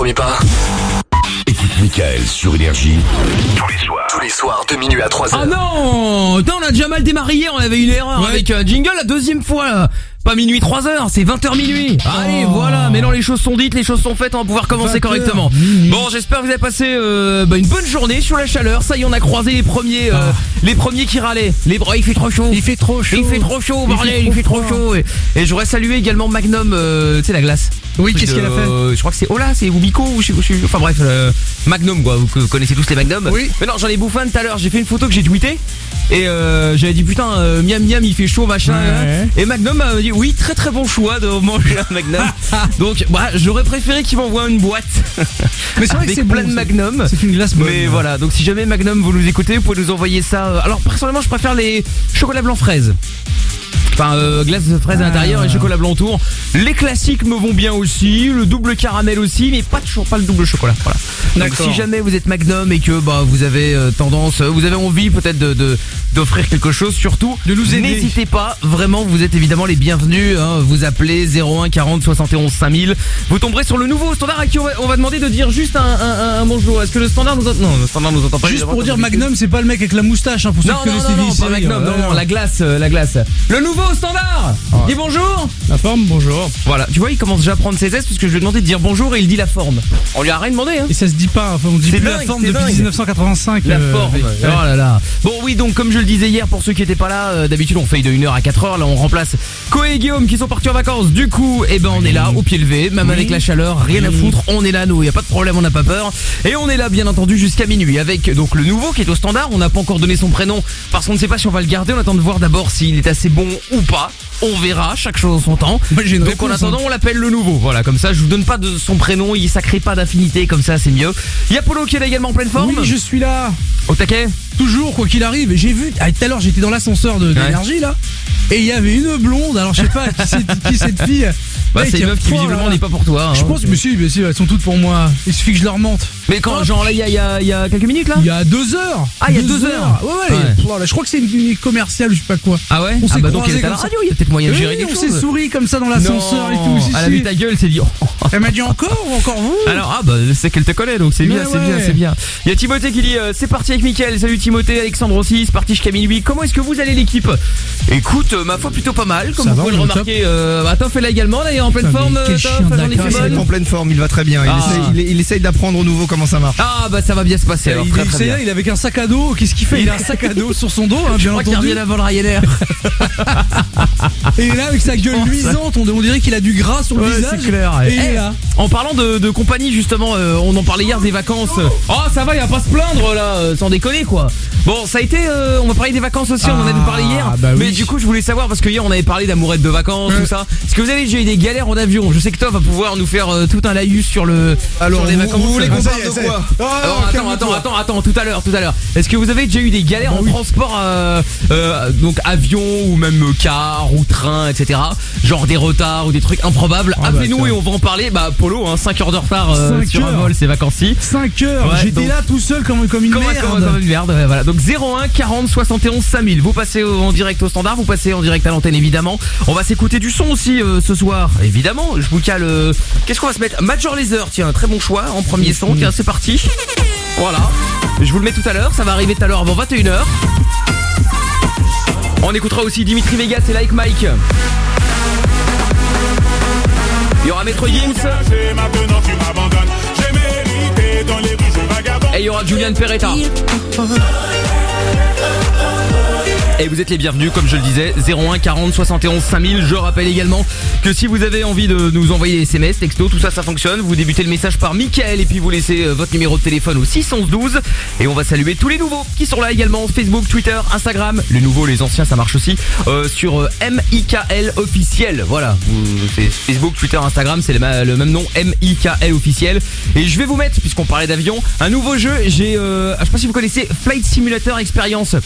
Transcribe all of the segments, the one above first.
Premier pas Écoute Michael sur Énergie tous les soirs. Tous les soirs, de minuit à 3 Ah heures. non Putain, on a déjà mal démarré hier, on avait une erreur avec un jingle la deuxième fois là. Pas minuit 3 heures, c'est 20h minuit. Allez, voilà, maintenant les choses sont dites, les choses sont faites, on va pouvoir commencer 20 correctement. minuit. Bon, j'espère que vous avez passé euh, bah, une bonne journée sur la chaleur. Ça y est, on a croisé les premiers euh, les premiers qui râlaient. Les bras, il fait trop chaud. Il fait trop chaud. Il fait trop chaud, Il bordel, il fait trop chaud. Et, voudrais saluer également Magnum, euh, tu sais la glace. Oui, qu'est-ce qu'elle a fait Je crois que c'est Ola, c'est Ubico ou je enfin bref, euh, Magnum quoi. Vous co- connaissez tous les Magnum. Oui. Mais non, j'en ai bouffé un tout à l'heure. J'ai fait une photo que j'ai tweeté. Et euh, j'avais dit putain euh, miam miam il fait chaud machin Ouais. hein. et Magnum m'a dit oui très très bon choix de manger un Magnum donc bah j'aurais préféré qu'il m'envoie une boîte Mais c'est vrai que c'est plein de Magnum C'est une glace bonne. mais voilà, donc si jamais Magnum vous nous écoutez, vous pouvez nous envoyer ça. Alors personnellement, je préfère les chocolats blancs fraises. Enfin, euh, glace de fraise à l'intérieur et chocolat blanc autour. Les classiques me vont bien aussi, le double caramel aussi, mais pas toujours pas le double chocolat. Voilà. Donc si jamais vous êtes Magnum et que bah vous avez euh, tendance, euh, vous avez envie peut-être de d'offrir quelque chose, surtout De nous aider. N'hésitez pas, vraiment, vous êtes évidemment les bienvenus. hein. vous appelez 01 40 71 5000. Vous tomberez sur le nouveau standard à qui on va, on va demander de dire juste un, un- un- un bonjour. Est-ce que le standard nous entend Non, le standard nous entend pas. Juste pour dire. Magnum, c'est pas le mec avec la moustache, hein, pour ceux Non, qui non, connaissent non, les non, pas Magnum, ouais, non, non, la glace, euh, la glace. Le nouveau standard Dis bonjour La forme, bonjour. Voilà, tu vois, il commence déjà à prendre ses aises parce que je lui ai demandé de dire bonjour et il dit la forme. On lui a rien demandé, hein. Et ça se dit pas, enfin on dit la forme depuis dingue. 1985. La euh, forme. ouais. Oh là là. Bon oui donc comme je le disais hier pour ceux qui étaient pas là, euh, d'habitude on fait de 1h à 4h, là on remplace Koé et Guillaume qui sont partis en vacances. Du coup, eh ben on est là au pied levé, même avec la chaleur, rien à foutre, on est là nous, y a pas de problème, on n'a pas peur. Et on est là bien entendu jusqu'à minuit avec donc le nouveau qui est au standard, on n'a pas encore donné son prénom parce qu'on ne sait pas si on va le garder, on attend de voir d'abord s'il est assez bon ou pas. On verra, chaque chose en son temps. Moi, une Donc réponse, en attendant, on l'appelle le nouveau. Voilà, comme ça je vous donne pas de son prénom, il sacré pas d'infinité, comme ça c'est mieux. Il y a Polo qui est là également en pleine forme. Oui, je suis là. Au taquet Toujours, quoi qu'il arrive. Et j'ai vu, ah, tout à l'heure, j'étais dans l'ascenseur de Ouais. d'énergie, là. Et il y avait une blonde, alors je sais pas qui cette fille. Bah, c'est qui une meuf qui visiblement n'est pas pour toi. hein. Je pense, mais si, mais si, elles sont toutes pour moi. Il suffit que je leur mente. Mais quand, genre là, il y a, il y a- y a quelques minutes là Il y a deux heures. Ah, il y a deux heures. Ouais, ouais. Ouais. Oh je crois que c'est une clinique commerciale, je sais pas quoi. Ah ouais On s'est Ah bah donc elle à la radio, il y a peut-être moyen de gérer quelque on chose. s'est souri comme ça dans l'ascenseur et tout. Si, Elle a vu ta gueule, c'est dit. Elle m'a dit encore ou encore vous? Alors ah bah c'est qu'elle te connaît donc c'est bien, c'est bien, c'est bien. Il y a Timothée qui dit euh, c'est parti avec Mickaël. Salut Timothée, Alexandre aussi, c'est parti jusqu'à minuit. Comment est-ce que vous allez l'équipe? Écoute, euh, ma foi plutôt pas mal, comme vous pouvez le on remarquer. Euh, bah, Toff est là également d'ailleurs en pleine forme. Toff, en pleine forme, il va très bien. Il, Ah. il essaye d'apprendre au nouveau comment ça marche. Ah bah ça va bien se passer alors il, très il- très c'est bien. là, il est avec un sac à dos. Qu'est-ce qu'il fait? Il a un sac à dos sur son dos, hein, Je bien crois qu'il entendu. revient avant le Ryanair. Et il est là avec sa gueule luisante. On, on dirait qu'il a du gras sur le Ouais, visage. c'est clair. Et il Eh, là. En parlant de, de compagnie justement, euh, on en parlait hier des vacances. Oh ça va, y a pas à se plaindre là, euh, sans déconner quoi. Bon ça a été, euh, on va parler des vacances aussi, on en avait Ah, parlé hier. bah oui. Mais du coup je voulais savoir parce que hier on avait parlé d'amourette de vacances, tout ça. Est-ce que vous avez déjà eu des galères en avion? Je sais que Tom va pouvoir nous faire euh, tout un laïus sur le sur les vacances. vous voulez qu'on parle quoi Alors, attends, attends, attends, attends, tout à l'heure, tout à l'heure. Est-ce que vous avez déjà eu des galères Ah en transport, euh, euh, donc avion ou même car ou train, etc. Genre des retards ou des trucs improbables? Ah bah, Appelez-nous et on va en parler. Bah Polo, hein, 5 heures de retard euh, sur un heures. vol ces vacances-ci. 5 heures. Ouais, J'étais là tout seul comme, comme une Comme, merde. comme- comme une merde, ouais, voilà. Donc 01 40 71 5000. Vous passez au- en direct au standard, vous passez en direct à l'antenne évidemment. On va s'écouter du son aussi euh, ce soir, évidemment. Je vous cale. euh, Qu'est-ce qu'on va se mettre? Major Laser, tiens, très bon choix en premier son. Tiens, c'est parti. Voilà. Je vous le mets tout à l'heure, ça va arriver tout à l'heure avant 21h. On écoutera aussi Dimitri Vegas et Like Mike. Il y aura Metro Gims et il y aura Julian Peretta. Et vous êtes les bienvenus, comme je le disais, 01 40 71 5000. Je rappelle également que si vous avez envie de nous envoyer des SMS, texto, tout ça, ça fonctionne. Vous débutez le message par Michael et puis vous laissez euh, votre numéro de téléphone au 612. Et on va saluer tous les nouveaux qui sont là également. Facebook, Twitter, Instagram. Les nouveaux, les anciens, ça marche aussi. Euh, sur euh, MIKL officiel. Voilà. Facebook, Twitter, Instagram, c'est le, le même nom, MIKL officiel. Et je vais vous mettre, puisqu'on parlait d'avion, un nouveau jeu. J'ai, euh, je sais pas si vous connaissez Flight Simulator Experience.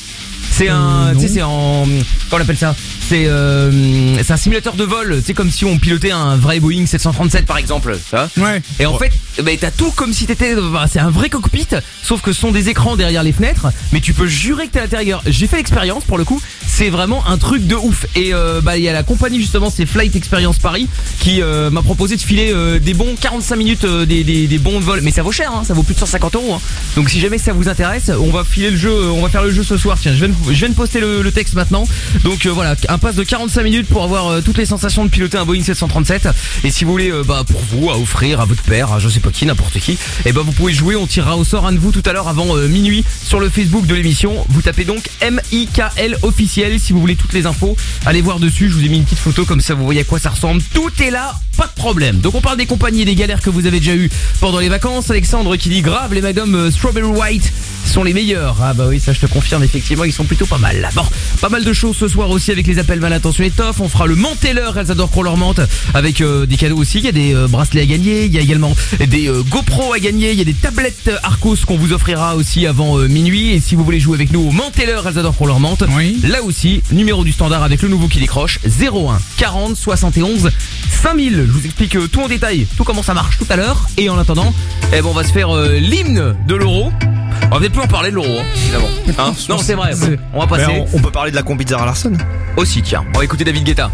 C'est un, tu sais, c'est en, comment on appelle ça? C'est, euh, c'est un simulateur de vol. C'est comme si on pilotait un vrai Boeing 737 par exemple. Ça. Ouais. Et en fait, bah, t'as tout comme si t'étais, bah, c'est un vrai cockpit, sauf que ce sont des écrans derrière les fenêtres, mais tu peux jurer que t'es à l'intérieur. J'ai fait l'expérience pour le coup, c'est vraiment un truc de ouf. Et euh, bah il y a la compagnie justement, c'est Flight Experience Paris, qui euh, m'a proposé de filer euh, des bons 45 minutes, euh, des, des, des bons de vol, mais ça vaut cher, hein, ça vaut plus de 150 euros. hein. Donc si jamais ça vous intéresse, on va filer le jeu, on va faire le jeu ce soir. Tiens, je viens de, je viens de poster le, le texte maintenant. Donc euh, voilà, un pass de 45 minutes pour avoir euh, toutes les sensations de piloter un Boeing 737. Et si vous voulez, euh, bah pour vous, à offrir à votre père, à je sais pas qui, n'importe qui, et ben vous pouvez jouer. On tirera au sort un de vous tout à l'heure avant euh, minuit sur le Facebook de l'émission. Vous tapez donc M-I-K-L officiel si vous voulez toutes les infos. Allez voir dessus. Je vous ai mis une petite photo comme ça, vous voyez à quoi ça ressemble. Tout est là, pas de problème. Donc on parle des compagnies et des galères que vous avez déjà eues pendant les vacances. Alexandre qui dit grave les McDom euh, Strawberry White sont les meilleurs. Ah bah oui, ça je te confirme, effectivement, ils sont plutôt pas mal. Bon, pas mal de choses ce soir aussi avec les appels mal intentionnés toff. On fera le menteleur, elles adorent qu'on leur mente, avec euh, des cadeaux aussi. Il y a des euh, bracelets à gagner, il y a également des euh, GoPro à gagner, il y a des tablettes Arcos qu'on vous offrira aussi avant minuit. Et si vous voulez jouer avec nous au menteleur, elles adorent qu'on leur mente. Oui. Là aussi, numéro du standard avec le nouveau qui décroche 01 40 71 5000. Je vous explique tout en détail, tout comment ça marche tout à l'heure. Et en attendant, eh ben on va se faire l'hymne de l'euro. On va peut-être plus en parler de l'euro, hein, finalement. Hein non, c'est vrai. On va passer. On, on peut parler de la combi de Zara Larson. Aussi, tiens. On va écouter David Guetta.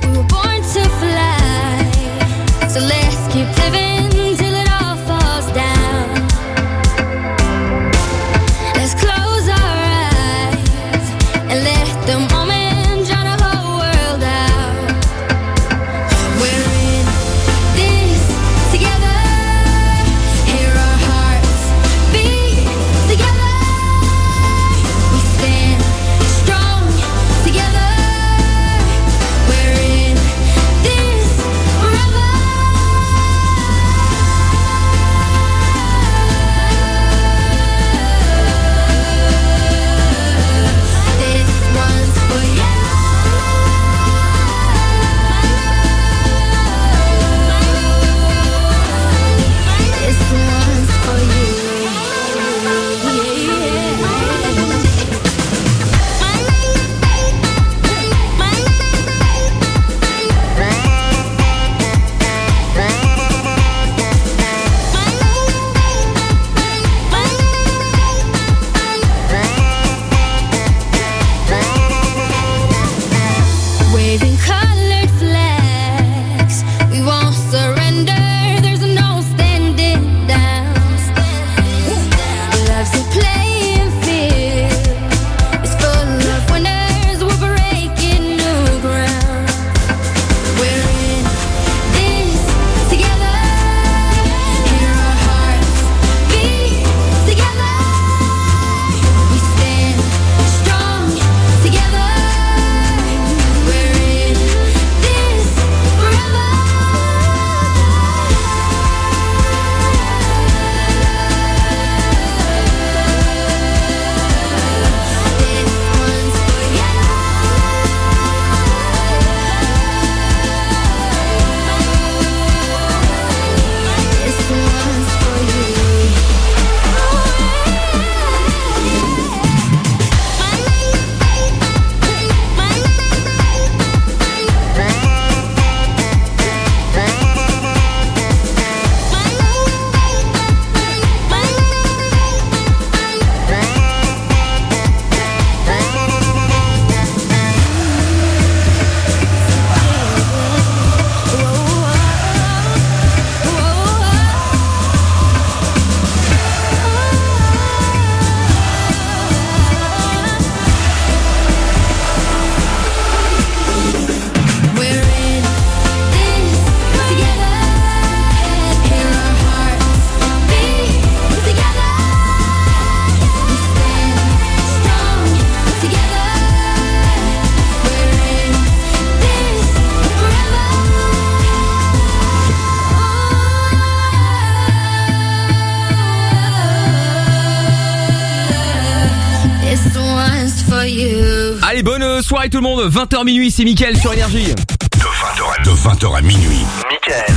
Soirée tout le monde. 20h minuit, c'est Mickaël sur Énergie. De 20h à, de 20h à minuit. Michael.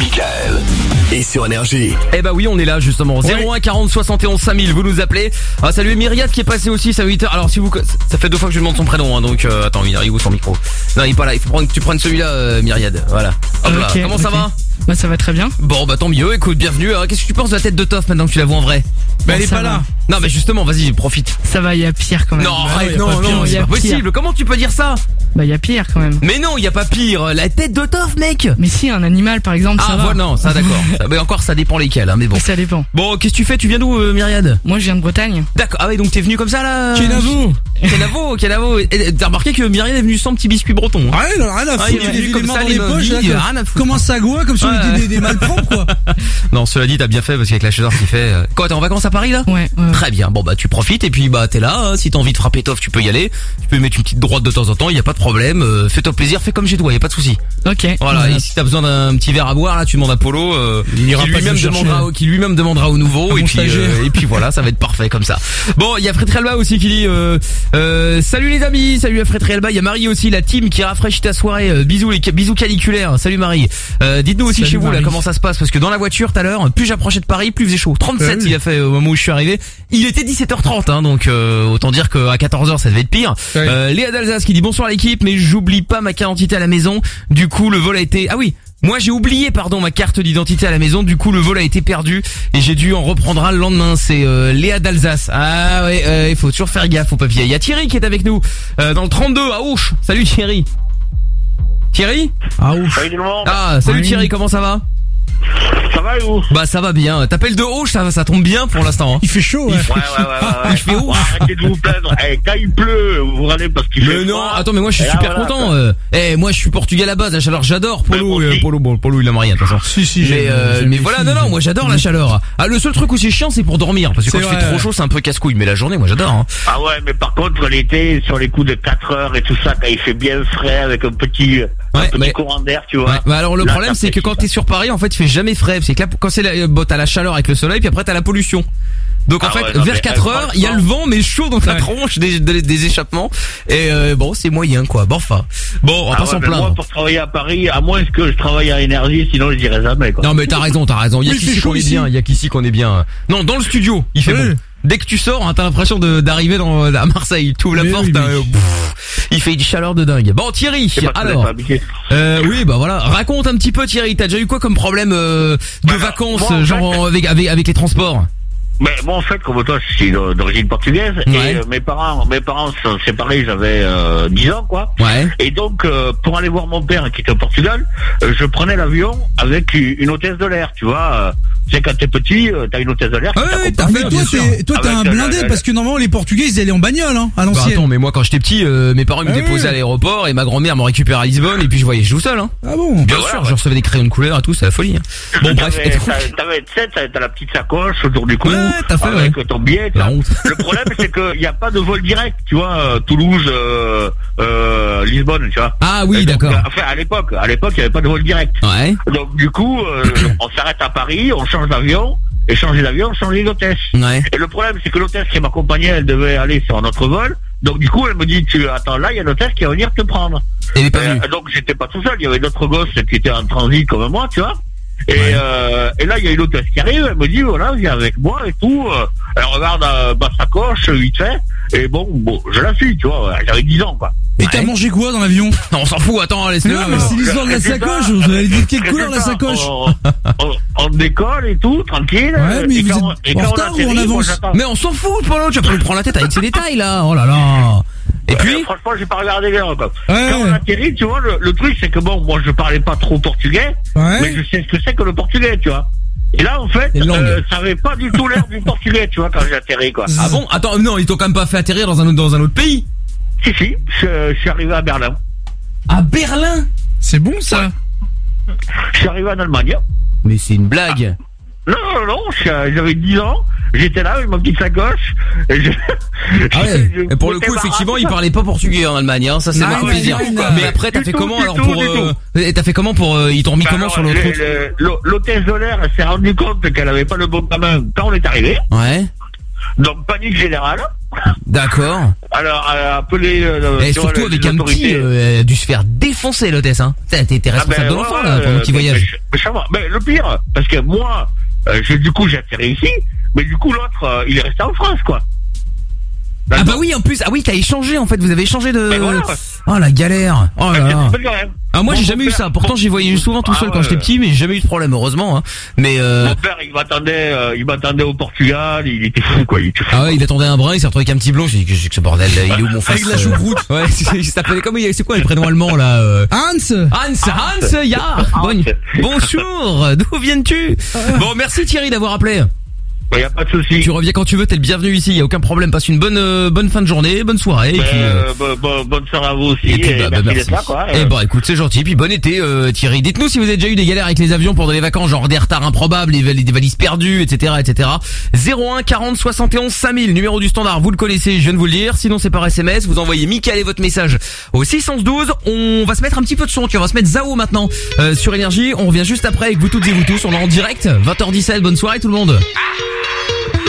Michael. Et sur Énergie. Eh bah oui, on est là justement. 01 40 71 5000, vous nous appelez. Ah, salut Myriad qui est passé aussi, ça 8h. Alors si vous ça fait deux fois que je lui demande son prénom hein, donc euh, attends, il arrive où son micro? Non, il est pas là, il faut prendre que tu prennes celui-là euh, Myriad. Voilà. Hop là. Comment ça va? Bah ça va très bien. Bon bah tant mieux, écoute, bienvenue. Alors, Qu'est-ce que tu penses de la tête de Toff maintenant que tu la vois en vrai? Bah, elle est pas là. Non, mais justement, vas-y, profite. Ça va, il y a pire quand même. Non, arrête, non, non, c'est pas possible. Comment tu peux dire ça Bah il y a pire quand même. Mais non, il y a pas pire. La tête de Toff, mec. Mais si un animal par exemple, ça Ah, va. voilà, non, ça d'accord. Mais encore, ça dépend lesquels, hein, mais bon. Mais ça dépend. Bon, qu'est-ce que tu fais? Tu viens d'où, euh, Myriad? Moi je viens de Bretagne. D'accord. Ah oui, donc t'es venu comme ça là Kenavo Canavo, Canavo. Et T'as remarqué que Myriam est venue sans petit biscuit breton. hein. Ah ouais, non, rien à Ah, foutre, il est il venu a comme ça, dans les poches, là, rien à foutre. Comment ça goûte, comme si on Ouais. était des, des malpropres, quoi. Non, cela dit, t'as bien fait parce qu'avec la chaleur qu'il fait. euh, Quoi, t'es en vacances à Paris là? Ouais, ouais. Très bien. Bon bah tu profites et puis bah t'es là. hein. Si t'as envie de frapper tof, tu peux y aller. Tu peux mettre une petite droite de temps en temps. Il y a pas de problème. Euh, Fais-toi plaisir. Fais comme chez toi. Y a pas de souci. Ok. Voilà. Et si t'as besoin d'un petit verre à boire là, tu demandes à Polo. Euh, Il ira qui lui-même demandera, au- qui lui-même demandera au nouveau. À Et puis, euh, et puis voilà, ça va être parfait comme ça. Bon, il y a Fred Relba aussi qui dit euh, euh, salut les amis, salut à Fred Relba. Il y a Marie aussi, la team qui rafraîchit ta soirée. Euh, bisous les bisous caniculaires. Salut Marie. Euh, Dites-nous aussi Salut chez vous là comment ça se passe parce que dans la voiture tout à l'heure, plus j'approchais de Paris, plus il faisait chaud. 37 Ah il a fait au moment où je suis arrivé. Il était 17h30 hein, donc euh, autant dire qu'à 14h ça devait être pire. Euh, Léa d'Alsace qui dit bonsoir l'équipe mais j'oublie pas ma carte d'identité à la maison. Du coup le vol a été Ah oui, moi j'ai oublié pardon ma carte d'identité à la maison, du coup le vol a été perdu et j'ai dû en reprendre un le lendemain. C'est euh, Léa d'Alsace. Ah ouais, euh, il faut toujours faire gaffe au papier. Il y a Thierry qui est avec nous euh, dans le 32 à Auch. Salut Thierry. Thierry? Ah ouf. Salut. Ah salut Oui. Thierry, comment ça va? Ça va et vous Bah ça va bien. T'appelles de Auch, ça ça tombe bien pour l'instant. hein. Il fait chaud, ouais. Ouais, ouais, ouais, ouais, ouais. Il fait ouf. Arrêtez de vous plaindre. Eh, quand il pleut, vous vous rendez parce qu'il fait Mais non, froid. attends, mais moi je suis Et là, super voilà, content. euh. Eh, moi je suis portugais à la base, la chaleur, j'adore. Polo, Mais euh. Polo, bon, Polo, il aime rien de toute façon. Si, si, mais euh, mais voilà, non, non, moi j'adore la chaleur. Ah, le seul truc où c'est chiant, c'est pour dormir, parce que quand C'est il fait trop ouais. chaud, c'est un peu casse-couille. Mais la journée, moi j'adore. Hein. Ah ouais, mais par contre, l'été, sur les coups de 4 heures et tout ça, quand il fait bien frais avec un petit, un Ouais, petit mais- courant d'air, tu vois. Ouais, bah alors le Là, problème ça c'est fait que quand t'es sur Paris, en fait, il fait jamais frais. C'est que là, quand c'est la, euh, bon, t'as la chaleur avec le soleil, puis après t'as la pollution. Donc en Ah fait, ouais, non, vers mais, 4 euh, heures, il y a le vent, mais chaud dans ta Ouais. tronche des, des, des échappements. Et euh, bon, c'est moyen quoi. Bon, enfin, bon, on va Ah pas s'en plaindre. moi, pour travailler à Paris, à moins que je travaille à énergie, sinon je dirais jamais, quoi. Non mais t'as raison, t'as raison. Il y a qu'ici qu'on est bien. Il y a qu'ici qu'on est bien. Non, dans le studio, il fait Oui. bon. Dès que tu sors, hein, t'as l'impression de- d'arriver dans à Marseille. Tu ouvres la porte, oui, hein, oui. pff, il fait une chaleur de dingue. Bon Thierry, alors, euh, oui bah voilà, raconte un petit peu Thierry. T'as déjà eu quoi comme problème euh, de Voilà. vacances, genre avec, avec avec les transports? Mais moi, en fait, comme toi, je suis d'o- d'origine portugaise, Ouais. et euh, mes parents, mes parents sont séparés, j'avais euh, 10 ans, quoi. Ouais. Et donc, euh, pour aller voir mon père qui était au Portugal, euh, je prenais l'avion avec une hôtesse de l'air, tu vois. euh, Tu sais, quand t'es petit, euh, t'as une hôtesse de l'air qui Ah ouais, ouais, t'accompagne. mais toi, t'es, toi, t'es Avec un blindé parce que normalement, les Portugais, ils allaient en bagnole, hein, à Bah l'ancienne. attends, mais moi quand j'étais petit, euh, mes parents me Ah déposaient oui. à l'aéroport et ma grand-mère me récupérait à Lisbonne et puis je voyageais tout seul. Hein. ah bon? Bien voilà, sûr, ouais. je recevais des crayons de couleur et tout, c'est la folie. hein. Bon bref, t'as t'as la petite sacoche autour du cou. Ouais, fait, avec ouais. ton billet. Le problème, c'est qu'il n'y a pas de vol direct, tu vois, euh, Toulouse, euh, euh, Lisbonne, tu vois. Ah oui, Et d'accord. Enfin, à l'époque, à l'époque, il n'y avait pas de vol direct. Ouais. Donc, du coup, euh, on s'arrête à Paris, on change d'avion, et changer d'avion, changer d'hôtesse. Ouais. Et le problème, c'est que l'hôtesse qui m'accompagnait, elle devait aller sur un autre vol. Donc, du coup, elle me dit, tu attends là, il y a l'hôtesse qui va venir te prendre. Euh, donc j'étais pas tout seul, il y avait d'autres gosses qui étaient en transit comme moi, tu vois. Et, euh, et là, il y a une hôtesse qui arrive, elle me dit, voilà, viens avec moi et tout. Euh, Elle regarde euh, ma sacoche, vite fait. Et bon, bon, je la suis, tu vois, j'avais 10 ans, quoi. Et t'as mangé quoi dans l'avion? Non, on s'en fout, attends, laisse-le. Non, mais c'est l'histoire de la ça. sacoche. Vous avez dit de quelle couleur la sacoche? On, on, on décolle et tout, tranquille. Ouais, mais et vous quand, êtes et en retard ou en avance. Mais on s'en fout, Polo, tu vas pas nous prendre la tête avec ces détails là. Oh là là. Et Euh, puis franchement, j'ai pas regardé l'heure, quoi. Ouais. Quand on atterrit, tu vois, le, le truc, c'est que bon, moi, je parlais pas trop portugais, Ouais. mais je sais ce que c'est que le portugais, tu vois. Et là, en fait, euh, ça avait pas du tout l'air du portugais, tu vois, quand j'ai atterri, quoi. Ah bon? Attends, non, ils t'ont quand même pas fait atterrir dans un autre dans un autre pays? Si, si, je, je suis arrivé à Berlin. À Berlin? C'est bon, ça? Je suis arrivé en Allemagne. Mais c'est une blague. Non, non, non, je- j'avais 10 ans. J'étais là avec ma petite sacoche. Et je, Ah ouais. je- Et pour le coup, effectivement, il parlait pas portugais en Allemagne, hein. Ça, c'est Non, marrant plaisir. non. Mais après, t'as fait tout, comment alors tout, pour euh, et T'as fait comment pour euh, ils t'ont remis Bah comment alors, sur l'autre le- route L'hôtesse de l'air s'est rendue compte qu'elle avait pas le bon gamin quand on est arrivé. Ouais. Donc, panique générale. D'accord. Alors, elle a appelé euh, Et tu vois, surtout avec un petit, euh, elle a dû se faire défoncer l'hôtesse, hein. T'es Ah responsable ben, de l'enfant ouais, là pendant euh, qu'il voyage. Mais, mais ça va. Mais le pire, parce que moi, euh, du coup, j'ai atterri ici, mais du coup, l'autre, euh, il est resté en France, quoi. Ah bah oui, en plus, ah oui, t'as échangé en fait, vous avez échangé de. Voilà. Oh la galère. Oh là là. C'est pas grave. Ah moi j'ai jamais eu ça. Pourtant j'ai voyagé souvent tout Ah seul quand ouais. j'étais petit, mais j'ai jamais eu de problème heureusement. Hein. Mais euh... Mon père, il m'attendait, euh, il m'attendait au Portugal, il était fou, quoi. Il était fou. ah ouais, il attendait un brin, il s'est retrouvé avec un petit blond. J'ai dit que c'est que ce bordel, là, il est où mon fils Avec la euh, choucroute. Ouais, c'est- il s'appelait comment il- C'est quoi les prénoms allemands là euh Hans! Hans, Hans, ya. Bon, bonjour. D'où viens-tu? Bon, merci Thierry d'avoir appelé. Il y a pas de souci. Tu reviens quand tu veux, t'es le bienvenu ici, y a aucun problème. Passe une bonne euh, bonne fin de journée, bonne soirée. et puis, euh, bo- bo- bonne soirée à vous aussi. et puis, bah, bah, merci merci. d'être là, quoi. Eh Euh, bah écoute, c'est gentil. Puis bon été, euh, Thierry. Dites-nous si vous avez déjà eu des galères avec les avions pendant les vacances, genre des retards improbables, des, val- des valises perdues, etc., etc. 01 40 71 5000, numéro du standard. Vous le connaissez, je viens de vous le dire. Sinon c'est par SMS. Vous envoyez Michael et votre message au 612. On va se mettre un petit peu de son. Tu on va se mettre Zao maintenant euh, sur énergie. On revient juste après avec vous toutes et vous tous. On est en direct. 20h17. Bonne soirée tout le monde.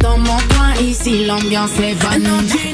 dans mon coin, ici l'ambiance est bonne.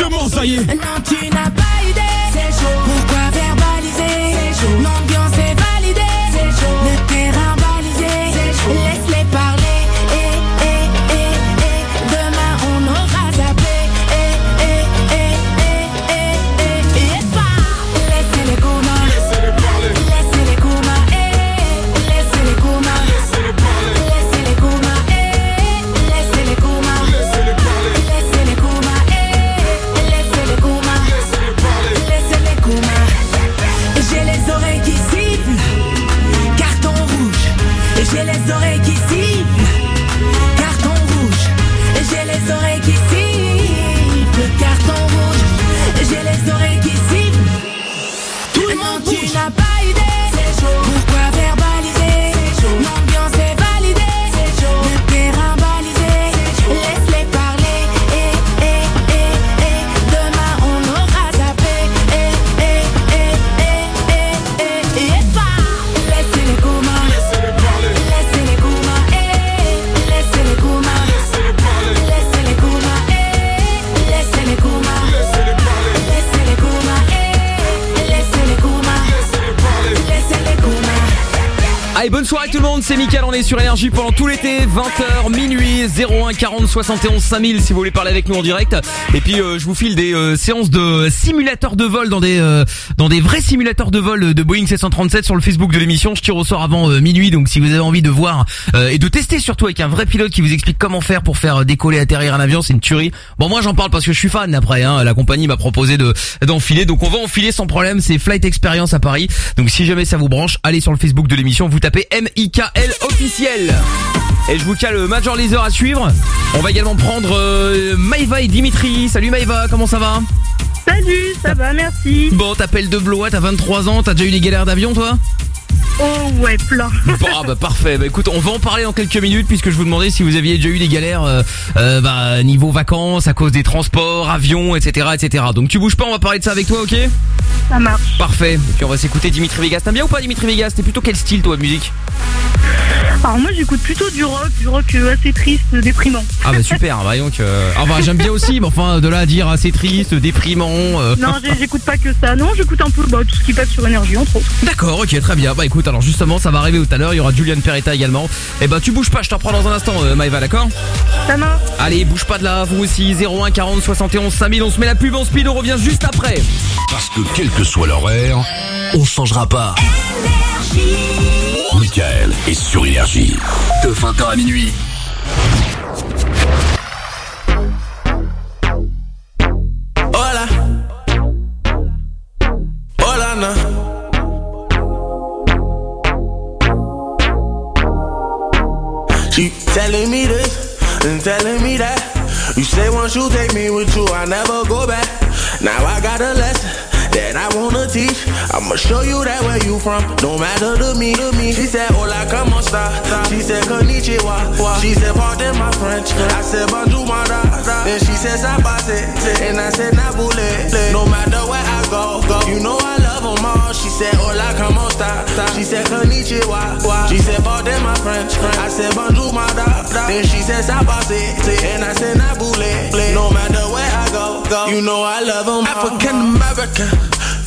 je m'en zaillais Non, tu n'as pas idée. C'est chaud. Pourquoi verbaliser? C'est chaud. L'ambiance est validée. C'est chaud. Le terrain balisé. C'est chaud. Laisse-les parler. Et, Allez, bonne soirée tout le monde, c'est Mickaël, on est sur énergie pendant tout l'été, 20h, minuit, 01 40 71 5000 si vous voulez parler avec nous en direct. Et puis euh, je vous file des euh, séances de simulateurs de vol dans des euh, dans des vrais simulateurs de vol de Boeing 737 sur le Facebook de l'émission. Je tire au sort avant euh, minuit, donc si vous avez envie de voir euh, et de tester surtout avec un vrai pilote qui vous explique comment faire pour faire décoller, atterrir un avion, c'est une tuerie. Bon moi j'en parle parce que je suis fan après, hein, la compagnie m'a proposé de d'enfiler, donc on va enfiler sans problème. C'est Flight Experience à Paris. Donc si jamais ça vous branche, allez sur le Facebook de l'émission, vous tapez M-I-K-L officiel. Et je vous cale le Major Laser à suivre. On va également prendre euh, Maïva et Dimitri. Salut Maïva, comment ça va? Salut, ça va, merci. Bon, t'appelles de Blois, t'as 23 ans, t'as déjà eu des galères d'avion toi? Oh ouais, plein. Bon, ah bah parfait. Bah écoute, on va en parler dans quelques minutes puisque je vous demandais si vous aviez déjà eu des galères euh, euh, bah, niveau vacances à cause des transports, avions, etc., etc. Donc tu bouges pas, on va parler de ça avec toi, ok? Ça marche. Parfait. Et puis on va s'écouter Dimitri Vegas. T'aimes bien ou pas Dimitri Vegas? T'es plutôt quel style toi de musique? Alors moi j'écoute plutôt du rock, du rock euh, assez triste, déprimant. Ah bah super. bah donc, euh, ah bah j'aime bien aussi. Mais enfin de là à dire assez triste, déprimant. euh, Non, j'écoute pas que ça. Non, j'écoute un peu bah, tout ce qui passe sur énergie, entre autres. D'accord, ok, très bien. Bah écoute, alors justement, ça va arriver tout à l'heure. Il y aura Julian Peretta également. Et bah tu bouges pas, je t'en prends dans un instant, euh, Maëva, d'accord? Ça marche. Allez, bouge pas de là, vous aussi. 01 40 71 5000. On se met la pub en speed, on revient juste après. Parce que quel que soit l'horaire, On changera pas. Énergie. Michael est sur Énergie. De 20h à minuit. Show you that where you from. Don't matter to me, to me. She said, Hola, como esta? She said, Konnichiwa. She said, pardon my French. I said, Bonjour, my. Then she said, Sabase. And I said, Nabule. No matter where I go, go. You know I love them all. She said, Hola, como esta? She said, Konnichiwa. She said, pardon my French. I said, Bonjour, my. Then she said, Sabase. And I said, Nabule. No matter where I go, go. You know I love them African American.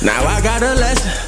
Now I got a lesson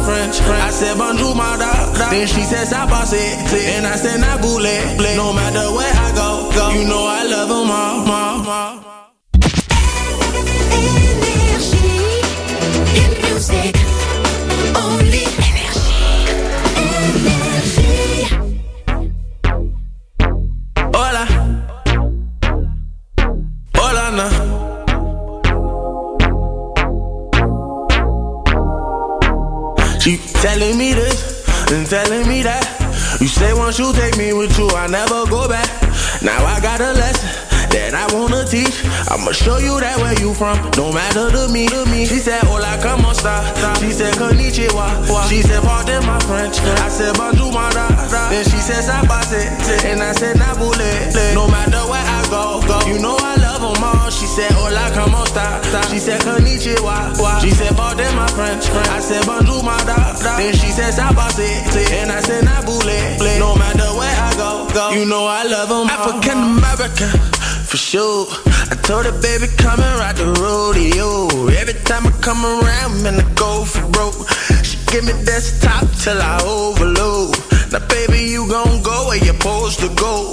French. I said, Bonjour, my da. Then she said, Sabase. And I said, Nabule. No matter where I go, go. You know I love them all. music. Only telling me this and telling me that. You say once you take me with you, I never go back. Now I got a lesson that I wanna teach. I'ma show you that where you from. Don't matter to me, to me. She said, Hola, como esta? She said, Konnichiwa. She said, pardon my French. I said, Bonjour, my da. Then she said, Sabase. And I said, Nabule. No matter where I go, go. You know I love them all. She said, Hola, como esta? She said, Konnichiwa. She said, pardon my French. I said, Bonjour, my da. Then she said, Sabase. And I said, Nabule. No matter where I go, go. You know I love them African American. For sure, I told her, baby, come and ride the rodeo. Every time I come around, man, I go for broke. She give me desktop till I overload. Now, baby, you gon' go where you're supposed to go.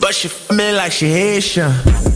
but she feel me like she Haitian.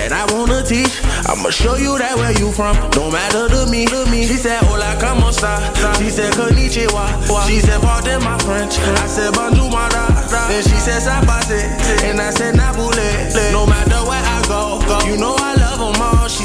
that I wanna teach. I'ma show you that where you from. Don't matter to me, to me. She said, Hola, como esta? She said, Konnichiwa. She said, pardon my French. I said, Bonjour, my da. Then she said, Sabase. And I said, Nabule. No matter where I go, go. You know I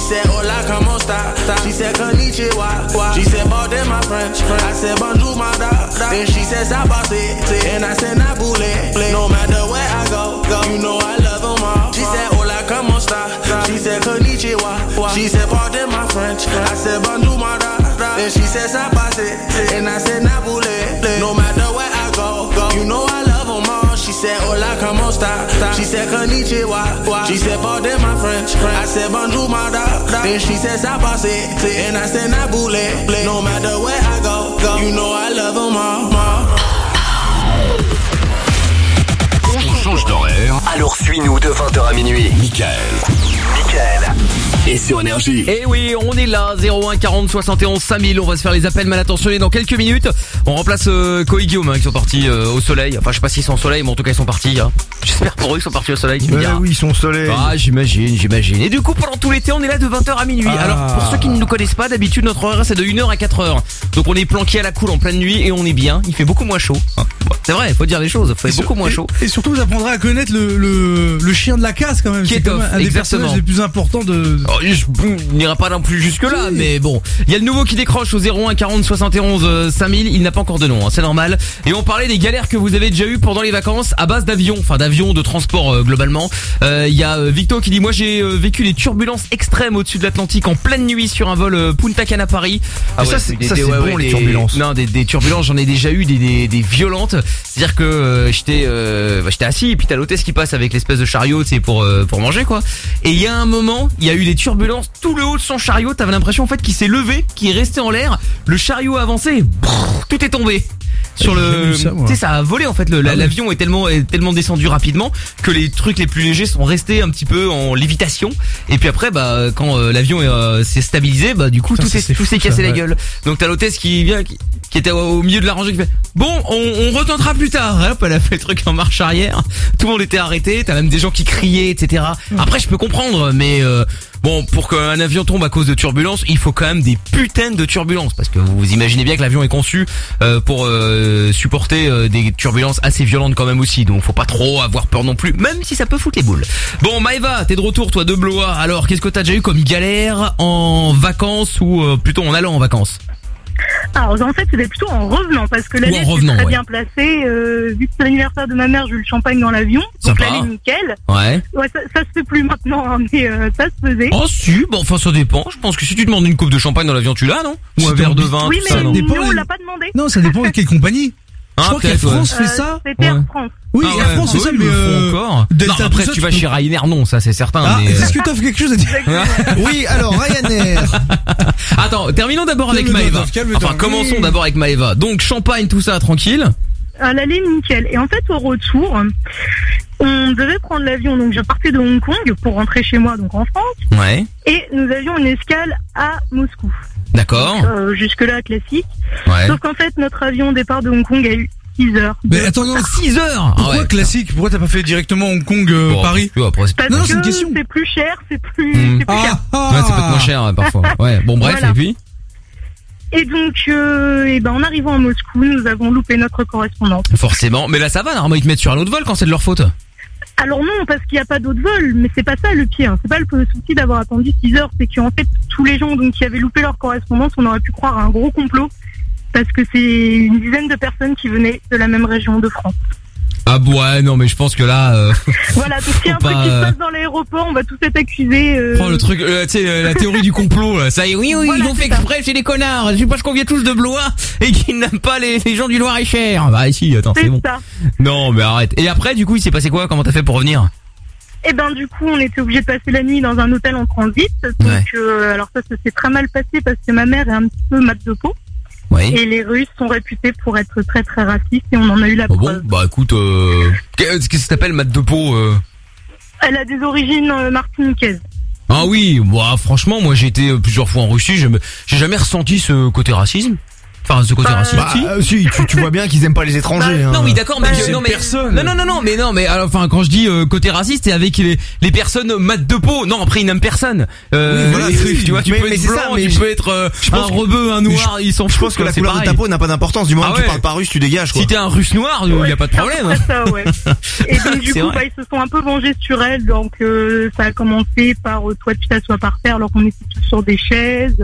said, hola, como esta? She said, konnichiwa. She said, pardon my French. I said, bonjour, my da. Then she said, sabase. And I said, nabule. No matter where I go, go. You know I love them all. She said, hola, como esta? She said, konnichiwa. She said, pardon my French. I said, bonjour, my da. Then she said, sabase. And I said, nabule. No matter where I go, go. You know I them all. She said, hola, como esta? She said, konnichiwa. She said, pardon my French. I said, bonjour, my da. Then she said, sabase. And I said, nabule. No matter where I go, go. You know I love them all. all. On change d'horaire, alors suis-nous de 20h à minuit. Michael. Michael. Et sur Énergie. Et oui, on est là, 01 40 71 5000. On va se faire les appels mal intentionnés dans quelques minutes. On remplace euh, Ko et Guillaume hein, qui sont partis euh, au soleil. Enfin, je sais pas s'ils sont au soleil, mais en tout cas ils sont partis. hein. J'espère pour eux qu'ils sont partis au soleil. Tu me Ouais, diras. oui, ils sont au soleil. Ah, j'imagine, j'imagine. Et du coup, pendant tout l'été, on est là de 20h à minuit. Ah. Alors, pour ceux qui ne nous connaissent pas, d'habitude, notre horaire, c'est de 1h à 4h. Donc, on est planqué à la cool en pleine nuit et on est bien. Il fait beaucoup moins chaud. Hein. C'est vrai, faut dire les choses. Il fait beaucoup moins chaud. Et surtout, vous apprendrez à connaître le, le, le chien de la casse quand même. Qui C'est est quand même off, un des personnages les plus importants de. Oh, je on n'ira pas non plus jusque là, mais bon. Il y a le nouveau qui décroche au 01 40 71 euh, 5000. Il n'a pas encore de nom, hein, c'est normal. Et on parlait des galères que vous avez déjà eues pendant les vacances à base d'avions, enfin d'avions de transport euh, globalement. Euh, Il y a euh, Victo qui dit moi j'ai euh, vécu des turbulences extrêmes au-dessus de l'Atlantique en pleine nuit sur un vol euh, Punta Cana Paris. Ah ça, c'est- ça, c'est bon, les turbulences. Non, des, des turbulences, j'en ai déjà eu des, des, des violentes. C'est-à-dire que euh, j'étais euh, bah, j'étais assis et puis t'as l'hôtesse qui passe avec l'espèce de chariot, c'est pour euh, pour manger quoi. Et il y a un moment, il y a eu des turbulences, tout le haut de son chariot, t'avais l'impression en fait qu'il s'est levé, qu'il est resté en l'air, le chariot a avancé, brrr, tout est tombé. Sur le, tu sais, ça a volé en fait. Ah. L'avion est tellement est tellement descendu rapidement que les trucs les plus légers sont restés un petit peu en lévitation. Et puis après, bah quand euh, l'avion euh, s'est stabilisé, bah du coup Putain, tout tout s'est cassé ça, la ouais. gueule. Donc t'as l'hôtesse qui vient, qui, qui était au, milieu de la rangée, qui fait bon, on, on retentera plus tard. Hop, elle a fait le truc en marche arrière. Tout le monde était arrêté. T'as même des gens qui criaient, etc. Après, je peux comprendre, mais euh, bon, pour qu'un avion tombe à cause de turbulences, il faut quand même des putains de turbulences, parce que vous imaginez bien que l'avion est conçu euh, pour euh, supporter euh, des turbulences assez violentes quand même aussi. Donc, faut pas trop avoir peur non plus, même si ça peut foutre les boules. Bon, Maëva, t'es de retour, toi, de Blois. Alors, qu'est-ce que t'as déjà eu comme galère en vacances ou plutôt en allant en vacances? Alors en fait c'était plutôt en revenant parce que l'année revenant, très ouais. bien placée. Euh, vu que c'est l'anniversaire de ma mère, j'ai eu le champagne dans l'avion. Donc l'année nickel. Ouais. Ouais, ça, ça se fait plus maintenant, hein, mais euh, ça se faisait. Oh si, bon enfin ça dépend. Je pense que si tu demandes une coupe de champagne dans l'avion, tu l'as, non? Ou un verre de vin, oui, tout mais ça, non? Nous, dépend on l'a pas demandé. Non, ça dépend de quelle compagnie. Hein, je crois qu'Air ouais. France fait Euh, ça. C'était Air Ouais. France. Oui, Ah Air France fait oui, ça, mais le font euh, encore. Delta, non, après ça, tu vas chez Ryanair, non, ça c'est certain. Ah, mais, est-ce que t'offres quelque chose à dire Oui, alors Ryanair. Attends, terminons d'abord avec calme-toi. Enfin, commençons d'abord avec Maëva. Donc champagne, tout ça, tranquille. À l'aller nickel. Et en fait au retour, on devait prendre l'avion. Donc je partais de Hong Kong pour rentrer chez moi, donc en France. Ouais. Et nous avions une escale à Moscou. D'accord. Euh, jusque là classique. Ouais. Sauf qu'en fait notre avion au départ de Hong Kong a eu 6 heures. Mais attends, non, 6 heures. pourquoi Ah ouais. classique Pourquoi t'as pas fait directement Hong Kong, euh, Bon, Paris après, c'est- Parce Non, que c'est une question. c'est plus cher, c'est plus, Hmm. c'est plus cher. Ah, Ouais, ça peut être moins cher parfois. Ouais. Bon bref, Voilà. et puis Et donc, euh, eh ben, en arrivant à Moscou, nous avons loupé notre correspondance. forcément. Mais là ça va, normalement ils te mettent sur un autre vol quand c'est de leur faute. Alors non, parce qu'il n'y a pas d'autre vol, mais c'est pas ça le pire. C'est pas le souci d'avoir attendu 6 heures, c'est qu'en fait, tous les gens qui avaient loupé leur correspondance, on aurait pu croire à un gros complot. Parce que c'est une dizaine de personnes qui venaient de la même région de France. Ah ouais, non mais je pense que là, euh, Voilà, donc s'il y a un truc qui se euh, passe dans l'aéroport, on va tous être accusés. euh, prends le truc, euh, tu sais, euh, la théorie du complot. Là. Ça y est, oui, oui, Voilà, ils ont fait exprès, c'est des connards. Je sais pas ce qu'on vient tous de Blois et qu'ils n'aiment pas les, les gens du Loir-et-Cher. Bah si, attends, c'est bon. ça. Non, mais arrête. Et après, du coup, il s'est passé quoi? Comment t'as fait pour revenir? Et ben du coup, on était obligé de passer la nuit dans un hôtel en transit. Donc, Ouais. euh, alors ça, ça s'est très mal passé parce que ma mère est un petit peu mat de peau. Oui. Et les Russes sont réputés pour être très très racistes et on en a eu la Oh bon, preuve. bah écoute, euh, qu'est-ce que ça s'appelle Mat de peau euh Elle a des origines euh, martiniquaises. Ah oui, bah franchement, moi j'ai été plusieurs fois en Russie, j'ai jamais ressenti ce côté racisme. Enfin, ce côté raciste. Bah, euh, si, tu, tu vois bien qu'ils aiment pas les étrangers. hein. Non oui d'accord mais non mais personne. non non non non mais non mais alors, enfin quand je dis euh, côté raciste c'est avec les les personnes mat de peau non après ils n'aiment personne euh, Oui, voilà, tu vois tu mais- peux mais être blanc ça, mais tu je- peux être euh, je un pense rebeu un noir ils s'en Je foutent pense que la couleur de ta peau n'a pas d'importance. Du moment Ah que tu ouais. parles pas russe, tu dégages quoi. si t'es un russe noir il y a pas de problème hein. C'est ça, ouais. Et donc du coup, bah, ils se sont un peu vengés sur elle. Donc euh, ça a commencé par euh, toi tu t'assois par terre alors qu'on était tous sur des chaises.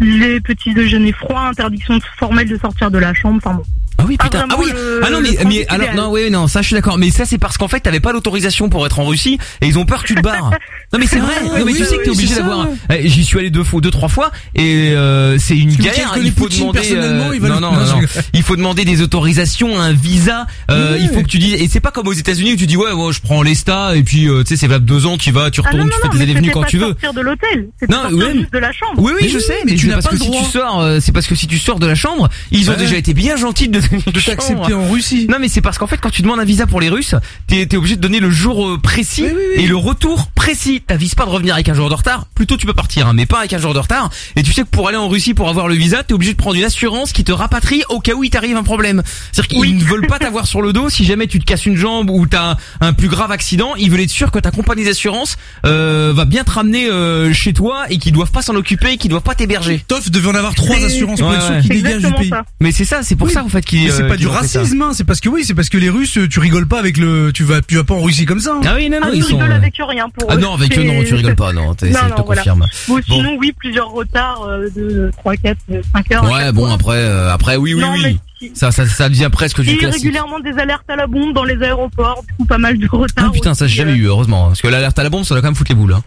Les petits déjeuners froids, interdiction formelle de sortir de la chambre. Enfin bon. Ah oui putain ah oui le- ah non le mais mais alors non oui non ça je suis d'accord mais ça c'est parce qu'en fait t'avais pas l'autorisation pour être en Russie et ils ont peur que tu te barres non mais c'est vrai Ah, non mais oui, tu sais que t'es oui, obligé d'avoir ouais. Eh, j'y suis allé deux fois deux trois fois et euh, c'est une galère il faut Poutine demander va non non Non, non, non. il faut demander des autorisations un visa euh, Ouais. il faut que tu dises et c'est pas comme aux États-Unis où tu dis ouais moi je prends l'ESTA et puis euh, tu sais c'est valable deux ans tu vas tu Ah non, retournes non, tu fais non, mais allées venues quand tu veux de l'hôtel. Non, ouais. de la chambre. oui, oui, je sais, mais tu parce pas que si tu sors, euh, c'est parce que si tu sors de la chambre, ils ont Ouais. déjà été bien gentils de, de t'accepter en Russie. Non, mais c'est parce qu'en fait, quand tu demandes un visa pour les Russes, t'es es obligé de donner le jour euh, précis Oui, oui, oui. et le retour précis. T'avises pas de revenir avec un jour de retard. Plutôt, tu peux partir, hein, mais pas avec un jour de retard. Et tu sais que pour aller en Russie, pour avoir le visa, t'es obligé de prendre une assurance qui te rapatrie au cas où il t'arrive un problème. C'est-à-dire qu'ils ne veulent pas t'avoir sur le dos si jamais tu te casses une jambe ou t'as un plus grave accident. Ils veulent être sûrs que ta compagnie d'assurance euh, va bien te ramener euh, chez toi et qu'ils doivent pas s'en occuper, et qu'ils doivent pas t'héberger. Toff devait en avoir trois assurances pour Ouais, être sûr ouais. qu'il C'est dégage du pays. ça. Mais c'est ça, c'est pour Oui. ça en fait qu'ils. Mais c'est euh, pas qu'ils du racisme, hein, c'est parce que oui, c'est parce que les Russes, tu rigoles pas avec le, tu vas, tu vas pas en Russie comme ça. hein. Ah oui, non, non, Ah, ils je sont. rigole euh, avec rien pour Ah eux. non, avec eux, non, tu rigoles pas, non, t'es- Non, ça, je te voilà. confirme. Bon, sinon, oui, plusieurs retards euh, de 3, 4, 5 heures. Ouais, bon, fois. après, euh, après, oui, oui, Non, oui. Ça, ça, ça devient presque du classique. régulièrement des alertes à la bombe dans les aéroports, du coup pas mal de Ah retards. putain, ça j'ai jamais euh, eu, heureusement. Parce que l'alerte à la bombe, ça doit quand même foutre les boules. Hein.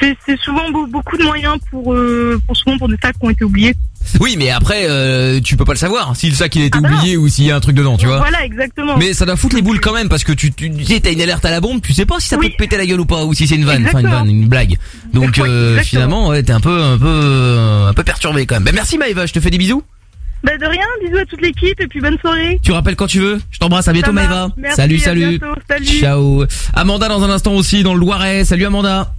C'est souvent beau- beaucoup de moyens pour, euh, pour souvent pour des sacs qui ont été oubliés. Oui, mais après, euh, tu peux pas le savoir si le sac il a été Ah bah non. oublié ou s'il y a un truc dedans, tu vois. Voilà, exactement. Mais ça doit foutre les boules quand même parce que tu, sais, t'as une alerte à la bombe, tu sais pas si ça peut te péter la gueule ou pas ou si c'est une vanne, enfin une vanne, une blague. Donc euh, finalement, ouais, t'es un peu, un peu, un peu perturbé quand même. Ben merci Maëva, je te fais des bisous. Bah de rien, bisous à toute l'équipe et puis bonne soirée. Tu rappelles quand tu veux. Je t'embrasse, à bientôt. Maëva. Merci, salut, à salut. bientôt, salut. Ciao. Amanda dans un instant aussi dans le Loiret. Salut Amanda.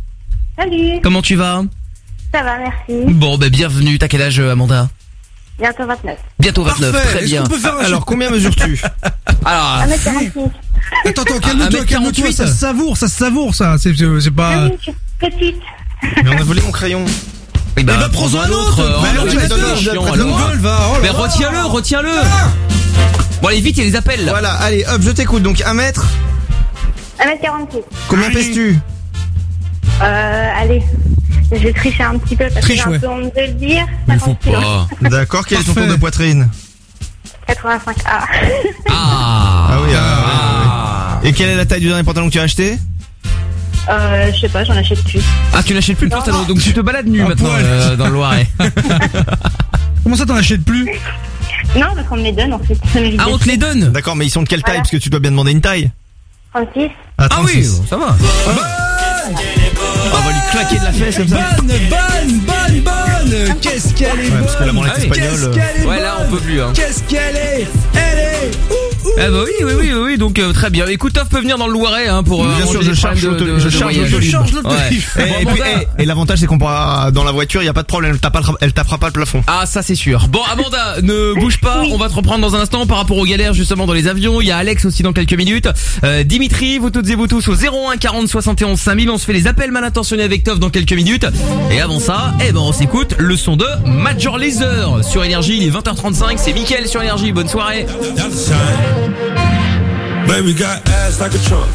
Salut, Comment tu vas? Ça va, merci. Bon, ben bienvenue. T'as quel âge euh, Amanda? Bientôt 29. Bientôt 29, Parfait. très bien. qu'on peut faire un Alors combien mesures-tu? Alors, 1m46. Attends, attends, calme-toi, calme-toi, 48. ça se savoure, ça se savoure, ça. C'est, Ah pas. oui, je suis petite. Mais on a volé mon crayon. eh ben, Eh ben, prends-en un autre. Bah, mais retiens-le, retiens-le. Bon allez vite, il y a les appels. là. Voilà, allez, hop, je t'écoute. Donc un mètre. 1m46. Combien pèses-tu? Euh, allez. Je vais tricher un petit peu parce Triche, que j'ai un ouais. peu honte de le dire. Il faut 50 kilos. pas. D'accord, quel est ton tour de poitrine 85 A. Ah. Ah oui, ah, Ah. Et quelle est la taille du dernier pantalon que tu as acheté Euh, je sais pas, j'en achète plus. Ah, tu n'achètes plus de pantalon, donc tu te balades nu Un maintenant euh, dans le Loiret. Comment ça, t'en achètes plus Non, parce qu'on me les donne en fait. Ah, on te les donne D'accord, mais ils sont de quelle taille Voilà. Parce que tu dois bien demander une taille. 36. Ah, Ah oui, 36. ça va. Claquer de la fesse comme ça. Bonne, bonne, bonne, bonne. Qu'est-ce qu'elle est Ouais, parce que la bonne. Qu'est-ce qu'elle est Ouais, là, on bonne. peut plus, hein. Qu'est-ce qu'elle est Elle est. Ah bah oui, oui, oui, oui, oui, donc euh, très bien. Écoute, Toff peut venir dans le Loiret hein, pour euh, Bien sûr, je charge problèmes de, l'auto- de, je charge l'autolib. Et, et puis, et, et l'avantage c'est qu'on pourra dans la voiture, il y a pas de problème, elle tapera, elle tapera pas le plafond. Ah ça c'est sûr. Bon Amanda, ne bouge pas, on va te reprendre dans un instant par rapport aux galères justement dans les avions. Il y a Alex aussi dans quelques minutes. Euh, Dimitri, vous toutes et vous tous au 01 40 71 5000. On se fait les appels mal intentionnés avec Toff dans quelques minutes. Et avant ça, eh ben on s'écoute le son de Major Lazer sur Énergie. Il est 20h35, c'est Mickaël sur Énergie. Bonne soirée. Baby got ass like a trunk.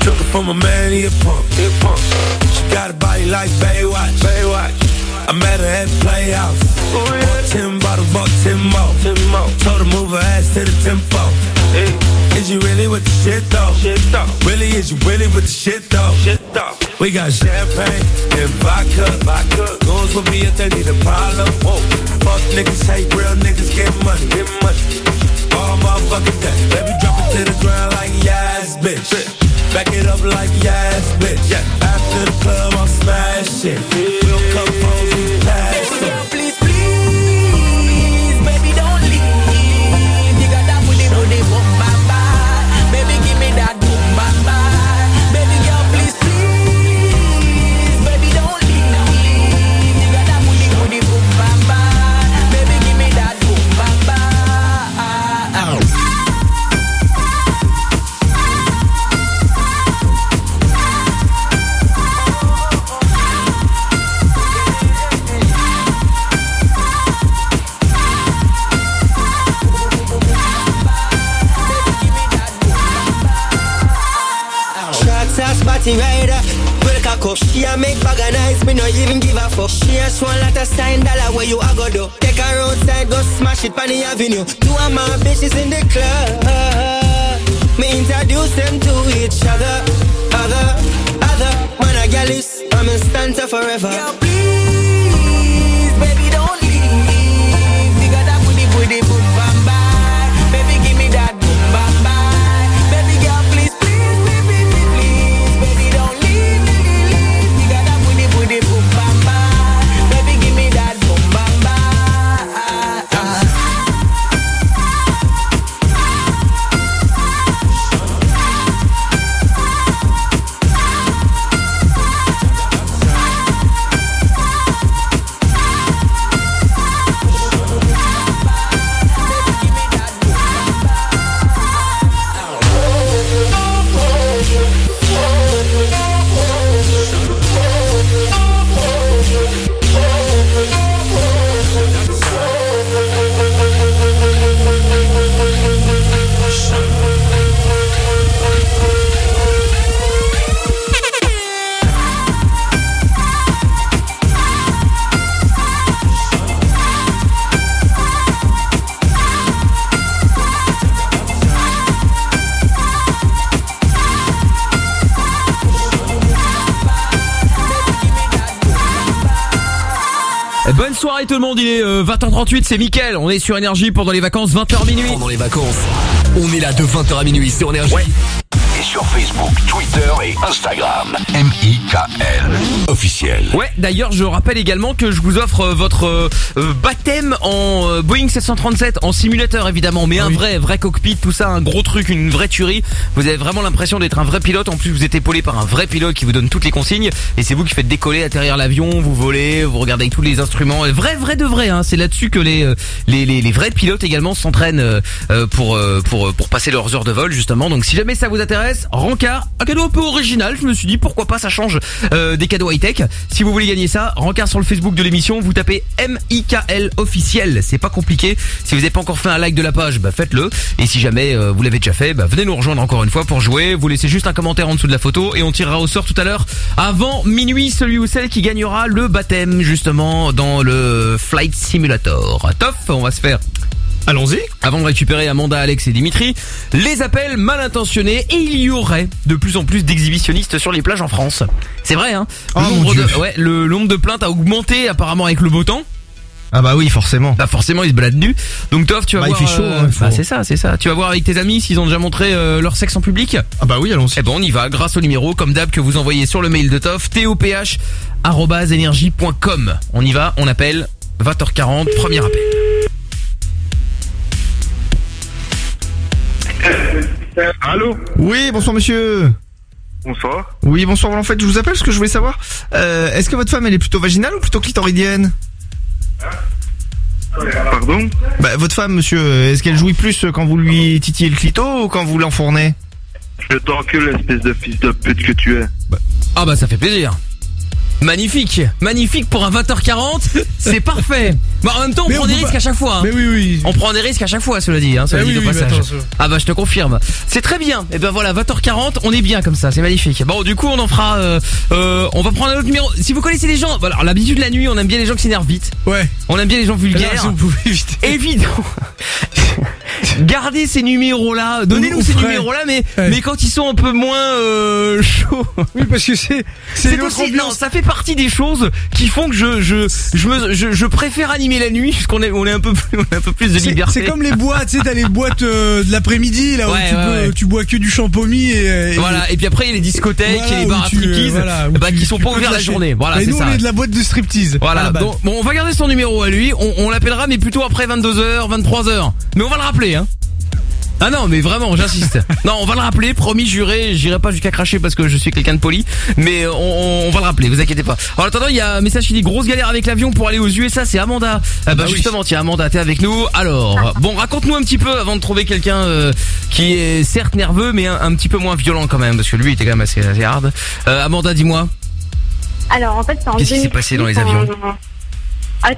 Took it from a man, he a punk. He a punk. She got a body like Baywatch. Baywatch. I met her at Playhouse. Oh, bought ten bottles, bought ten more. ten more. Told her move her ass to the tempo. Hey. Is you really with the shit though? Shit though. Really, is you really with the shit though? Shit though. We got champagne and vodka. Vodka. Goons with me if they need a problem. Whoa. Fuck niggas, hate real niggas, get money. Get money. All motherfucking day. Baby, drop it to the ground like yes, bitch. Back it up like yes, bitch. Yeah, After the club, I'm smashing. We'll come party rider. Well, cock up. She a make bag of nice, me no even give a fuck. She a swan lot of sign dollar where you a go do. Take her outside, go smash it on the avenue. Two of my bitches in the club. Me introduce them to each other, other, other. Man, a gal is, I'm in stanza forever. Yo, please, soirée tout le monde, il est euh, 20h38, c'est Mickaël, on est sur énergie pendant les vacances, 20h minuit. Pendant les vacances, on est là de 20h à minuit sur énergie. Sur Facebook, Twitter et Instagram. M-I-K-L. Officiel. Ouais, d'ailleurs, je rappelle également que je vous offre euh, votre euh, euh, baptême en euh, Boeing 737 en simulateur évidemment, mais un vrai vrai cockpit, tout ça, un gros truc, une vraie tuerie. Vous avez vraiment l'impression d'être un vrai pilote. En plus, vous êtes épaulé par un vrai pilote qui vous donne toutes les consignes et c'est vous qui faites décoller, atterrir l'avion, vous volez, vous regardez avec tous les instruments. Et Vrai vrai de vrai, hein. c'est là-dessus que les, euh, les les les vrais pilotes également s'entraînent pour euh, pour pour passer leurs heures de vol justement. Donc si jamais ça vous intéresse, Rancard, un cadeau un peu original. Je me suis dit pourquoi pas, ça change euh, des cadeaux high tech. Si vous voulez gagner ça, Rancard sur le Facebook de l'émission, vous tapez M-I-K-L officiel. C'est pas compliqué. Si vous n'avez pas encore fait un like de la page, bah faites-le. Et si jamais euh, vous l'avez déjà fait, bah venez nous rejoindre encore une fois pour jouer. Vous laissez juste un commentaire en dessous de la photo et on tirera au sort tout à l'heure avant minuit celui ou celle qui gagnera le baptême justement dans le Flight Simulator. Tof, on va se faire Allons-y. Avant de récupérer Amanda, Alex et Dimitri, les appels mal intentionnés et il y aurait de plus en plus d'exhibitionnistes sur les plages en France. C'est vrai, hein. Le, nombre de, ouais, le nombre de plaintes a augmenté apparemment avec le beau temps. Ah bah oui, forcément. Bah forcément, ils se baladent nus. Donc Toff, tu vas Bah, il voir. fait chaud, euh, hein, il faut- bah, c'est ça, c'est ça. Tu vas voir avec tes amis s'ils ont déjà montré euh, leur sexe en public? Ah bah oui, allons-y. Eh ben on y va grâce au numéro comme d'hab que vous envoyez sur le mail de Toff toph@energie.com. On y va, on appelle 20h40, premier appel. Allô Oui, bonsoir monsieur. Bonsoir. Oui, bonsoir. En fait, je vous appelle parce que je voulais savoir, euh, est-ce que votre femme, elle est plutôt vaginale ou plutôt clitoridienne? Pardon? Bah, votre femme, monsieur, est-ce qu'elle jouit plus quand vous lui titillez le clito ou quand vous l'enfournez? Je t'encule, espèce de fils de pute que tu es. Ah bah ça fait plaisir. Magnifique, magnifique pour un 20h40, c'est parfait. Bah en même temps on Mais prend on des risques pas- à chaque fois. hein. Mais oui, oui. On prend des risques à chaque fois, cela dit, hein, cela Eh dit oui, au oui, mais passage. attends, ah bah je te confirme. C'est très bien. Et ben voilà, 20h40, on est bien comme ça, c'est magnifique. Bon, du coup, on en fera. euh, euh, on va prendre un autre numéro. Si vous connaissez des gens, bah, alors l'habitude la nuit, on aime bien les gens qui s'énervent vite. Ouais. On aime bien les gens vulgaires. Là, si vous pouvez éviter. Évidemment. Gardez ces numéros-là, donnez-nous On ces numéros-là, mais Ouais. mais quand ils sont un peu moins euh, chauds. Oui, parce que c'est c'est aussi, non, ça fait partie des choses qui font que je je je me je, je préfère animer la nuit puisqu'on est on est un peu plus on a un peu plus de C'est- liberté. C'est comme les boîtes, tu sais, t'as les boîtes euh, de l'après-midi là où Ouais, tu, ouais, peux- ouais. tu bois que du champomis et, et- Voilà, et puis après il y a les discothèques Voilà, et les bars à euh, striptease voilà, bah, qui sont pas ouverts la journée. Voilà, Et nous ça. on est de la boîte de striptease. Voilà, donc, bon, on va garder son numéro à lui, on, on l'appellera mais plutôt après 22h, 23h. Mais on va le rappeler hein. Ah non, mais vraiment, j'insiste. non, on va le rappeler, promis, juré, j'irai pas jusqu'à cracher parce que je suis quelqu'un de poli, mais on, on- on va le rappeler, vous inquiétez pas. En attendant, il y a un message qui dit grosse galère avec l'avion pour aller aux USA, c'est Amanda. Ah bah, bah oui. justement, tiens Amanda, t'es avec nous. Alors, bon, raconte-nous un petit peu avant de trouver quelqu'un euh, qui est certes nerveux mais un, un petit peu moins violent quand même parce que lui il était quand même assez, assez hard. Euh, Amanda, dis-moi. Alors en fait, c'est en Qu'est-ce qui s'est 2006, passé dans les on- avions Ah,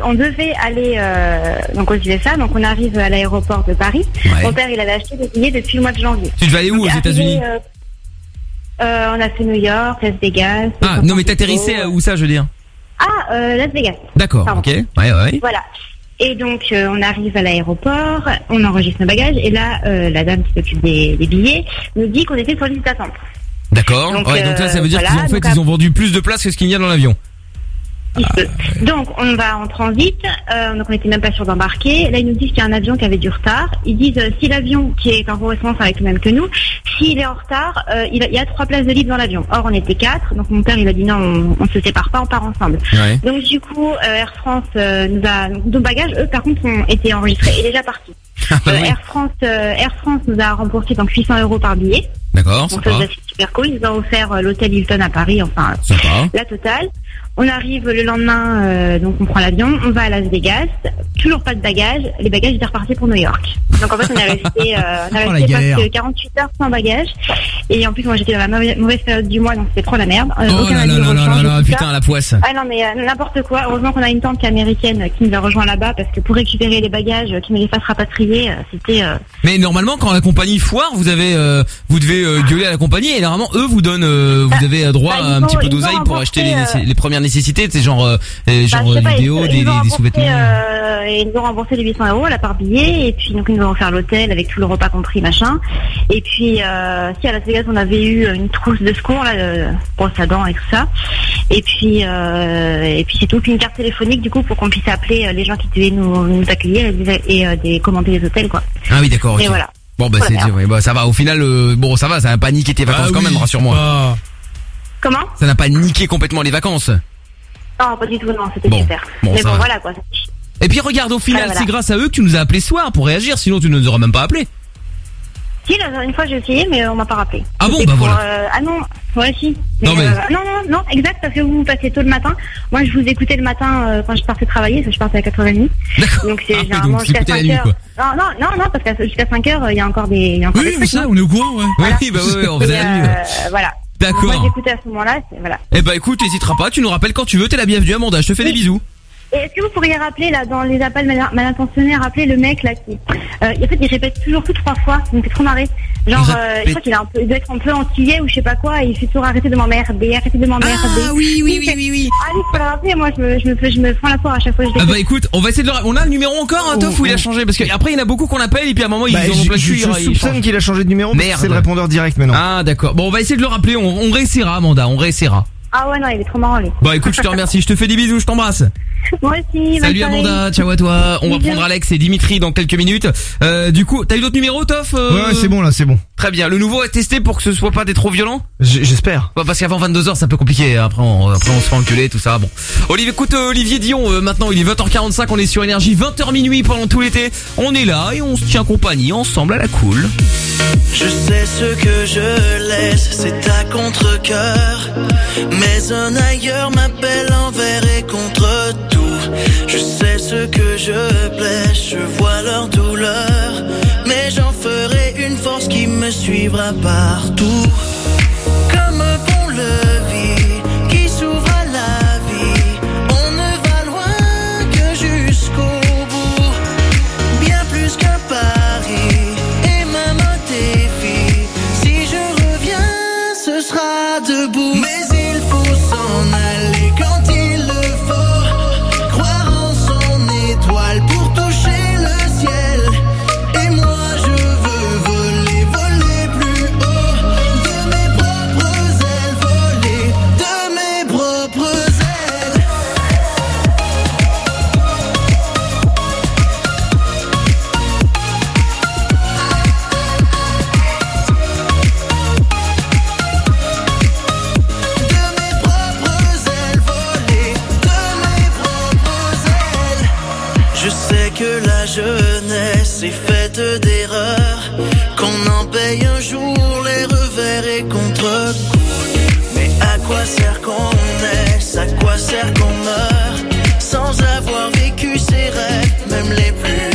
On devait aller euh, donc aux USA, donc on arrive à l'aéroport de Paris. Ouais. Mon père, il avait acheté des billets depuis le mois de janvier. Tu devais aller où Donc, aux États-Unis euh, Euh, on a fait New York, Las Vegas. Ah, non, mais t'atterrissais à où ça, je veux dire? Ah, euh, Las Vegas. D'accord, ok. Ouais, ouais. Voilà. Et donc, euh, on arrive à l'aéroport, on enregistre nos bagages, et là, euh, la dame qui s'occupe des, des billets nous dit qu'on était sur liste d'attente. D'accord. Donc, ouais, donc là, ça veut dire euh, qu'ils voilà, ont, en fait, donc ils ont vendu plus de places que ce qu'il y a dans l'avion. Peut. Donc, on va en transit, euh, donc on n'était même pas sûr d'embarquer. Là, ils nous disent qu'il y a un avion qui avait du retard. Ils disent, euh, si l'avion, qui est en correspondance avec le même que nous, s'il est en retard, euh, il, a- il y a trois places de libre dans l'avion. Or, on était quatre, donc mon père, il a dit non, on, on se sépare pas, on part ensemble. Ouais. Donc, du coup, euh, Air France euh, nous a... Nos bagages, eux, par contre, ont été enregistrés et déjà partis. Ah, bah Euh, Air France, euh, Air France nous a remboursé donc 800 euros par billet. D'accord, Donc ça, c'est super cool. Ils nous ont offert euh, l'hôtel Hilton à Paris, enfin Sympa. la totale. On arrive le lendemain, euh, donc on prend l'avion, on va à Las Vegas. Toujours pas de bagages. Les bagages étaient repartis pour New York. Donc en fait, on est resté, euh, on est Oh, resté presque 48 heures sans bagages. Et en plus, moi, j'étais dans la mauvaise, période du mois, donc c'était trop la merde. Euh, Oh aucun là là là là là putain, la poisse. Ah non, mais n'importe quoi. Heureusement qu'on a une tante qui est américaine qui nous a rejoint là-bas parce que pour récupérer les bagages, qui me les fasse rapatrier, c'était. Mais normalement, quand la compagnie foire, vous avez, euh, vous devez gueuler à la compagnie et normalement, eux vous donnent, euh, vous avez droit bah, à un petit peu d'oseille pour acheter les, les premières nécessités, c'est genre, euh, euh, Bah, genre sais euh, pas, vidéo, ils, des, ils des, sous-vêtements. euh, et ils nous ont remboursé les 800 euros là par billet et puis donc ils nous ont offert l'hôtel avec tout le repas compris machin et puis euh, si à Las Vegas on avait eu une trousse de secours là euh, brosse à dents et tout ça et puis euh, et puis c'est tout puis une carte téléphonique du coup pour qu'on puisse appeler les gens qui devaient nous, nous accueillir et, des- et, euh, des commander les hôtels quoi Ah oui, d'accord. et voilà Bon bah Voilà. c'est ouais, bah, ça va. Au final, euh, bon ça va, ça n'a pas niqué tes vacances Ah quand oui, même, rassure-moi. comment? Ça n'a pas niqué complètement les vacances. Non pas du tout non c'était Bon. super Bon, mais ça bon va. voilà quoi Et puis regarde, au final, voilà. c'est grâce à eux que tu nous as appelé ce soir pour réagir, sinon tu ne nous aurais même pas appelé. si là, une fois j'ai essayé mais on m'a pas rappelé Ah bon, C'était bah pour, voilà. euh, ah non ouais si Non, mais- euh, non non non exact parce que vous vous passez tôt le matin moi je vous écoutais le matin euh, quand je partais travailler parce que je partais à 4h30 donc c'est Ah oui, généralement donc jusqu'à t'écoutais la 5 nuit, heures quoi. non non non non parce que jusqu'à 5 heures il y a encore des il y a encore Oui, des mais trucs, ça, non on est au courant, ouais. Oui, bah ouais, on faisait la nuit. ouais. euh, voilà D'accord. moi j'écoutais à ce moment-là voilà Eh bah écoute, n'hésiteras pas, tu nous rappelles quand tu veux, t'es la bienvenue Amanda, je te fais des bisous. Et est-ce que vous pourriez rappeler là dans les appels mal, mal intentionnés rappeler le mec là qui euh, en fait il répète toujours tout trois fois ça me fait trop marrer genre Il euh, je crois qu'il un peu il doit être un peu antillais ou je sais pas quoi et il fait toujours arrêter de m'emmerder arrêter de m'emmerder Ah oui, oui, oui, oui, oui. Ah oui, faut le rappeler, moi je me, je me, fais- je me prends la poire à chaque fois que je Ah bah écoute, on va essayer de le On a le numéro encore, hein, Toff, ou il a changé Parce qu'après il y en a beaucoup qu'on appelle et puis à un moment ils Bah, ont de je- soupçonne qu'il a changé de numéro Merde. c'est le répondeur direct maintenant. Ah d'accord, bon on va essayer de le rappeler, on, on réessayera Amanda, on réessayera. Ah ouais, non, il est trop marrant lui. Bah écoute, je te remercie, je te fais des bisous, je t'embrasse. Moi aussi, Salut. Amanda, ciao à toi. On va prendre Alex et Dimitri dans quelques minutes. Euh, du coup, t'as eu d'autres numéros, Toff euh Ouais, ouais, c'est bon là, c'est bon. Très bien. Le nouveau est testé pour que ce soit pas des trop violent J- J'espère. Bah, parce qu'avant 22h, c'est un peu compliqué. Après, on, après, on se fait enculer, tout ça. Bon. Olivier, écoute, euh, Olivier Dion, euh, maintenant, il est 20h45, on est sur énergie, 20h minuit pendant tout l'été. On est là et on se tient compagnie ensemble à la cool. Je sais ce que je laisse, c'est à contre-cœur. Mais un ailleurs m'appelle envers et contre. Je sais ce que je blesse, je vois leur douleur. Mais j'en ferai une force qui me suivra partout. Comme un qui à quoi sert qu'on meurt, sans avoir vécu ses rêves, même les plus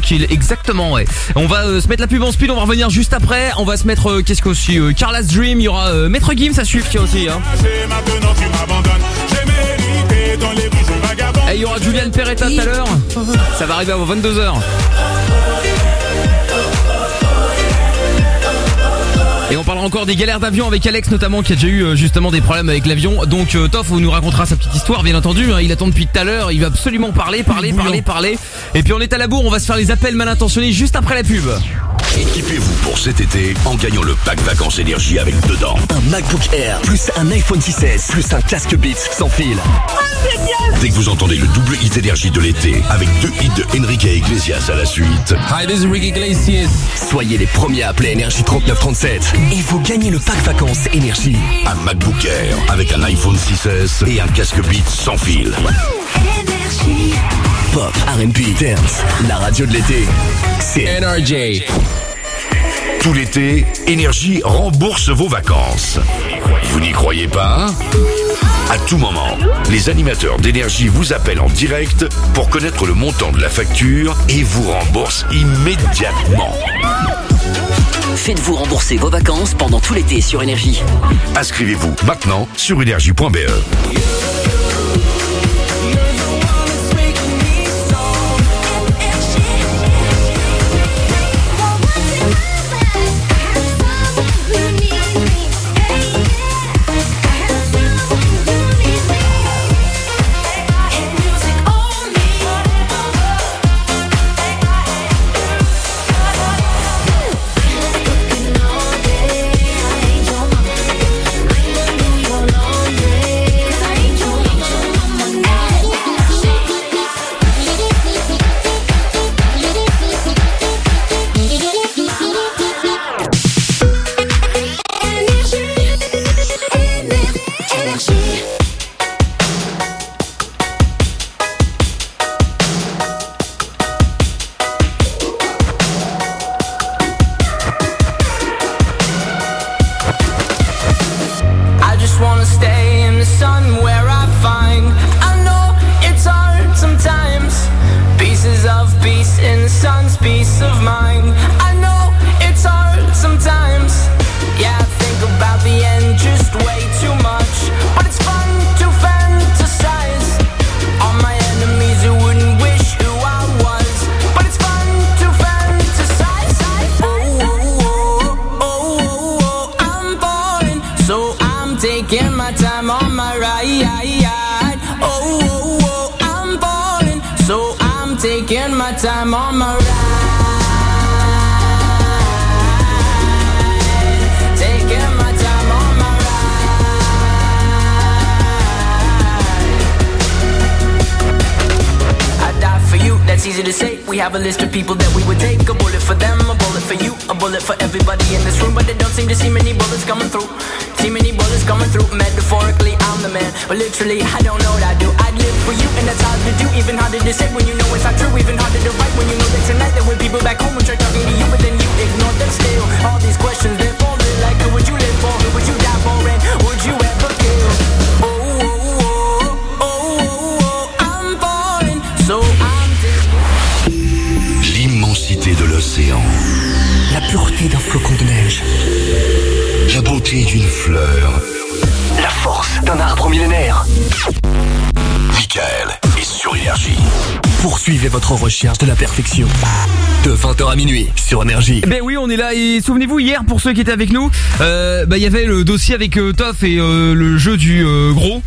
tranquille, exactement, ouais. On va euh, se mettre la pub en speed, on va revenir juste après. On va se mettre, euh, qu'est-ce qu'aussi euh, Carla's Dream, il y aura euh, Maître Gims à suivre, tiens aussi. Hein. Et il y aura Julian Peretta tout à l'heure. Ça va arriver à 22h. Encore des galères d'avion avec Alex notamment qui a déjà eu euh, justement des problèmes avec l'avion. Donc euh, Toff nous racontera sa petite histoire bien entendu. hein. il attend depuis tout à l'heure. Il va absolument parler, parler, parler, parler. Et puis on est à la bourre. On va se faire les appels mal intentionnés juste après la pub. Équipez-vous pour cet été en gagnant le pack vacances énergie avec dedans. Un MacBook Air, plus un iPhone 6s, plus un casque Beats sans fil. Dès que vous entendez le double hit énergie de l'été, avec deux hits de Enrique Iglesias à la suite. Hi, this is Ricky Iglesias. Soyez les premiers à appeler Énergie 3937 et vous gagnez le pack vacances Énergie. Un MacBook Air avec un iPhone 6S et un casque Beats sans fil. Pop, R&B, dance, la radio de l'été. C'est NRJ. Tout l'été, Énergie rembourse vos vacances. Vous n'y croyez pas? À tout moment, les animateurs d'énergie vous appellent en direct pour connaître le montant de la facture et vous remboursent immédiatement. Faites-vous rembourser vos vacances pendant tout l'été sur Énergie. Inscrivez-vous maintenant sur énergie.be. on est là et souvenez-vous hier pour ceux qui étaient avec nous, euh, bah il y avait le dossier avec euh, Toff et euh, le jeu du gros.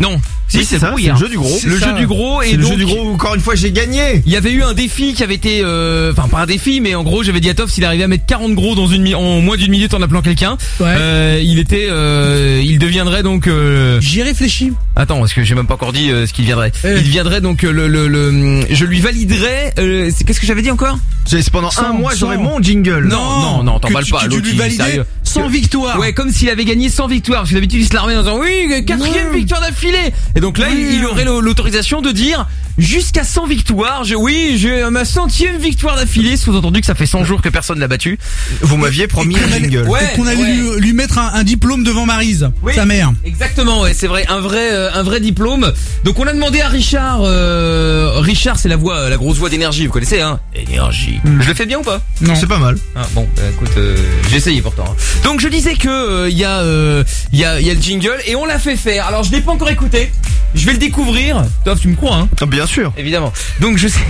Non, si c'est ça, c'est le jeu du gros. Le jeu du gros et le donc jeu du gros encore une fois j'ai gagné. Il y avait eu un défi qui avait été euh, enfin pas un défi mais en gros j'avais dit à Toff s'il arrivait à mettre 40 gros dans une mi- en moins d'une minute en appelant quelqu'un, euh, il était euh, il deviendrait donc euh, J'y réfléchis. Attends, parce que j'ai même pas encore dit euh, ce qu'il viendrait. Il deviendrait donc euh, le, le, le je lui validerais euh, c'est qu'est-ce que j'avais dit encore? C'est pendant un mois j'aurai mon jingle. Non, non, non, t'emballes pas. l'autre, lui il est sérieux. Sans Que- victoire. Ouais, comme s'il avait gagné sans victoire. Parce que d'habitude, il se la remet en disant oui, quatrième victoire d'affilée. Et donc là, il- il aurait l'au- l'autorisation de dire jusqu'à 100 victoires. Je, oui, j'ai ma centième victoire d'affilée. Sous-entendu que ça fait 100 jours que personne l'a battu. Vous m'aviez promis un jingle. Ouais, Et qu'on allait ouais. lui, lui mettre un, un diplôme devant Marise, Oui, sa mère. Exactement, ouais, c'est vrai, un vrai, euh, un vrai diplôme. Donc on a demandé à Richard. euh, Richard, c'est la voix, la grosse voix d'énergie. Vous connaissez, hein Énergie. Je le fais bien ou pas Non. C'est pas mal. Ah, bon, bah, écoute, euh, j'ai essayé pourtant. hein. Donc je disais que euh, il y a, euh, il y a, il y a le jingle et on l'a fait faire. Alors je l'ai pas encore écouté. Je vais le découvrir. Toi, tu me crois, hein Ah, Bien sûr. Évidemment. Donc je sais.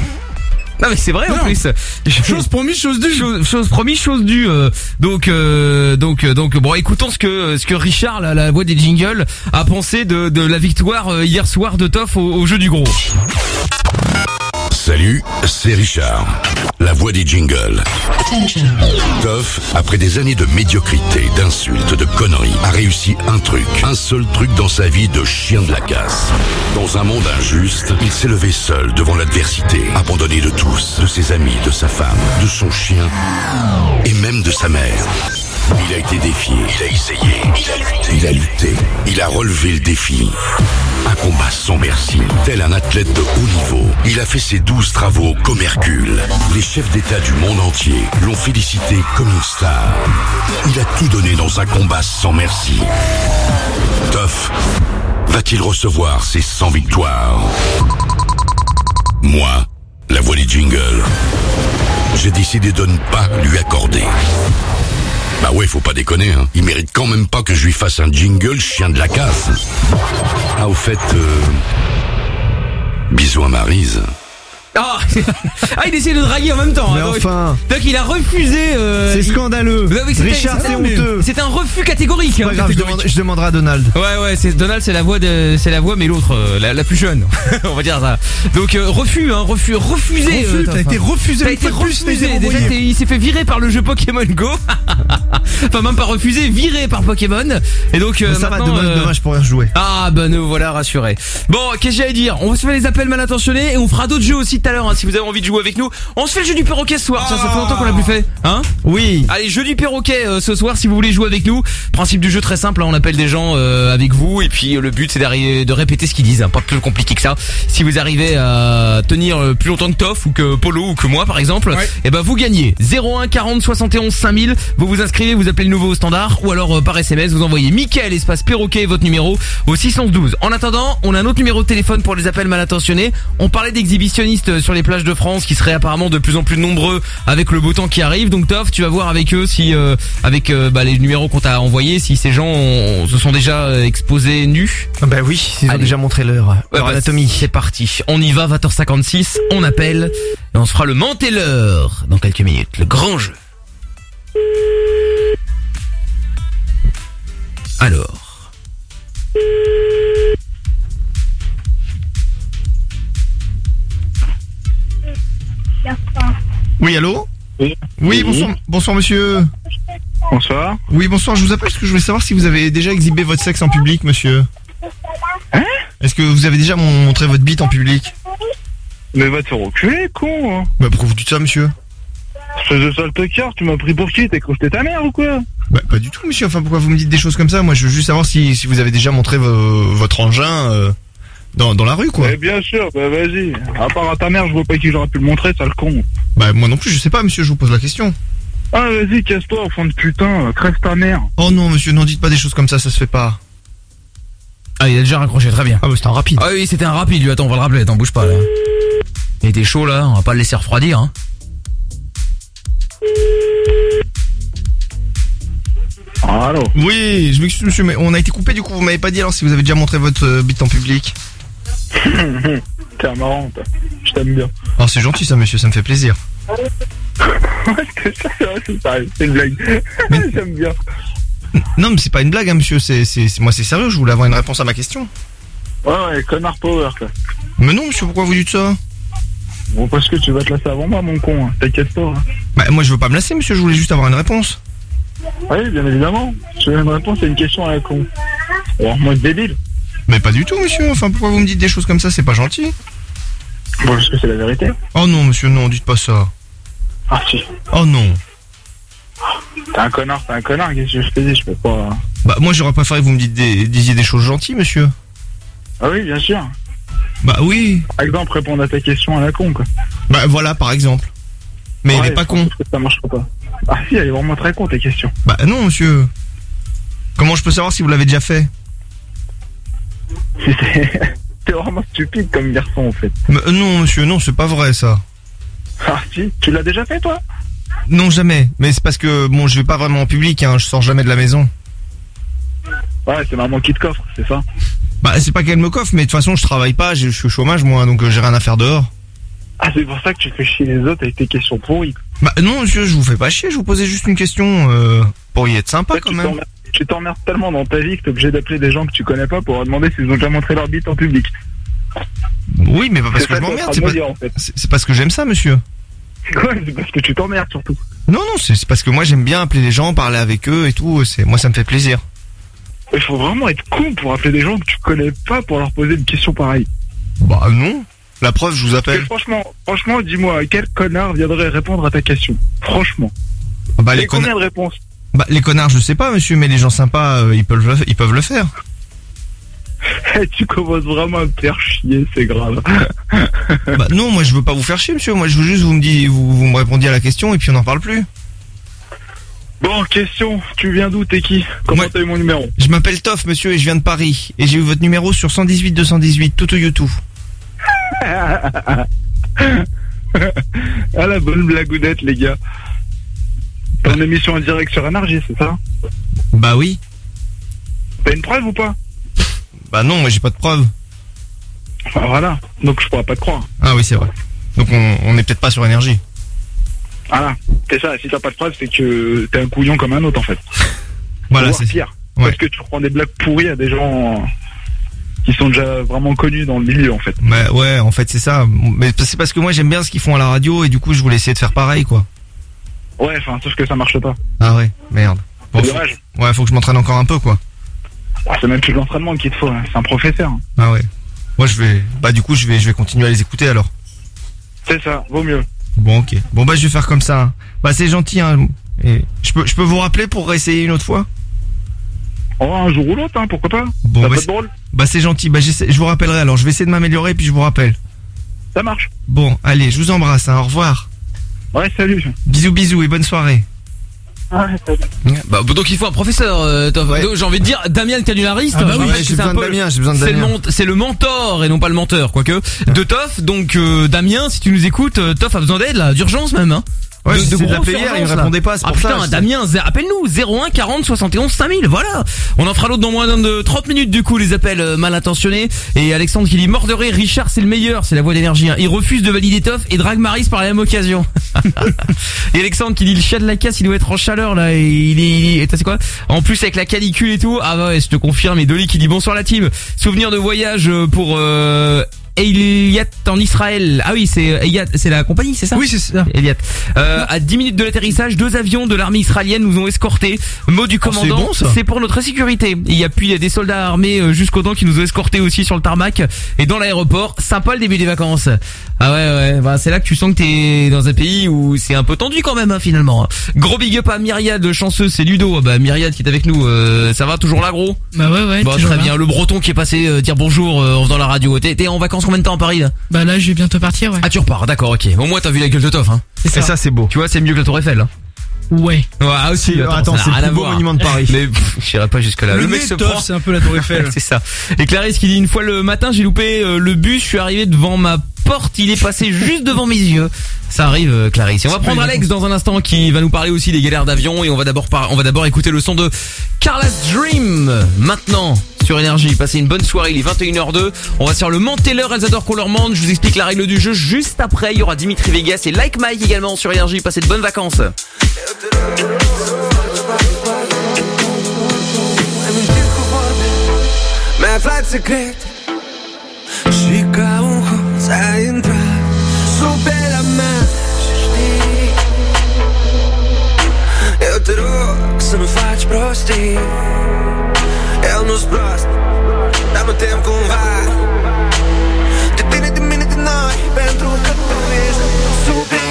Non mais c'est vrai en plus. Chose promise, chose due. Chose, chose promise, chose due. euh, donc, euh, donc, euh, donc, bon, écoutons ce que ce que Richard, la, la voix des jingles, a pensé de, de la victoire euh, hier soir de Toff au, au jeu du gros. Salut, c'est Richard, la voix des jingles. Toff, après des années de médiocrité, d'insultes, de conneries, a réussi un truc, un seul truc dans sa vie de chien de la casse. Dans un monde injuste, il s'est levé seul devant l'adversité, abandonné de tous, de ses amis, de sa femme, de son chien et même de sa mère. Il a été défié, il a essayé, il a lutté, il a relevé le défi. Un combat sans merci, tel un athlète de haut niveau. Il a fait ses douze travaux comme Hercule. Les chefs d'État du monde entier l'ont félicité comme une star. Il a tout donné dans un combat sans merci. Toff va-t-il recevoir ses 100 victoires? Moi, la voix des jingles, j'ai décidé de ne pas lui accorder. Bah ouais, faut pas déconner, hein. Il mérite quand même pas que je lui fasse un jingle chien de la casse. Ah, au fait, euh... bisous Marise. Ah, ah, il essaie de draguer en même temps. Mais hein, donc- enfin. Donc il a refusé. euh, C'est scandaleux. Richard, c'est honteux. C'est un refus catégorique. Hein, grave, je, catégorique. demande- je demanderai à Donald. Ouais ouais c'est Donald c'est la voix de c'est la voix mais l'autre euh, la, la plus jeune on va dire ça donc euh, refus hein refus refusé Refus, t'as été refusé t'as été plus, refusé déjà il s'est fait virer par le jeu Pokémon Go enfin même pas refusé viré par Pokémon et donc euh, ça va, euh, demain je pourrai rejouer. ah bah nous voilà rassurés. Bon, qu'est-ce que j'allais dire? On va se faire les appels mal intentionnés et on fera d'autres jeux aussi tout à l'heure hein, si vous avez envie de jouer avec nous. On se fait le jeu du perroquet ce soir. Tiens, ça fait longtemps qu'on l'a plus fait, hein Oui. Allez, jeu du perroquet euh, ce soir si vous voulez jouer avec nous. Principe du jeu très simple, hein, on appelle des gens euh, avec vous et puis euh, le but c'est d'arriver de répéter ce qu'ils disent, hein, pas plus compliqué que ça. Si vous arrivez à tenir euh, plus longtemps que Toff ou que Polo ou que moi par exemple, et ben vous gagnez 01 40 71 5000. Vous vous inscrivez, vous appelez le nouveau au standard ou alors euh, par SMS vous envoyez Mickaël espace perroquet votre numéro au 612. En attendant, on a un autre numéro de téléphone pour les appels mal intentionnés. On parlait d'exhibitionnistes euh, sur les plages de France qui seraient apparemment de plus en plus nombreux avec le beau temps qui arrive. Donc Toff, tu vas voir avec eux si euh, avec euh, bah, les numéros qu'on t'a envoyés si ces gens ont- se sont déjà exposés nus. Bah oui, ils ont Allez. déjà montré leur, Ouais, leur bah, anatomie. C'est parti. On y va, 20h56. On appelle et on se fera le menteur dans quelques minutes. Le grand jeu. Alors. Oui, allô Oui, bonsoir, bonsoir monsieur. Bonsoir. Oui, bonsoir, je vous appelle parce que je voulais savoir si vous avez déjà exhibé votre sexe en public, monsieur. Hein Est-ce que vous avez déjà mon- montré votre bite en public Mais va te reculer, con. hein. Bah pourquoi vous dites ça, monsieur Espèce de sale tocard, tu m'as pris pour qui T'as que j'étais ta mère ou quoi Bah pas du tout, monsieur. Enfin, pourquoi vous me dites des choses comme ça Moi, je veux juste savoir si, si vous avez déjà montré vo- votre engin euh, dans, dans la rue, quoi. Eh bien sûr, bah vas-y. À part à ta mère, je vois pas qui j'aurais pu le montrer, sale con. Bah moi non plus, je sais pas, monsieur. Je vous pose la question. Ah vas-y, casse-toi, enfant de putain, euh, crève ta mère. Oh non, monsieur, n'en dites pas des choses comme ça, ça se fait pas. Ah, il a déjà raccroché, très bien. Ah bah c'était un rapide. Ah oui, c'était un rapide, lui. Attends, on va le rappeler. Attends, bouge pas, là. Il était chaud, là. On va pas le laisser refroidir, hein. Allô Oui, je m'excuse, monsieur, mais on a été coupé. Du coup, vous m'avez pas dit alors si vous avez déjà montré votre euh, bite en public. T'es marrant, toi. Je t'aime bien. Oh, c'est gentil ça, monsieur, ça me fait plaisir. C'est une blague. J'aime bien. Non, mais c'est pas une blague, hein, monsieur. C'est, moi, c'est sérieux. Je voulais avoir une réponse à ma question. Ouais, ouais, connard power, quoi. Mais non, monsieur, pourquoi vous dites ça? Bon, parce que tu vas te lasser avant moi, mon con. hein. T'inquiète pas. hein. Bah, moi, je veux pas me lasser, monsieur. Je voulais juste avoir une réponse. Oui, bien évidemment. Tu veux une réponse à une question à la con. Alors, moi, débile. Mais pas du tout, monsieur. Enfin, pourquoi vous me dites des choses comme ça? C'est pas gentil. Bon, parce que c'est la vérité. Oh non, monsieur, non, dites pas ça. Ah, si. Oh non. T'es un connard, t'es un connard. Qu'est-ce que je te dis Je peux pas. Bah, moi, j'aurais préféré que vous me dites des, disiez des choses gentilles, monsieur. Ah oui, bien sûr. Bah oui. Par exemple, répondre à ta question à la con, quoi. Bah voilà, par exemple. Mais il Ouais, est pas je con. pense que Ça marchera pas. Ah si, elle est vraiment très con, ta question. Bah non, monsieur. Comment je peux savoir si vous l'avez déjà fait? T'es vraiment stupide comme garçon, en fait. Euh, Non, monsieur, non, c'est pas vrai ça. Ah si, tu l'as déjà fait, toi? Non, jamais. Mais c'est parce que bon, je vais pas vraiment en public, hein. Je sors jamais de la maison. Ouais, c'est maman qui te coffre, c'est ça? Bah c'est pas qu'elle me coffre, mais de toute façon, je travaille pas, je suis au chômage moi, donc euh, j'ai rien à faire dehors. Ah, c'est pour ça que tu fais chier les autres avec tes questions pourries. Bah non, monsieur, je vous fais pas chier, je vous posais juste une question. Euh, pour y être sympa quand même. Tu t'emmerdes tellement dans ta vie que t'es obligé d'appeler des gens que tu connais pas pour leur demander s'ils ont déjà montré leur bite en public. Oui, mais pas parce C'est que ça je m'emmerde, est c'est pas, en fait. c'est c'est parce que j'aime ça, monsieur. Ouais, c'est parce que tu t'emmerdes surtout. Non, non, c'est c'est parce que moi j'aime bien appeler les gens, parler avec eux et tout. C'est moi ça me fait plaisir. Il faut vraiment être con pour appeler des gens que tu connais pas pour leur poser une question pareille. Bah non. La preuve, je vous appelle. franchement, franchement, dis-moi, quel connard viendrait répondre à ta question? Franchement. Bah Et les combien de réponses? Bah les connards, je sais pas, monsieur, mais les gens sympas, euh, ils peuvent le, ils peuvent le faire. Eh, Tu commences vraiment à me faire chier, c'est grave. bah non, moi je veux pas vous faire chier, monsieur. Moi je veux juste vous me dites, vous, vous me répondiez à la question et puis on n'en parle plus. Bon, question, tu viens d'où, t'es qui? Comment t'as eu mon numéro? Je m'appelle Toff, monsieur, et je viens de Paris. Et j'ai eu votre numéro sur 118 218, tout au YouTube. Ah la bonne blagoudette, les gars. T'as une émission en direct sur NRJ, c'est ça Bah oui. T'as une preuve ou pas Bah non, moi j'ai pas de preuves. Ah, Voilà, donc je pourrais pas te croire. Ah oui, c'est vrai. Donc on, on est peut-être pas sur énergie. Voilà, c'est ça, si t'as pas de preuve, c'est que t'es un couillon comme un autre en fait. Voilà, c'est pire. Parce que tu reprends des blagues pourries à des gens qui sont déjà vraiment connus dans le milieu en fait. Bah ouais, en fait c'est ça. Mais c'est parce que moi j'aime bien ce qu'ils font à la radio et du coup je voulais essayer de faire pareil quoi. Ouais, enfin, sauf que ça marche pas. Ah ouais, merde. C'est faut- dommage. Ouais, faut que je m'entraîne encore un peu quoi. C'est même plus de l'entraînement qu'il te faut, hein. c'est un professeur. Ah ouais. Moi je vais, bah du coup je vais, je vais continuer à les écouter alors. C'est ça, vaut mieux. Bon ok. Bon bah je vais faire comme ça. hein. Bah c'est gentil. Hein. Et je peux, je peux vous rappeler pour réessayer une autre fois? Oh, un jour ou l'autre, hein, pourquoi pas Bon Ça bah peut être c'est- drôle. bah c'est gentil. Bah j'essaie- je vous rappellerai alors. Je vais essayer de m'améliorer puis je vous rappelle. Ça marche. Bon allez, je vous embrasse. Hein. Au revoir. Ouais, salut. Bisous bisous et bonne soirée. Bah, donc il faut un professeur, euh, j'ai envie de dire Damien le canulariste. Ah bah oui, j'ai c'est un besoin de peu- Damien, j'ai besoin de c'est le Damien. ment- C'est le mentor et non pas le menteur, quoique. De Toff, donc euh, Damien, si tu nous écoutes, euh, Toff a besoin d'aide là, d'urgence même. Hein. Ouais, de hier, il urgences, là. répondait pas, Ah pour putain, Damien, appelle-nous 01 40 71 5000, voilà. On en fera l'autre dans moins de 30 minutes du coup, les appels euh, mal intentionnés. Et Alexandre qui dit mort de rire, Richard c'est le meilleur, c'est la voix d'énergie. hein. Il refuse de valider Toff et drague Maris par la même occasion. et Alexandre qui dit le chat de la casse, il doit être en chaleur là. Et il est, c'est quoi? En plus avec la canicule et tout. Ah ouais, je te confirme. Et Dolly qui dit bonsoir la team. Souvenir de voyage euh, pour euh, Eliat en Israël. Ah oui, c'est Eliat, c'est la compagnie, c'est ça Oui, c'est ça. Eliat. Euh, à 10 minutes de l'atterrissage, deux avions de l'armée israélienne nous ont escortés. Mot du commandant, Oh, c'est bon, ça. c'est pour notre sécurité. Il y a puis il y a des soldats armés euh, jusqu'aux dents qui nous ont escortés aussi sur le tarmac et dans l'aéroport. Sympa le début des vacances. Ah ouais ouais, bah c'est là que tu sens que t'es dans un pays où c'est un peu tendu quand même hein, finalement. Gros big up à Myriade chanceuse, c'est Ludo. Ah Bah Myriade qui est avec nous, euh, ça va toujours là gros Bah ouais ouais. Bon toujours très là. bien, le breton qui est passé euh, dire bonjour euh, en faisant la radio. T'es en vacances combien de temps à Paris là? Bah là je vais bientôt partir ouais. Ah tu repars, d'accord ok. Au moins t'as vu la gueule de Toff hein. C'est ça. Et ça c'est beau. Tu vois c'est mieux que la tour Eiffel hein. Ouais. Ouais, ah aussi, C'est- attends, c'est le plus beau monument de Paris. Mais j'irai pas jusque là. Le Le, mec se prend. c'est un peu la tour Eiffel. c'est ça. Et Clarisse qui dit une fois le matin, j'ai loupé euh, le bus, je suis arrivé devant ma porte, il est passé juste devant mes yeux. Ça arrive euh, Clarisse. Et on va prendre Alex dans un instant qui va nous parler aussi des galères d'avion et on va d'abord par- on va d'abord écouter le son de Carla's Dream maintenant sur énergie. Passez une bonne soirée, il est 21h02. On va sur le Manteller, elles adorent qu'on leur mande. Je vous explique la règle du jeu juste après. Il y aura Dimitri Vegas et Like Mike également sur énergie. Passez de bonnes vacances. Eu nu-s prost Dar mă tem cumva. De tine, de mine, de noi Pentru că tu ești sub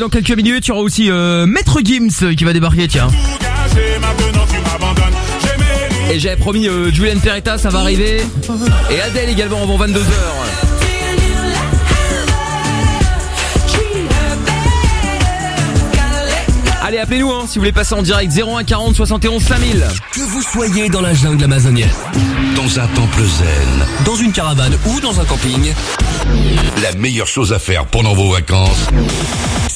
dans quelques minutes. Il y aura aussi euh, Maître Gims qui va débarquer, tiens. Et j'avais promis euh, Julian Peretta, ça va arriver. Et Adèle également avant 22h. Allez, appelez-nous hein, si vous voulez passer en direct 01 40 71 5000. Que vous soyez dans la jungle amazonienne, Dans un temple zen, dans une caravane ou dans un camping, la meilleure chose à faire pendant vos vacances,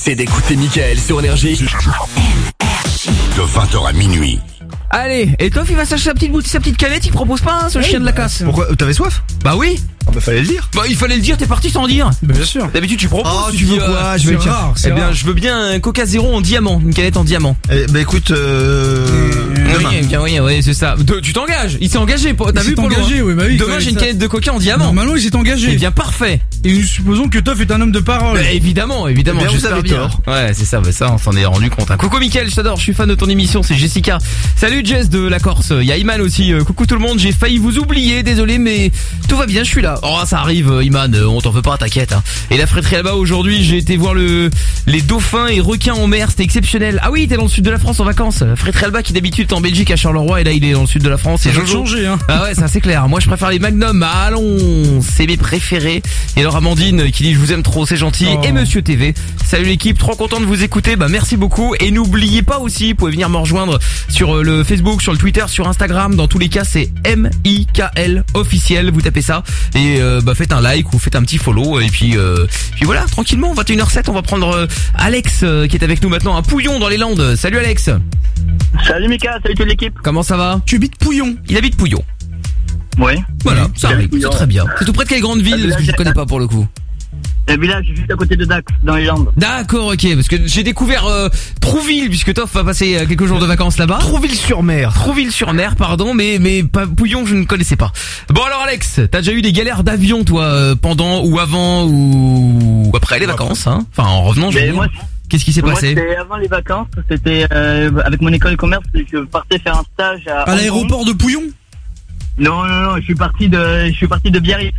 c'est d'écouter Michael sur Énergie. de 20h à minuit. Allez, et Toff il va s'acheter sa petite bouteille, sa petite canette, il propose pas hein, ce chien de la casse. Pourquoi T'avais soif? Bah oui. Ah bah fallait le dire. Bah il fallait le dire, t'es parti sans dire. Bien sûr. D'habitude tu proposes. Oh, tu veux dis, quoi? Je C'est vais rare, Eh c'est bien, rare. je veux bien un Coca Zéro en diamant, une canette en diamant. Eh, bah écoute, euh, demain. Oui, bien, oui, oui, c'est ça. De- tu t'engages. Il s'est engagé. pour- T'as Il vu s'est engagé, oui, bah oui, Demain, fallait j'ai une ça. canette de Coca en diamant. Normalement, il s'est engagé. Eh bien, parfait. Et nous supposons que Toff est un homme de parole. Bah, évidemment, évidemment. Eh bien, vous j'espère avez bien. tort. Ouais, c'est ça, bah, ça, on s'en est rendu compte. hein. Coucou Mickaël, je t'adore, je suis fan de ton émission, c'est Jessica. Salut Jess de la Corse. Il y a Iman aussi. Euh, coucou tout le monde, j'ai failli vous oublier, désolé, mais tout va bien, je suis là. Oh, ça arrive, euh, Iman, euh, on t'en veut pas, t'inquiète. hein. Et la fréterie là-bas aujourd'hui, j'ai été voir le les dauphins et requins en mer, c'était exceptionnel. Ah oui, t'es dans le sud de la France en vacances. Fréterie Alba qui d'habitude est en Belgique à Charleroi et là il est dans le sud de la France. Ça Et Jojo. changer, hein. Ah ouais, ça c'est clair. Moi je préfère les Magnum. Allons, c'est mes préférés. Et alors Amandine qui dit je vous aime trop, c'est gentil. Oh. Et Monsieur TV. Salut l'équipe, trop content de vous écouter. Bah merci beaucoup. Et n'oubliez pas aussi, vous pouvez venir me rejoindre sur euh, le Facebook, sur le Twitter, sur Instagram. Dans tous les cas, c'est M I K L officiel. Vous tapez ça et euh, bah faites un like ou faites un petit follow. Et puis euh, puis voilà, tranquillement. 21h07, on va prendre euh, Alex euh, qui est avec nous maintenant à Pouillon dans les Landes. Salut Alex. Salut Mika, salut toute l'équipe. Comment ça va? Tu habites Pouillon. Il habite Pouillon. Ouais. Voilà, ça arrive, c'est très bien. C'est tout près de quelle grande ville? Parce que je connais pas pour le coup. Un village juste à côté de Dax, dans les Landes. D'accord, ok, parce que j'ai découvert euh, Trouville, puisque Toff va passer euh, quelques jours de vacances là-bas. Trouville-sur-Mer. Trouville-sur-Mer, pardon, mais mais pas Pouillon, je ne connaissais pas. Bon alors Alex, t'as déjà eu des galères d'avion toi euh, pendant ou avant ou après les vacances, hein Enfin en revenant, je veux Mais dire. moi, Qu'est-ce qui s'est passé C'était avant les vacances, c'était euh, avec mon école de commerce, je partais faire un stage à, À l'aéroport de Pouillon? Non, non, non, je suis parti de, je suis parti de Biarritz.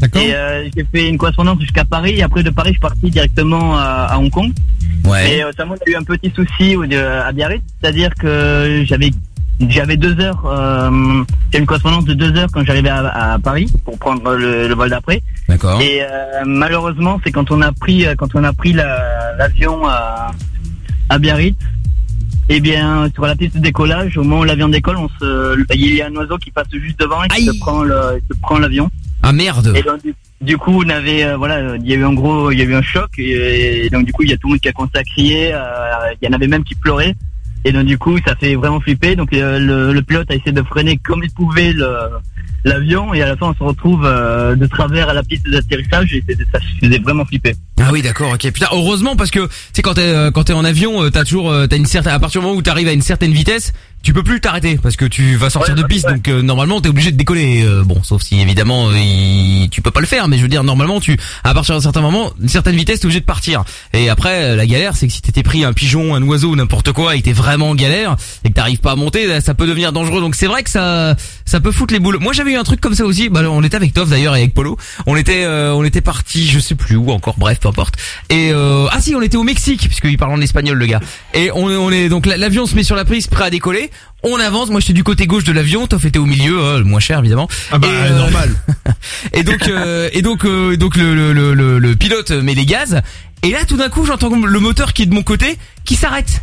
D'accord. Et euh, j'ai fait une correspondance jusqu'à Paris. Et après de Paris, je suis parti directement à, à Hong Kong. Ouais. Et euh, notamment, y a eu un petit souci à Biarritz, c'est-à-dire que j'avais j'avais deux heures, euh, j'ai une correspondance de deux heures quand j'arrivais à, à Paris pour prendre le, le vol d'après. D'accord. Et euh, malheureusement, c'est quand on a pris quand on a pris la- l'avion à, à Biarritz. Eh bien, sur la piste de décollage, au moment où l'avion décolle, on se, il y a un oiseau qui passe juste devant et qui se prend le, se prend l'avion. Ah merde. Et donc, du, du coup, on avait, euh, voilà, il y a eu un gros, il y a eu un choc et, et donc du coup, il y a tout le monde qui a commencé à crier. euh, Il y en avait même qui pleuraient. Et donc du coup, ça fait vraiment flipper. Donc euh, le, le pilote a essayé de freiner comme il pouvait le l'avion et à la fin on se retrouve euh, de travers à la piste d'atterrissage et ça faisait vraiment flipper. Ah oui d'accord ok putain heureusement parce que tu sais quand t'es quand t'es en avion t'as toujours t'as une certaine à partir du moment où t'arrives à une certaine vitesse tu peux plus t'arrêter parce que tu vas sortir de piste donc euh, normalement t'es obligé de décoller euh, bon sauf si évidemment euh, il- tu peux pas le faire mais je veux dire normalement tu à partir d'un certain moment une certaine vitesse t'es obligé de partir. Et après euh, la galère c'est que si t'étais pris un pigeon un oiseau n'importe quoi et que t'es vraiment en galère et que t'arrives pas à monter là, ça peut devenir dangereux. Donc c'est vrai que ça ça peut foutre les boules. Moi j'avais eu un truc comme ça aussi. Bah, on était avec Tov d'ailleurs et avec Polo. On était euh, on était parti je sais plus où encore bref peu importe. Et euh, ah si on était au Mexique puisqu'il parle en espagnol le gars. Et on, on est donc la- l'avion se met sur la prise prêt à décoller on avance. Moi j'étais du côté gauche de l'avion. Tov était au milieu. Euh, le moins cher évidemment. Ah bah normal. Et donc euh, et donc euh, donc le, le, le, le- le pilote met les gaz. Et là tout d'un coup j'entends le moteur qui est de mon côté qui s'arrête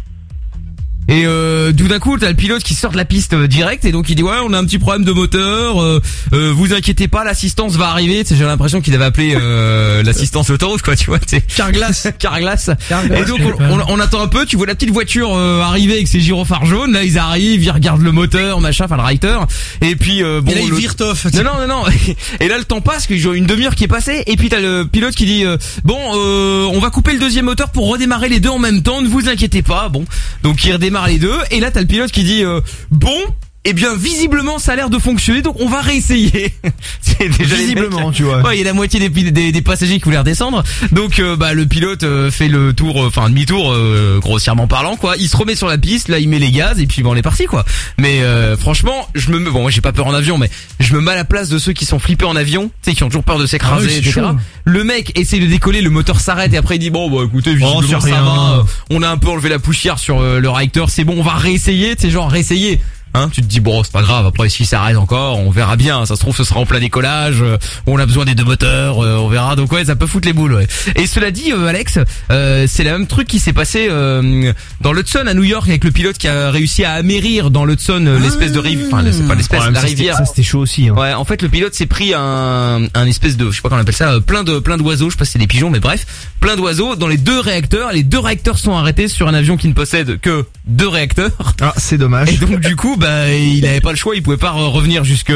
et euh, tout d'un coup, t'as le pilote qui sort de la piste euh, direct et donc il dit ouais, on a un petit problème de moteur. Euh, euh, vous inquiétez pas, l'assistance va arriver. Tu sais, J'ai l'impression qu'il avait appelé euh, l'assistance autoroute quoi, tu vois. Carglass, Carglass. Et donc on, on- on attend un peu. Tu vois la petite voiture euh, arriver avec ses gyrophares jaunes. Là ils arrivent, ils regardent le moteur, machin, enfin le writer. Et puis euh, bon. Et là, ils le- virent off. Non non non non. Et là le temps passe, a une demi-heure qui est passée. Et puis t'as le pilote qui dit euh, bon, euh, on va couper le deuxième moteur pour redémarrer les deux en même temps. Ne vous inquiétez pas. Bon, donc il redémarre les deux. Et là t'as le pilote qui dit euh, bon. Eh bien, visiblement, ça a l'air de fonctionner, donc on va réessayer. C'est déjà Visiblement, mecs- tu vois. Ouais, il y a la moitié des, des, des passagers qui voulaient redescendre. Donc, euh, bah, le pilote euh, fait le tour, euh, enfin demi-tour, euh, grossièrement parlant, quoi. Il se remet sur la piste, là, il met les gaz, et puis bon, on est parti, quoi. Mais euh, franchement, je me, bon, moi, j'ai pas peur en avion, mais je me mets à la place de ceux qui sont flippés en avion, tu sais, qui ont toujours peur de s'écraser, Ah oui, etc. chaud. Le mec essaie de décoller, le moteur s'arrête, et après il dit bon, bah écoutez, visiblement, c'est ça va. On a un peu enlevé la poussière sur euh, le réacteur, c'est bon, on va réessayer, tu sais, genre réessayer. Hein, tu te dis bon c'est pas grave après si ça arrête encore on verra bien ça se trouve ce sera en plein décollage euh, on a besoin des deux moteurs euh, on verra donc ouais ça peut foutre les boules ouais. et cela dit euh, Alex euh, c'est le même truc qui s'est passé euh, dans l'Hudson à New York avec le pilote qui a réussi à amérir dans l'Hudson euh, l'espèce de rive enfin c'est pas l'espèce Ouais, la rivière ça, c'était chaud aussi. hein. Ouais, en fait, le pilote s'est pris un, un espèce de, je sais pas comment on appelle ça, plein de, plein d'oiseaux. Je sais pas si c'est des pigeons, mais bref, plein d'oiseaux dans les deux réacteurs. Les deux réacteurs sont arrêtés sur un avion qui ne possède que deux réacteurs. Ah, c'est dommage. Et donc du coup, bah, il avait pas le choix. Il pouvait pas re- revenir jusque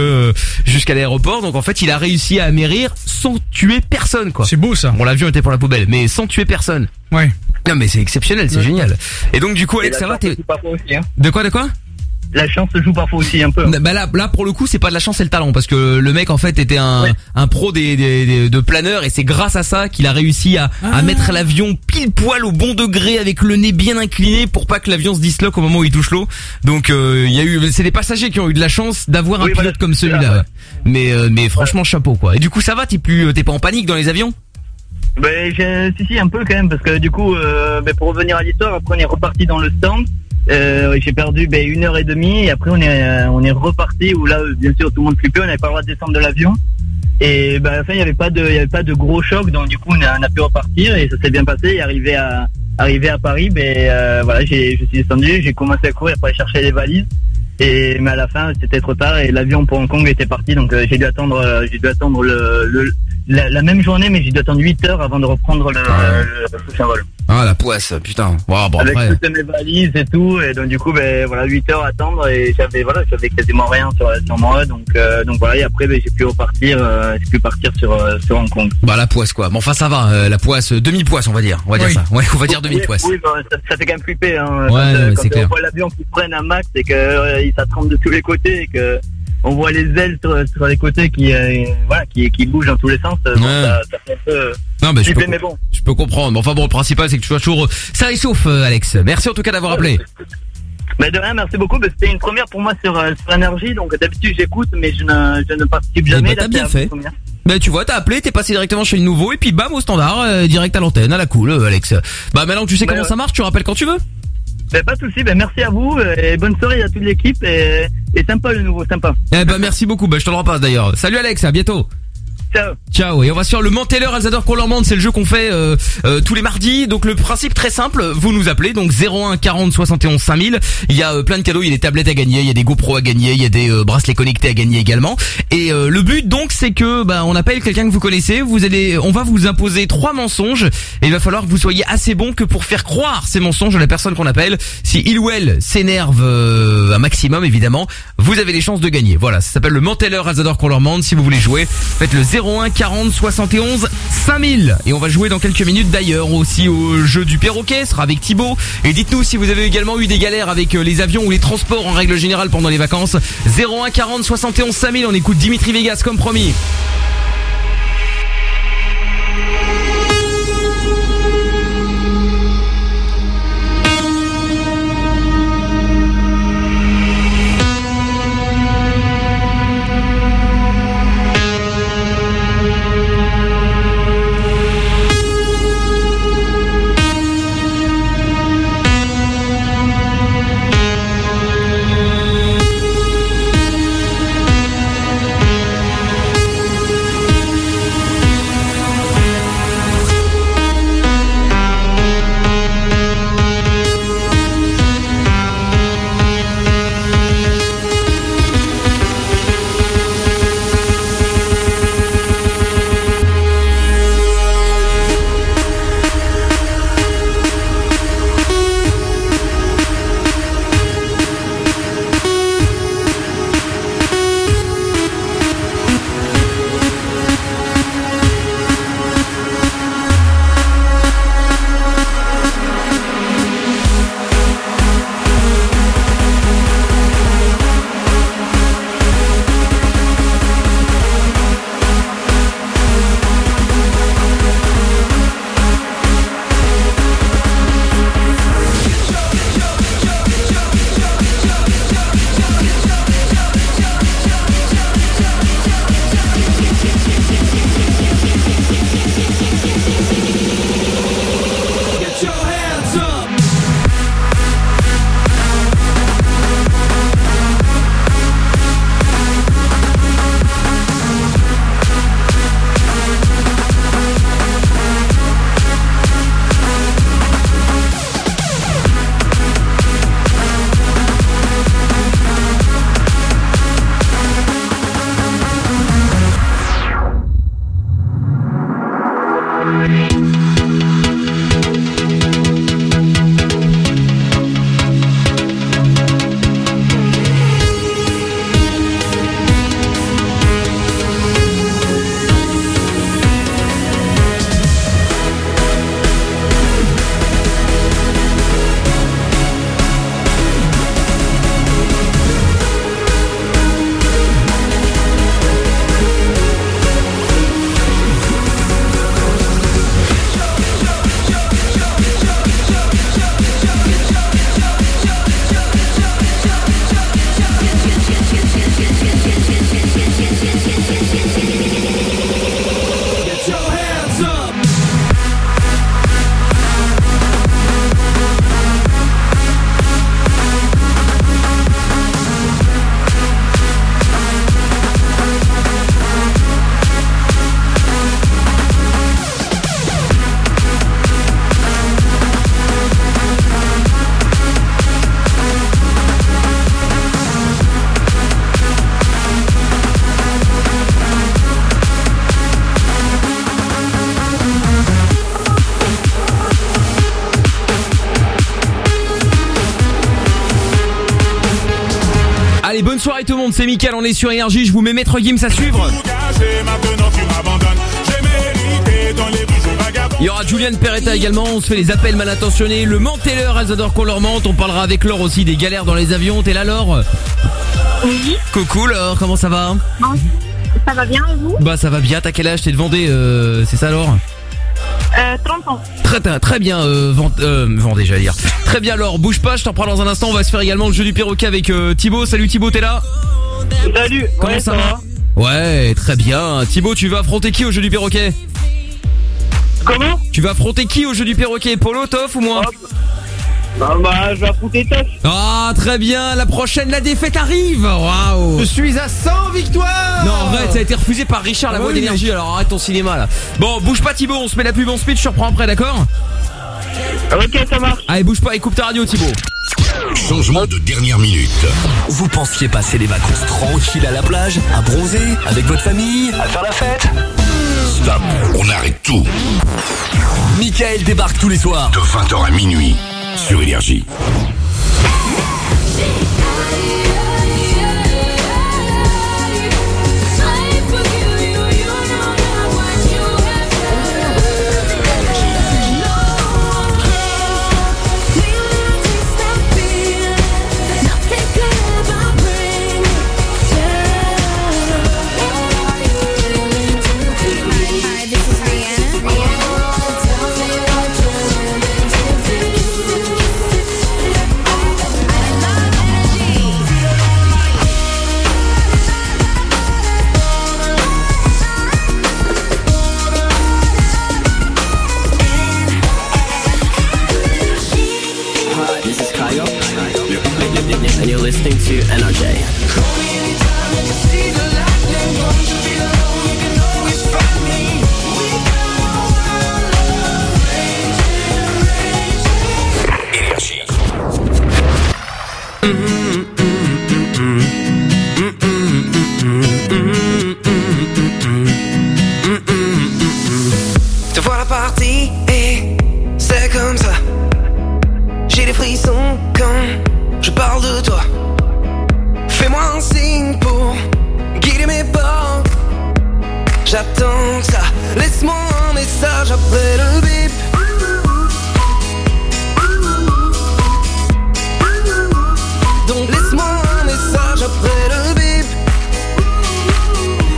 jusqu'à l'aéroport. Donc en fait, il a réussi à amérir sans tuer personne, quoi. C'est beau ça. Bon, l'avion était pour la poubelle, mais sans tuer personne. Ouais. Non, mais c'est exceptionnel, c'est génial. Et donc du coup, Alex, ça va t'es hein. de quoi, de quoi? La chance se joue parfois aussi un peu. bah là, là pour le coup c'est pas de la chance c'est le talent parce que le mec en fait était un, un pro des, des, des- de planeur et c'est grâce à ça qu'il a réussi à, à mettre l'avion pile poil au bon degré avec le nez bien incliné pour pas que l'avion se disloque au moment où il touche l'eau. Donc euh, il y a eu c'est les passagers qui ont eu de la chance d'avoir un pilote voilà, comme celui-là. ouais. Mais euh, mais franchement chapeau quoi. Et du coup ça va? T'es plus t'es pas en panique dans les avions? Ben, j'ai- si, si, un peu quand même, parce que du coup, euh, ben, pour revenir à l'histoire, après on est reparti dans le stand. Euh, j'ai perdu ben, une heure et demie et après on est euh, on est reparti où là bien sûr tout le monde flippait on n'avait pas le droit de descendre de l'avion. Et ben, à la fin il y avait pas de il y avait pas de gros choc donc du coup on a, on a pu repartir et ça s'est bien passé. Et arrivé à arrivé à Paris ben euh, voilà j'ai je suis descendu j'ai commencé à courir pour aller chercher les valises. Et mais à la fin c'était trop tard et l'avion pour Hong Kong était parti donc euh, j'ai dû attendre euh, j'ai dû attendre le, le la, la même journée mais j'ai dû attendre 8 heures avant de reprendre le, le prochain vol Ah la poisse putain. Wow, bon avec après. toutes mes valises et tout et donc du coup ben voilà 8 heures à attendre et j'avais voilà j'avais quasiment rien sur, sur moi donc euh, donc voilà et après ben, j'ai pu repartir euh, j'ai pu partir sur euh, sur Hong Kong Bah la poisse quoi. Bon enfin ça va euh, la poisse demi poisse on va dire on va dire Oui. ça. Ouais on va dire demi poisse. oui, oui, ben, ça, ça fait quand même flipper hein, Ouais, quand, clair. on voit l'avion qui prenne un max et que euh, il s'attrempe de tous les côtés et que on voit les ailes sur, sur les côtés qui euh, voilà qui qui bougent dans tous les sens euh, ça, ça fait un peu Non mais je peux, mais bon je peux comprendre. Mais enfin bon le principal c'est que tu sois toujours ça réchauffe euh, Alex. Merci en tout cas d'avoir appelé. Mais de rien, merci beaucoup. Ben, C'était une première pour moi sur, euh, sur énergie. Donc d'habitude j'écoute, mais je ne, je ne participe jamais. bah, t'as bien fait. Bah tu vois, t'as appelé, t'es passé directement chez le nouveau et puis bam au standard, euh, direct à l'antenne, à la cool, euh, Alex. Bah maintenant que tu sais Bah, comment ouais. ça marche, tu rappelles quand tu veux. Ben, pas de souci. Ben, merci à vous euh, et bonne soirée à toute l'équipe et, et sympa le nouveau, sympa. Eh bah merci beaucoup, bah je te le repasse d'ailleurs. Salut Alex, à bientôt. Ciao. Et on va sur le Menteller adorent qu'on leur c'est le jeu qu'on fait euh, euh, tous les mardis. Donc le principe très simple, vous nous appelez donc 01 40 71 5000. Il y a euh, plein de cadeaux, il y a des tablettes à gagner, il y a des GoPro à gagner, il y a des euh, bracelets connectés à gagner également. Et euh, le but donc c'est que bah, on appelle quelqu'un que vous connaissez, vous allez, on va vous imposer trois mensonges et il va falloir que vous soyez assez bon que pour faire croire ces mensonges à la personne qu'on appelle. Si il ou elle s'énerve un maximum évidemment, vous avez les chances de gagner. Voilà, ça s'appelle le menteleur Azador qu'on leur demande. Si vous voulez jouer, faites le 01 40 71 5000 et on va jouer dans quelques minutes d'ailleurs aussi au jeu du perroquet, sera avec Thibaut. Et dites-nous si vous avez également eu des galères avec euh, les avions ou les transports en règle générale pendant les vacances. 01 40 71 5000, on écoute Dimitri Vegas comme promis. C'est Mickaël, on est sur Énergie, je vous mets Maître Gims à suivre. Il y aura Julian Peretta également, on se fait les appels mal intentionnés, le menteleur, elles adorent qu'on leur mente, on parlera avec Laure aussi des galères dans les avions, t'es là Laure? Oui. Coucou Laure, comment ça va? Ça va bien, et vous? Bah ça va bien, t'as quel âge? T'es de Vendée, euh, c'est ça Laure? Euh, 30 ans. Très très, bien, euh, Vend- euh, Vendée j'allais dire. Très bien Laure, bouge pas, je t'en parle dans un instant, on va se faire également le jeu du perroquet avec euh, Thibaut. Salut Thibaut, t'es là? Salut. Comment ouais, ça va Ouais, très bien. Thibaut, tu vas affronter qui au jeu du perroquet Comment Tu vas affronter qui au jeu du perroquet Polo, Toff ou moi Bah, bah, je vais affronter Toff. Ah, très bien. La prochaine, la défaite arrive. Waouh. Je suis à 100 victoires Non, arrête, ça a été refusé par Richard, la Ah voix oui. d'énergie. Alors arrête ton cinéma là. Bon, bouge pas Thibaut, on se met la pub en speed, je te reprends après, d'accord Ok, ça marche. Allez, bouge pas et coupe ta radio Thibaut. Changement de dernière minute. Vous pensiez passer les vacances tranquilles à la plage, à bronzer, avec votre famille, à faire la fête Stop, on arrête tout. Michael débarque tous les soirs. De 20h à minuit sur Énergie. Voilà parti et c'est comme ça. J'ai des frissons quand je parle de toi. Fais-moi un signe pour guider mes pas. J'attends ça. Laisse-moi un message après le bip. Donc laisse-moi un message après le bip.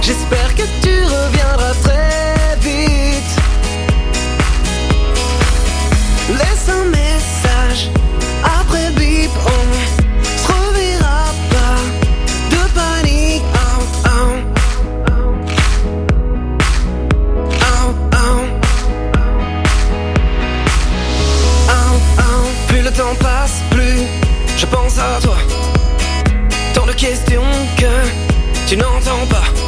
J'espère que tu reviendras que tu n'entends pas.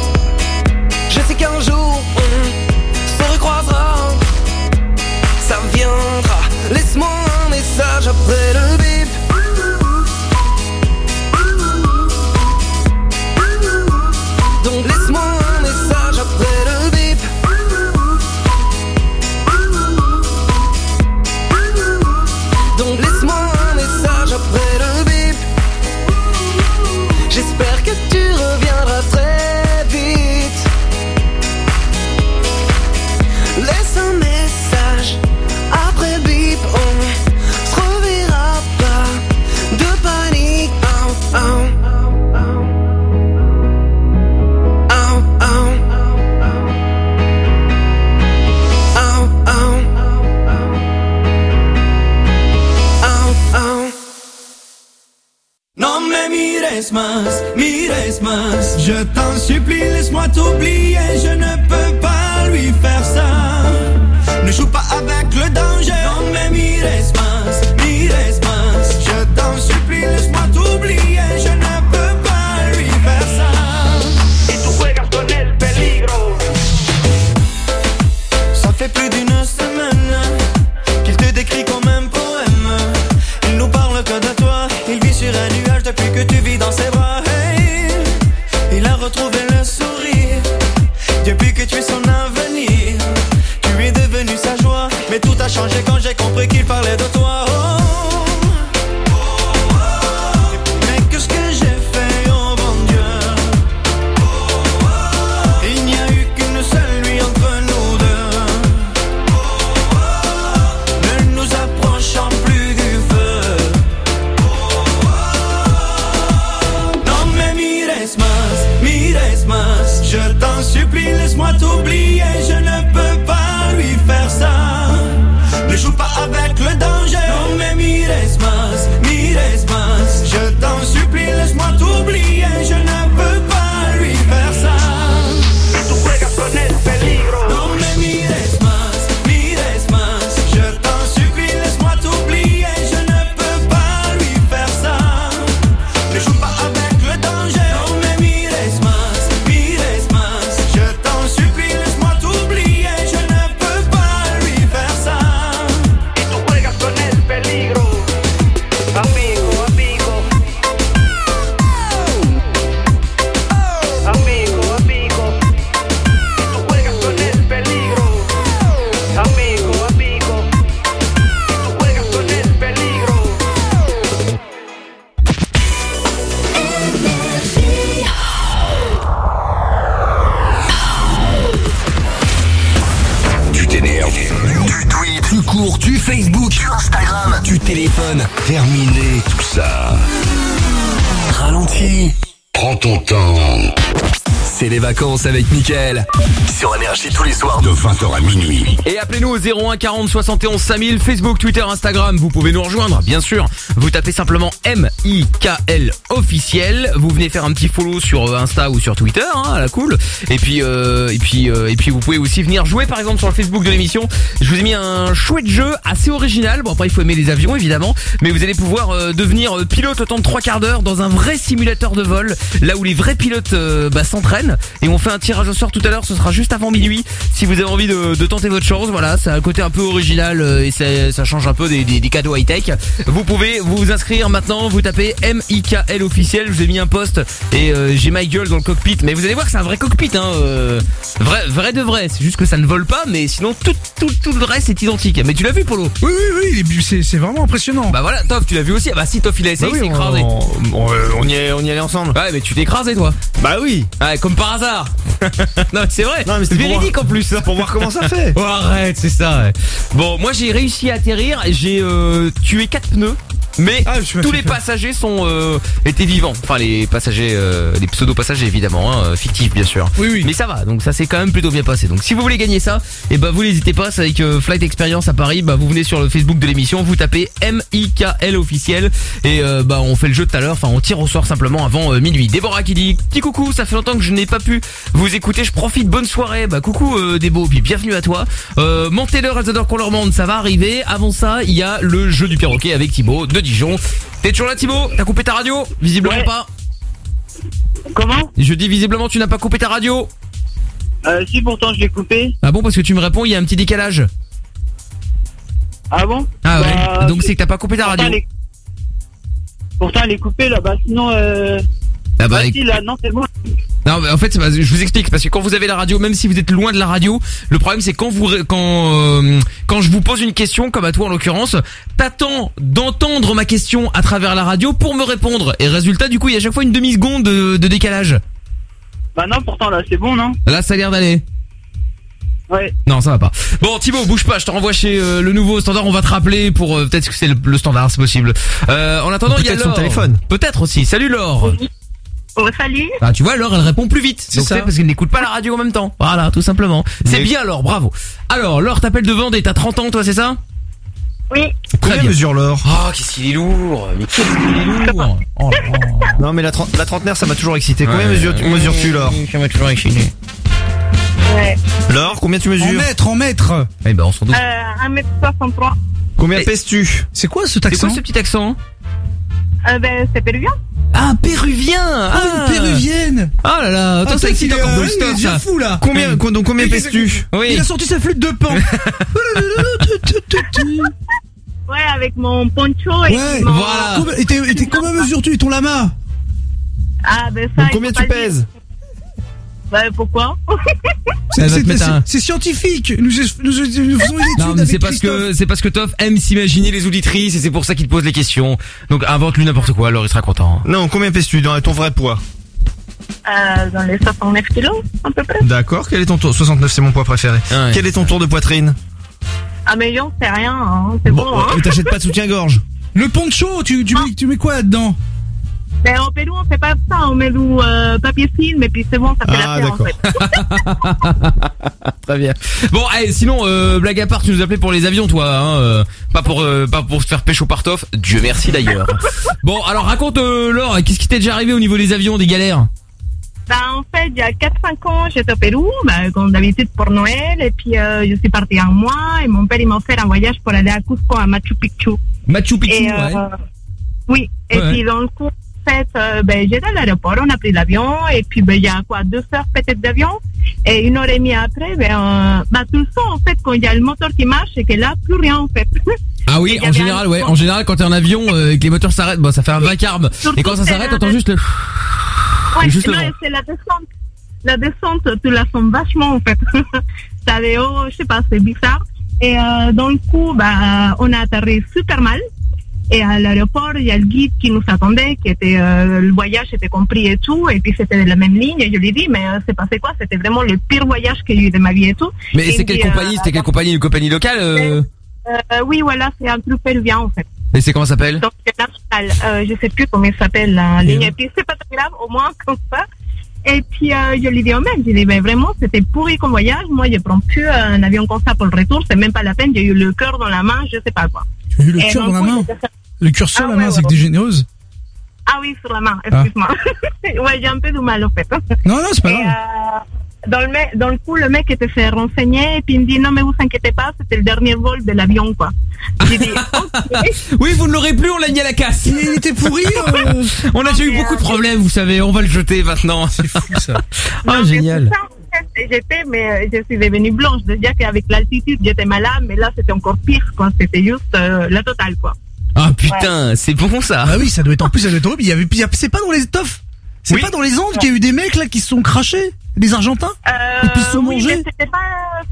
Je t'en supplie, laisse-moi t'oublier Je ne peux pas lui faire ça. Ne joue pas avec le danger avec Mickaël. Sur Énergie tous les soirs. De 20h à minuit. Et appelez-nous au 01 40 71 5000, Facebook, Twitter, Instagram, vous pouvez nous rejoindre, bien sûr. Vous tapez simplement M-I-K-L officiel, vous venez faire un petit follow sur euh, Insta ou sur Twitter, hein, à la cool. Et puis, euh, et puis, euh, et puis vous pouvez aussi venir jouer par exemple sur le Facebook de l'émission. Je vous ai mis un chouette jeu assez original. Bon après il faut aimer les avions évidemment, mais vous allez pouvoir euh, devenir euh, pilote au temps de trois quarts d'heure dans un vrai simulateur de vol, là où les vrais pilotes euh, bah, s'entraînent. Et on fait un tirage au sort tout à l'heure, ce sera juste avant minuit. Si vous avez envie de, de tenter votre chance, voilà, a un côté un peu original euh, et ça, ça change un peu des, des, des cadeaux high tech. Vous pouvez vous inscrire maintenant, vous tapez M-I-K-L officiel. Je vous ai mis un post et euh, j'ai ma gueule dans le cockpit. Mais vous allez voir que c'est un vrai cockpit, hein, euh, vrai, vrai de vrai. C'est juste que ça ne vole pas, mais sinon tout, tout, tout le reste est identique. Mais tu l'as vu, Polo? Oui, oui, oui, c'est c'est vraiment impressionnant. Bah voilà, Toff, tu l'as vu aussi. Ah bah si Toff il a essayé, Bah oui, il s'est écrasé. on, on- on y est, on y allait ensemble. Ouais, mais tu t'es écrasé toi. Bah oui. Ouais, comme par hasard. non, mais c'est vrai. Non, mais pour véridique en plus. Pour voir comment ça fait. Oh, arrête, c'est ça. ouais. Bon, moi j'ai réussi à atterrir. J'ai euh, tué quatre pneus. Mais Ah, tous les passagers sont euh, étaient vivants. Enfin les passagers, euh, les pseudo passagers évidemment, hein, euh, fictifs bien sûr. Oui, oui. Mais ça va, donc ça s'est quand même plutôt bien passé. Donc si vous voulez gagner ça, et ben vous n'hésitez pas. C'est avec euh, Flight Experience à Paris. Bah vous venez sur le Facebook de l'émission, vous tapez M I K L officiel et euh, bah on fait le jeu tout à l'heure. Enfin on tire au sort simplement avant minuit. Déborah qui dit petit coucou, ça fait longtemps que je n'ai pas pu vous écouter. Je profite. Bonne soirée. Bah coucou euh, Débo, puis bienvenue à toi. Euh, montez leur adore qu'on leur demande, ça va arriver. Avant ça, il y a le jeu du perroquet avec Thibaut de Dijon. T'es toujours là Thibaut T'as coupé ta radio Visiblement Ouais. pas. Comment Je dis visiblement tu n'as pas coupé ta radio. euh, Si pourtant je l'ai coupé. Ah bon parce que tu me réponds il y a un petit décalage. Ah bon Ah Bah, ouais. Donc c'est que t'as pas coupé ta pourtant, radio. elle est- Pourtant elle est coupée là-bas. Sinon, euh... Ah bah, ah, si, là, non, c'est bon. Non, mais en fait, c'est pas- je vous explique parce que quand vous avez la radio, même si vous êtes loin de la radio, le problème c'est quand vous ré- quand euh, quand je vous pose une question, comme à toi en l'occurrence, t'attends d'entendre ma question à travers la radio pour me répondre. Et résultat, du coup, il y a à chaque fois une demi seconde de, de décalage. Bah non, pourtant là, c'est bon, non? Là, ça a l'air d'aller. Ouais. Non, ça va pas. Bon, Thibaut, bouge pas, je te renvoie chez euh, le nouveau standard. On va te rappeler pour euh, peut-être que c'est le, le standard, c'est possible. Euh, en attendant, il y a Peut-être son Laure. téléphone. Peut-être aussi. Salut Laure. Oh, salut. Ah, tu vois, Laure, elle répond plus vite. Donc ça. c'est parce qu'elle n'écoute pas la radio en même temps. Voilà, tout simplement. C'est Mais- bien, Laure, bravo. Alors, Laure t'appelle de Vendée, t'as 30 ans, toi, c'est ça? Oui. Très Combien bien. mesure l'or Oh, qu'est-ce qu'il est lourd Mais qu'est-ce qu'il est lourd Oh. Non mais la, trente- la trentenaire ça m'a toujours excité. Combien Ouais. mesures- mesures-tu l'or Ça m'a toujours excité. Ouais. L'or, combien tu En mesures mètres, en mètres. Eh ben, on s'en doute. Euh, 1m63. Combien Et- pèses-tu? C'est quoi cet C'est accent? quoi ce petit accent? Euh, ben, c'est péruvien. Ah, péruvien Ah, une péruvienne Oh là là, toi Ah, ça toi, excite encore euh, le stuff, ça. fou là Combien co- donc combien pèses-tu Oui. Il a sorti sa flûte de pan Ouais, avec mon poncho et Ouais, mon... voilà. Combien- Et combien mesures-tu et ton lama? Ah, ben ça, Donc combien tu dire. Bah, pourquoi C'est- C'est c'est- c'est scientifique Nous, nous, nous faisons une étude Non, mais avec c'est parce que c'est parce que Toff aime s'imaginer les auditrices et c'est pour ça qu'il te pose les questions. Donc invente-lui n'importe quoi, alors il sera content. Non, combien pèses-tu dans ton vrai poids euh, Dans les 69 kilos, à peu près. D'accord, quel est ton tour? 69 c'est mon poids préféré. Ah ouais. Quel est ton tour de poitrine? Ah, mais j'en sais rien, hein. c'est bon, hein. mais t'achètes pas de soutien-gorge. Le poncho, tu, tu, mets, tu mets quoi là-dedans? Mais au Pérou, on fait pas ça, on met du euh, papier film et puis c'est bon, ça fait Ah, l'affaire en d'accord. fait. Très bien. Bon, allez, sinon euh, blague à part, tu nous appelais pour les avions, toi, hein, euh, pas pour pas pour se faire pêche au partoff. Dieu merci d'ailleurs. bon, alors raconte Laure, qu'est-ce qui t'est déjà arrivé au niveau des avions, des galères? Bah, en fait, il y a 4-5 ans, j'étais au Pérou, bah, comme d'habitude pour Noël, et puis euh, je suis partie un mois, et mon père, il m'a offert un voyage pour aller à Cusco, à Machu Picchu. Machu Picchu, Et, euh, ouais. Oui, et Ouais. puis dans le coup, en fait, euh, ben, j'étais à l'aéroport, on a pris l'avion, et puis ben, il y a quoi, deux heures peut-être d'avion, et une heure et demie après, ben, euh, bah, tu le sens en fait quand il y a le moteur qui marche, et que là, plus rien en fait. Ah oui, en général, un- ouais, en général quand t'es en avion euh, et que les moteurs s'arrêtent, bon, ça fait un vacarme. Et quand ça s'arrête, t'entends juste le Ouais, Juste non, c'est la descente. La descente, tu la sens vachement en fait. ça allait haut, je sais pas, c'est bizarre. Et euh, dans le coup, bah, on a atterri super mal. Et à l'aéroport, il y a le guide qui nous attendait, qui était euh, le voyage était compris et tout, et puis c'était de la même ligne. Et je lui ai dit, mais euh, c'est passé quoi? C'était vraiment le pire voyage que j'ai eu de ma vie et tout. Mais c'est quelle dit, compagnie? Euh, C'était quelle compagnie? Une compagnie locale euh? Euh, Oui, voilà, c'est un truc péruvien en fait. Et c'est comment ça s'appelle? Donc, national. Euh, je sais plus comment il s'appelle, la ligne. Et puis, c'est pas très grave, au moins, comme ça. Et puis, euh, je lui dis au mec, je lui dis, mais vraiment, c'était pourri comme voyage. Moi, je prends plus un avion comme ça pour le retour. C'est même pas la peine. J'ai eu le cœur dans la main, je sais pas quoi. As eu le cœur dans la main? j'ai Le cœur sur Ah la ouais, main, c'est que t'es généreuse Ah oui, sur la main, excuse-moi. ouais, j'ai un peu du mal, en fait. Non, non, c'est pas grave. euh, dans, le, dans le coup, le mec était fait renseigner et puis il me dit non, mais vous inquiétez pas, c'était le dernier vol de l'avion, quoi. J'ai dit ok. Oui, vous ne l'aurez plus, on l'a mis à la casse. Il était pourri. euh. on a déjà eu beaucoup de problèmes, vous savez, on va le jeter maintenant. C'est fou ça. Ah, mais génial. J'étais, mais euh, je suis devenue blanche. Déjà qu'avec l'altitude, j'étais malade, mais là, c'était encore pire, quoi. C'était juste euh, la totale, quoi. Ah putain, c'est bon ça. Ah oui, ça doit être en plus, ça doit être horrible. Il y avait, il y a- c'est pas dans les toffs. C'est pas dans les Andes qu'il y a eu des mecs là qui se sont crachés, des Argentins. Euh, Et puis ils se sont oui, mangés. mais c'était pas,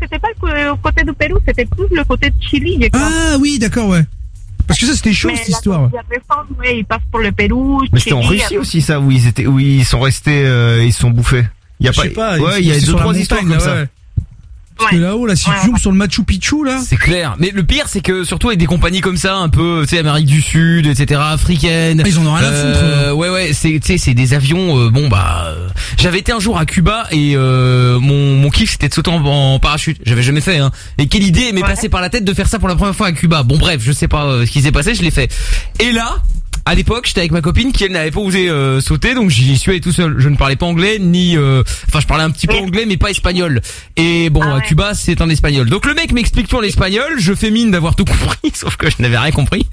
c'était pas le côté du Pérou, c'était plus le côté de Chili. Ah oui, d'accord, ouais. Parce que ça c'était chaud Mais cette histoire. frontière récente, ouais, ils passent pour le Pérou. Mais c'était en Russie après- aussi ça où ils étaient où ils sont restés euh, ils se sont bouffés. Il y a pas, ouais, il y a deux trois histoires comme là, ça. ouais. Parce que là-haut, là, si tu sur le Machu Picchu, là. C'est clair. Mais le pire, c'est que surtout avec des compagnies comme ça, un peu, tu sais, Amérique du Sud, etc., africaines. Ah, ils en ont rien à euh, Ouais, ouais, c'est, tu sais, c'est des avions. euh, bon, bah, euh, j'avais été un jour à Cuba et euh, mon mon kiff c'était de sauter en, en parachute. J'avais jamais fait. Hein. Et quelle idée m'est passée par la tête de faire ça pour la première fois à Cuba. Bon, bref, je sais pas euh, ce qui s'est passé, je l'ai fait. Et là. À l'époque, j'étais avec ma copine qui elle n'avait pas osé euh, sauter, donc j'y suis allé tout seul. Je ne parlais pas anglais ni, euh, enfin je parlais un petit peu anglais mais pas espagnol. Et bon, à Cuba c'est en espagnol. Donc le mec m'explique tout en espagnol, je fais mine d'avoir tout compris, sauf que je n'avais rien compris.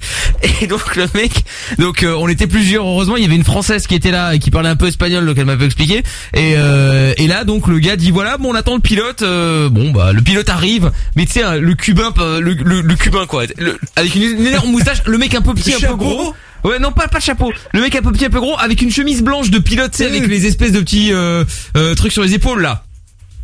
Et donc le mec, donc euh, on était plusieurs. Heureusement, il y avait une française qui était là et qui parlait un peu espagnol, donc elle m'a peu expliqué. Et euh, et là donc le gars dit voilà, bon on attend le pilote. euh, bon bah le pilote arrive, mais tu sais hein, le cubain, le, le, le cubain quoi, le- avec une, une énorme moustache, le mec un peu petit, un peu gros. Ouais, non, pas, pas le chapeau. Le mec un peu petit, un peu gros, avec une chemise blanche de pilote, tu sais, avec les espèces de petits euh, euh, trucs sur les épaules, là.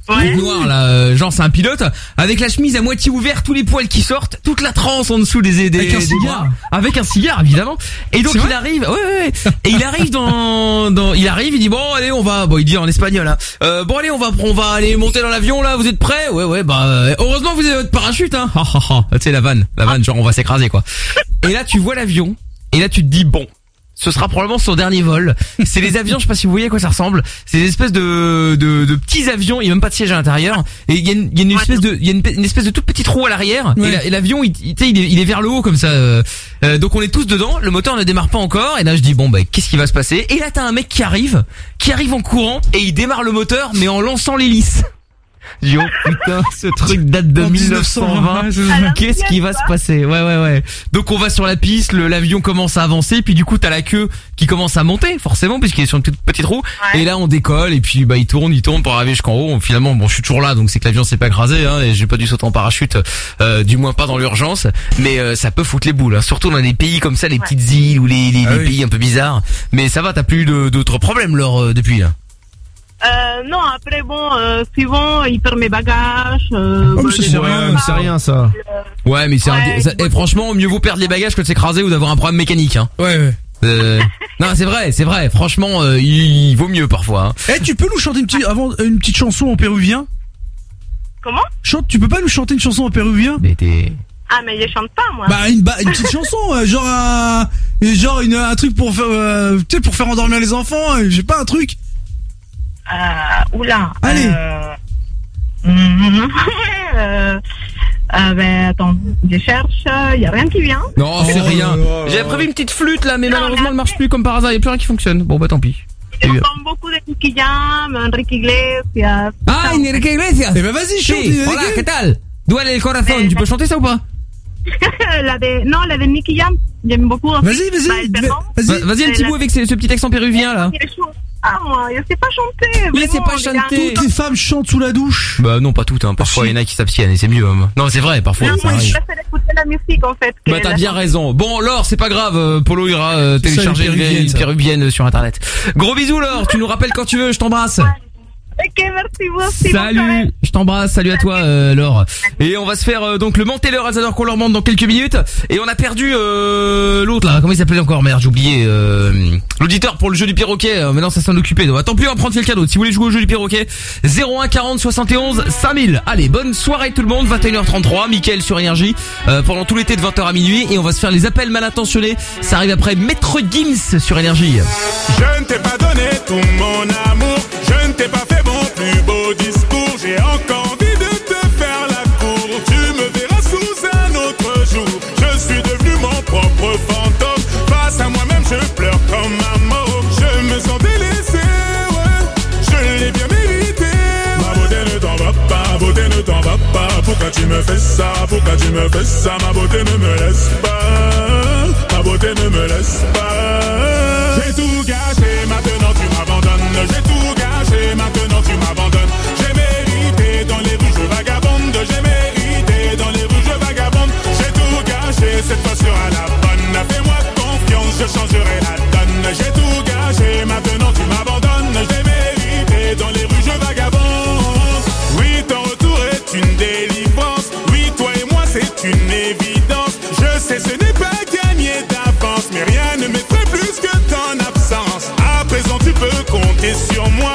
Truc noir, là. euh, genre, c'est un pilote. Avec la chemise à moitié ouverte, tous les poils qui sortent, toute la transe en dessous des... des Avec un cigare. Avec un cigare, évidemment. Et donc, il arrive... Ouais, ouais, ouais. Et il arrive dans, dans... Il arrive, il dit, bon, allez, on va... Bon, il dit en espagnol, hein. Euh, bon, allez, on va, on va aller monter dans l'avion, là. Vous êtes prêts? Ouais, ouais, bah... euh, heureusement, vous avez votre parachute, hein. Ha, ha, ha. Tu sais, la vanne. La vanne, genre, on va s'écraser, quoi. Et là, tu vois l'avion. Et là, tu te dis, bon... Ce sera probablement son dernier vol. C'est les avions, je sais pas si vous voyez à quoi ça ressemble. C'est des espèces de, de, de petits avions. Il y a même pas de siège à l'intérieur. Et il y a une, il y a une espèce de, il y a une, une espèce de toute petite roue à l'arrière. Et la- Et l'avion, il, il est, il est vers le haut comme ça. euh, euh, donc on est tous dedans. Le moteur ne démarre pas encore. Et là, je dis bon, bah, qu'est-ce qui va se passer? Et là, t'as un mec qui arrive, qui arrive en courant et il démarre le moteur, mais en lançant l'hélice. Oh putain, ce truc date de En 1920. 1920, Qu'est-ce qui va se passer? Ouais, ouais, ouais. Donc on va sur la piste, le- l'avion commence à avancer, puis du coup t'as la queue qui commence à monter, forcément, puisqu'il est sur une toute petite roue. Et là on décolle, et puis bah il tourne, il tourne pour arriver jusqu'en haut. Finalement, bon, je suis toujours là, donc c'est que l'avion s'est pas écrasé, hein, et j'ai pas dû sauter en parachute, euh, du moins pas dans l'urgence. Mais euh, ça peut foutre les boules, hein, surtout dans des pays comme ça, les petites îles ou les, les, les pays un peu bizarres. Mais ça va, t'as plus eu d'autres problèmes, euh, depuis là. Euh, non, après, bon, euh, suivant, il perd mes bagages. Euh, Oh, mais bah, c'est rien, c'est rien ça. Ouais, mais c'est un- Ouais, ça- et franchement, mieux vaut perdre les bagages que de s'écraser ou d'avoir un problème mécanique. Hein. Ouais, ouais. Euh, non, c'est vrai, c'est vrai. Franchement, euh, il, il vaut mieux parfois. Hein. Eh, tu peux nous chanter une petite, avant, une petite chanson en péruvien? Comment? Chante, tu peux pas nous chanter une chanson en péruvien? Mais t'es. Ah, mais je chante pas, moi. Bah une, ba- une petite chanson, euh, genre un, genre une, un truc pour faire, euh, tu sais, pour faire endormir les enfants, euh, je sais pas un truc. Euh, oula. Allez. Euh, euh, euh, ben, attends, je cherche, il y a rien qui vient. Non, c'est rien. J'avais prévu une petite flûte là, mais malheureusement elle marche plus comme par hasard. Il y a plus rien qui fonctionne. Bon bah tant pis. J'entends beaucoup de Nicky Jam, Enrique Iglesias. Ah, Enrique Iglesias. Eh ben vas-y, Si, chante. Hola, ¿qué tal? Duele el corazón? Tu peux chanter ça ou pas? La de, non, la de Nicky Jam, j'aime beaucoup. Vas-y, vas-y, Bah, elle perdon. Va- Vas-y un petit bout avec ce, ce petit accent péruvien là. Ah, moi, sais pas chanter. Mais c'est pas chanter. Toutes les femmes chantent sous la douche. Bah non, pas toutes. Hein. Parfois il y en a qui s'abstiennent et c'est mieux. hein. Non, c'est vrai. Parfois Non, ça moi, je arrive. préfère écouter la musique, en fait. que Bah t'as bien raison. Bon Laure, c'est pas grave, euh, Polo ira euh, C'est télécharger les une, péruvienne sur internet. Gros bisous Laure, tu nous rappelles quand tu veux, je t'embrasse. Ok, merci, soirée. Salut, je t'embrasse, salut à toi euh, Laure. Et on va se faire euh, donc le Manteller Azador qu'on leur demande dans quelques minutes. Et on a perdu euh, l'autre là, comment il s'appelait encore? Merde, j'ai oublié. euh, L'auditeur pour le jeu du perroquet, euh, maintenant ça s'en occupé. Donc tant pis, on va prendre quelqu'un d'autre. Si vous voulez jouer au jeu du perroquet, 01 40 71 5000. Allez, bonne soirée tout le monde, 21h33, Mickaël sur Énergie, euh, pendant tout l'été de 20h à minuit. Et on va se faire les appels mal intentionnés. Ça arrive après Maître Gims sur Énergie. Je ne t'ai pas donné tout mon amour, je ne t'ai pas fait mon plus beau discours. J'ai encore envie de te faire la cour. Tu me verras sous un autre jour. Je suis devenu mon propre fantôme. Face à moi-même, je pleure comme un mort. Je me sens délaissé, ouais. Je l'ai bien mérité. Ma beauté ne t'en va pas, beauté ne t'en va pas. Pourquoi tu me fais ça, pourquoi tu me fais ça? Ma beauté ne me laisse pas. Ma beauté ne me laisse pas. J'ai tout gâché, maintenant tu m'abandonnes. J'ai tout gâché, maintenant tu m'abandonnes. J'ai mérité dans les rues, je vagabonde. J'ai mérité dans les rues, je vagabonde. J'ai tout gâché, cette fois sera la bonne. Fais-moi confiance, je changerai la donne. J'ai tout gâché, maintenant tu m'abandonnes. J'ai mérité dans les rues, je vagabonde. Oui, ton retour est une délivrance. Oui, toi et moi, c'est une évidence. Je sais, ce n'est pas gagné d'avance, mais rien ne m'effraie plus que ton absence. À présent, tu peux compter sur moi.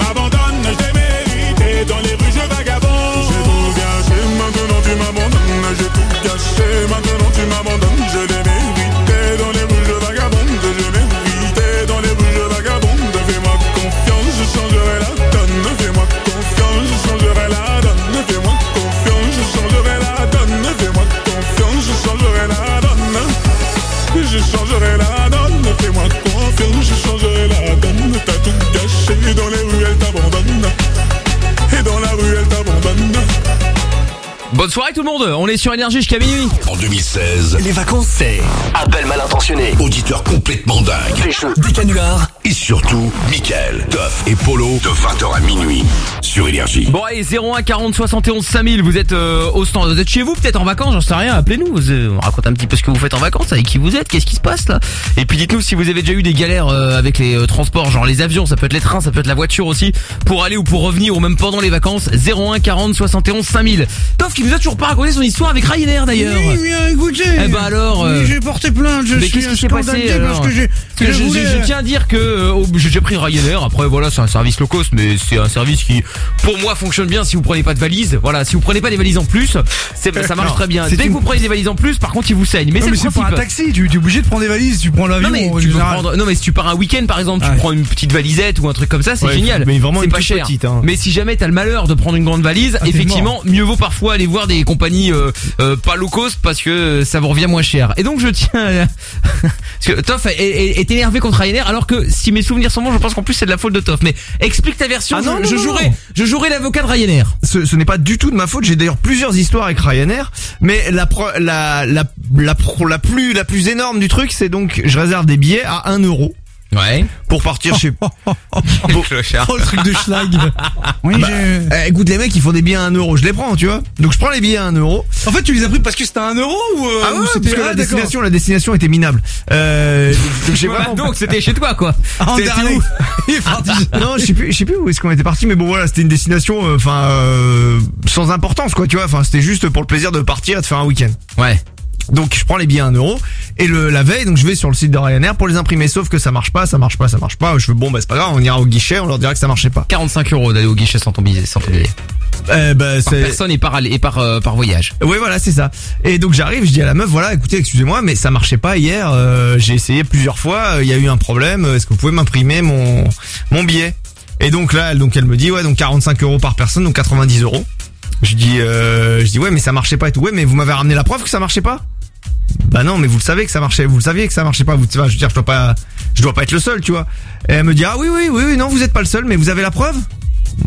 monde, on est sur Énergie jusqu'à minuit. En 2016, Les vacances, c'est appel mal intentionné. auditeur complètement dingue. Des canulars. Et surtout, Mickaël, Duff et Polo de 20h à minuit sur Énergie. Bon allez 01 40 71 5000 Vous êtes euh, au stand Vous êtes chez vous peut-être en vacances J'en sais rien Appelez-nous euh, On raconte un petit peu ce que vous faites en vacances Avec qui vous êtes Qu'est-ce qui se passe là Et puis dites-nous si vous avez déjà eu des galères euh, Avec les euh, transports Genre les avions Ça peut être les trains Ça peut être la voiture aussi Pour aller ou pour revenir Ou même pendant les vacances 01 40 71 5000 Toff qui nous a toujours pas raconté son histoire avec Ryanair d'ailleurs Oui, bien écoutez. Eh ben alors, euh, Oui, J'ai porté plainte, je mais suis qu'est-ce qui s'est passé parce que j'ai. Parce que je, je je- voulais- je tiens à dire que euh, oh, j'ai déjà pris Ryanair. Après voilà, c'est un service low cost, mais c'est un service qui, pour moi, fonctionne bien si vous prenez pas de valises. Voilà, si vous prenez pas des valises en plus, c'est- ça marche Non, très bien. Dès que vous prenez des valises en plus, par contre, ils vous saignent. Mais c'est le pas un taxi, tu tu es obligé de prendre des valises, tu prends l'avion. Non mais en tu peux général. prendre non mais si tu pars un week-end par exemple tu Ouais. prends une petite valisette ou un truc comme ça c'est Ouais, génial mais vraiment c'est pas cher petite, hein. mais si jamais t'as le malheur de prendre une grande valise Ah, effectivement mieux vaut parfois aller voir des compagnies euh, euh, pas low cost parce que ça vous revient moins cher et donc je tiens à- parce que Toff est, est- est énervé contre Ryanair alors que si mes souvenirs sont bons je pense qu'en plus c'est de la faute de Toff mais explique ta version Ah non, je, non, je non, jouerai je jouerai l'avocat de Ryanair Ce, ce n'est pas du tout de ma faute. J'ai d'ailleurs plusieurs histoires avec Ryanair, mais la pro- la la la, pro- la plus la plus énorme du truc, c'est donc je réserve des billets à 1 euro. Ouais. Pour partir chez. pour... Oh, le truc de schlag. Oui, Bah, eh, écoute, les mecs, ils font des billets à 1 euro. Je les prends, tu vois. Donc je prends les billets à 1 euro. En fait, tu les as pris parce que c'était un euro ou, euh, Ah ou ouais, c'était parce que ah, la destination, la destination était minable. Euh, donc vraiment- donc c'était chez toi quoi. Ah, non, je sais plus, je sais plus où est-ce qu'on était parti, mais bon voilà, c'était une destination, euh, enfin, euh, sans importance quoi, tu vois. Enfin, c'était juste pour le plaisir de partir et de faire un week-end. Ouais. Donc je prends les billets à 1 euro et le la veille, donc je vais sur le site de Ryanair pour les imprimer. Sauf que ça marche pas, ça marche pas, ça marche pas. Je fais bon, bah c'est pas grave, on ira au guichet, on leur dira que ça marchait pas. 45 euros d'aller au guichet sans ton billet, sans ton billet. Eh ben, Par personne et par et par euh, par voyage. Ouais voilà c'est ça. Et donc j'arrive, je dis à la meuf voilà écoutez excusez-moi mais ça marchait pas hier, euh, j'ai essayé plusieurs fois, euh, il y a eu un problème, est-ce que vous pouvez m'imprimer mon mon billet? Et donc là elle donc elle me dit ouais donc 45 euros par personne donc 90 euros. Je dis euh, je dis ouais mais ça marchait pas et tout ouais mais vous m'avez ramené la preuve que ça marchait pas? Bah non, mais vous le savez que ça marchait, vous le saviez que ça marchait pas. Vous, je veux dire, je dois pas, je dois pas être le seul, tu vois. Et elle me dit ah oui oui oui oui non, vous êtes pas le seul, mais vous avez la preuve?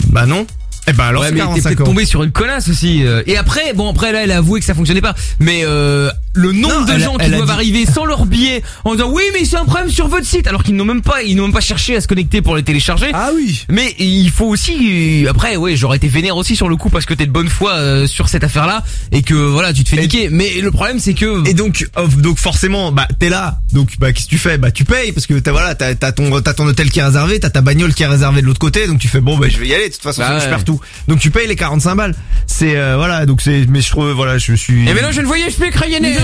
Bah non. Eh ben alors ouais, mais t'es 45 peut-être tombé sur une connasse aussi. euh. Et après, bon après là, elle a avoué que ça fonctionnait pas. Mais euh, le nombre Non, de elle gens qui elle doivent dit- arriver sans leur billet en disant oui mais c'est un problème sur votre site alors qu'ils n'ont même pas ils n'ont même pas cherché à se connecter pour les télécharger. Ah oui. Mais il faut aussi après ouais j'aurais été vénère aussi sur le coup parce que t'es de bonne foi euh, sur cette affaire là et que voilà tu te fais niquer. Mais le problème c'est que Et donc, euh, donc forcément, bah t'es là, donc bah qu'est-ce que tu fais? Bah tu payes parce que t'as voilà, t'as ton t'as ton hôtel qui est réservé, t'as ta bagnole qui est réservée de l'autre côté, donc tu fais bon bah je vais y aller. De toute façon, Bah je perds tout. Donc tu payes les 45 balles. C'est euh, voilà, donc c'est mais je trouve voilà, je suis. Et mais là je ne voyage plus avec Ryanair.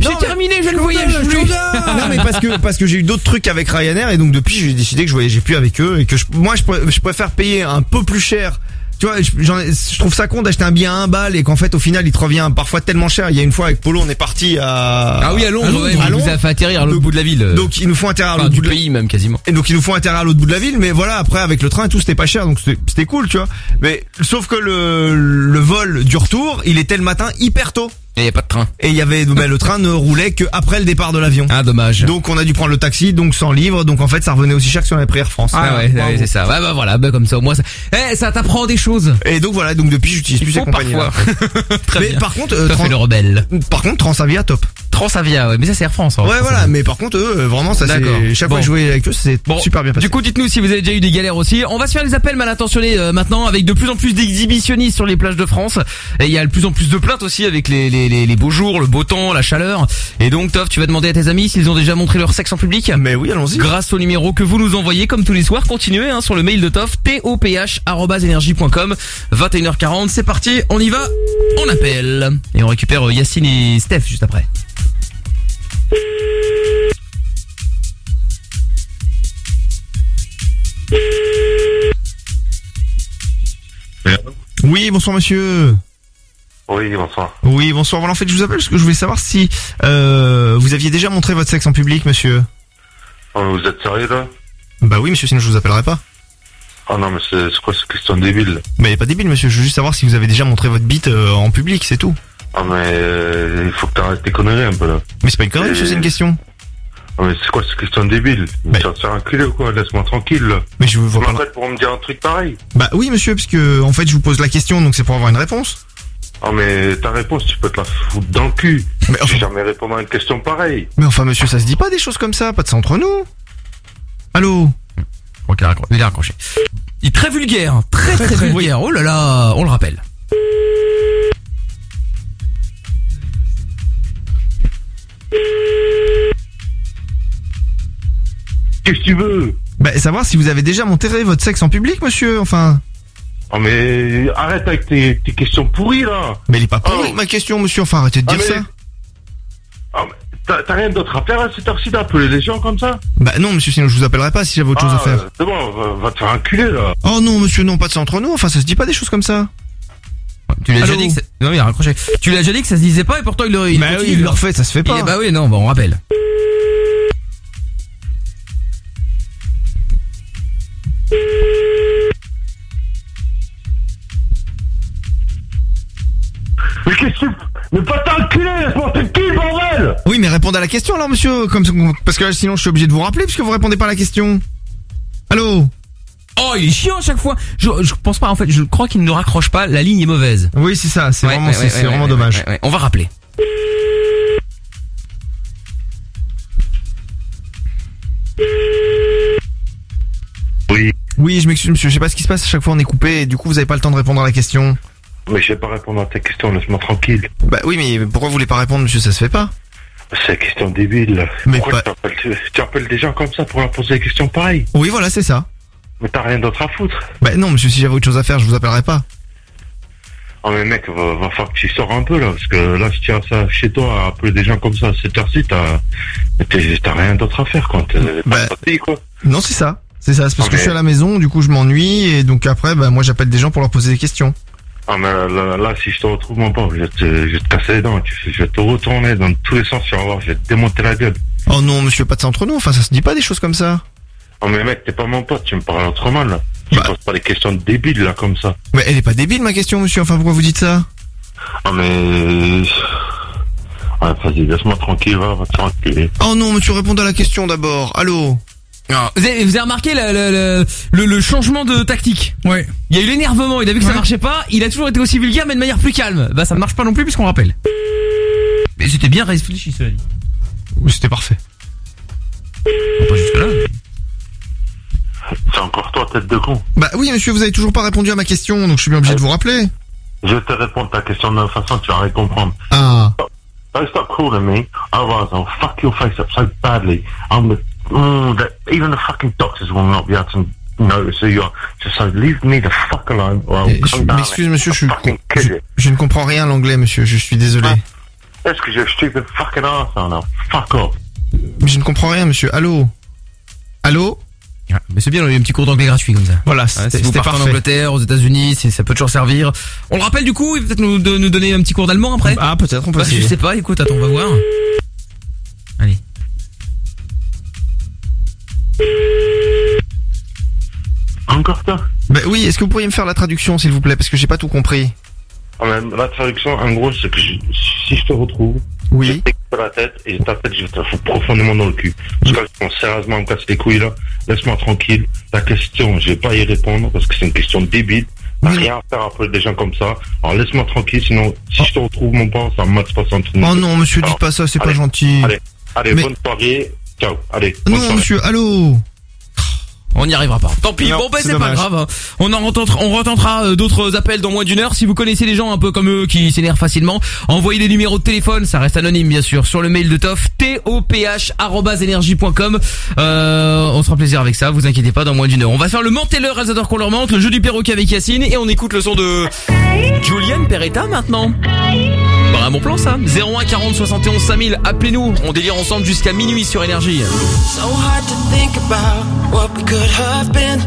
J'ai Non, terminé, je ne voyage plus. non mais parce que parce que j'ai eu d'autres trucs avec Ryanair et donc depuis j'ai décidé que je voyageais plus avec eux et que je, moi je, pr- je préfère payer un peu plus cher. Tu vois, je, j'en ai- je trouve ça con d'acheter un billet à un balle et qu'en fait au final il te revient parfois tellement cher. Il y a une fois avec Polo on est parti à Ah oui à Londres, ouais, à vous a fait atterrir à l'autre bout de la ville. Donc ils nous font atterrir à Enfin, l'autre du bout de la- même quasiment. Et donc ils nous font atterrir à l'autre bout de la ville, mais voilà après avec le train et tout c'était pas cher donc c'était c'était cool tu vois. Mais sauf que le le vol du retour il était le matin hyper tôt. Et y a pas de train. Et il y avait bah, le train ne roulait que après le départ de l'avion. Ah dommage. Donc on a dû prendre le taxi donc sans livre donc en fait ça revenait aussi cher que si on avait pris Air France. Ah ouais, ouais, c'est ça. Ouais, bah voilà, bah comme ça au moins ça. Eh, ça t'apprend des choses. Et donc voilà donc depuis j'utilise Il plus ces compagnies. Très Mais bien. par contre euh, Trans- le rebelle. par contre Transavia top. Transavia, ouais, mais ça c'est Air France. hein, Ouais Transavia. voilà mais par contre eux euh, vraiment ça c'est chaque fois que je jouais avec eux c'est Bon, super bien passé. Du coup, dites-nous si vous avez déjà eu des galères aussi. On va se faire les appels mal intentionnés euh, maintenant, avec de plus en plus d'exhibitionnistes sur les plages de France. Et il y a de plus en plus de plaintes aussi avec les, les, les, les beaux jours, le beau temps, la chaleur. Et donc, Toff, tu vas demander à tes amis s'ils ont déjà montré leur sexe en public. Mais oui allons-y. Grâce au numéro que vous nous envoyez, comme tous les soirs, continuez hein, sur le mail de Toff, toph@energie.com. 21h40, c'est parti, on y va, on appelle et on récupère euh, Yacine et Steph juste après. Oui bonsoir monsieur. Oui, bonsoir. Oui bonsoir voilà en fait je vous appelle parce que je voulais savoir si euh, vous aviez déjà montré votre sexe en public monsieur. Oh, vous êtes sérieux là? Bah oui monsieur sinon je vous appellerai pas. Ah non, mais c'est quoi cette question débile? Mais pas débile monsieur je veux juste savoir si vous avez déjà montré votre bite euh, en public c'est tout. Ah mais euh, il faut que t'arrêtes tes conneries un peu là. Mais c'est pas une connerie monsieur c'est une question. Ah mais c'est quoi cette question débile Mais- Tu vas te faire enculer ou quoi Laisse-moi tranquille là. Mais je vous Tu vois pas. pour me dire un truc pareil Bah oui monsieur parce que en fait je vous pose la question donc c'est pour avoir une réponse. Ah mais ta réponse, tu peux te la foutre dans le cul. Mais J'ai jamais répondu à une question pareille. Mais enfin monsieur ça se dit pas des choses comme ça pas de ça entre nous. Allô. Ok, il est raccroché. Il est très vulgaire, très très, vulgaire. Oh là là, on le rappelle. Qu'est-ce que tu veux Bah savoir si vous avez déjà montré votre sexe en public monsieur enfin. Ah mais arrête avec tes, tes questions pourries là. Mais il est pas pourri Oh. ma question monsieur enfin arrêtez de Ah, dire mais- ça. Ah, mais T'as t'as rien d'autre à faire à cette heure-ci d'appeler les gens comme ça Bah non monsieur sinon je vous appellerai pas si j'avais autre chose à Ah, faire. euh, C'est bon, va, va te faire enculer là. Oh non monsieur non pas de ça entre nous enfin ça se dit pas des choses comme ça. Tu lui as déjà dit que ça... Non, il a raccroché. Tu lui as déjà dit que ça se disait pas et pourtant il le il Bah oui, il le là. refait, ça se fait pas. Bah oui, non, bah on rappelle. Mais qu'est-ce que tu... Mais pas t'enculer, laisse-moi tranquille, bordel Oui mais répondez à la question alors monsieur comme parce que là, sinon je suis obligé de vous rappeler puisque vous répondez pas à la question. Allô? Oh, il est chiant à chaque fois. Je, je pense pas en fait, je crois qu'il ne raccroche pas, la ligne est mauvaise. Oui c'est ça c'est Ouais, vraiment ouais, c'est ouais, c'est ouais, vraiment ouais, dommage. ouais, ouais. On va rappeler. Oui, je m'excuse monsieur, je sais pas ce qui se passe, à chaque fois on est coupé et du coup vous avez pas le temps de répondre à la question. Mais je vais pas répondre à ta question, laisse-moi tranquille. Bah oui, mais pourquoi vous voulez pas répondre monsieur, ça se fait pas C'est une question débile. là. Mais Pourquoi tu, appelles, tu appelles des gens comme ça pour leur poser des questions pareilles? Oui, voilà, c'est ça. Mais t'as rien d'autre à foutre. Bah non monsieur, si j'avais autre chose à faire, je vous appellerais pas. Oh mais mec, va, va falloir que tu sors un peu là, parce que là, si tu as ça chez toi, à appeler des gens comme ça à cette heure-ci, t'as t'as rien d'autre à faire, quoi. T'es Bah, quoi. Non, c'est ça. C'est ça, c'est parce Ah, que je suis à la maison, du coup je m'ennuie et donc après bah moi j'appelle des gens pour leur poser des questions. Ah mais là, là, là, si je te retrouve mon pauvre, je vais te, je te casser les dents, je vais te retourner dans tous les sens, tu vas voir, je vais te démonter la gueule. Oh non monsieur, pas de ça entre nous, enfin ça se dit pas des choses comme ça. Oh mais mec, t'es pas mon pote, tu me parles autrement là. Tu Bah. poses pas des questions débiles là comme ça. Mais elle est pas débile ma question monsieur, enfin pourquoi vous dites ça? Ah mais... Ouais, vas-y, laisse-moi tranquille, va, va te faire enculer. Oh non, mais tu réponds à la question d'abord. Allô? Ah, Vous avez, vous avez remarqué le, le, le, le- le changement de tactique? Ouais. Il y a eu l'énervement, il a vu que ça marchait pas, il a toujours été aussi vulgaire mais de manière plus calme. Bah ça ne marche pas non plus puisqu'on rappelle. Mais c'était bien réfléchi cela dit. Oui, c'était parfait. Bon, pas jusque là. Tête de con. Bah oui monsieur, vous avez toujours pas répondu à ma question, donc je suis bien obligé de vous rappeler. Je vais te répondre à ta question de la façon, tu vas rien comprendre. Ah. Don't stop calling me, otherwise I'll fuck your face up so badly. I'm the, mm, that even the fucking doctors will not be able to notice who you are. Just so leave me the fuck alone, or I'll Eh, Je come down m'excuse monsieur, je, suis fucking kill je, you. je ne comprends rien à l'anglais monsieur, je suis désolé. That's because you're a stupid fucking arsehole now. Fuck off. Mais je ne comprends rien monsieur. Allô? Allô? Ah, Mais c'est bien, on a eu un petit cours d'anglais gratuit comme ça. Voilà, Ouais, c'était si vous c'était partez en parfait. Angleterre, aux États-Unis, ça peut toujours servir. On le rappelle du coup, il va peut-être nous, de- nous donner un petit cours d'allemand après. Ah peut-être, on peut Bah, Je sais pas, écoute, attends, on va voir. Allez. Encore ça? Bah oui, est-ce que vous pourriez me faire la traduction s'il vous plaît, parce que j'ai pas tout compris. Ah, La traduction, en gros, c'est que je- si je te retrouve, Oui. je casser la tête et ta tête, je vais te la foutre profondément dans le cul. Parce que bon, sérieusement, on me casse les couilles là. Laisse-moi tranquille. La question, je vais pas y répondre parce que c'est une question débile. T'as rien à faire après des gens comme ça. Alors laisse-moi tranquille, sinon, si je te retrouve, mon pauvre, ça me passe entre nous. Oh non monsieur, Alors, dites pas ça, c'est pas gentil. Allez, allez, Mais- bonne soirée. Ciao. Allez. bonne Non soirée. monsieur, allô? On n'y arrivera pas. Tant pis. Non, bon bah c'est pas grave. hein. On en retentera, on retentera euh, d'autres appels dans moins d'une heure. Si vous connaissez des gens un peu comme eux qui s'énervent facilement, envoyez les numéros de téléphone. Ça reste anonyme bien sûr sur le mail de Toff toph@energie.com. Euh, on se fera plaisir avec ça. Vous inquiétez pas dans moins d'une heure. On va faire le menteur elles adorent qu'on leur mente, le jeu du perroquet avec Yacine et on écoute le son de Julian Peretta maintenant. Bah, un bon plan ça. 01 40 71 5000. Appelez-nous. On délire ensemble jusqu'à minuit sur énergie. So hard to think about what we could have been,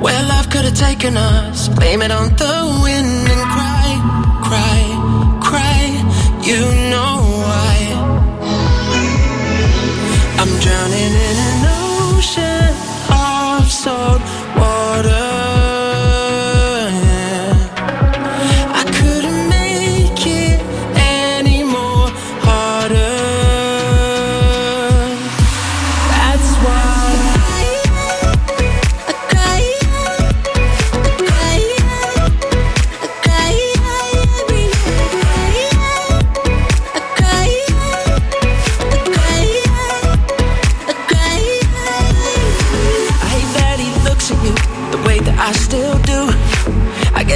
where life could have taken us. Blame it on the wind and cry, cry, cry. You know why. I'm drowning in an ocean of salt water.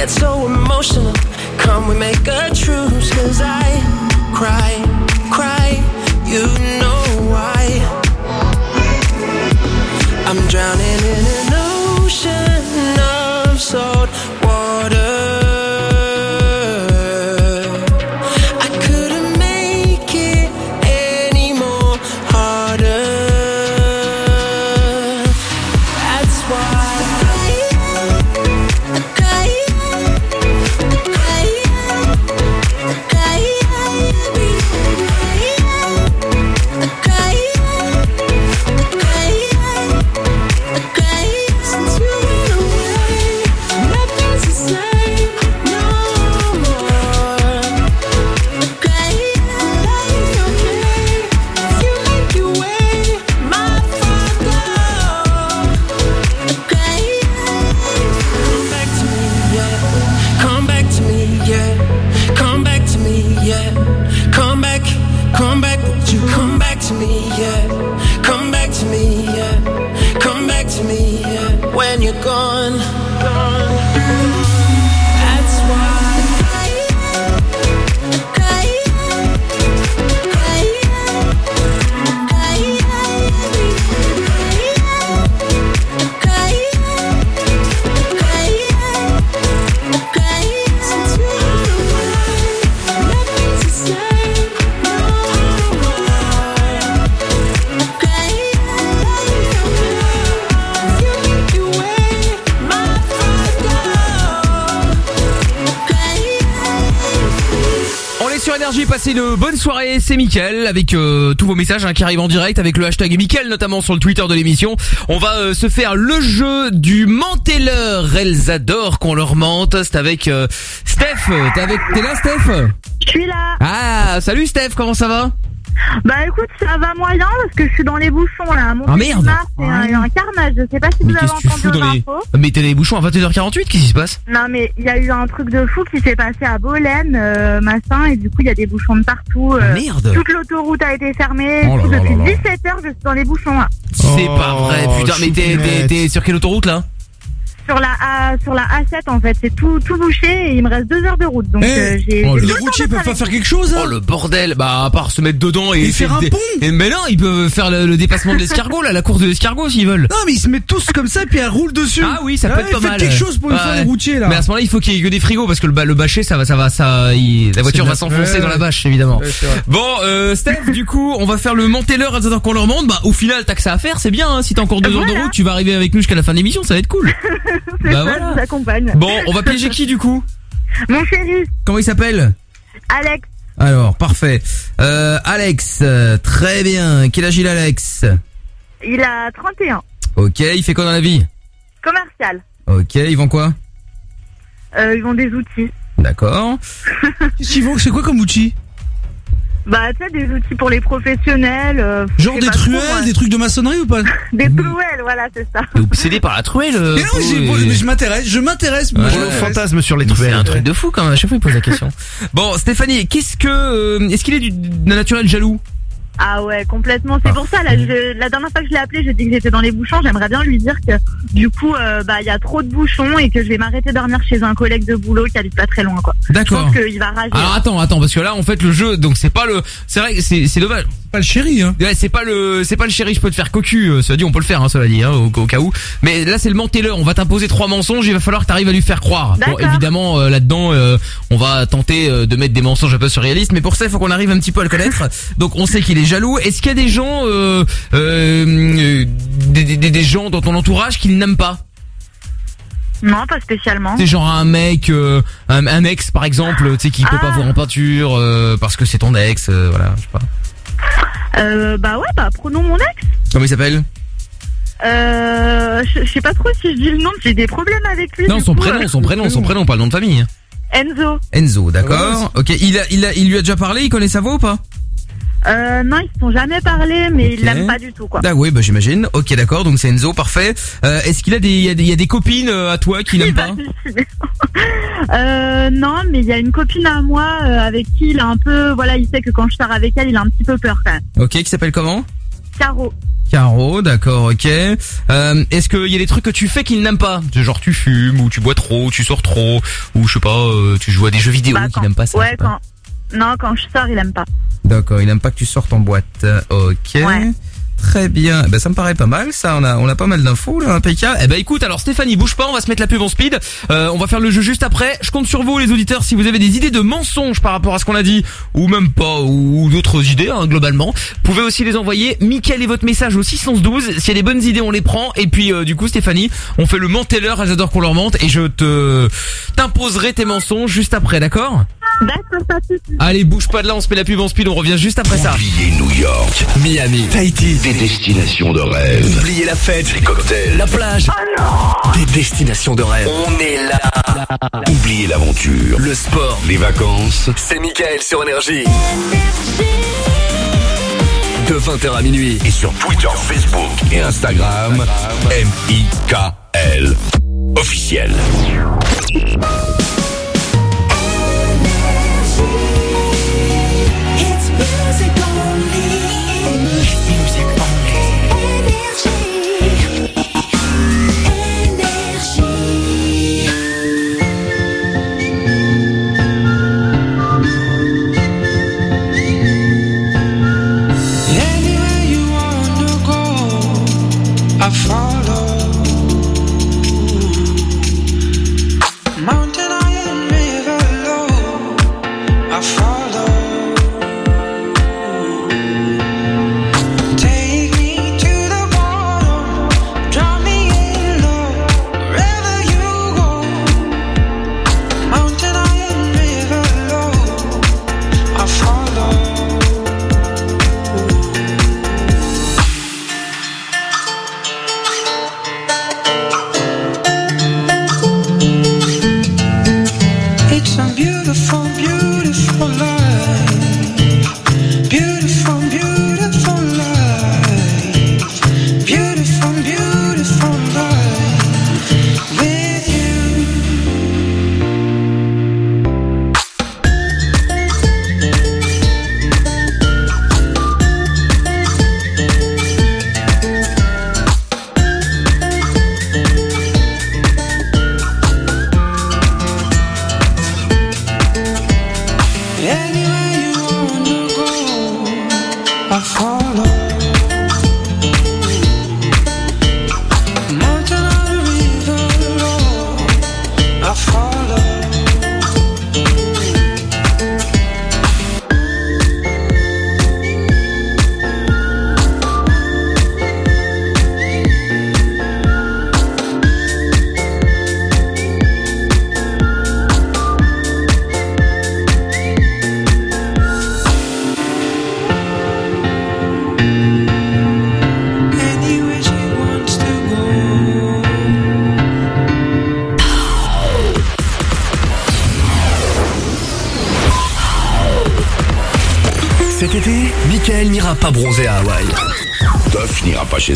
Get so emotional. Come, we make a truce, cause I cry. Passez une bonne soirée, c'est Mickaël avec euh, tous vos messages hein, qui arrivent en direct avec le hashtag Mickaël notamment sur le Twitter de l'émission. On va euh, se faire le jeu du mentelleur. Elles adorent qu'on leur mente. C'est avec euh, Steph. T'es avec t'es là Steph? Je suis là. Ah, salut Steph, comment ça va? Bah écoute, ça va moyen parce que je suis dans les bouchons là. Mon Ah, merde. C'est un, un carnage. Je sais pas si vous Mais avez que tu entendu dans les infos. Mais t'es les bouchons à 22h48, qu'est-ce qui se passe? Non mais il y a eu un truc de fou qui s'est passé à Bolène, euh, machin, et du coup il y a des bouchons de partout. euh, merde. Toute l'autoroute a été fermée. Oh là Tout là depuis là là. 17 h je suis dans les bouchons là. C'est pas vrai, putain, mais t'es sur quelle autoroute là? Sur la A, sur la A7 en fait, c'est tout tout bouché et il me reste deux heures de route. Donc euh, j'ai. Oh, j'ai le tout le temps routiers de peuvent pas faire quelque chose hein Oh le bordel Bah à part se mettre dedans et, Et faire un pont et, Mais non, ils peuvent faire le, le dépassement de l'escargot là, la course de l'escargot s'ils veulent Non mais ils se mettent tous comme ça puis elles roulent dessus. Ah oui, ça peut être pas faites mal. quelque chose pour une Ouais. fois les routiers là. Mais à ce moment-là, il faut qu'il y ait que des frigos parce que le, ba- le bâcher, ça va, ça va, ça, il- la voiture va s'enfoncer ouais, dans la ouais. bâche, évidemment. Ouais, c'est vrai. Bon, euh, Steph, du coup, on va faire le mentelleur à qu'on leur monte. Bah, au final, t'as que ça à faire, c'est bien. Hein, si t'as encore deux heures de route, tu vas arriver avec nous jusqu'à la fin de l'émission, ça va être cool. C'est bah ça, voilà. je vous accompagne. Bon, on va piéger qui du coup Mon chéri, Comment il s'appelle Alex, Alors, parfait. Euh, Alex, euh, très bien. Quel âge il a, Alex il a 31, Ok, il fait quoi dans la vie commercial. Ok, ils vend quoi Euh, ils ont des outils. D'accord. Qu'est-ce qu'ils C'est quoi comme outil? Bah, tu sais, des outils pour les professionnels. euh, je Genre sais des pas trop, truelles, des trucs de maçonnerie ou pas Des trouelles, voilà, c'est ça. T'es obsédé par la truelle euh, Mais non, Pau, j'ai- et- mais je m'intéresse, je m'intéresse. moi, Ouais, je ouais. m'intéresse. Fantasme sur les Mais C'est truelles. un truc de fou quand même, à chaque fois il pose la question. bon, Stéphanie, qu'est-ce que... euh, Est-ce qu'il est du, d'un naturel jaloux? Ah ouais, complètement. C'est pour ça, là, je- la dernière fois que je l'ai appelé, je dis que j'étais dans les bouchons. J'aimerais bien lui dire que, du coup, euh, bah, il y a trop de bouchons et que je vais m'arrêter dormir chez un collègue de boulot qui habite pas très loin, quoi. D'accord. Je pense qu'il va rager. Alors attends, attends, parce que là en fait le jeu, donc c'est pas le, c'est vrai, que c'est c'est dommage. Pas le chéri, hein. Ouais, c'est pas le, c'est pas le chéri, je peux te faire cocu. euh, Cela dit, on peut le faire, hein, cela dit, hein, au, au cas où. Mais là c'est le mentelleur. On va t'imposer trois mensonges. Il va falloir que t'arrives à lui faire croire. Bon, évidemment euh, là-dedans, euh, on va tenter de mettre des mensonges un peu surréalistes. Mais pour ça, il faut qu'on arrive un petit peu à le connaître. Donc on sait qu'il est jaloux. Est-ce qu'il y a des gens, euh, euh, des, des- des- des gens dans ton entourage qu'il n'aime pas? Non, pas spécialement. C'est genre un mec, euh, un, un ex par exemple, tu sais qui peut pas voir en peinture euh, parce que c'est ton ex, euh, voilà, je sais pas. Euh, bah ouais, bah, prenons mon ex. Comment il s'appelle? Euh, je je sais pas trop si je dis le nom, j'ai des problèmes avec lui. Non, son coup, prénom, euh, son prénom, son prénom, pas le nom de famille. Enzo. Enzo, d'accord. Ok, il a, il a, il lui a déjà parlé, il connaît sa voix ou pas? Euh, non, ils se sont jamais parlé, mais Ok. ils l'aiment pas du tout, quoi. Ah oui, bah j'imagine. Ok, d'accord, donc c'est Enzo, parfait. Euh, Est-ce qu'il a des, il y a des, il y a des copines euh, à toi qui n'aiment pas Euh, non, mais il y a une copine à moi euh, avec qui il a un peu, voilà, il sait que quand je sors avec elle, il a un petit peu peur quand même. Ok, qui s'appelle comment? Caro. Caro, d'accord, ok. Euh, Est-ce qu'il y a des trucs que tu fais qu'il n'aime pas? Genre tu fumes, ou tu bois trop, ou tu sors trop, ou je sais pas, euh, tu joues à des jeux vidéo Bah, qu'il n'aime pas ça. Ouais, pas. quand. Non, quand je sors, il aime pas. D'accord, il n'aime pas que tu sortes en boîte. Ok. Très bien. Eh Ben ça me paraît pas mal. Ça, on a on a pas mal d'infos là, impeccable. Eh ben écoute, alors Stéphanie, bouge pas, on va se mettre la pub en speed. Euh, on va faire le jeu juste après. Je compte sur vous, les auditeurs, si vous avez des idées de mensonges par rapport à ce qu'on a dit, ou même pas, ou, d'autres idées hein, globalement. Vous pouvez aussi les envoyer. Mickaël et votre message au 612. S'il y a des bonnes idées, on les prend. Et puis euh, du coup, Stéphanie, on fait le mentelleur. Elles adorent qu'on leur mente. Et je te t'imposerai tes mensonges juste après, d'accord? Allez, bouge pas de là. On se met la pub en speed. On revient juste après ça. New York, Miami, Tahiti, des destinations de rêve. oubliez la fête, Des cocktails, la plage, des destinations de rêve. On est là. oubliez l'aventure, Le sport, les vacances. c'est Michael sur Énergie. De 20h à minuit. Et sur Twitter, Facebook et Instagram, M-I-K-L. Officiel.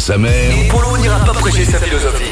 Sa mère. Et Polo n'ira pas prêcher sa philosophie.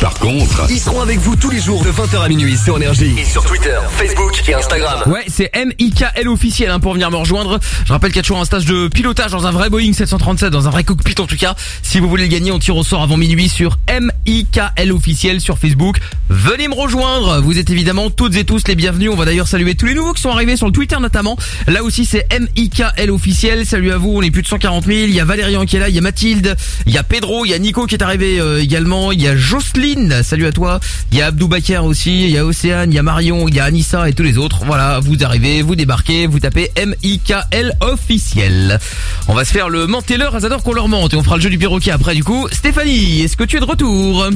Par contre, Ils seront avec vous tous les jours de 20h à minuit sur Énergie. Et sur Twitter, Facebook et Instagram. Ouais, c'est M-I-K-L officiel hein, pour venir me rejoindre. Je rappelle qu'il y a toujours un stage de pilotage dans un vrai Boeing 737, dans un vrai cockpit en tout cas. Si vous voulez le gagner, on tire au sort avant minuit sur M-I-K-L officiel sur Facebook. Venez me rejoindre. Vous êtes évidemment toutes et tous les bienvenus. On va d'ailleurs saluer tous les nouveaux qui sont arrivés sur le Twitter notamment. Là aussi c'est M-I-K-L officiel. Salut à vous. On est plus de 140 000. Il y a Valérian qui est là. Il y a Mathilde. Il y a Pedro. Il y a Nico qui est arrivé euh, également. Il y a Jocelyne. Salut à toi. Il y a Abdou Bakar aussi. Il y a Océane. Il y a Marion. Il y a Anissa et tous les autres. Voilà. Vous arrivez. Vous débarquez. Vous tapez M-I-K-L officiel. On va se faire le adorent qu'on leur mente. Et on fera le jeu du perroquet après du coup. Stéphanie, est-ce que tu es de retour?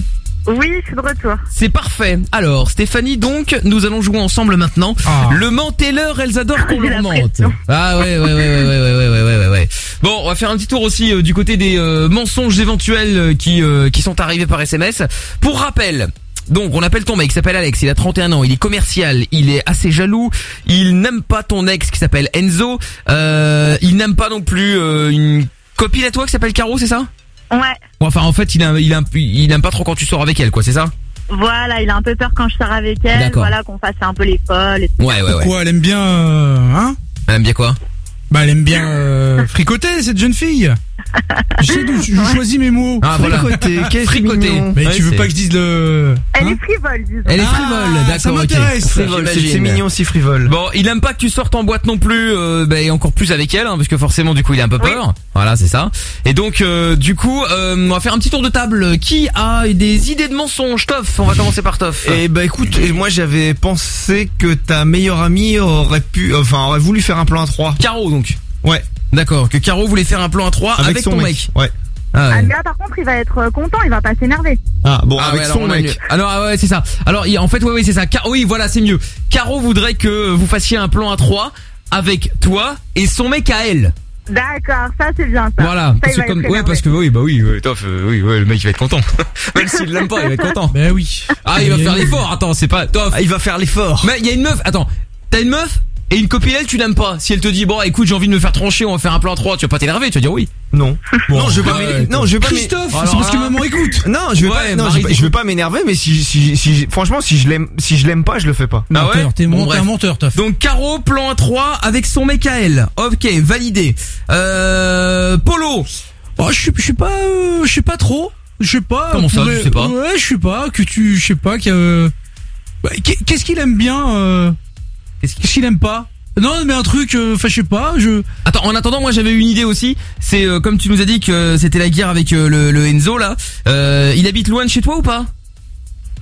Oui, je suis de retour. C'est parfait. Alors, Stéphanie, donc, nous allons jouer ensemble maintenant. Le menteur, elles adorent qu'on leur mente. Ah ouais, ouais, ouais, ouais, ouais, ouais, ouais, ouais, ouais, ouais, ouais. Bon, on va faire un petit tour aussi euh, du côté des euh, mensonges éventuels euh, qui euh, qui sont arrivés par SMS. Pour rappel. Donc on appelle ton mec, il s'appelle Alex, il a 31 ans, il est commercial, il est assez jaloux, il n'aime pas ton ex qui s'appelle Enzo, euh, il n'aime pas non plus euh, une copine à toi qui s'appelle Caro, c'est ça? Ouais. Bon, Enfin en fait il a, il a, il n'aime pas trop quand tu sors avec elle quoi, c'est ça? Voilà, il a un peu peur quand je sors avec elle. D'accord. Voilà, qu'on fasse un peu les folles. et tout. Ouais, ouais, ouais. Pourquoi elle aime bien, euh, hein? Elle aime bien quoi? Bah elle aime bien euh, fricoter cette jeune fille. Je sais d'où je choisis mes mots. Ah, voilà. Fricoter, Fricoter. Mais Ouais, tu veux pas que je dise le Elle Hein est frivole, disons. Elle est Ah, frivole, d'accord. ça ok. m'intéresse. Frivole, c'est- mignon aussi frivole. Bon, il aime pas que tu sortes en boîte non plus, euh, bah, et encore plus avec elle, hein, parce que forcément du coup il a un peu peur. Voilà, c'est ça. Et donc euh, du coup, euh, on va faire un petit tour de table. Qui a des idées de mensonges Toff, on va commencer par Toff. Et bah écoute, moi j'avais pensé que ta meilleure amie aurait pu, enfin aurait voulu faire un plan à 3 Caro donc. Ouais. D'accord, que Caro voulait faire un plan à 3 avec, Avec son ton mec. mec. Ouais. Ah, ouais. Ah, mais là, par contre, il va être euh, content, il va pas s'énerver. Ah bon, Ah avec ouais, son mec. Alors ah ouais, c'est ça. Alors en fait ouais oui, c'est ça. Car- oui, voilà, c'est mieux. Caro voudrait que vous fassiez un plan à 3 avec toi et son mec à elle. D'accord, ça c'est bien ça. Voilà, Ça, parce que comme ouais parce que oui bah oui, ouais, tof, euh, oui ouais, le mec il va être content. Même s'il l'aime pas, il va être content. Ben oui. Ah, il va faire l'effort. Attends, c'est pas tof. Ah, il va faire l'effort. Mais il y a une meuf. Attends, t'as une meuf? Et une copine elle tu l'aimes pas. Si elle te dit bon écoute j'ai envie de me faire trancher, on va faire un plan à 3 tu vas pas t'énerver, tu vas dire oui. Non. non, je vais pas ouais, m'énerver. Non, je vais pas Christophe, c'est parce que maman écoute. Non, je vais Ouais, pas non, Marie, je, vais- je vais pas m'énerver mais si si si franchement si je l'aime si je l'aime pas, je le fais pas. Ah ouais t'es Bon, mon- t'es bref. un menteur, Toff. Donc Caro plan à 3 avec son mec à elle. OK, validé. Euh Polo. Oh, je suis, je suis pas, euh, je sais pas trop. Je sais pas. Comment ça, tu sais pas Ouais, je sais pas. Que tu, je sais pas. que, euh, bah, qu'est- Qu'est-ce qu'il aime bien euh, Qu'est-ce qu'il aime pas Non, mais un truc. euh, Enfin, je sais pas. Je. Attends, en attendant, moi j'avais une idée aussi. C'est euh, comme tu nous as dit que c'était la guerre avec euh, le, le Enzo là. Euh, il habite loin de chez toi ou pas?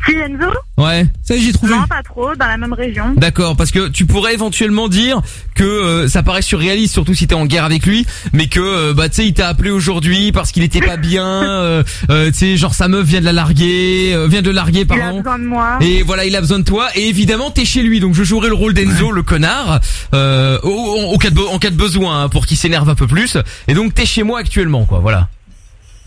Si Enzo Ouais. Ça, y est, j'ai trouvé. Non, pas trop, dans la même région. D'accord, parce que tu pourrais éventuellement dire que euh, ça paraît surréaliste, surtout si t'es en guerre avec lui, mais que euh, bah tu sais il t'a appelé aujourd'hui parce qu'il était pas bien, euh, euh, tu sais genre sa meuf vient de la larguer, euh, vient de le larguer Il a pardon. besoin de moi. Et voilà, il a besoin de toi. Et évidemment, t'es chez lui, donc je jouerai le rôle d'Enzo, le connard, euh, au, au- au cas de, en cas de besoin, hein, pour qu'il s'énerve un peu plus. Et donc t'es chez moi actuellement, quoi. Voilà.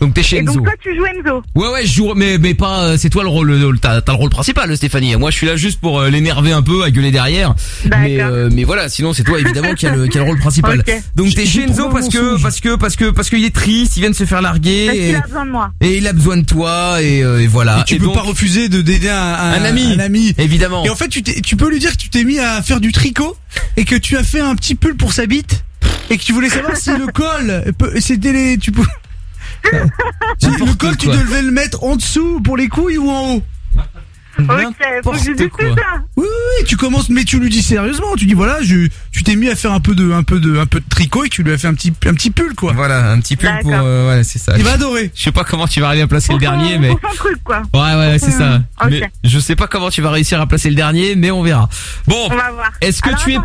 Donc t'es chez Et Enzo. donc toi, tu joues Enzo. Ouais ouais, je joue, mais mais pas. euh, C'est toi le rôle, le- le- t'as t'as le rôle principal, Stéphanie. Moi, je suis là juste pour euh, l'énerver un peu, à gueuler derrière. Mais euh, mais voilà, sinon c'est toi évidemment qui a le qui a le rôle principal. Donc t'es chez Enzo parce que parce que parce que parce qu'il est triste, il vient de se faire larguer. Parce Et, a besoin de moi. et il a besoin de toi et, euh, et voilà. Et tu Et peux donc- pas refuser de d'aider un, un, Un ami. Un ami. Évidemment. Et en fait, tu, t'es- tu peux lui dire que tu t'es mis à faire du tricot et que tu as fait un petit pull pour sa bite et que tu voulais savoir si le col, peut- c'était les, tu peux. Le col, tu devais le mettre en dessous pour les couilles ou en haut Ok, faut que je dise tout ça. Oui, oui, oui, tu commences, mais tu lui dis sérieusement. Tu dis voilà, je, tu t'es mis à faire un peu de, un peu de, un peu de tricot et tu lui as fait un petit, un petit pull quoi. Voilà, un petit pull pour. Euh, ouais, c'est ça. Il va adorer. Je sais pas comment tu vas arriver à placer le dernier, mais. Pour son truc, quoi. Ouais, ouais, c'est ça. Ok. Mais je sais pas comment tu vas réussir à placer le dernier, mais on verra. Bon. On va voir. Est-ce que Alors, tu es.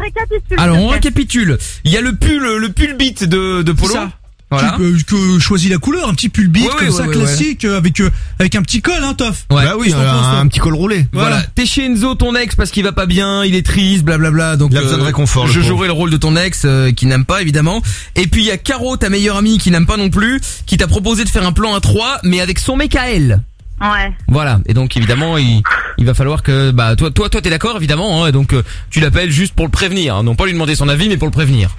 Alors, on récapitule. Il y a le pull, le pull beat de, de Polo. Ça. Voilà. Tu, euh, que choisis la couleur, un petit pull beat Ouais, comme ouais, ça ouais, classique euh, avec euh, avec un petit col, hein, Toff. Ouais. Bah oui, un, un petit col roulé. Voilà. Voilà. T'es chez Enzo, ton ex, parce qu'il va pas bien, il est triste, blablabla. Donc, Il a besoin de réconfort, le Je jouerai le rôle de ton ex, euh, qui n'aime pas, évidemment. Et puis, il y a Caro, ta meilleure amie, qui n'aime pas non plus, qui t'a proposé de faire un plan à 3, mais avec son mec à elle. Ouais. Voilà. Et donc, évidemment, il, il va falloir que, bah, toi, toi, toi, t'es d'accord, évidemment, hein, et donc, euh, tu l'appelles juste pour le prévenir, hein. non pas lui demander son avis, mais pour le prévenir.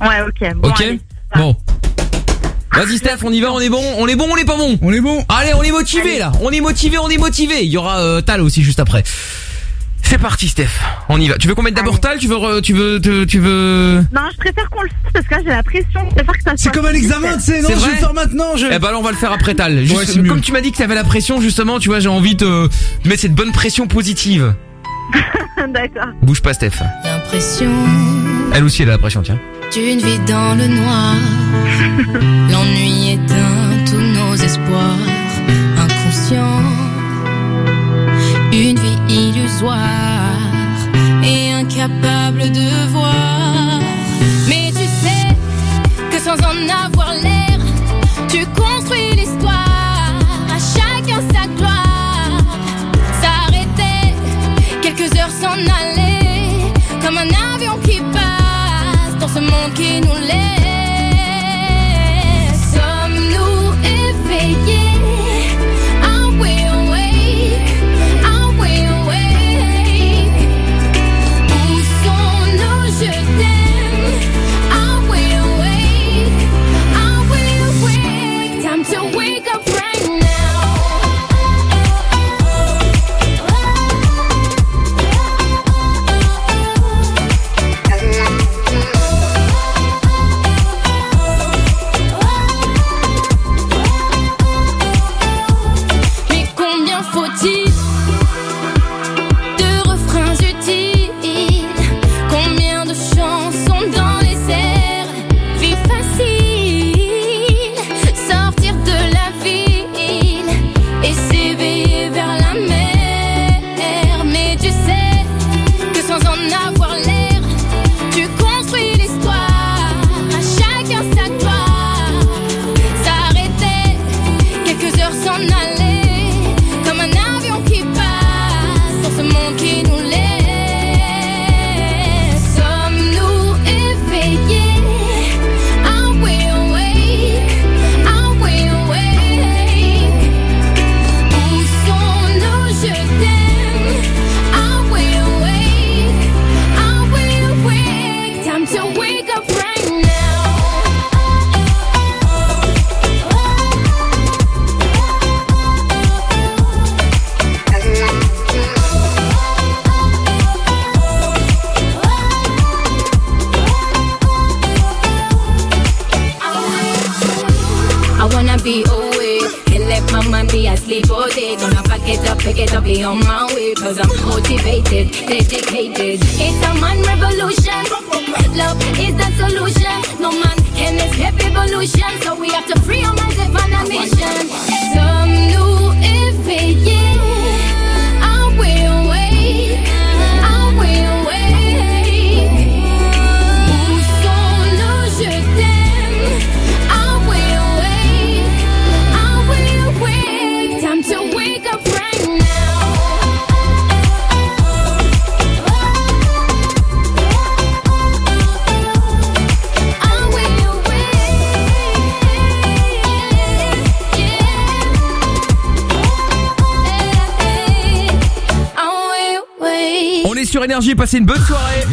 Ouais, ok. Bon, Ok allez. Bon. Vas-y Steph, on y va, on est bon, on est bon, on est pas bon. On est bon. Allez, on est motivé là, on est motivé, on est motivé. Il y aura euh, Tal aussi juste après. C'est parti Steph, on y va. Tu veux qu'on mette d'abord Tal Tu veux, re- tu veux, tu, tu veux Non, je préfère qu'on le fasse parce que là, j'ai la pression. Je préfère que ça C'est soit comme un examen, tu sais, non, C'est je vais vrai le faire maintenant. Je... Eh ben là on va le faire après Tal. Juste- Ouais, c'est mieux. comme tu m'as dit que t'avais la pression justement, tu vois, j'ai envie de de mettre cette bonne pression positive. D'accord. Bouge pas Steph. L'impression Elle aussi elle a la pression, tiens. D'une vie dans le noir. L'ennui éteint tous nos espoirs. Inconscient, une vie illusoire et incapable de voir. Mais tu sais que sans en avoir énergie, passez une bonne soirée.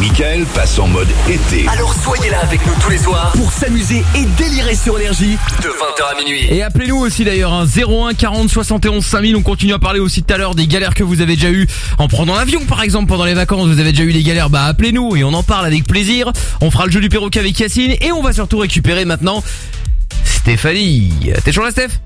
Michael. Passe en mode été. Alors soyez là avec nous tous les soirs pour s'amuser et délirer sur énergie de 20h à minuit. Et appelez-nous aussi d'ailleurs hein, 01 40 71 5000 On continue à parler aussi tout à l'heure des galères que vous avez déjà eu en prenant l'avion par exemple pendant les vacances. Vous avez déjà eu des galères Bah appelez-nous et on en parle avec plaisir. On fera le jeu du perroquet avec Yacine Et on va surtout récupérer maintenant Stéphanie. T'es toujours là Steph?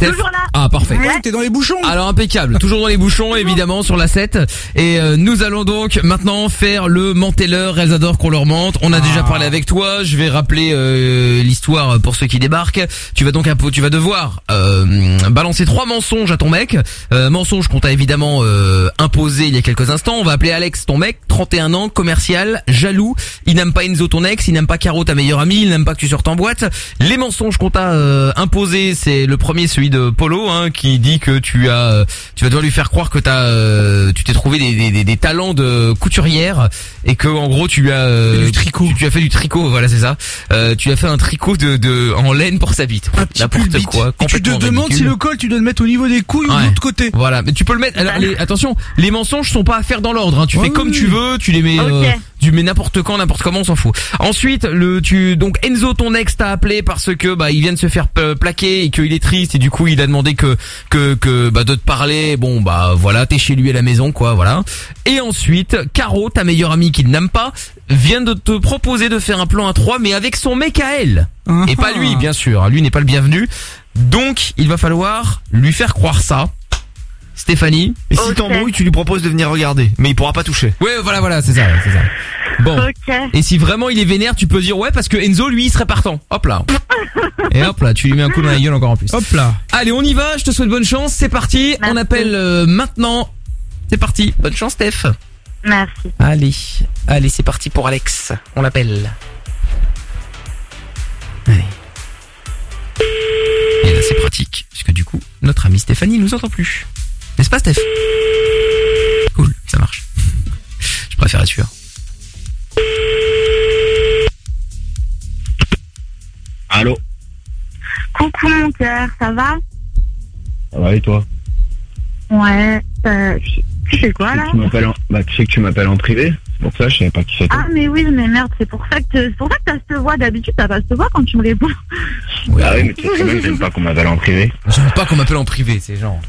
Steph. Toujours là. Ah parfait. Ouais, t'es dans les bouchons. alors impeccable, toujours dans les bouchons évidemment sur la 7 et euh, nous allons donc maintenant faire le mentelleur, elles adorent qu'on leur mente. On a déjà parlé avec toi, je vais rappeler euh, l'histoire pour ceux qui débarquent. Tu vas donc un peu- tu vas devoir euh, balancer trois mensonges à ton mec. Euh, mensonge qu'on t'a évidemment euh, imposé il y a quelques instants. On va appeler Alex ton mec, 31 ans, commercial, jaloux. Il n'aime pas Enzo ton ex, il n'aime pas Caro ta meilleure amie, il n'aime pas que tu sortes en boîte. Les mensonges qu'on t'a euh, imposés, c'est le premier celui de Polo hein, qui dit que tu as euh, tu vas devoir lui faire croire que t'as euh, tu t'es trouvé des, des, des- des talents de couturière et que en gros tu as euh, du tricot. Tu, tu as fait du tricot, voilà c'est ça. Euh, tu as fait un tricot de, de en laine pour sa bite. N'importe quoi. Te demandes si le col tu dois le mettre au niveau des couilles ou de l'autre côté. Voilà, mais tu peux le mettre. Alors, les- attention, les mensonges sont pas à faire dans l'ordre. hein. Tu fais comme tu veux, tu les mets, euh, Tu mets n'importe quand, n'importe comment, on s'en fout. Ensuite, le tu donc Enzo, ton ex, t'a appelé parce que bah il vient de se faire euh, plaquer et qu'il est triste et du coup il a demandé que que que bah de te parler. Bon bah voilà, t'es chez lui à la maison quoi, voilà. Et ensuite, Caro, ta meilleure amie qu'il n'aime pas, vient de te proposer de faire un plan à trois, mais avec son mec à elle et pas lui, bien sûr. Lui n'est pas le bienvenu. Donc il va falloir lui faire croire ça. Stéphanie. Et si t'embrouilles, tu lui proposes de venir regarder, mais il pourra pas toucher. Ouais, voilà, voilà, c'est ça, ouais, c'est ça. Bon. Et si vraiment il est vénère, tu peux dire ouais parce que Enzo lui il serait partant. Hop là. Et hop là, tu lui mets un coup dans la gueule encore en plus. Hop là. Allez, on y va, je te souhaite bonne chance, c'est parti. On appelle euh, maintenant. C'est parti. Bonne chance Steph. Merci. Allez, allez, c'est parti pour Alex. On l'appelle. Allez. Pratique, puisque du coup, notre amie Stéphanie nous entend plus. N'est-ce pas, Steph? Cool, ça marche. Je préfère être sûr. Allô? Coucou mon cœur, ça va? Ça va et toi? Ouais. Euh, tu fais quoi là Tu m'appelles en... Bah tu sais que tu m'appelles en privé? Pour ça je savais pas qui c'était. Ah mais oui, mais merde, c'est pour ça que c'est pour ça que t'as cette voix. D'habitude, t'as pas cette voix quand tu me réponds. ah oui mais tu sais très bien que j'aime pas qu'on m'appelle en privé. J'aime pas qu'on m'appelle en privé, c'est genre.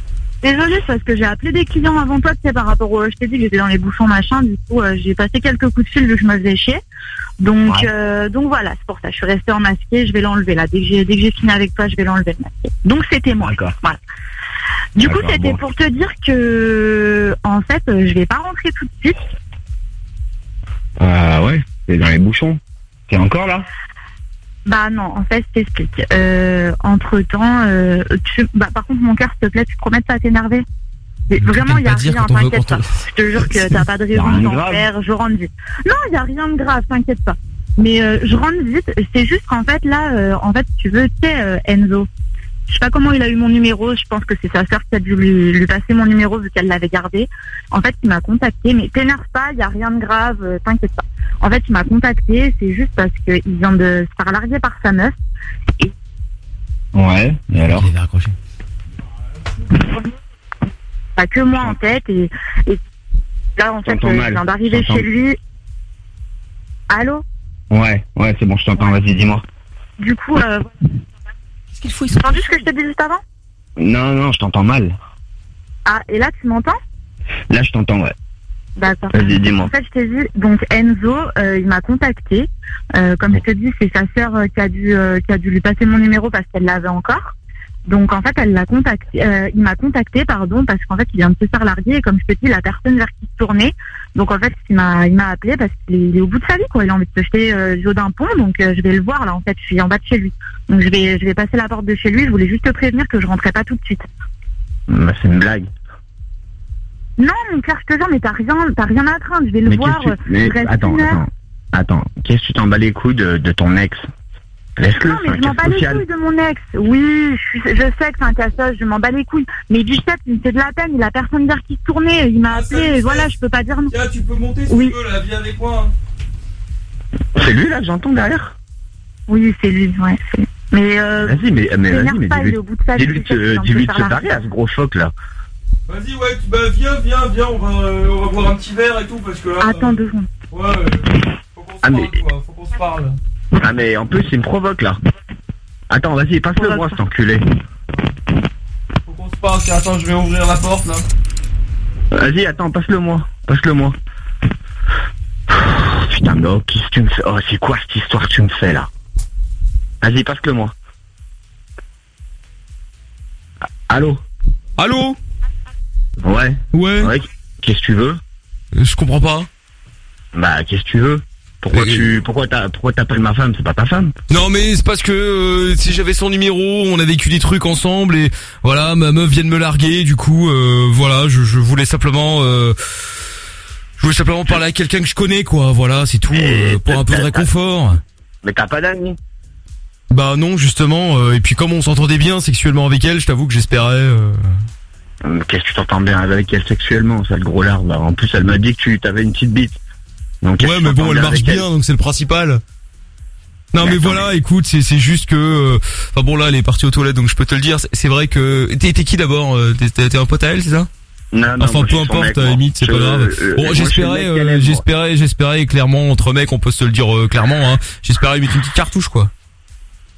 Désolée, c'est parce que j'ai appelé des clients avant toi, tu sais, par rapport au... Je t'ai dit que j'étais dans les bouchons, machin, du coup, euh, j'ai passé quelques coups de fil vu que je me faisais chier. Donc, Ouais. euh, donc voilà, c'est pour ça. Je suis restée en masqué, je vais l'enlever là. Dès que j'ai, dès que j'ai fini avec toi, je vais l'enlever le masqué. Donc c'était moi. Voilà. Du coup, D'accord, c'était bon. pour te dire que, en fait, euh, je vais pas rentrer tout de suite. Ah ouais T'es dans les bouchons T'es encore là? Bah non, en fait, je t'explique. Euh, entre temps, euh, tu... bah, par contre, mon cœur, s'il te plaît, tu promets de pas t'énerver? Mais Vraiment, il y a rien, t'inquiète pas. Je te jure que t'as pas de raison d'en faire, je rentre vite. Non, il y a rien de grave, t'inquiète pas. Mais euh, je rentre vite, c'est juste qu'en fait, là, euh, en fait, tu veux, tu sais, euh, Enzo. Je sais pas comment il a eu mon numéro, je pense que c'est sa sœur qui a dû lui, lui passer mon numéro vu qu'elle l'avait gardé. En fait, il m'a contacté, mais t'énerve pas, il y a rien de grave, euh, t'inquiète pas. En fait, il m'a contacté, c'est juste parce qu'il vient de se faire larguer par sa meuf. Ouais, et alors Il raccroché. pas que moi en tête et, et là en fait J'entends euh, viens d'arriver chez lui. Allô? Ouais, ouais, c'est bon, je t'entends, vas-y, dis-moi. Du coup, euh, qu'il faut T'as entendu ce que je t'ai dit juste avant? Non, non, je t'entends mal. Ah et là tu m'entends? Là, je t'entends, ouais. D'accord. Vas-y, dis-moi. En fait, je t'ai dit, donc Enzo, euh, il m'a contacté. Euh, comme je te dis, c'est sa sœur euh, qui a dû euh, qui a dû lui passer mon numéro parce qu'elle l'avait encore. Donc en fait, elle l'a contacté. euh, il m'a contacté, pardon, parce qu'en fait, il vient de se faire larguer. Et comme je te dis, la personne vers qui se tournait. Donc en fait, il m'a il m'a appelé parce qu'il est, au bout de sa vie, quoi. Il a envie de se jeter euh, d'un pont. Donc euh, je vais le voir là. En fait, je suis en bas de chez lui. Donc je vais je vais passer la porte de chez lui. Je voulais juste te prévenir que je rentrais pas tout de suite. Bah, c'est une blague. Non, mon cœur, je te jure, mais t'as rien, t'as rien à craindre. Je vais le Mais voir. tu... Mais reste attends, attends, attends. Qu'est-ce que tu t'en bats les couilles de, de ton ex? Laisse-le, Non, mais je m'en bats les couilles de mon ex. Oui, je, suis- je sais que c'est un cassage, je m'en bats les couilles. Mais du fait, il me fait de la peine, il a personne vers qui se tourner. Il m'a appelé, et voilà, je peux pas dire non. Tiens, tu peux monter Oui. tu veux, là, viens avec moi. C'est lui, là, que j'entends derrière? Oui, c'est lui, ouais. c'est lui. Mais, euh, Vas-y, mais, mais vas-y, mais dis-lui dis-lui dis-lui de se barrer à ce gros phoque, là. Vas-y, ouais, tu- bah viens, viens, viens, on va, euh, on va boire un petit verre et tout parce que là. Attends deux secondes. Ouais, euh, faut qu'on se Ah, parle, mais- quoi, faut qu'on se parle. Ah, mais en plus, il me provoque, là. Attends, vas-y, passe-le moi, cet enculé. Faut qu'on se parle, tiens, attends, je vais ouvrir la porte là. Vas-y, attends, passe-le moi. Passe-le moi. Putain, mais oh, qu'est-ce que tu me fais? Oh, c'est quoi cette histoire que tu me fais, là? Vas-y, passe-le moi. Allô? Allô? Ouais. Ouais. Qu'est-ce que tu veux? Je comprends pas. Bah, qu'est-ce que tu veux? Pourquoi tu pourquoi t'as- pourquoi t'appelles ma femme? C'est pas ta femme Non mais c'est parce que euh, si j'avais son numéro, on a vécu des trucs ensemble et voilà, ma meuf vient de me larguer, du coup euh, voilà, je, je voulais simplement euh, je voulais simplement parler à quelqu'un que je connais quoi, voilà, c'est tout euh, pour un peu de réconfort. Mais t'as pas d'amis? Bah non, justement euh, et puis comme on s'entendait bien sexuellement avec elle, je t'avoue que j'espérais euh, Hum, Qu'est-ce que tu t'entends bien avec elle sexuellement, ça le gros lard là En plus, elle m'a dit que tu avais une petite bite. Ouais, mais bon, elle marche bien, donc c'est le principal. Non mais, voilà, écoute, c'est juste que, euh, enfin bon là, elle est partie aux toilettes, donc je peux te le dire. C'est vrai que t'es qui d'abord euh, T'es un pote à elle, c'est ça? Non, non, enfin peu importe, à limite c'est pas grave. Bon, j'espérais, euh, j'espérais, j'espérais clairement entre mecs, on peut se le dire clairement. Hein, j'espérais mettre une petite cartouche quoi.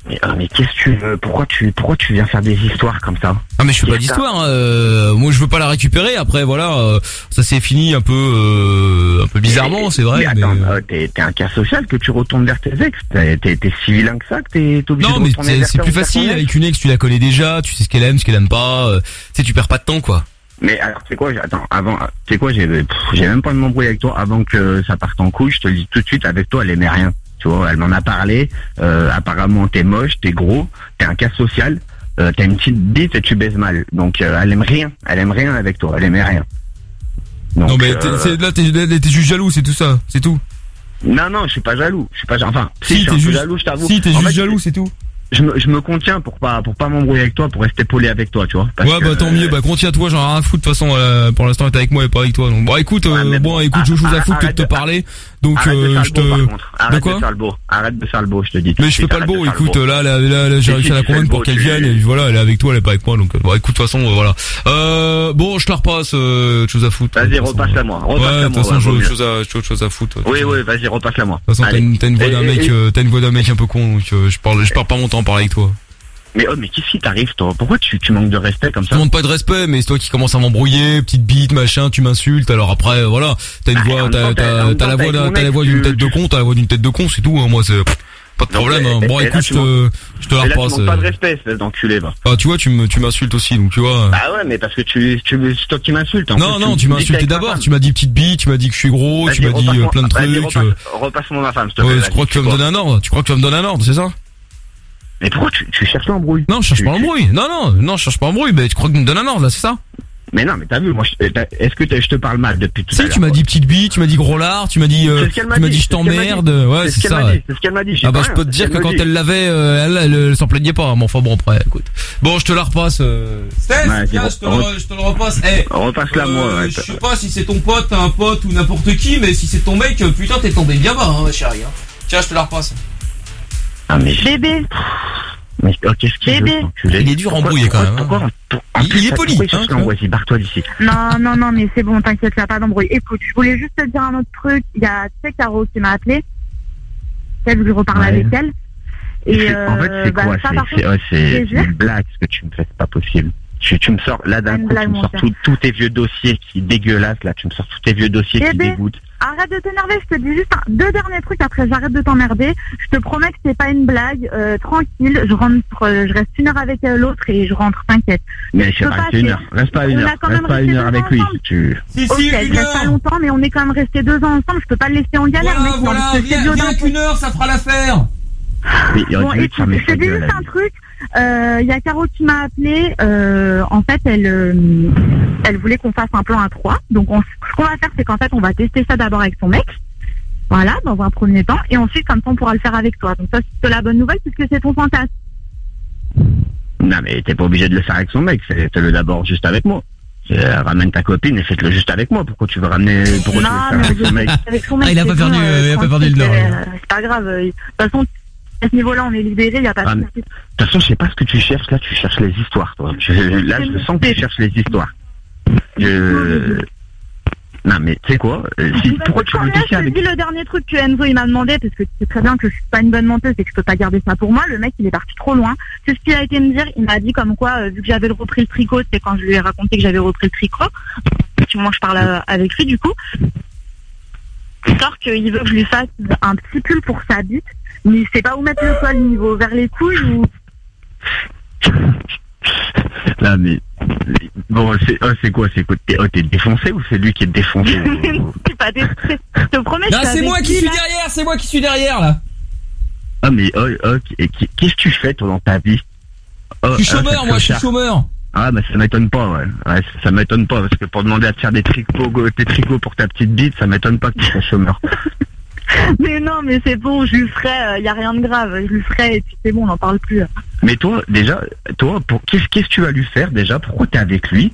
Mais, ah, mais qu'est-ce que tu veux? Pourquoi tu pourquoi tu viens faire des histoires comme ça? Ah mais je fais pas d'histoire. Hein, euh, moi je veux pas la récupérer. Après voilà, euh, ça s'est fini un peu euh, un peu bizarrement, c'est vrai. Mais, attends, euh. Euh, t'es un cas social que tu retournes vers tes ex. T'es si vilain que ça que t'es obligé non, de retourner vers Non mais c'est plus facile avec une ex. Tu la connais déjà, tu sais ce qu'elle aime, ce qu'elle aime pas. Euh, tu sais, tu perds pas de temps quoi. Mais alors, c'est quoi Attends, avant, c'est quoi J'ai même pas de m'embrouiller avec toi avant que ça parte en couille. Je te le dis tout de suite, avec toi, elle aimait rien. Tu vois, elle m'en a parlé. Euh, apparemment, t'es moche, t'es gros, t'es un cas social, euh, t'as une petite bite et tu baises mal. Donc, euh, elle aime rien. Elle aime rien avec toi. Elle aimait rien. Non, mais euh, là, t'es juste jaloux, c'est tout ça. C'est tout. Non, non, je suis pas jaloux. Je suis pas Enfin, si, si t'es juste jaloux, je t'avoue. Si, t'es juste jaloux, c'est tout. Je me, contiens pour pas pour pas m'embrouiller avec toi, pour rester poli avec toi, tu vois. Ouais, bah tant mieux, bah contiens-toi, j'en ai rien à foutre de toute façon. Pour l'instant, t'es avec moi et pas avec toi. Donc bon, écoute, bon, écoute, je vous à foutre que de te parler. Donc euh, je te de, quoi de le beau. Arrête de faire le beau, je te dis. Mais je fais pas le beau. Écoute, là, là, là, là j'ai réussi à la convaincre pour qu'elle vienne. Et voilà, elle est avec toi, elle est pas avec moi. Donc, bon, écoute, de toute façon, voilà. Euh, bon, je te la repasse. Euh, chose à foutre. Vas-y, repasse-la moi. Ouais, de toute façon, j'ai chose à, chose à foutre. Oui, oui, vas-y, repasse-la moi. De toute façon, t'as une voix d'un mec, euh, t'as une voix d'un mec un peu con. Donc, je parle, je parle pas mon temps, parler avec toi. Mais oh, mais qu'est-ce qui t'arrive toi? Pourquoi tu, tu manques de respect comme ça? Je manque pas de respect, mais c'est toi qui commences à m'embrouiller, petite bite, machin, tu m'insultes. Alors après, euh, voilà, t'as une ah, voix, t'as la voix, t'as la voix d'une tête de con, t'as la voix d'une tête de con, c'est tout. Hein, moi, c'est pas de problème. Hein. Bon, écoute, je te, je te la repasse. Tu pas de euh. respect, espèce d'enculé, va. Ah, tu vois, tu me, tu m'insultes aussi, donc tu vois. Ah ouais, mais parce que tu, tu, c'est toi qui m'insultes. Non, non, tu m'as insulté d'abord. Tu m'as dit petite bite, tu m'as dit que je suis gros, tu m'as dit euh, plein de trucs. Repasse-moi ma femme, s'il te. Tu crois que tu vas me donner un ordre Tu crois que tu vas me donner un ordre, c'est ça? Mais pourquoi tu, tu cherches l'embrouille Non, je cherche pas l'embrouille. Tu... Non, non, non, je cherche pas l'embrouille. Mais tu crois que tu me donnes un ordre, là, c'est ça? Mais non, mais t'as vu, moi, est-ce que je te parle mal depuis tout à l'heure Tu m'as dit petite bille, tu m'as dit gros lard, tu m'as dit, euh, tu m'as dit, je t'emmerde, ouais, c'est ça. C'est ce qu'elle m'a dit. Ah bah je peux te dire que quand elle l'avait, euh, elle, elle, s'en plaignait pas. Mais enfin bon, après, écoute. Bon, je te la repasse. Euh... Tiens, je, te le, repasse. Eh, hey, repasse la moi. Euh, je sais pas si c'est ton pote, un pote ou n'importe qui, mais si c'est ton mec, euh, putain, t'es tombé bien bas, hein, chérie. Hein. Tiens, je te la repasse. Ah, Bébé. Mais, oh, qu'est-ce qu'il Bébé. veut, Il est dur en Pourquoi- quand pourquoi- même, pourquoi- hein. pour- en Il- plus, il est poli, pourquoi hein. l'envoi Vas-y, barre-toi d'ici. Non, non, non, mais c'est bon, t'inquiète, y a pas d'embrouille. Écoute, je voulais juste te dire un autre truc. Il y a, tu sais, Caro qui m'a appelé. Elle voulait reparler Ouais. avec elle. Et, en fait, c'est euh, bah, quoi ça, C'est- c'est- ouais, une blague ce que tu me fais, c'est pas possible. Tu, me sors là d'un coup, tu me sors tous tes vieux dossiers qui dégueulassent là, tu me sors tous tes vieux dossiers qui dégoûtent. Arrête de t'énerver, je te dis juste un, deux derniers trucs après j'arrête de t'emmerder. Je te promets que c'est pas une blague, euh, tranquille, je rentre, euh, je reste une heure avec euh, l'autre et je rentre, t'inquiète. Mais je, je pas, une heure, reste pas une heure, reste pas une heure avec ensemble. lui. Tu... Si, si, reste pas longtemps, mais on est quand même resté deux ans ensemble, je peux pas le laisser en galère. Voilà, voilà, rien, rien qu'une heure, ça fera l'affaire. Oui, bon, tu, je te dis juste un truc, euh, il y a Caro qui m'a appelé. Euh, en fait, elle, euh, elle voulait qu'on fasse un plan à trois. Donc, on, ce qu'on va faire, c'est qu'en fait, on va tester ça d'abord avec son mec. Voilà, dans un premier temps. Et ensuite, comme ça, on pourra le faire avec toi. Donc, ça, c'est la bonne nouvelle puisque c'est ton fantasme. Non, mais t'es pas obligé de le faire avec son mec. Fais-le d'abord juste avec moi. Ramène ta copine et faites-le juste avec moi. Pourquoi tu veux ramener pourquoi non, tu faire avec, son ah, mec Il a pas perdu, il a pas perdu le nord. C'est pas grave. De toute façon, à ce niveau-là, on est libéré, il n'y a pas ah, de De toute façon, je sais pas ce que tu cherches là, tu cherches les histoires. Toi. Je, là, je sens que tu cherches les histoires. Je... Non, mais tu sais quoi euh, si, Pourquoi tu veux là, je avec... dis le dernier truc que Enzo il m'a demandé, parce que tu sais très bien que je suis pas une bonne menteuse et que je peux pas garder ça pour moi. Le mec, il est parti trop loin. C'est ce qu'il a été me dire. Il m'a dit comme quoi, euh, vu que j'avais repris le tricot, c'est quand je lui ai raconté que j'avais repris le tricot. Moi, je parle euh, avec lui, du coup. Sort qu'il veut que je lui fasse un petit pull pour sa bite mais je sais pas où mettre le poil niveau, vers les couilles ou. Là, mais. bon, oh, c'est quoi C'est quoi oh, T'es défoncé ou c'est lui qui est défoncé C'est. Je te promets, c'est moi qui suis derrière, c'est moi qui suis derrière, là. Ah, mais oh, oh qu'est-ce que tu fais, toi, dans ta vie Je suis chômeur, moi, je suis chômeur. Ah bah ça m'étonne pas, ouais. ouais ça, m'étonne pas parce que pour demander à te faire des des tricots pour ta petite bite, ça m'étonne pas que tu sois chômeur. mais non, mais c'est bon, je lui ferai, euh, il n'y a rien de grave, je lui ferai et puis c'est bon, on n'en parle plus. Mais toi, déjà, toi, pour qu'est-ce que tu vas lui faire déjà? Pourquoi t'es avec lui?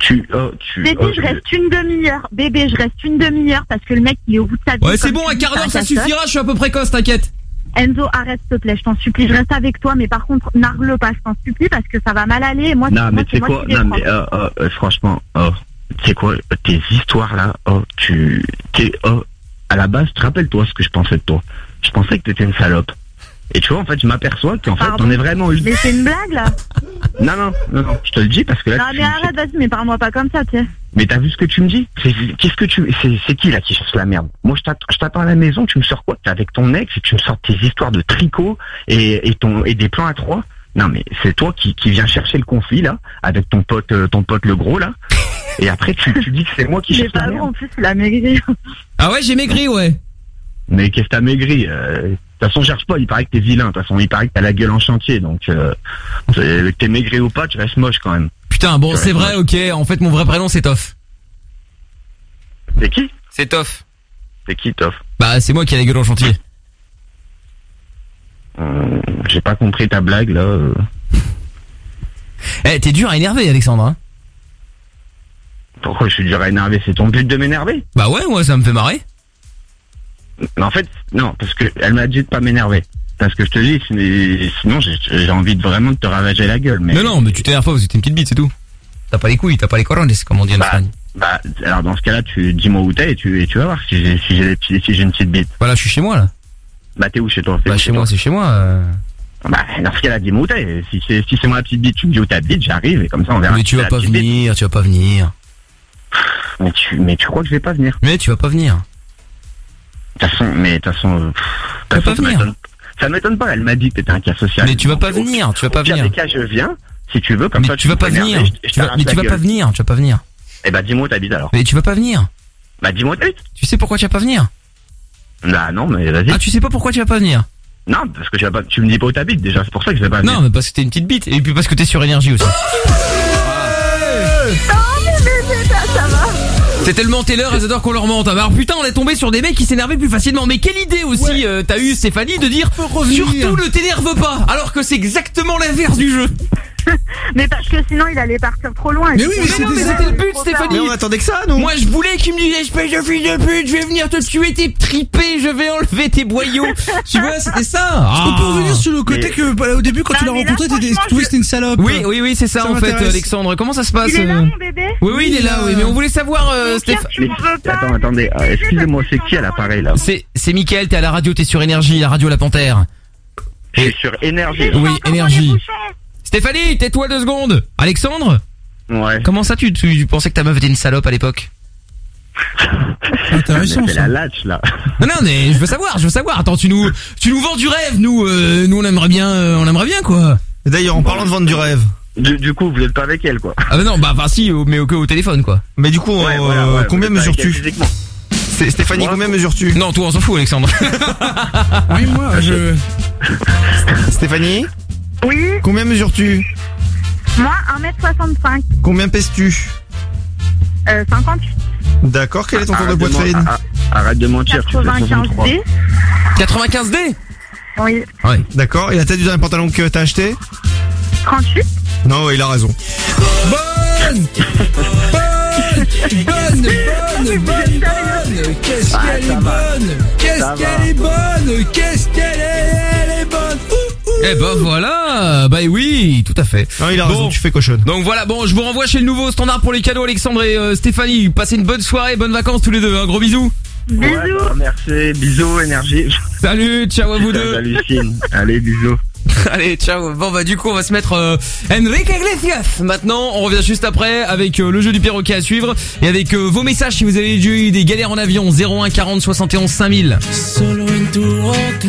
Tu, oh, tu, Bébé, oh, je reste une demi-heure. Bébé, je reste une demi-heure parce que le mec, il est au bout de sa vie. Ouais, c'est bon, un quart d'heure, ça suffira, je suis à peu précoce, t'inquiète. Enzo, arrête, s'il te plaît, je t'en supplie, je reste avec toi, mais par contre, nargue-le pas, je t'en supplie, parce que ça va mal aller. Et moi, non, mais c'est quoi, non, mais, euh, euh, franchement, oh, c'est oh, quoi, tes histoires là, oh, tu, à la base, te rappelle-toi ce que je pensais de toi. Je pensais que t'étais une salope. Et tu vois, en fait, je m'aperçois qu'en fait, Pardon t'en es vraiment une. Mais c'est une blague là Non, non, non, non, je te le dis parce que là, Non mais arrête, vas-y, mais parle-moi pas comme ça, tu sais. mais t'as vu ce que tu me dis? C'est- Qu'est-ce que tu, c'est, c'est qui là qui cherche la merde? Moi, je t'attends, je t'attends à la maison, tu me sors quoi? T'es avec ton ex et tu me sors tes histoires de tricot et, et ton et des plans à trois? Non, mais c'est toi qui, qui viens chercher le conflit là, avec ton pote, euh, ton pote le gros là. Et après, tu, tu dis que c'est moi qui cherche la pas merde. en plus, il a maigri. Ah ouais, j'ai maigri, ouais. Mais qu'est-ce que t'as maigri euh, De toute façon, cherche pas, il paraît que t'es vilain. De toute façon, il paraît que t'as la gueule en chantier. Donc, euh, que t'es maigri ou pas, tu restes moche quand même. Putain, bon, c'est vrai, ok. En fait, mon vrai prénom, c'est Toff. C'est qui? C'est Toff. C'est qui, Toff? Bah, c'est moi qui ai la gueule en chantier. Euh, J'ai pas compris ta blague, là. euh. Eh, t'es dur à énerver, Alexandre, hein Pourquoi je suis dur à énerver C'est ton but de m'énerver? Bah ouais, moi, ça me fait marrer. Mais en fait, non, parce que elle m'a dit de pas m'énerver. Parce que je te dis, sinon- sinon j'ai envie de vraiment de te ravager la gueule. Mais Non, non, mais tu t'énerves pas parce que t'es une petite bite, c'est tout. T'as pas les couilles, t'as pas les corones, comme on dit en Espagne. Bah, alors dans ce cas-là, tu dis-moi où t'es et tu, et tu vas voir si j'ai si j'ai si une petite bite. Voilà, je suis chez moi, là. Bah, t'es où chez toi? Bah, chez moi, c'est chez moi. euh. Bah, dans ce cas-là, dis-moi où t'es. Si c'est si moi la petite bite, tu me dis où t'habites, j'arrive et comme ça on verra. Mais tu vas pas bite. venir, tu vas pas venir. Mais tu, mais tu crois que je vais pas venir Mais tu vas pas venir. De toute façon, mais de toute façon, euh, pff, de toute façon, ça m'étonne- pas. Elle m'a dit que t'étais un cas social. Mais tu vas pas venir, tu vas pas au pire venir. des cas, je viens. Si tu veux, comme Mais ça, tu vas pas venir. Tu vas- Mais tu vas pas venir, tu vas pas venir. Eh bah, dis-moi où t'habites alors. Mais tu vas pas venir. Bah, dis-moi où t'habites. Tu sais pourquoi tu vas pas venir? Bah, non, mais vas-y. Ah, tu sais pas pourquoi tu vas pas venir? Non, parce que tu vas pas, tu me dis pas où t'habites déjà, c'est pour ça que je vais pas venir. Non, mais parce que t'es une petite bite. Et puis parce que t'es sur énergie aussi. C'est tellement Taylor, elles adorent qu'on leur mente. Ah bah alors putain, on est tombé sur des mecs qui s'énervaient plus facilement. Mais quelle idée aussi euh, t'as eu Stéphanie de dire surtout ne t'énerve pas, alors que c'est exactement l'inverse du jeu. Mais parce que sinon il allait partir trop loin. Mais oui, mais c'était c'était le but, Stéphanie. attendait que ça, nous. Moi, je voulais qu'il me dise espèce de fille de pute, je vais venir te tuer tes tripés, je vais enlever tes boyaux. tu vois, c'était ça. Ah. On peut revenir sur le côté que bah, au début quand tu l'as rencontré, tu trouvais que c'était une salope. Oui, oui, oui, c'est ça, Ça en fait. Alexandre. Comment ça se passe Il est là, euh mon bébé Oui, oui, il est là, oui. Mais on voulait savoir, euh, Stéphane. Mais- attends, attendez, euh, excusez-moi, c'est qui à l'appareil là C'est, c'est Mickaël, t'es à la radio, t'es sur Énergie, la radio La Panthère. Je suis sur énergie. Oui, Énergie. Stéphanie, tais-toi deux secondes. Alexandre Ouais. Comment ça, tu, tu, tu pensais que ta meuf était une salope à l'époque Intéressant, C'est ça. la latch là. Non, non, mais je veux savoir, je veux savoir. Attends, tu nous, tu nous vends du rêve, nous, euh, nous on aimerait bien, euh, on aimerait bien quoi. D'ailleurs, en parlant de vendre du rêve. Du, du coup, vous êtes pas avec elle quoi. Ah bah non, bah enfin si, mais au, au téléphone quoi. Mais du coup, Ouais, euh, voilà, ouais, combien mesures-tu Stéphanie, combien mesures-tu Non, toi on s'en fout, Alexandre. Oui, moi, je. Stéphanie, Oui, combien mesures-tu moi 1m65, Combien pèses-tu euh, 58, D'accord, quel est ton tour de Arrête poitrine ah, ah, Arrête de mentir, tu fais 63. 95D. 95D Oui, Ouais. D'accord, et la tête du dernier pantalon que t'as acheté 38. Non, ouais, il a raison. Bonne Bonne Bonne Bonne Bonne Qu'est-ce Ah, qu'elle est bonne Qu'est-ce qu'elle est bonne Qu'est-ce qu'elle est Eh ben voilà, bah oui, tout à fait. Non, il a Bon. raison, tu fais cochonne. Donc voilà, bon, je vous renvoie chez le nouveau standard pour les cadeaux, Alexandre et euh, Stéphanie. Passez une bonne soirée, bonnes vacances tous les deux. Un gros bisou. Bisous. Ouais, bah, merci, bisous, énergie. Salut, ciao à vous deux. J'hallucine. Allez, bisous. Allez, ciao. Bon bah du coup on va se mettre euh, Enrique Iglesias. Maintenant, on revient juste après avec euh, le jeu du perroquet à suivre et avec euh, vos messages si vous avez déjà eu des galères en avion 01 40 71 5000. Solo en tu boca,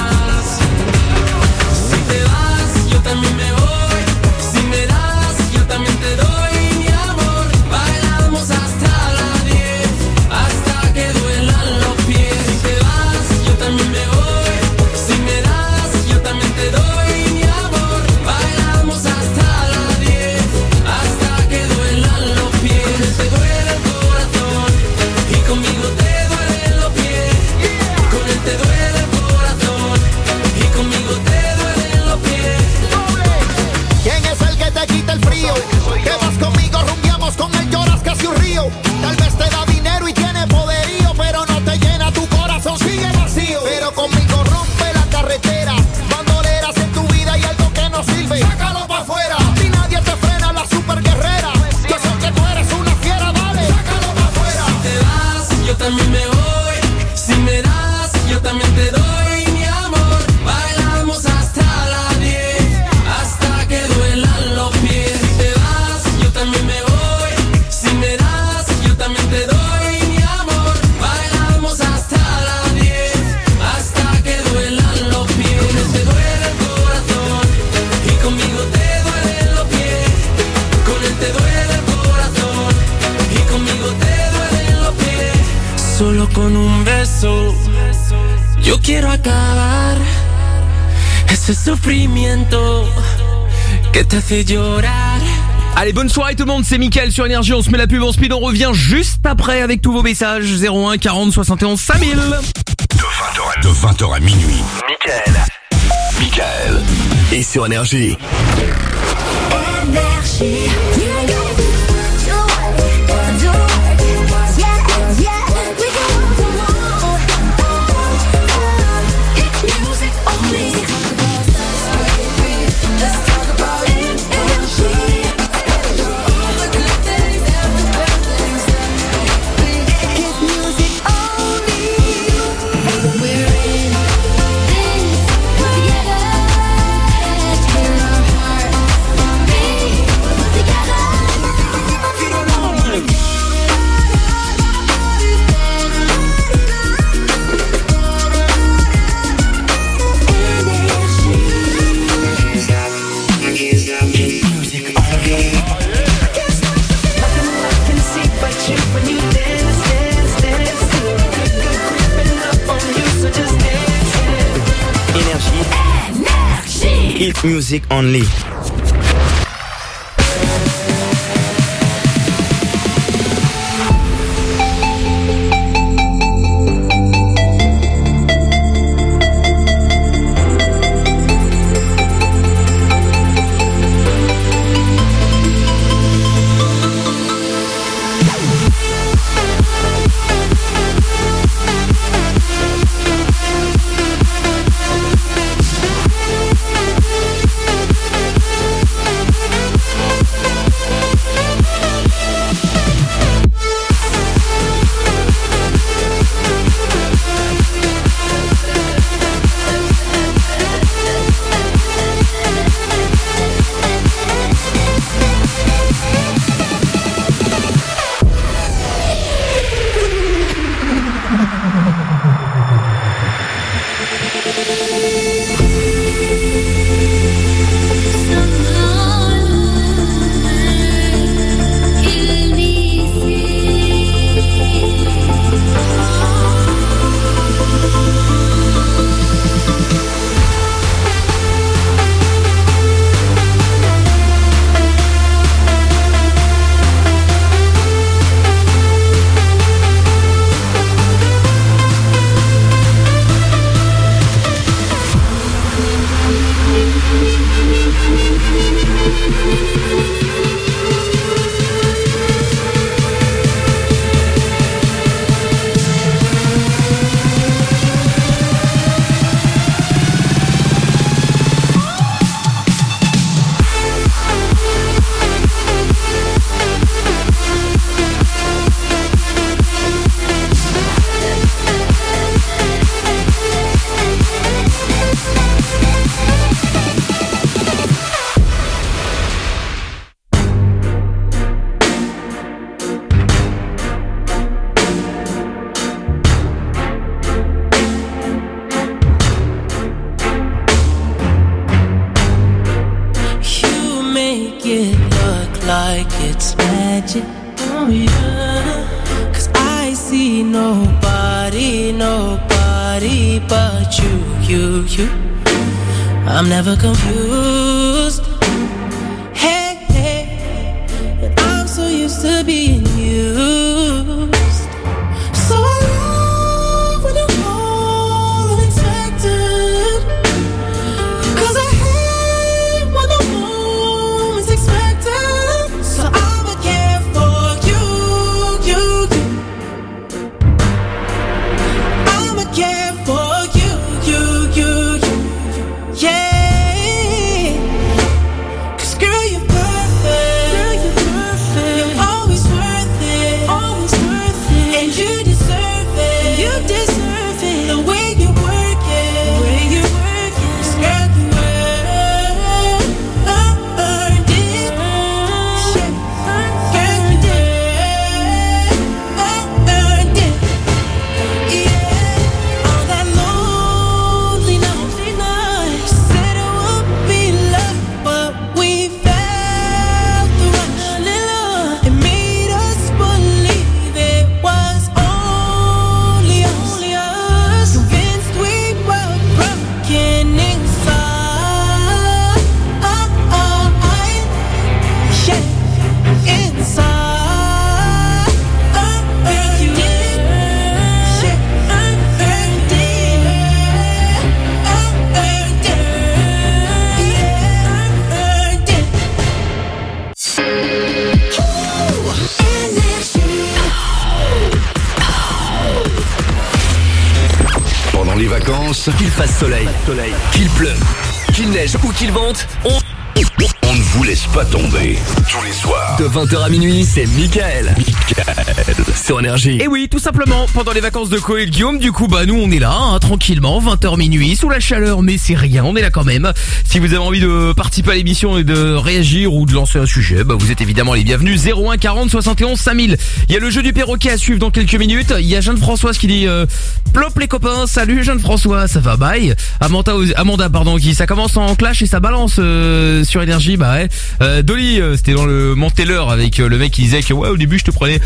Allez, bonne soirée tout le monde, c'est Mickaël sur Énergie, on se met la pub en speed, on revient juste après avec tous vos messages 01 40 71 5000 De 20h à, 20h à minuit. Mickaël. Mickaël. Et sur Énergie. music only. Et oui, tout simplement, pendant les vacances de Co et de Guillaume, du coup, bah nous on est là, hein, tranquillement, 20h minuit, sous la chaleur, mais c'est rien, on est là quand même. Si vous avez envie de participer à l'émission et de réagir ou de lancer un sujet, bah vous êtes évidemment les bienvenus. 01 40 71 5000. Il y a le jeu du perroquet à suivre dans quelques minutes. Il y a Jeanne-Françoise qui dit euh, Plop les copains, salut Jeanne-François, ça va bye. Amanda, Amanda pardon, qui ça commence en clash et ça balance euh, sur énergie, bah ouais. Euh, Dolly, euh, c'était dans le Monteller avec euh, le mec qui disait que ouais au début je te prenais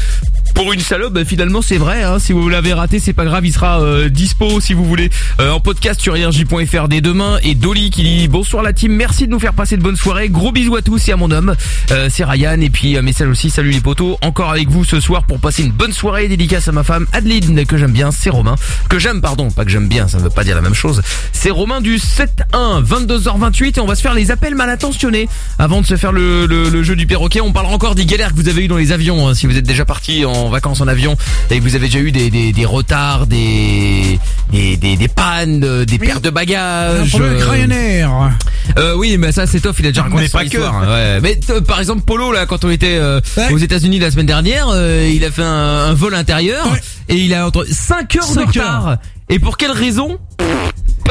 pour une salope, bah, finalement c'est vrai. Hein, si vous l'avez raté, c'est pas grave, il sera euh, dispo si vous voulez euh, en podcast sur énergie.fr dès demain. Et Dolly qui dit bonsoir la team, merci de nous faire passer de bonnes soirées. Gros bisous à tous et à mon homme, Euh, c'est Ryan. Et puis un message aussi, salut les potos, encore avec vous ce soir pour passer une bonne soirée. Dédicace à ma femme Adeline que j'aime bien, c'est Romain que j'aime pardon, pas que j'aime bien, ça ne veut pas dire la même chose. C'est Romain du 7-1, 22h28 et on va se faire les appels mal intentionnés avant de se faire le, le, le jeu du perroquet. On parlera encore des galères que vous avez eu dans les avions hein, si vous êtes déjà parti en vacances en avion et que vous avez déjà eu des, des, des retards, des, des, des, des pannes, euh, des pertes de bagages. Un problème avec euh, Ryanair. euh, oui, mais ça c'est tough, il a déjà raconté pas que. histoire. ouais. Mais par exemple Polo là, quand on était euh, aux États-Unis la semaine dernière, euh, il a fait un, un vol intérieur et il a entre 5 heures de retard. Et pour quelle raison?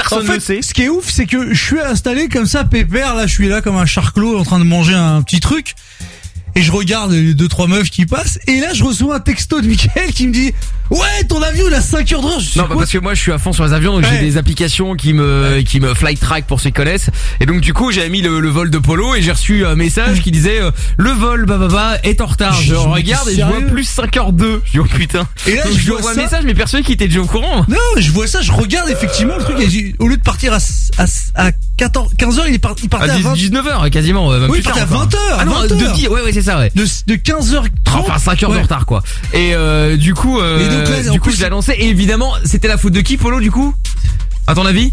Personne en fait, ne sait. Ce qui est ouf, c'est que je suis installé comme ça, pépère. Là, je suis là comme un charclos en train de manger un petit truc. Et je regarde les deux trois meufs qui passent. Et là, je reçois un texto de Michael qui me dit Ouais, ton avion il a 5 heures de Non, bah, parce que moi je suis à fond sur les avions, donc j'ai des applications qui me qui me flight track pour ceux qui connaissent. Et donc du coup j'avais mis le, le vol de Polo et j'ai reçu un message qui disait euh, le vol bah, bah, bah, est en retard. Je regarde et je vois plus 5h02. Je dis oh putain. Et là, Donc, je vois un message mais persuadé qu'il était déjà au courant. Non, je vois ça, je regarde effectivement le truc. Et au lieu de partir à, à, à 14, 15 heures, il, est par- il partait À à 20 19h quasiment. Même Oui, il partait à tard, 20 encore. heures. Ah non, 20 de heures. dix- ouais ouais c'est ça ouais. De, de 15h30. Enfin 5 heures de retard quoi. Et euh, du coup euh, donc là, du coup plus, je l'ai annoncé et évidemment c'était la faute de qui Polo du coup? À ton avis?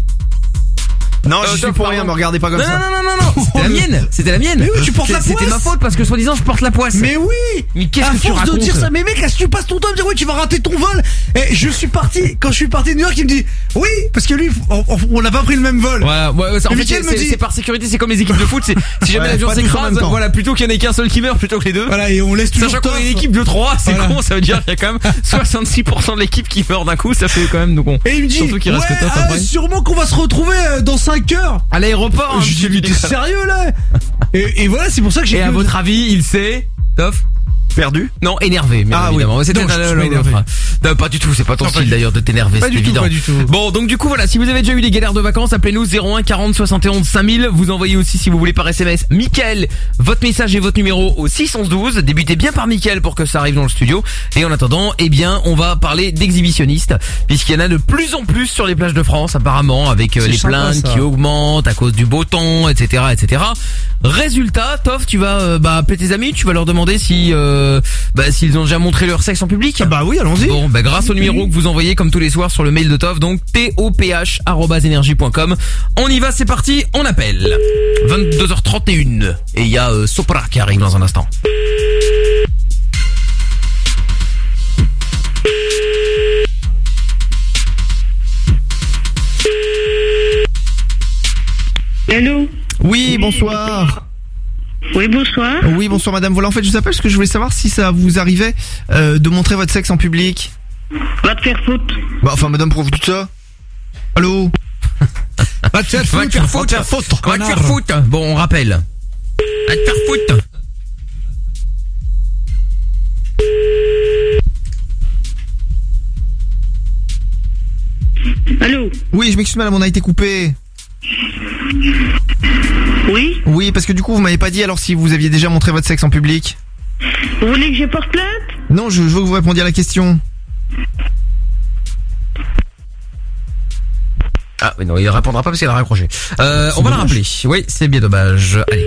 Non, Euh, je suis pour rien, me regardez pas comme ça. Non, non, non, non, c'était la mienne, c'était la mienne. Mais oui, tu portes la C'était poisse. ma faute parce que soi-disant je porte la poisse. Mais oui Mais qu'est-ce que tu force racontes de dire ça, mais mec, est-ce que tu passes ton temps à me dire oui, tu vas rater ton vol? Et je suis parti, quand je suis parti de New York, il me dit oui, parce que lui, on- n'a pas pris le même vol. Voilà, ouais, en fait, c'est me dit- c'est par sécurité, c'est comme les équipes de foot, c'est si jamais l'avion s'écrase, voilà, plutôt qu'il y en ait qu'un seul qui meurt plutôt que les deux. Voilà, et on laisse toujours Sachant qu'on est une équipe de 3, c'est con, ça veut dire qu'il y a quand même 66% de l'équipe qui meurt d'un coup, ça fait quand même donc on. Et il me dit, ah, sûrement qu'on va se retrouver euh, dans 5 heures. À l'aéroport, hein, Je mais t'es sérieux là? Et, et voilà, c'est pour ça que j'ai Et à votre avis, il sait, Toff? Perdu Non, énervé, bien Ah oui. évidemment. C'était Non, je ou pas énervé. l'autre. Non, pas du tout, c'est pas ton Non, style d'ailleurs de t'énerver, Pas c'est du tout, évident. pas du tout. Bon, donc du coup voilà, si vous avez déjà eu des galères de vacances, appelez-nous 01 40 71 5000. Vous envoyez aussi si vous voulez par SMS Mickaël, votre message et votre numéro au 612. Débutez bien par Mickaël pour que ça arrive dans le studio. Et en attendant, eh bien, on va parler d'exhibitionnistes puisqu'il y en a de plus en plus sur les plages de France apparemment avec euh, les plaintes ça. qui augmentent à cause du beau temps, etc., etc. Résultat, Toff, tu vas euh, bah, appeler tes amis, tu vas leur demander si euh, bah, s'ils ont déjà montré leur sexe en public. Bah oui, allons-y. Bon, bah grâce au numéro que vous envoyez comme tous les soirs sur le mail de Toff, donc toph@energie.com. On y va, c'est parti, on appelle. 22h31 et il y a euh, Sopra qui arrive dans un instant. Hello Oui, bonsoir. Oui, bonsoir. Oui, bonsoir madame. Voilà, en fait, je vous appelle parce que je voulais savoir si ça vous arrivait euh, de montrer votre sexe en public. Va te faire foutre. Bah, enfin, madame, pourquoi vous dites ça Allô Va te faire Va te faire foutre. Va te faire foutre. Bon, on rappelle. Va te faire foutre. Allô Oui, je m'excuse madame, on a été coupé. Oui Oui, parce que du coup, vous m'avez pas dit alors si vous aviez déjà montré votre sexe en public. Vous voulez que je porte plainte? Non, je, je veux que vous répondiez à la question. Ah, mais non, il répondra pas parce qu'il a raccroché. Euh, on va la rappeler. Oui, c'est bien dommage. Allez.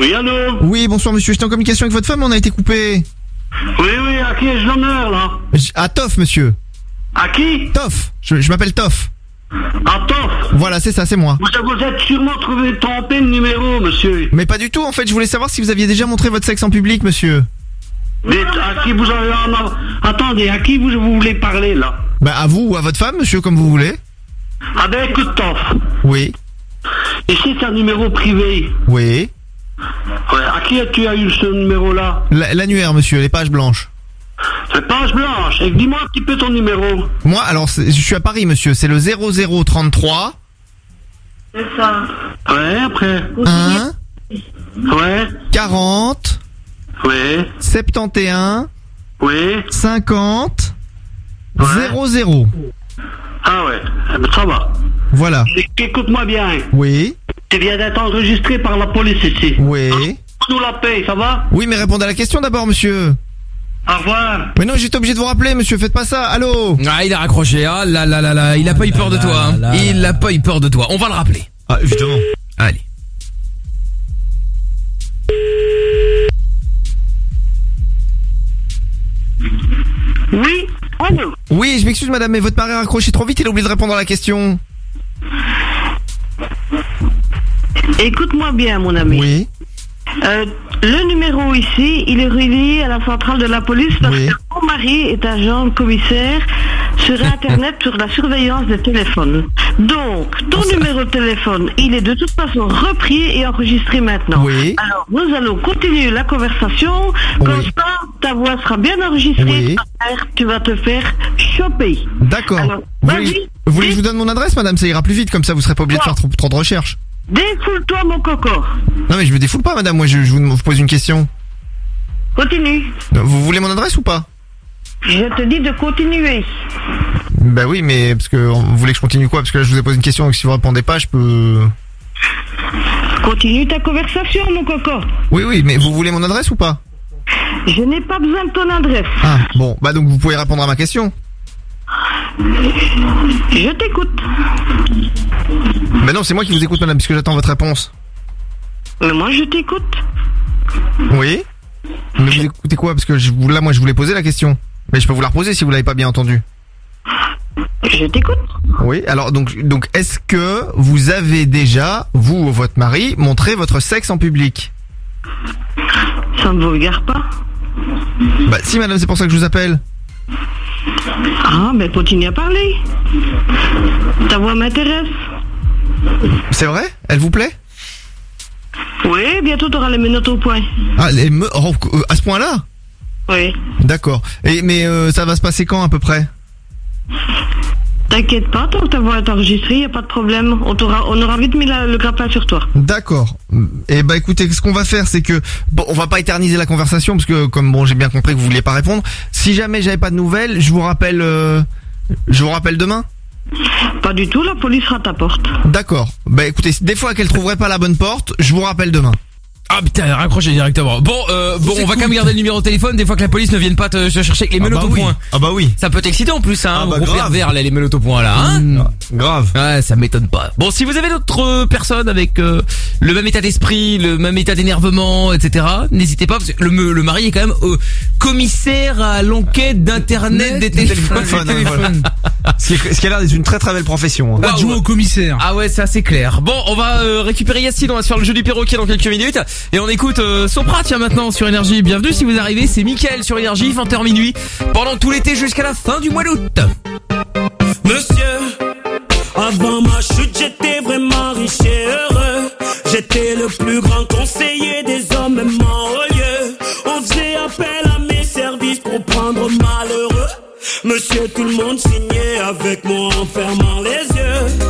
Oui, allô Oui, bonsoir monsieur, j'étais en communication avec votre femme, on a été coupé. Oui, oui, à qui ai-je l'honneur, là À Toff, monsieur. À qui Toff, je, je m'appelle Toff. À Toff Voilà, c'est ça, c'est moi. Vous, vous êtes sûrement trouvé trompé de numéro, monsieur. Mais pas du tout, en fait, je voulais savoir si vous aviez déjà montré votre sexe en public, monsieur. Mais à qui vous avez... en av- Attendez, à qui vous, vous voulez parler, là Bah, à vous ou à votre femme, monsieur, comme vous voulez. Ah ben, écoute, Toff. Oui, Ici, c'est un numéro privé. oui. Ouais, à qui tu as eu ce numéro-là La- L'annuaire, monsieur, les pages blanches. C'est page blanche. Et dis-moi un petit peu ton numéro. Moi, alors, je suis à Paris, monsieur, c'est le 0033 C'est ça. Ouais, après. 1 Ouais. 40 Ouais. 71 Ouais. 50 00. Ah ouais. Eh ben, ça va. Voilà. Écoute-moi bien. Oui, Tu viens d'être enregistré par la police ici. oui. Nous la paye, ça va? Oui, mais répondez à la question d'abord, monsieur. Au revoir. Mais non, j'étais obligé de vous rappeler, monsieur, faites pas ça. Allô? Ah, il a raccroché. Ah là là là là, il a pas eu peur de toi. hein. Il a pas eu peur de toi. On va le rappeler. Ah, évidemment. Allez. Oui Allô? Oui, je m'excuse, madame, mais votre mari a raccroché trop vite, il a oublié de répondre à la question. Écoute-moi bien, mon ami. Oui. Euh, le numéro ici, il est relié à la centrale de la police parce Oui. que mon mari est agent commissaire sur Internet sur la surveillance des téléphones. Donc, ton numéro de téléphone, il est de toute façon repris et enregistré maintenant. Oui. Alors, nous allons continuer la conversation. Comme ça, ta voix sera bien enregistrée. Oui. Tu vas te faire choper. D'accord. Vous voulez, vas-y, vous voulez que je vous donne mon adresse, madame Ça ira plus vite, comme ça vous serez pas obligé de faire trop, trop de recherches. Défoule-toi, mon coco. Non, mais je me défoule pas, madame, moi je, je vous, vous pose une question. Continue. Vous voulez mon adresse ou pas? Je te dis de continuer. Bah oui, mais parce que vous voulez que je continue quoi? Parce que là je vous ai posé une question, donc si vous répondez pas, je peux. Continue ta conversation, mon coco. Oui, oui, mais vous voulez mon adresse ou pas? Je n'ai pas besoin de ton adresse. Ah, bon, bah donc vous pouvez répondre à ma question. Je t'écoute. Bah non, c'est moi qui vous écoute, madame, puisque j'attends votre réponse. Mais moi, je t'écoute. Oui Mais vous écoutez quoi? Parce que je, là, moi, je voulais poser la question. Mais je peux vous la reposer si vous l'avez pas bien entendu. Je t'écoute. Oui, alors donc, donc est-ce que vous avez déjà, vous ou votre mari, montré votre sexe en public? Ça ne vous regarde pas? Bah si, madame, c'est pour ça que je vous appelle. Ah, ben continue à parler. Ta voix m'intéresse. C'est vrai? Elle vous plaît? Oui, bientôt tu auras les menottes au point. Ah, les me- oh, à ce point-là? Oui. D'accord. Et mais euh, ça va se passer quand à peu près? T'inquiète pas, tant que ta voix est enregistrée, y a pas de problème. On, t'aura- on aura vite mis la- le grappin sur toi. D'accord. Et bah écoutez, ce qu'on va faire, c'est que bon, on va pas éterniser la conversation parce que comme bon, j'ai bien compris que vous vouliez pas répondre. Si jamais j'avais pas de nouvelles, je vous rappelle, euh, je vous rappelle demain. Pas du tout, la police sera à ta porte. D'accord. Bah écoutez, des fois qu'elle trouverait pas la bonne porte, je vous rappelle demain. Ah putain, raccrochez directement. Bon, euh, bon, on va quand même garder le numéro de téléphone des fois que la police ne vienne pas te, chercher avec les Ah menottes bah au oui. point. Ah bah oui. Ça peut t'exciter en plus, hein, Ah bah gros grave. pervers, là, les menottes au point là, hein. Mmh, grave. Ouais, ça m'étonne pas. Bon, si vous avez d'autres euh, personnes avec euh, le même état d'esprit, le même état d'énervement, etc., n'hésitez pas, parce que le, le mari est quand même euh, commissaire à l'enquête d'internet des téléphones. Téléphone, hein, voilà. Ce qui est- ce qui a l'air d'être une très très belle profession. hein. Waouh. au commissaire. Ah ouais, ça c'est clair. Bon, on va euh, récupérer Yacine, on va se faire le jeu du perroquet dans quelques minutes. Et on écoute euh, Sopra, tiens maintenant sur Énergie. Bienvenue si vous arrivez, c'est Mickaël sur Énergie, 20h minuit, pendant tout l'été jusqu'à la fin du mois d'août. Monsieur, avant ma chute, j'étais vraiment riche et heureux. J'étais le plus grand conseiller des hommes, même en lieu. On faisait appel à mes services pour prendre malheureux. Monsieur, tout le monde signait avec moi en fermant les yeux.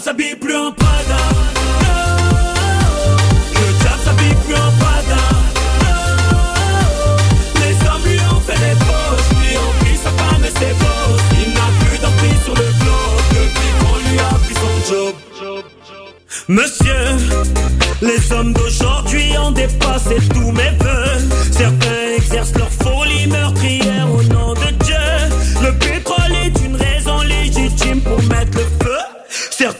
Non, le job s'habille plus en Prada. Le job s'habille plus en Prada. Les hommes lui ont fait les poches, lui ont pris sa femme et ses gosses. Il n'a plus d'emprise sur le globe depuis qu'on lui a pris son job. Monsieur, les hommes d'aujourd'hui ont dépassé tous mes voeux. Certains exercent leur folie meurtrière au nom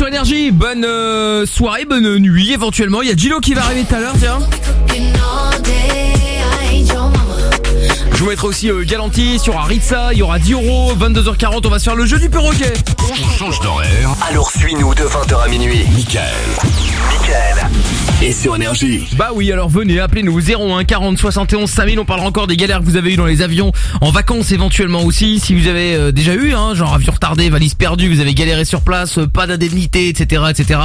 sur énergie. Bonne euh, soirée, bonne nuit éventuellement. Il y a Gilo qui va arriver tout à l'heure, tiens. Je vous mettrai aussi euh, Galantis, il y aura Ritza, il y aura Dioro, 22h40, on va se faire le jeu du perroquet. On change d'horaire. Alors suis-nous de 20h à minuit. Michael. Michael. Et sur Énergie. Bah oui, alors venez, appelez-nous 01 40 71 5000. On parlera encore des galères que vous avez eues dans les avions, en vacances éventuellement aussi. Si vous avez euh, déjà eu, hein, genre avion retardé, valise perdue, vous avez galéré sur place, euh, pas d'indemnité, etc., etc.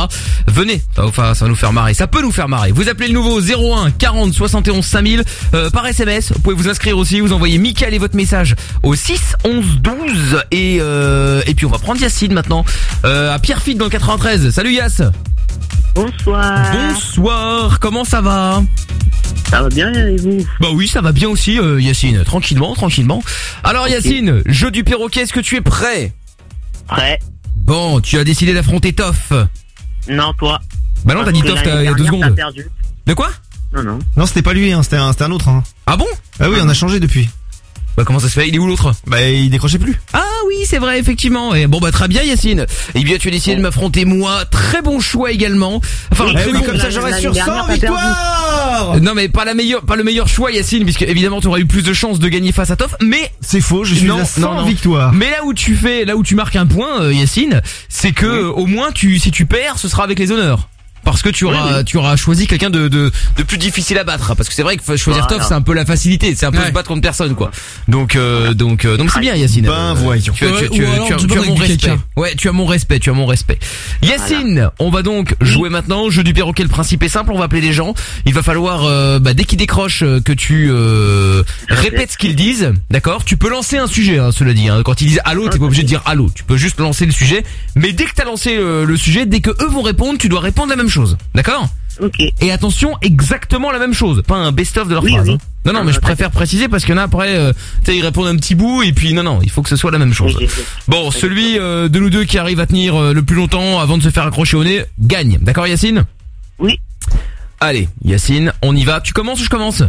Venez, enfin ça va nous faire marrer. Ça peut nous faire marrer. Vous appelez le nouveau 01 40 71 5000 euh, par SMS. Vous pouvez vous inscrire aussi. Vous envoyez Michael et votre message au 6 11 12 et euh, et puis on va prendre Yacine maintenant euh, à Pierrefitte dans le 93. Salut Yass. Bonsoir. Bonsoir. Comment ça va Ça va bien et vous Bah oui, ça va bien aussi, euh, Yacine. Tranquillement, tranquillement. Alors Yacine, jeu du perroquet, est-ce que tu es prêt Prêt. Bon, tu as décidé d'affronter Toff. Non, toi. Bah non, t'as dit Toff il y a deux secondes. t'as perdu. De quoi Non, non. Non, c'était pas lui, hein, c'était un, c'était un autre. Hein. Ah bon Ah oui, on a changé depuis. Bah comment ça se fait? Il est où l'autre? Bah il décrochait plus. Ah oui, c'est vrai, effectivement. Et bon bah très bien Yacine. Eh bien tu as décidé de m'affronter moi. Très bon choix également. Enfin, oui, comme ça, j'aurais sur dernière, 100 t'as perdu. victoires Non mais pas la meilleure, pas le meilleur choix Yacine, puisque évidemment tu aurais eu plus de chances de gagner face à Toff. Mais C'est faux, je suis non, à 100 non, non. victoires. Mais là où tu fais, là où tu marques un point, euh, Yacine, c'est que au moins tu, si tu perds, ce sera avec les honneurs. Parce que tu auras, tu auras choisi quelqu'un de, de, de plus difficile à battre. Parce que c'est vrai que choisir Voilà. Toff, c'est un peu la facilité. C'est un peu Ouais. se battre contre personne, quoi. Donc, euh, donc, euh, donc c'est bien, Yacine. Ben, voyons. Tu, as- tu, tu, alors tu as- tu tu peux as mon respect. Ouais, tu as mon respect, tu as mon respect. Yacine, on va donc jouer maintenant. Jeu du perroquet, le principe est simple? On va appeler les gens. Il va falloir, euh, bah, dès qu'ils décrochent, euh, que tu euh, répètes ce qu'ils disent. D'accord? Tu peux lancer un sujet, hein, cela dit. hein. Quand ils disent allô, t'es pas obligé de dire allô. Tu peux juste lancer le sujet. Mais dès que t'as lancé euh, le sujet, dès que eux vont répondre, tu dois répondre la même chose. D'accord Ok. Et attention, exactement la même chose, pas un best-of de leur Oui, phrase. oui. hein. Non, non, mais je préfère préciser parce qu'il y en a après, euh, tu sais, ils répondent un petit bout et puis non, non, il faut que ce soit la même chose. Bon, celui euh, de nous deux qui arrive à tenir euh, le plus longtemps avant de se faire accrocher au nez gagne. D'accord, Yacine? Oui. Allez, Yacine, on y va. Tu commences ou je commence?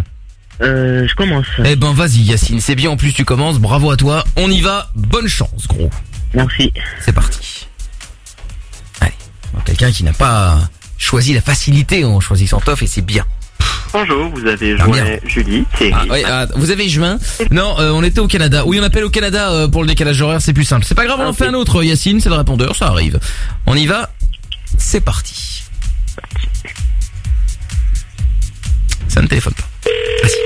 Euh, je commence. Eh ben, vas-y, Yacine. C'est bien. En plus, tu commences. Bravo à toi. On y va. Bonne chance, gros. Merci. C'est parti. Allez, quelqu'un qui n'a pas choisi la facilité en choisissant Toff et c'est bien. Bonjour, vous avez Ah, joué. Julie. Ah, ouais, ah, vous avez juin Non, euh, on était au Canada. Oui, on appelle au Canada euh, pour le décalage horaire, c'est plus simple. C'est pas grave, on en Ok. fait un autre. Yacine, c'est le répondeur, ça arrive. On y va. C'est parti. Ça ne téléphone pas. Vas-y.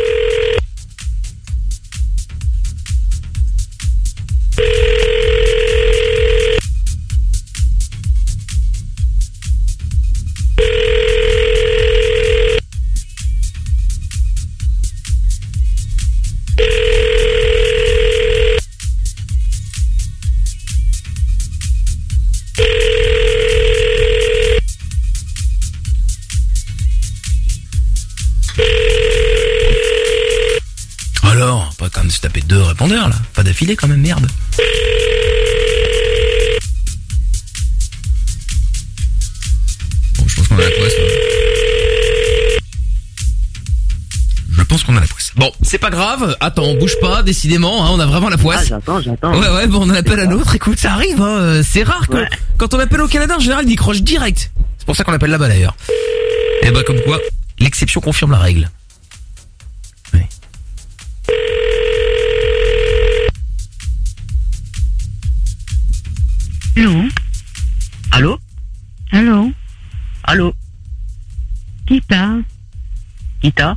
Pas quand même se taper deux répondeurs là. Pas d'affilée quand même, merde. Bon, je pense qu'on a la poisse. là. Je pense qu'on a la poisse. Bon, c'est pas grave. Attends, bouge pas, décidément. Hein, on a vraiment la Ah, poisse. j'attends, j'attends. Ouais, ouais, bon, on en appelle un autre. Écoute, ça arrive. Hein. euh, C'est rare que Ouais. quand on appelle au Canada, en général, ils décrochent direct. C'est pour ça qu'on appelle là-bas d'ailleurs. Et bah, comme quoi, l'exception confirme la règle. Allô Allô? Allô Allô? Qui parle? Kita?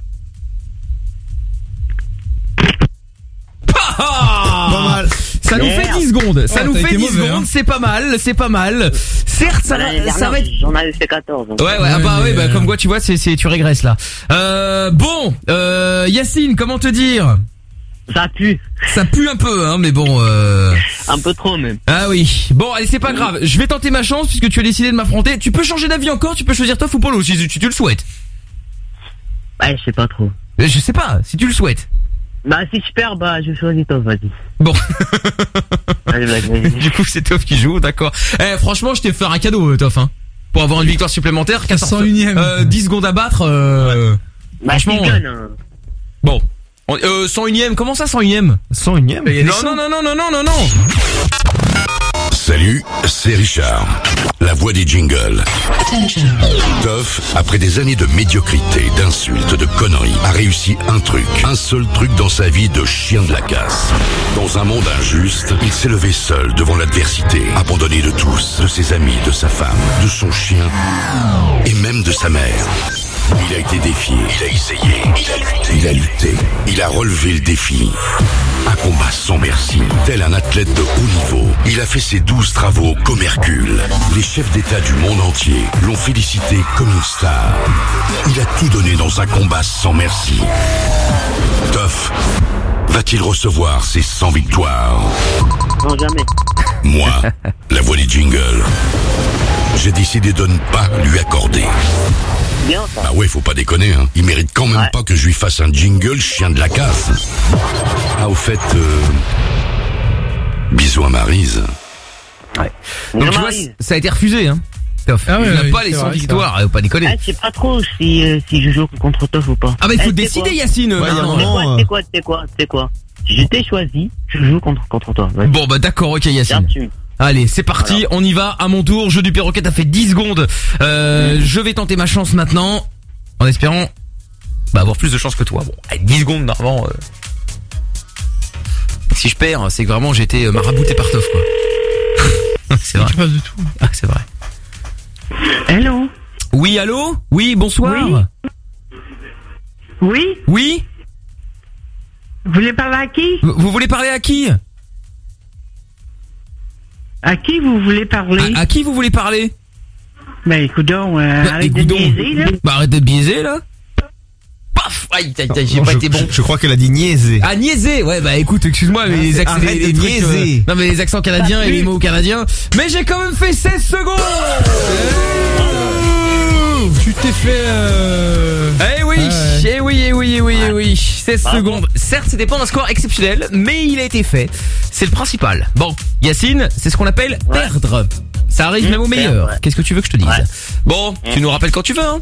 Pas mal. Ça nous fait Merde. 10 secondes. Ça Oh, nous fait été 10 mauvais, secondes. hein. C'est pas mal. C'est pas mal. Certes, ça va, ça va être. J'en avais fait 14. donc. Ouais, ouais, ah Ouais, bah oui, bah, euh, comme quoi tu vois, c'est, c'est, tu régresses là. Euh, bon, euh, Yacine, comment te dire? Ça pue. Ça pue un peu, hein, mais bon. Euh... Un peu trop même. Ah oui. Bon, allez, c'est pas grave. Je vais tenter ma chance puisque tu as décidé de m'affronter. Tu peux changer d'avis encore. Tu peux choisir Toff ou Polo si, si tu le souhaites. Ouais, je sais pas trop. Je sais pas, si tu le souhaites. Bah, si je perds, bah, je choisis toi, vas-y. Bon. Allez, vas-y, vas-y. du coup, c'est Toff qui joue, d'accord. Eh, franchement, je t'ai fait un cadeau, euh, Toff, hein. Pour avoir une victoire supplémentaire, 14, 101e. euh, 10 secondes à battre, euh, Bah, franchement, je gagne, hein. bon. Euh, 101ème, comment ça 101ème 101ème non, non, non, non, non, non, non, non. Salut, c'est Richard, la voix des jingles. Toff, après des années de médiocrité, d'insultes, de conneries, a réussi un truc, un seul truc dans sa vie de chien de la casse. Dans un monde injuste, il s'est levé seul devant l'adversité, abandonné de tous, de ses amis, de sa femme, de son chien et même de sa mère. Il a été défié. Il a essayé. Il a lutté. Il a lutté. Il a relevé le défi. Un combat sans merci. Tel un athlète de haut niveau, il a fait ses douze travaux comme Hercule. Les chefs d'État du monde entier l'ont félicité comme une star. Il a tout donné dans un combat sans merci. Tough va-t-il recevoir ses 100 victoires? Non, jamais. Moi, la voix des jingles, j'ai décidé de ne pas lui accorder. Bien, ça. Ah ouais, faut pas déconner, hein. Il mérite quand même pas que je lui fasse un jingle chien de la casse. Ah, au fait, euh... bisous à Marise. Donc tu vois, ça a été refusé, hein. Toff. Ah ouais, il n'a ouais, pas les 100 vrai, c'est victoires, faut pas déconner. Ah, je sais pas trop si, euh, si je joue contre Toff ou pas. Ah bah il faut Eh, décider quoi Yacine Ouais, maintenant. C'est quoi, c'est quoi, c'est quoi, c'est quoi? Si je t'ai choisi, je joue contre, contre toi. Bon bah d'accord, ok Yacine. Allez, c'est parti, on y va à mon tour. Jeu du perroquet a fait 10 secondes. Euh, je vais tenter ma chance maintenant, en espérant bah, avoir plus de chance que toi. Bon, allez, 10 secondes normalement. euh. Si je perds, c'est que vraiment j'ai été euh, marabouté par Toff quoi. c'est vrai. Pas du tout. Ah, c'est vrai. Hello Oui, allô Oui, bonsoir. Oui Oui Vous voulez parler à qui? Vous vous voulez parler à qui? À qui vous voulez parler à, à qui vous voulez parler Ben écoute donc, euh, Bah, arrête de niaiser, là. Bah arrête de biaiser là. Paf Aïe, aïe, aïe, j'ai pas je, été bon. je- je crois qu'elle a dit niaiser. Ah niaiser ouais bah écoute excuse-moi mais les accents Arrête les, les de trucs, niaiser. euh, non mais les accents canadiens et les mots canadiens mais j'ai quand même fait 16 secondes Tu t'es fait. Euh... Eh. Eh oui, eh oui, eh oui, eh oui, 16 secondes. Certes, c'était pas un score exceptionnel, mais il a été fait. C'est le principal. Bon, Yacine, c'est ce qu'on appelle perdre. Ça arrive Mmh, même au meilleur. ouais. Qu'est-ce que tu veux que je te dise Ouais. Bon, tu nous rappelles quand tu veux, hein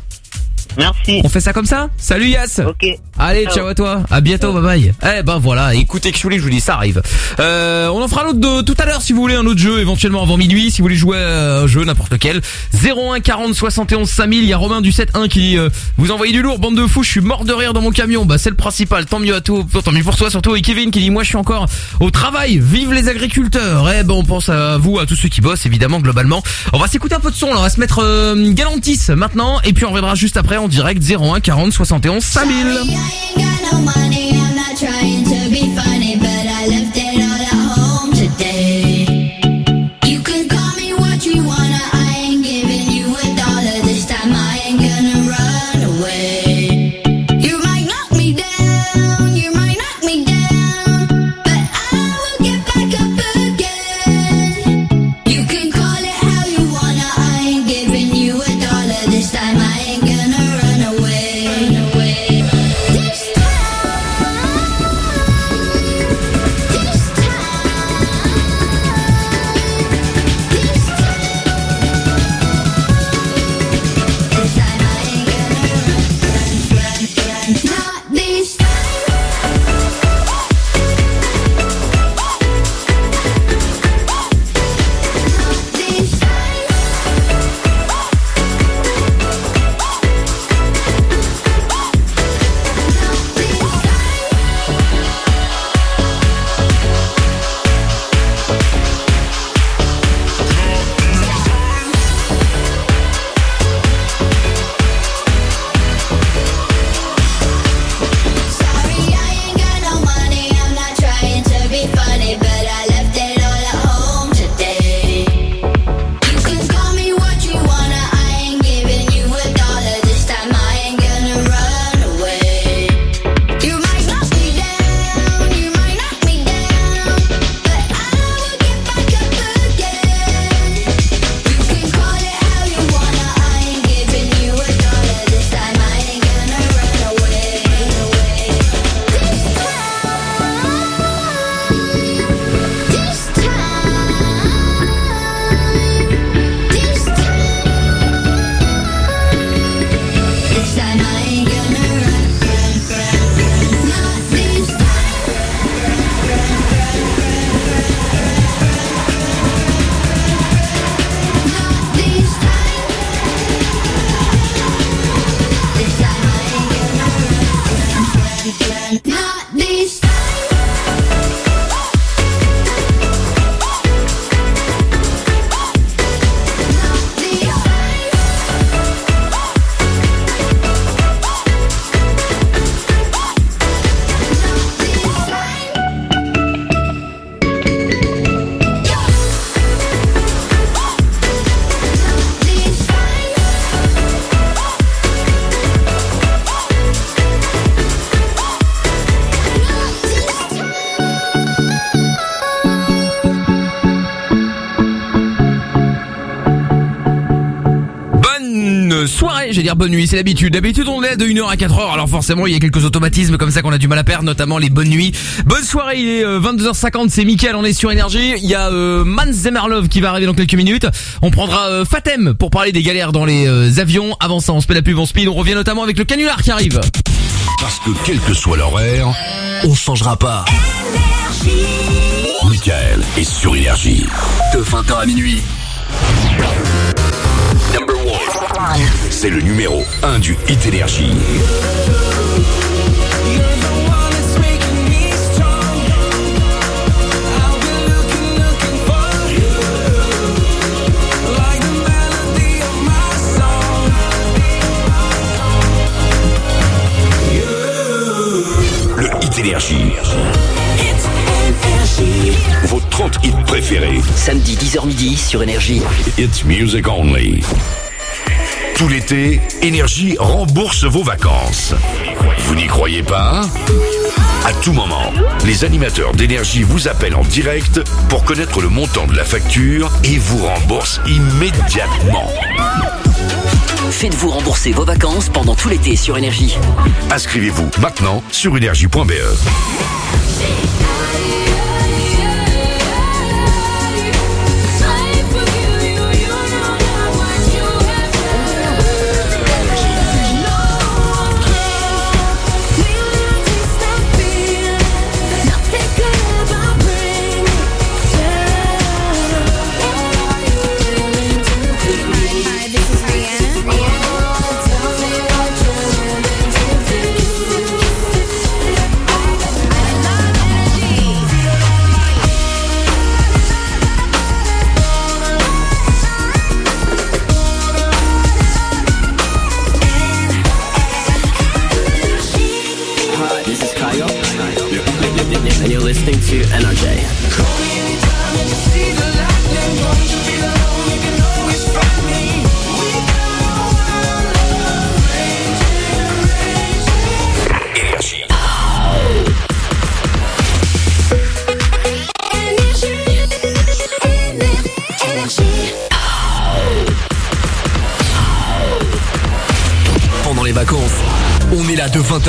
Merci. On fait ça comme ça Salut Yass Ok. Allez, Ciao. ciao à toi. À bientôt, bye bye. Eh ben voilà, écoutez que je vous dis, ça arrive. Euh, on en fera un autre de tout à l'heure si vous voulez un autre jeu, éventuellement avant minuit, si vous voulez jouer à un jeu n'importe lequel. 01 40 71 5000. Il y a Romain du 7 1 qui dit, euh, vous envoyez du lourd, bande de fous. Je suis mort de rire dans mon camion. Bah c'est le principal. Tant mieux à tout, tant mieux pour toi surtout. Et Kevin qui dit, moi je suis encore au travail. Vive les agriculteurs. Eh ben on pense à vous, à tous ceux qui bossent évidemment globalement. On va s'écouter un peu de son. Là. On va se mettre euh, Galantis maintenant et puis on reviendra juste après en direct 01 40 71 5000. Dire bonne nuit, c'est l'habitude. D'habitude, on est de 1h à 4h, alors forcément, il y a quelques automatismes comme ça qu'on a du mal à perdre, notamment les bonnes nuits. Bonne soirée, il est euh, 22h50, c'est Mickaël, on est sur Énergie. Il y a euh, Mans Zemerlov qui va arriver dans quelques minutes. On prendra euh, Fatem pour parler des galères dans les euh, avions. Avant ça, on se met la pub en speed, on revient notamment avec le canular qui arrive. Parce que quel que soit l'horaire, on changera pas. Michael est sur Énergie. De 20h à minuit. C'est le numéro 1 du Hit Énergie. Le Hit Énergie. Vos 30 hits préférés. Samedi 10h midi sur Énergie. It's music only. Tout l'été, Énergie rembourse vos vacances. Vous n'y croyez pas? À tout moment, les animateurs d'Énergie vous appellent en direct pour connaître le montant de la facture et vous remboursent immédiatement. Faites-vous rembourser vos vacances pendant tout l'été sur Énergie. Inscrivez-vous maintenant sur énergie.be.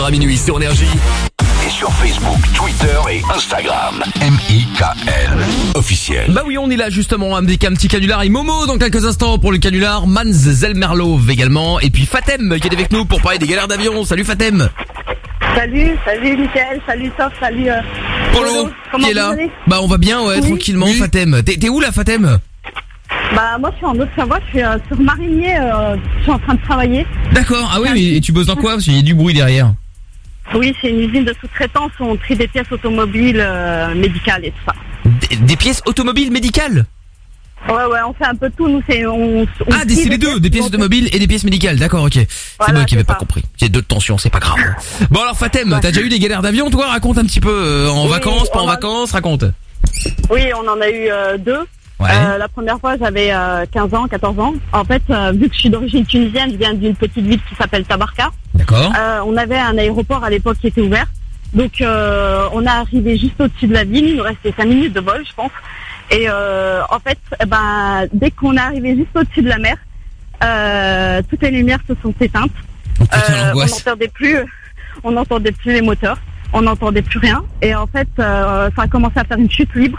à minuit sur Énergie. Et sur Facebook, Twitter et Instagram. M-I-K-L. Officiel. Bah oui, on est là justement avec un petit canular et Momo dans quelques instants pour le canular, Mans Zelmerlov également et puis Fatem qui est avec nous pour parler des galères d'avion. Salut Fatem. Salut, salut Michael, salut Sof, salut euh, Polo Comment qui est vous là. allez? Bah on va bien ouais, Oui. tranquillement Fatem. T'es où là Fatem? Bah moi je suis en Haute-Savoie, je suis euh, sur Marinier, euh, je suis en train de travailler. D'accord. Ah oui, mais et tu bosses dans quoi? Parce qu'il y a du bruit derrière. Oui, c'est une usine de sous-traitance où on trie des pièces automobiles euh, médicales et tout ça. Des, des pièces automobiles médicales Ouais, ouais, on fait un peu tout, nous c'est... On, on Ah, c'est les deux, des pièces automobiles et des pièces médicales. D'accord, ok. C'est moi qui c'est avais pas compris. J'ai deux tensions, c'est pas grave. Bon alors Fatem, t'as déjà eu des galères d'avion toi? Raconte un petit peu euh, en Oui, vacances, pas en a- vacances, raconte. Oui, on en a eu euh, deux. Ouais. Euh, la première fois, j'avais euh, 15 ans, 14 ans. En fait, euh, vu que je suis d'origine tunisienne, je viens d'une petite ville qui s'appelle Tabarka. D'accord. Euh, on avait un aéroport à l'époque qui était ouvert. Donc, euh, on est arrivé juste au-dessus de la ville. Il nous restait 5 minutes de vol, je pense. Et euh, en fait, eh ben, dès qu'on est arrivé juste au-dessus de la mer, euh, toutes les lumières se sont éteintes. Euh, on n'entendait plus, on n'entendait plus les moteurs, on n'entendait plus rien. Et en fait, euh, ça a commencé à faire une chute libre.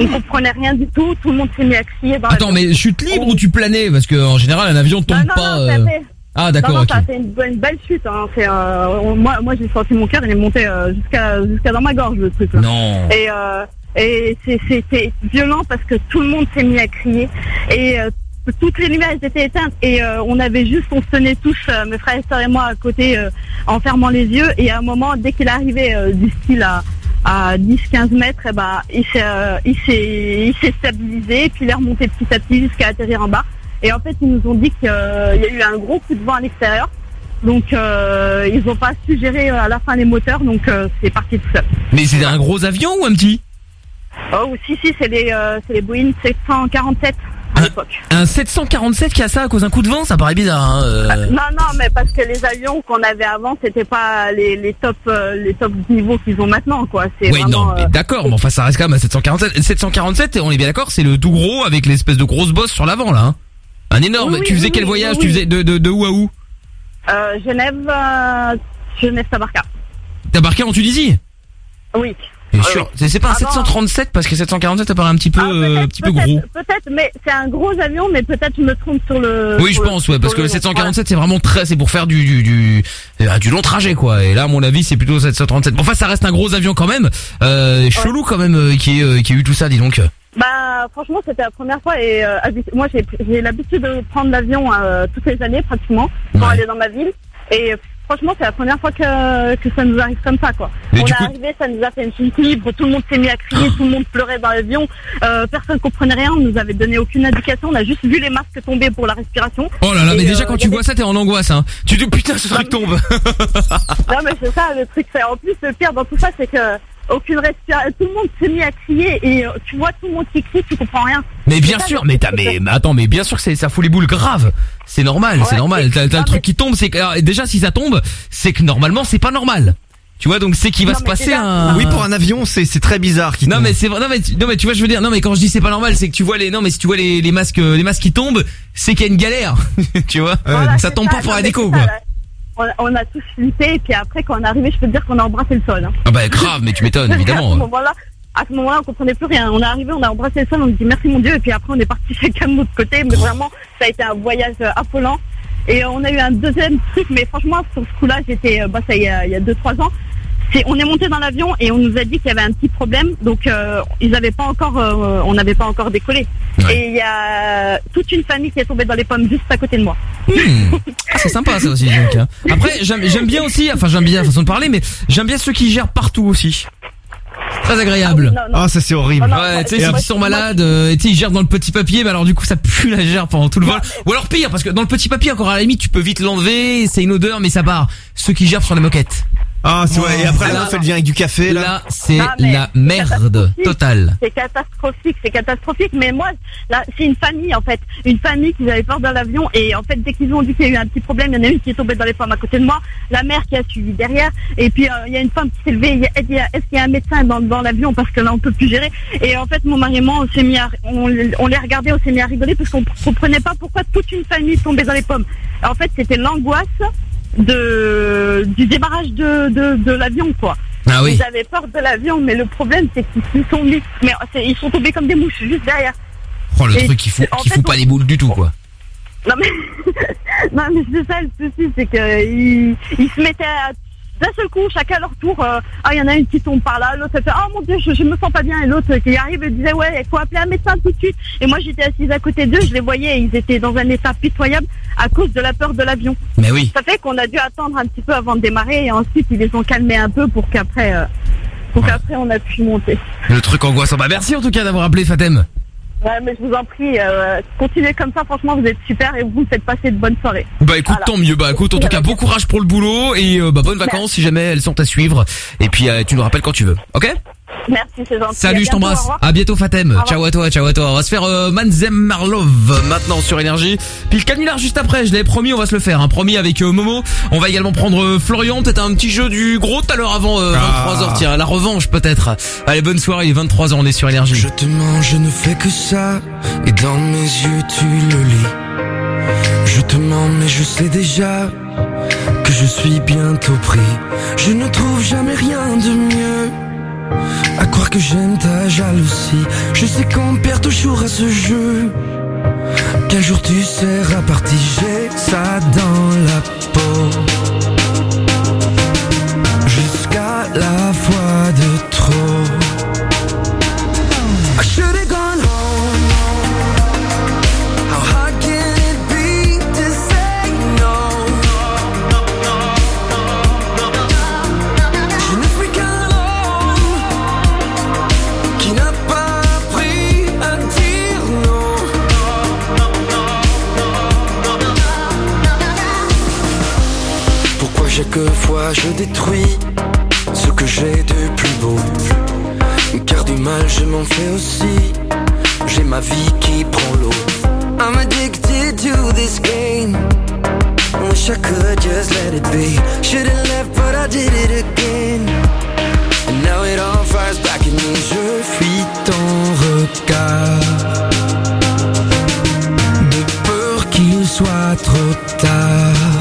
On comprenait rien du tout. Tout le monde s'est mis à crier. Dans Attends, mais chute libre ou tu planais? Parce que en général un avion tombe Non, non, pas. non, ça euh, fait- Ah d'accord, non, ça a fait une, belle chute. Hein. Euh, moi, moi j'ai senti mon cœur, il est monté euh, jusqu'à jusqu'à dans ma gorge le truc. Là. Non. Et, et c'est- c'était violent parce que tout le monde s'est mis à crier et toutes les lumières étaient éteintes et euh, on avait juste, on se tenait tous, euh, mes frères et sœurs et moi à côté euh, en fermant les yeux et à un moment dès qu'il arrivait du style à à 10-15 mètres, eh ben, il s'est euh, il s'est il s'est stabilisé, puis il est remonté petit à petit jusqu'à atterrir en bas. Et en fait, ils nous ont dit qu'il y a eu un gros coup de vent à l'extérieur. Donc, euh, ils n'ont pas su gérer euh, à la fin les moteurs, donc euh, c'est parti tout seul. Mais c'était un gros avion ou un petit? Oh, si, si, c'est les, euh, c'est les Boeing 747 à l'époque. Un 747 qui a ça à cause d'un coup de vent, ça paraît bizarre. Hein, euh. Non, non, mais parce que les avions qu'on avait avant, c'était pas les, les top, euh, les top niveaux qu'ils ont maintenant, quoi. C'est Oui, vraiment, non, mais euh, d'accord, mais enfin ça reste quand même à 747. 747, on est bien d'accord, c'est le tout gros avec l'espèce de grosse bosse sur l'avant là. hein. Un énorme. Oui, tu faisais oui, quel oui, voyage Tu faisais de, de, de où à où? Euh, Genève, Genève Tabarka. Tabarka en Tunisie? Oui. Bien sûr. C'est pas un Ah non. 737 parce que 747 ça paraît un petit peu, euh, un petit peu gros. Peut-être, mais c'est un gros avion, mais peut-être je me trompe sur le. Oui, je pense, ouais, parce que le nom. 747 c'est vraiment très, c'est pour faire du du du, euh, du long trajet quoi. Et là, à mon avis, c'est plutôt 737. Enfin, ça reste un gros avion quand même. Euh, chelou quand même euh, qui euh, qui a eu tout ça, dis donc. Bah, franchement, c'était la première fois et euh, moi j'ai j'ai l'habitude de prendre l'avion euh, toutes les années pratiquement pour aller dans ma ville et euh, franchement c'est la première fois que que ça nous arrive comme ça quoi. Mais On est coup- arrivé, ça nous a fait une chute libre, tout le monde s'est mis à crier, tout le monde pleurait dans l'avion, euh, personne comprenait rien, on nous avait donné aucune indication, on a juste vu les masques tomber pour la respiration. Oh là là, mais déjà euh, quand tu vois ça, t'es en angoisse, hein. Tu te dis putain, ce truc tombe. Non mais c'est ça le truc. c'est- En plus le pire dans tout ça c'est que aucune respiration. Tout le monde s'est mis à crier et euh, tu vois tout le monde qui crie, tu comprends rien. Mais bien sûr, mais t'as, mais, mais attends, mais bien sûr que c'est, ça fout les boules grave. C'est normal, c'est normal. T'as, t'as le truc qui tombe, c'est que, alors, déjà si ça tombe, c'est que normalement c'est pas normal. Tu vois, donc c'est qu'il va se passer déjà- un. Oui, pour un avion, c'est c'est très bizarre. Qui Non tombe. mais c'est vrai, non mais, tu- non mais tu vois, je veux dire, non mais quand je dis c'est pas normal, c'est que tu vois les, non mais si tu vois les, les masques, euh, les masques qui tombent, c'est qu'il y a une galère. tu vois, Voilà, ça tombe pas pour la déco quoi. On, on a tous flippé et puis après quand on est arrivé, je peux te dire qu'on a embrassé le sol. hein. Ah bah grave, mais tu m'étonnes à évidemment. ce moment-là, à ce moment-là, on comprenait plus rien. On est arrivé, on a embrassé le sol, on dit merci mon Dieu et puis après on est parti chacun de notre côté. Mais vraiment, ça a été un voyage euh, affolant. Et on a eu un deuxième truc, mais franchement sur ce coup-là, j'étais, euh, bah ça il y a, il y a deux trois ans. C'est, on est monté dans l'avion et on nous a dit qu'il y avait un petit problème, donc euh, ils n'avaient pas encore, euh, on n'avait pas encore décollé. Et il y a toute une famille qui est tombée dans les pommes juste à côté de moi. Hmm. Ah, c'est sympa ça aussi. Donc, hein. Après, j'aime, j'aime bien aussi, enfin j'aime bien la façon de parler, mais j'aime bien ceux qui gèrent partout aussi. Très agréable. Ah, non, non. ça c'est horrible. Ouais, tu sais, ceux qui sont malades, euh, et tu sais, ils gèrent dans le petit papier, mais alors du coup, ça pue la gère pendant tout le vol. Ou alors pire, parce que dans le petit papier, encore à la limite, tu peux vite l'enlever, c'est une odeur, mais ça part. Ceux qui gèrent sur les moquettes. Ah, c'est vrai. Et après, la Là- meuf, elle vient avec du café, là. Là, c'est mais la merde totale. C'est catastrophique, c'est catastrophique. Mais moi, là, c'est une famille en fait, une famille qui avait peur dans l'avion et en fait, dès qu'ils ont dit qu'il y a eu un petit problème, il y en a une qui est tombée dans les pommes à côté de moi, la mère qui a suivi derrière, et puis euh, il y a une femme qui s'est levée. il y a- elle dit, Est-ce qu'il y a un médecin dans, dans l'avion? Parce que là on peut plus gérer. Et en fait, mon mari et moi, on s'est mis, à, on, on les regardait, on s'est mis à rigoler parce qu'on comprenait pas pourquoi toute une famille tombait dans les pommes. En fait, c'était l'angoisse de du démarrage de de, de l'avion quoi. Ah oui. Ils avaient peur de l'avion, mais le problème c'est qu'ils sont mis, mais c'est- ils sont tombés comme des mouches juste derrière. Oh, le Et truc qui fout, qui fait, fout pas on- les boules du tout, quoi. Non mais non mais c'est ça le souci, c'est que ils, ils se mettaient à d'un seul coup, chacun à leur tour. euh, ah, il y en a une qui tombe par là, l'autre elle fait oh mon dieu, je, je me sens pas bien, et l'autre qui arrive et disait ouais, il faut appeler un médecin tout de suite. Et moi j'étais assise à côté d'eux, je les voyais, ils étaient dans un état pitoyable à cause de la peur de l'avion. Mais oui. Ça fait qu'on a dû attendre un petit peu avant de démarrer et ensuite ils les ont calmés un peu pour qu'après, euh, pour qu'après on a pu monter. Le truc angoissant. Bah merci en tout cas d'avoir appelé Fatem. Ouais, mais je vous en prie, euh, continuez comme ça. Franchement, vous êtes super et vous me faites passer de bonnes soirées. Bah écoute, Voilà. tant mieux. Bah écoute, en tout cas, bon courage pour le boulot et euh, bah bonnes vacances si jamais elles sont à suivre. Et puis euh, tu nous rappelles quand tu veux. Ok? Merci, c'est gentil. Salut, je t'embrasse. À bientôt Fatem. Ciao à toi, ciao à toi. On va se faire euh, Manzem Marlov maintenant sur énergie. Puis le canular juste après, je l'avais promis, on va se le faire. Hein. Promis avec euh, Momo. On va également prendre euh, Florian, peut-être un petit jeu du gros tout à l'heure avant euh, 23h. Tiens, la revanche peut-être. Allez, bonne soirée, il est 23h, on est sur énergie. Je te mens, je ne fais que ça. Et dans mes yeux, tu le lis. Je te mens, mais je sais déjà que je suis bientôt pris. Je ne trouve jamais rien de mieux. À croire que j'aime ta jalousie. Je sais qu'on perd toujours à ce jeu. Qu'un jour tu seras parti, j'ai ça dans la peau. Je détruis ce que j'ai de plus beau? Car du mal je m'en fais aussi. J'ai ma vie qui prend l'eau. I'm addicted to this game. Wish I could just let it be. Should've left but I did it again. And now it all fires back at me. Je fuis ton regard. De peur qu'il soit trop tard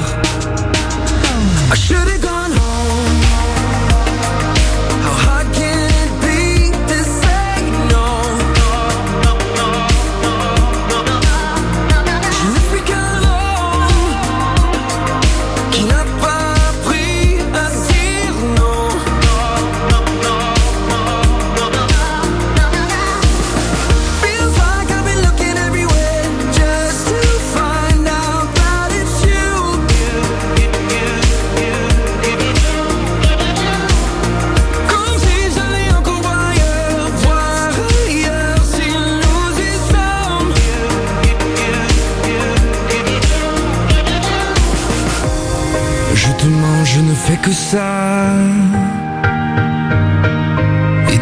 Et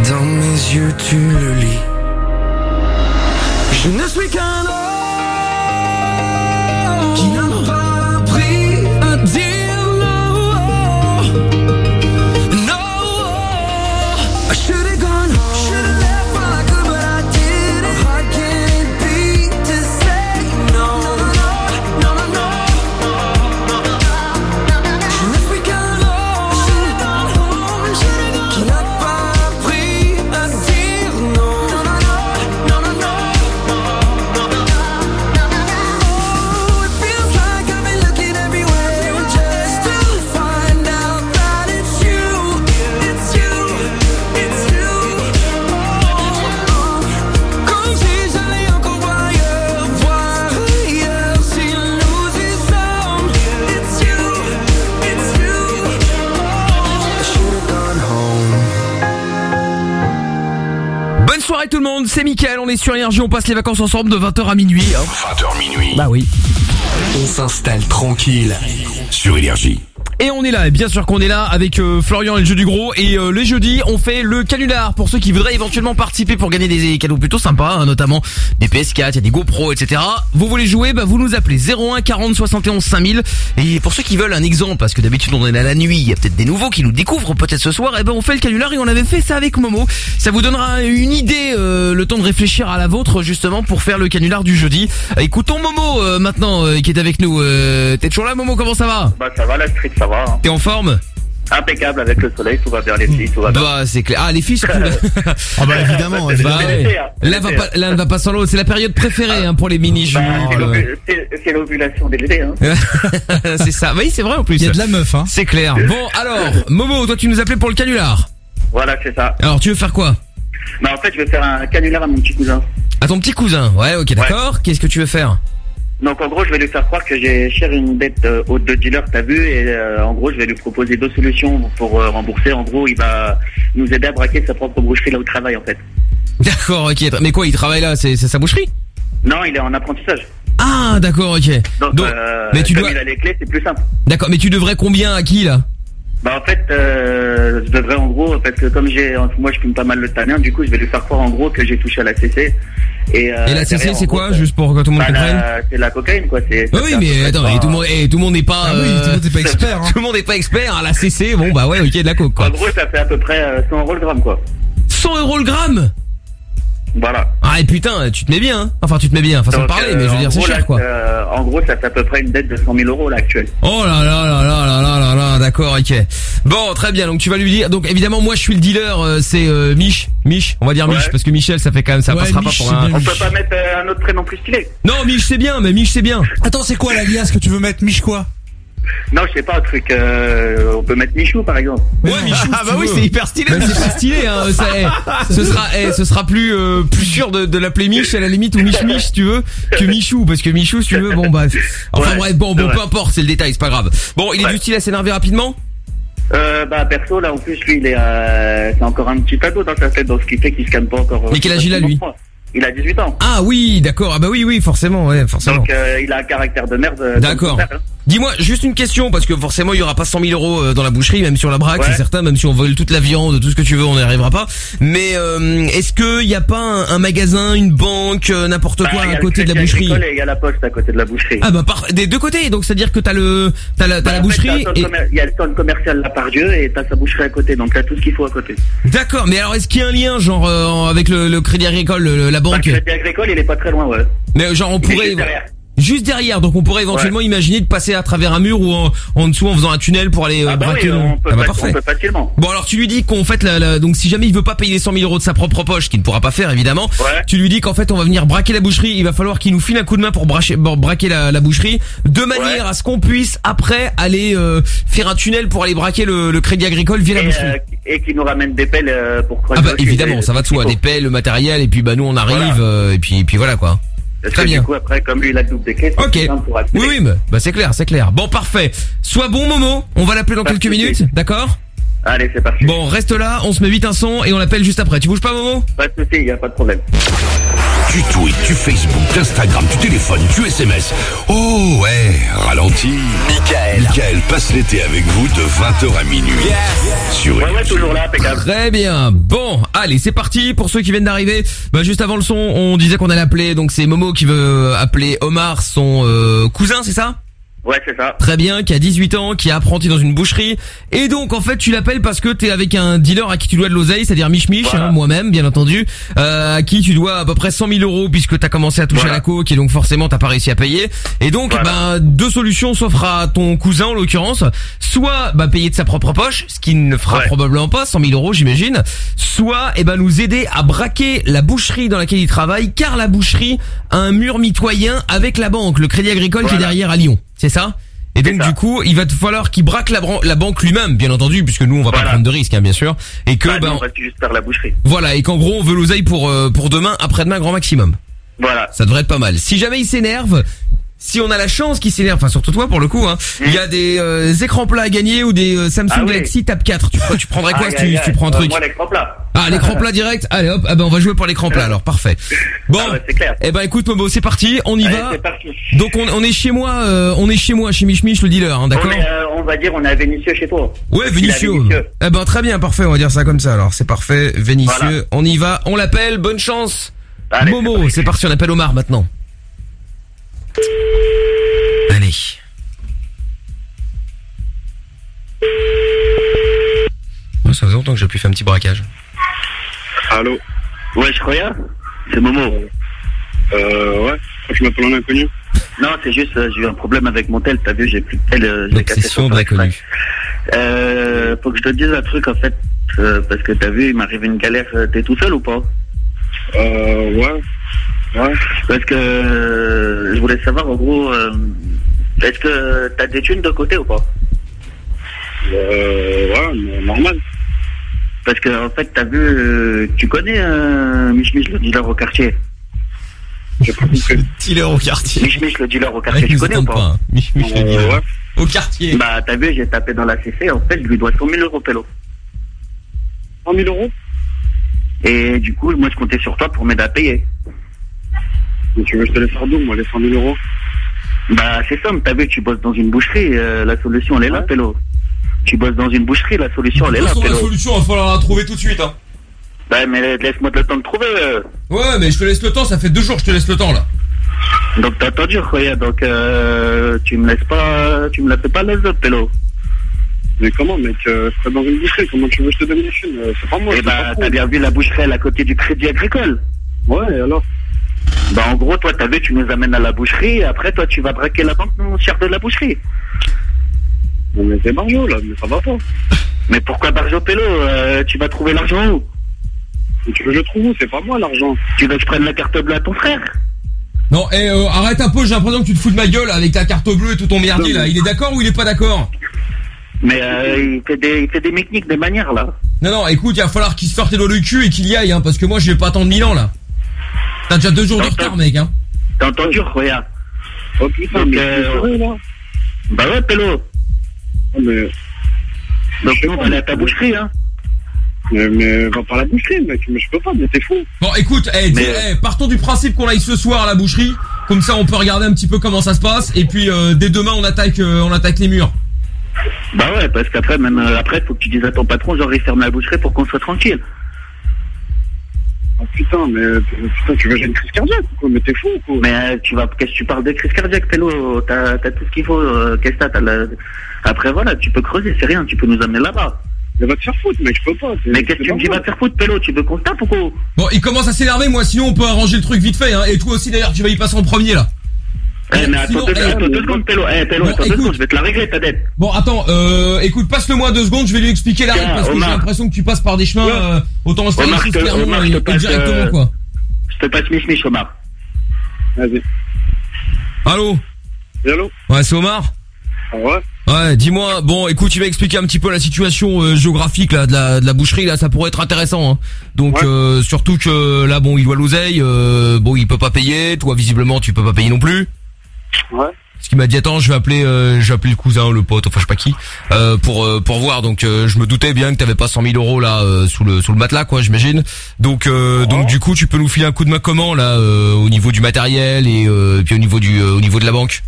dans mes yeux, tu le Soirée tout le monde, c'est Mickaël, on est sur Énergie, on passe les vacances ensemble de 20h à minuit. 20h minuit. Bah oui. On s'installe tranquille. Sur Énergie. Et on est là, et bien sûr qu'on est là avec euh, Florian et le jeu du gros. Et euh, le jeudi, on fait le canular pour ceux qui voudraient éventuellement participer pour gagner des cadeaux plutôt sympas, hein, notamment des PS4, il y a des GoPro, etc. Vous voulez jouer, bah vous nous appelez 01 40 71 5000. Et pour ceux qui veulent un exemple, parce que d'habitude on est là la nuit, il y a peut-être des nouveaux qui nous découvrent peut-être ce soir, et ben on fait le canular et on avait fait ça avec Momo. Ça vous donnera une idée, euh, le temps de réfléchir à la vôtre justement pour faire le canular du jeudi. Écoutons Momo euh, maintenant euh, qui est avec nous. Euh, T'es toujours là Momo, comment ça va? Bah ça va, la street, va. hein. T'es en forme Impeccable avec le soleil, tout va bien, les filles, tout va bien. Bah c'est clair. Ah les filles surtout. Ah bah évidemment, l'été, hein. L'un va pas, l'un ne va pas sans l'autre. C'est la période préférée hein, pour les mini Bah, juments. c'est l'ovu- c'est- c'est l'ovulation des hein. c'est ça. Oui, c'est vrai en plus. Il y a de la meuf, hein. C'est clair. Bon alors, Momo, toi tu nous appelais pour le canular. Voilà, c'est ça. Alors tu veux faire quoi Bah en fait, je vais faire un canular à mon petit cousin. À ton petit cousin. Ouais, ok, d'accord. Qu'est-ce que tu veux faire Donc en gros, je vais lui faire croire que j'ai cher une dette euh, aux deux dealers, t'as vu, et euh, en gros, je vais lui proposer deux solutions pour euh, rembourser. En gros, il va nous aider à braquer sa propre boucherie là où il travaille en fait. D'accord, ok. Mais quoi, il travaille là C'est c'est sa boucherie? Non, il est en apprentissage. Ah, d'accord, ok. Donc, Donc, euh, mais tu comme dois- il a les clés, c'est plus simple. D'accord, mais tu devrais combien à qui là? Bah en fait, euh, je devrais en gros, parce que comme j'ai, moi je fume pas mal le tanin, du coup je vais lui faire croire en gros que j'ai touché à la CC. Et, euh, Et la CC c'est quoi Juste pour que tout le monde bah, comprenne la- C'est la cocaïne quoi. C'est. Oui, mais attends, et tout le monde, et tout le monde n'est pas, Ah oui, euh, tout le monde n'est pas expert, hein. tout le monde n'est pas expert à la CC. Bon bah ouais, ok, de la coke quoi. En gros, ça fait à peu près euh, 100 euros le gramme quoi. 100 euros le gramme voilà. Ah et putain, tu te mets bien. Hein enfin, tu te mets bien. Façon de parler, mais je veux dire, euh, c'est cher quoi. Euh, en gros, ça fait à peu près une dette de 100 000 euros là actuelle. Oh là là là là là là là, là d'accord, ok. Bon, très bien. Donc tu vas lui dire. Donc évidemment, moi, je suis le dealer. Euh, c'est euh, Mich, Mich. On va dire. Mich parce que Michel, ça fait quand même, ça passera pas pour un. On peut pas mettre euh, un autre prénom plus stylé. Non, Mich, c'est bien, mais Mich, c'est bien. Attends, c'est quoi l'alias que tu veux mettre, Mich quoi? Non, je sais pas un truc. euh, on peut mettre Michou par exemple. Ouais, Michou. Ah bah oui, c'est hyper stylé. Mais c'est pas stylé, hein. Ça, ce sera, eh, ce sera plus, euh, plus sûr de, de l'appeler Mich à la limite ou Mich Mich si tu veux que Michou parce que Michou si tu veux, bon bah. Enfin Ouais, bref, bon, bon, vrai. peu importe, c'est le détail, c'est pas grave. Bon, il est du style à s'énerver rapidement? Euh, bah perso là en plus lui il est euh, c'est encore un petit ado dans sa tête donc ce qui fait qu'il se calme pas encore. euh, Mais quel âge il a, lui? Il a 18 ans. Ah oui, d'accord. Ah bah oui, oui, forcément, ouais, forcément. Donc euh, il a un caractère de merde. euh, D'accord. hein. Dis-moi juste une question parce que forcément il y aura pas 100 000 euros euh, dans la boucherie même on la braque Ouais. c'est certain même si on vole toute la viande tout ce que tu veux on n'y arrivera pas mais euh, est-ce que y a pas un, un magasin une banque euh, n'importe Bah, quoi il à côté de la boucherie il y a la poste à côté de la boucherie. ah bah par des deux côtés donc c'est à dire que t'as le t'as la, t'as la Bah, boucherie et Il y a le centre commercial là par Dieu et t'as sa boucherie à côté donc t'as tout ce qu'il faut à côté. d'accord mais alors est-ce qu'il y a un lien genre euh, avec le, le crédit agricole le- la Bah, banque le Crédit Agricole il est pas très loin ouais. mais genre on Il pourrait juste derrière. Donc on pourrait éventuellement imaginer de passer à travers un mur ou en, en dessous en faisant un tunnel pour aller euh, Ah bah braquer oui, le- on peut, Ah bah fa- parfait. on peut facilement. Bon alors tu lui dis qu'en fait la, la- donc si jamais il veut pas payer les 100 000 euros de sa propre poche, qu'il ne pourra pas faire évidemment, tu lui dis qu'en fait on va venir braquer la boucherie, il va falloir qu'il nous file un coup de main pour bracher- pour braquer la, la boucherie, de manière à ce qu'on puisse après aller euh, faire un tunnel pour aller braquer le, le crédit agricole via la Et, boucherie. euh, et qui nous ramène des pelles euh, pour Ah bah évidemment, ça va de soi, des pelles, le matériel et puis bah nous on arrive euh, et puis et puis voilà quoi. Parce Très que bien. du coup après comme lui il a le double des caisses, Ok. c'est simple pour Oui accéder. oui, mais, bah c'est clair, c'est clair. Bon parfait. Sois bon Momo, on va l'appeler dans quelques minutes, d'accord Allez, c'est parti. Bon, reste là, on se met vite un son et on l'appelle juste après. Tu bouges pas Momo Pas de soucis, y a pas de problème. Tu tweets, tu Facebook, tu Instagram, tu téléphones, tu SMS. Oh ouais, ralenti. Michael. Michael passe l'été avec vous de 20h à minuit. Sur Ouais, ouais, toujours là, impeccable. Très bien. Bon, allez, c'est parti pour ceux qui viennent d'arriver. Bah juste avant le son, on disait qu'on allait appeler. Donc c'est Momo qui veut appeler Omar, son euh, cousin, c'est ça? Ouais, c'est ça. Très bien, qui a 18 ans, qui est apprenti dans une boucherie. Et donc, en fait, tu l'appelles parce que t'es avec un dealer à qui tu dois de l'oseille, c'est-à-dire Mich Mich, hein, moi-même, bien entendu, euh, à qui tu dois à peu près 100 000 euros puisque t'as commencé à toucher à la coque et donc forcément t'as pas réussi à payer. Et donc, ben, deux solutions s'offrent à ton cousin, en l'occurrence. Soit, bah, payer de sa propre poche, ce qui ne fera probablement pas 100 000 euros, j'imagine. Soit, eh ben, nous aider à braquer la boucherie dans laquelle il travaille, car la boucherie a un mur mitoyen avec la banque, le Crédit Agricole qui est derrière à Lyon. C'est ça? Et donc du coup, il va te falloir qu'il braque la, bran- la banque lui-même, bien entendu, puisque nous on va pas prendre de risque, hein, bien sûr, et que Bah, ben on va juste faire la boucherie. voilà, et qu'en gros on veut l'oseille pour euh, pour demain, après-demain grand maximum. Voilà. Ça devrait être pas mal. Si jamais il s'énerve, si on a la chance qu'il s'énerve, enfin surtout toi pour le coup, hein, il y a des euh, écrans plats à gagner ou des euh, Samsung Ah oui. Galaxy Tab 4. Tu, tu prendrais quoi Aïe, si tu, si tu prends un Euh, truc Moi, l'écran plat. Ah, l'écran plat direct? Allez hop, ah ben on va jouer pour l'écran plat alors, parfait. Bon, eh ben écoute Momo, c'est parti, on y Allez, va. parti. Donc on, on est chez moi, euh, on est chez moi, chez Mich Mich le dealer, hein, d'accord? On, euh, on va dire, on est à Vénitieux chez toi. Ouais. Vénitieux. Eh ben très bien, parfait, on va dire ça comme ça alors. C'est parfait, Vénitieux. On y va, on l'appelle, bonne chance. Momo, c'est parti, on appelle Omar maintenant. Allez. Ça faisait longtemps que j'ai pu faire un petit braquage. Allô Ouais, je croyais. C'est Momo. Euh, ouais. Tu m'appelles en inconnu Non, c'est juste, euh, j'ai eu un problème avec mon tel, t'as vu, j'ai plus de tel, euh, j'ai cassé son de l'inconnu. Euh, faut que je te dise un truc en fait, euh, parce que t'as vu, il m'arrive une galère, euh, t'es tout seul ou pas? Euh, ouais. Ouais. Parce que euh, je voulais savoir en gros, euh, est-ce que t'as des thunes de côté ou pas? Euh, ouais, normal. Parce que en fait, t'as vu, euh, tu connais euh, Mich Mich, le dealer au quartier? J'ai pas compris. Dealer au quartier. Mich Mich, le dealer au quartier, tu connais ou pas? Mich Mich, le dealer. Au quartier. Bah, t'as vu, j'ai tapé dans la CC, en fait, je lui dois 100 000 euros, Pélo. 100 000 euros? Et du coup, moi, je comptais sur toi pour m'aider à payer. Tu veux que je te les faire d'où, moi, les 100 000 euros Bah, c'est simple, t'as vu, tu bosses dans une boucherie, euh, la solution, elle est là, Pélo. Tu bosses dans une boucherie, la solution, elle est là, la Pélo. solution, il va falloir la trouver tout de suite. Hein. Bah, mais laisse-moi le temps de trouver. euh. Ouais, mais je te laisse le temps, ça fait deux jours que je te laisse le temps là. Donc, t'as entendu, Roya, donc, euh, tu me laisses pas, tu me la fais pas autres, Pélo. Mais comment, mec euh, Je serais dans une boucherie, comment tu veux que je te donne les thunes Euh, C'est pas moi, Eh bah, t'as bien vu la boucherie à côté du crédit agricole Ouais, alors? Bah, en gros, toi, t'as vu, tu nous amènes à la boucherie, et après, toi, tu vas braquer la banque non chère de la boucherie. Mais c'est Barjo, là, mais ça va pas. Mais pourquoi Barjo Pélo Euh, Tu vas trouver l'argent où? Tu veux que je trouve où C'est pas moi, l'argent. Tu veux que je prenne la carte bleue à ton frère? Non, et euh, arrête un peu, j'ai l'impression que tu te fous de ma gueule avec ta carte bleue et tout ton merdier là. Il est d'accord ou il est pas d'accord? Mais euh, il, fait des, il fait des mécaniques, des manières, là. Non, non, écoute, il va falloir qu'il se sorte doigts le cul et qu'il y aille, hein, parce que moi je vais pas attendre mille ans là. T'as déjà deux jours de retard, mec, hein. T'as entendu, regarde. Oh putain, mais euh, Bah ouais, Pélo. mais... Donc on va aller à ta boucherie, hein. Mais, mais va pas à la boucherie, mec. Mais je peux pas, mais t'es fou. Bon, écoute, eh, dis- eh, partons du principe qu'on aille ce soir à la boucherie. Comme ça, on peut regarder un petit peu comment ça se passe. Et puis, euh, dès demain, on attaque, euh, on attaque les murs. Bah ouais, parce qu'après, même euh, après, faut que tu dises à ton patron, genre, il ferme la boucherie pour qu'on soit tranquille. Oh putain, mais putain, tu veux que j'ai une crise cardiaque ou quoi? Mais t'es fou ou quoi Mais euh, tu vas, qu'est-ce que tu parles de crise cardiaque, Pélo? T'as t'as tout ce qu'il faut, euh, qu'est-ce que t'as, t'as la- Après, voilà, tu peux creuser, c'est rien, tu peux nous amener là-bas. Mais va te faire foutre, mec, je peux pas. Mais qu'est-ce que tu me dis, va te faire foutre, Pélo? Tu veux qu'on se tape ou quoi? Bon, il commence à s'énerver, moi, sinon on peut arranger le truc vite fait, hein. Et toi aussi, d'ailleurs, tu vas y passer en premier, là. Eh, mais attends, Sinon, deux, attends deux secondes, Pélo. Eh, Pélo, Bon, attends deux écoute. secondes, je vais te la régler, ta dette. Bon, attends, euh, écoute, passe-le-moi deux secondes, je vais lui expliquer la règle parce que j'ai l'impression que tu passes par des chemins, euh, autant faire Omar, te- et, passe, directement, euh, quoi. Je te passe Mich Mich, Omar. Vas-y. Allô Allô Ouais, c'est Omar Ouais. Ouais, dis-moi, bon, écoute, tu vas expliquer un petit peu la situation euh, géographique là de la, de la boucherie là, ça pourrait être intéressant. Hein. Donc euh, surtout que là, bon, il doit l'oseille, euh, bon, il peut pas payer, toi visiblement tu peux pas payer non plus. Ouais. Parce qu'il m'a dit attends, je vais appeler, euh, je vais appeler le cousin, le pote, enfin je sais pas qui, euh, pour euh, pour voir. Donc euh, je me doutais bien que t'avais pas 100 000 euros là euh, sous le sous le matelas quoi, j'imagine. Donc euh, donc du coup tu peux nous filer un coup de main comment là euh, au niveau du matériel et euh, puis au niveau du euh, au niveau de la banque?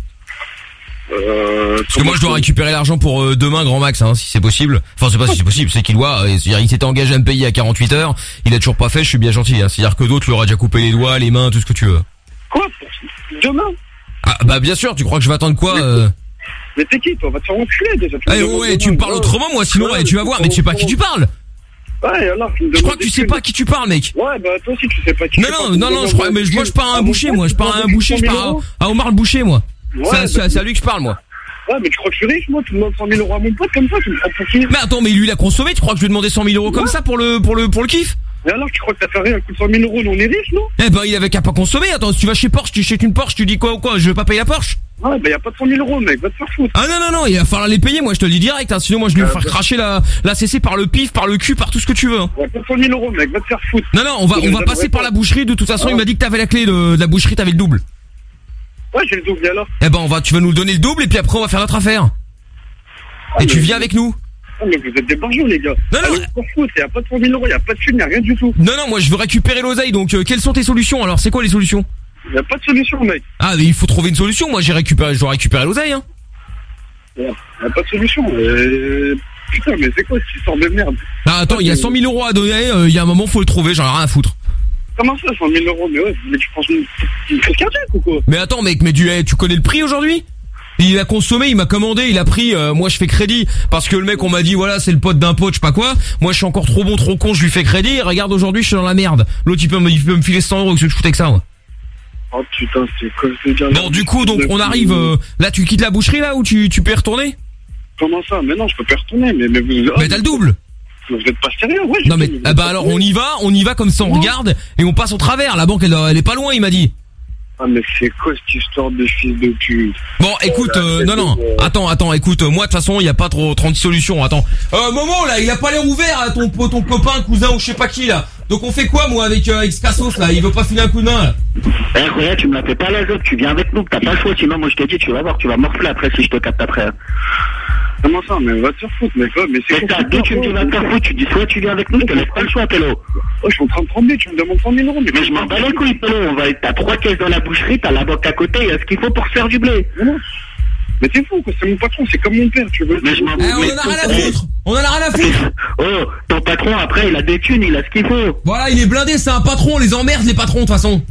Euh, Parce que moi je dois récupérer l'argent pour euh, demain grand max hein, si c'est possible. Enfin c'est pas si c'est possible, c'est qu'il doit. c'est-à-dire, il s'était engagé à me payer à 48 heures, il a toujours pas fait. Je suis bien gentil. Hein. C'est-à-dire que d'autres lui auraient déjà coupé les doigts, les mains, tout ce que tu veux. Quoi? Demain? Ah bah bien sûr. Tu crois que je vais attendre quoi euh Mais t'es qui, toi On va te faire enculer déjà. Tu me Eh demandes ouais, tu me parles autrement moi, sinon ouais, tu vas voir. Mais tu sais pas qui tu parles. Ouais, alors, me Je crois que tu sais pas à qui tu parles, mec. Ouais, bah toi aussi tu sais pas qui Non tu non parles, tu non me non, je demandes crois. Mais moi je parle à un Ah, boucher, moi. Je parle à un boucher, je parle 100 000 à à Omar le boucher, moi. Ouais, C'est à- bah, c'est à lui que je parle, moi. Ouais, mais tu crois que je suis riche, moi Tu me demandes 100 000 euros à mon pote comme ça Tu me prends pour qui Mais attends, mais lui il a consommé. Tu crois que je lui ai demandé 100 000 euros comme ça pour le pour le pour le kiff Et alors, tu crois que t'as fait rien un coup de 100 000 euros, nous on est riches, non? Eh ben il avait qu'à pas consommer. Attends, si tu vas chez Porsche, tu achètes une Porsche, tu dis quoi ou quoi Je veux pas payer la Porsche. Ouais, bah y a pas de 100 000 euros, mec, va te faire foutre. Ah non non non, il va falloir les payer. Moi je te le dis direct. Hein, sinon moi je vais lui Euh, faire bah- cracher la la CC par le pif, par le cul, par tout ce que tu veux. hein. Pas de 100 000 euros, mec, va te faire foutre. Non non, on va on va passer par la boucherie. De toute façon, Ah. il m'a dit que t'avais la clé de, de la boucherie, t'avais le double. Ouais, j'ai le double, alors Eh ben on va, tu vas nous le donner le double et puis après on va faire notre affaire. Et tu viens avec nous Ah, mais vous êtes des barjots, les gars. Non, non. Pour foutre, y a pas de 100 000 euros, y a pas de thune, y a rien du tout. Non non, moi je veux récupérer l'oseille. Donc euh, quelles sont tes solutions Alors? C'est quoi les solutions? Y a pas de solution, mec. Ah mais il faut trouver une solution. Moi j'ai récupéré, je dois récupérer l'oseille. Hein. Y a pas de solution. Euh... Putain, mais c'est quoi cette histoire de merde? Ah attends, il y a 100 000 euros à donner. euh, Il y a un moment faut le trouver. J'en ai rien à foutre. Comment ça, 100 000 euros Mais ouais, mais tu penses une, une crise cardiaque ou quoi? Mais attends mec, mais tu, eh, tu connais le prix aujourd'hui? Il a consommé, il m'a commandé, il a pris, euh, moi je fais crédit parce que le mec on m'a dit voilà c'est le pote d'un pote, je sais pas quoi. Moi je suis encore trop bon, trop con, je lui fais crédit. Et regarde aujourd'hui je suis dans la merde. L'autre il peut, me, il peut me filer 100 euros, que je foutais avec ça. Moi? Oh putain, c'est quoi ce gars Bon du coup donc on arrive. euh, là tu quittes la boucherie là ou tu tu peux y retourner? Comment ça? Mais non, je peux pas retourner, mais, mais vous. Mais t'as le double. Vous êtes pas sérieux, ouais. Non mais ah bah alors on y va, on y va comme ça on regarde et on passe au travers. La banque elle, elle est pas loin il m'a dit. Ah, mais c'est quoi cette histoire de fils de pute? Bon, écoute, euh, non, non, attends, attends, écoute, moi de toute façon, il y a pas trop 30 solutions. Attends, euh, Momo là, il a pas l'air ouvert, à ton ton copain, cousin ou je sais pas qui là. Donc on fait quoi, moi, avec euh, avec Scassos là? Il veut pas filer un coup de main là? Eh, regarde, tu me la fais pas la joke, tu viens avec nous, t'as pas le choix, sinon moi je te dis, tu vas voir, tu vas morfler après si je te capte après. Comment ça Mais va te faire foutre, mec. Ouais, mais c'est Mais t'as deux, tu me dis va te faire foutre, tu dis soit tu viens avec nous, je te laisse pas le choix, Pélo. Oh, je suis en train de trembler, tu me demandes 100 000 euros. Mais, Mais je m'en bats les couilles, Pélo, on va être, t'as trois caisses dans la boucherie, t'as la banque à côté, il y a ce qu'il faut pour se faire du blé. Mais t'es fou, quoi. C'est mon patron, c'est comme mon père, tu veux. Mais je m'en Eh, on en a rien à foutre On en a rien à foutre Oh, ton patron après, il a des thunes, il a ce qu'il faut. Voilà, il est blindé, c'est un patron, on les emmerde les patrons de toute façon.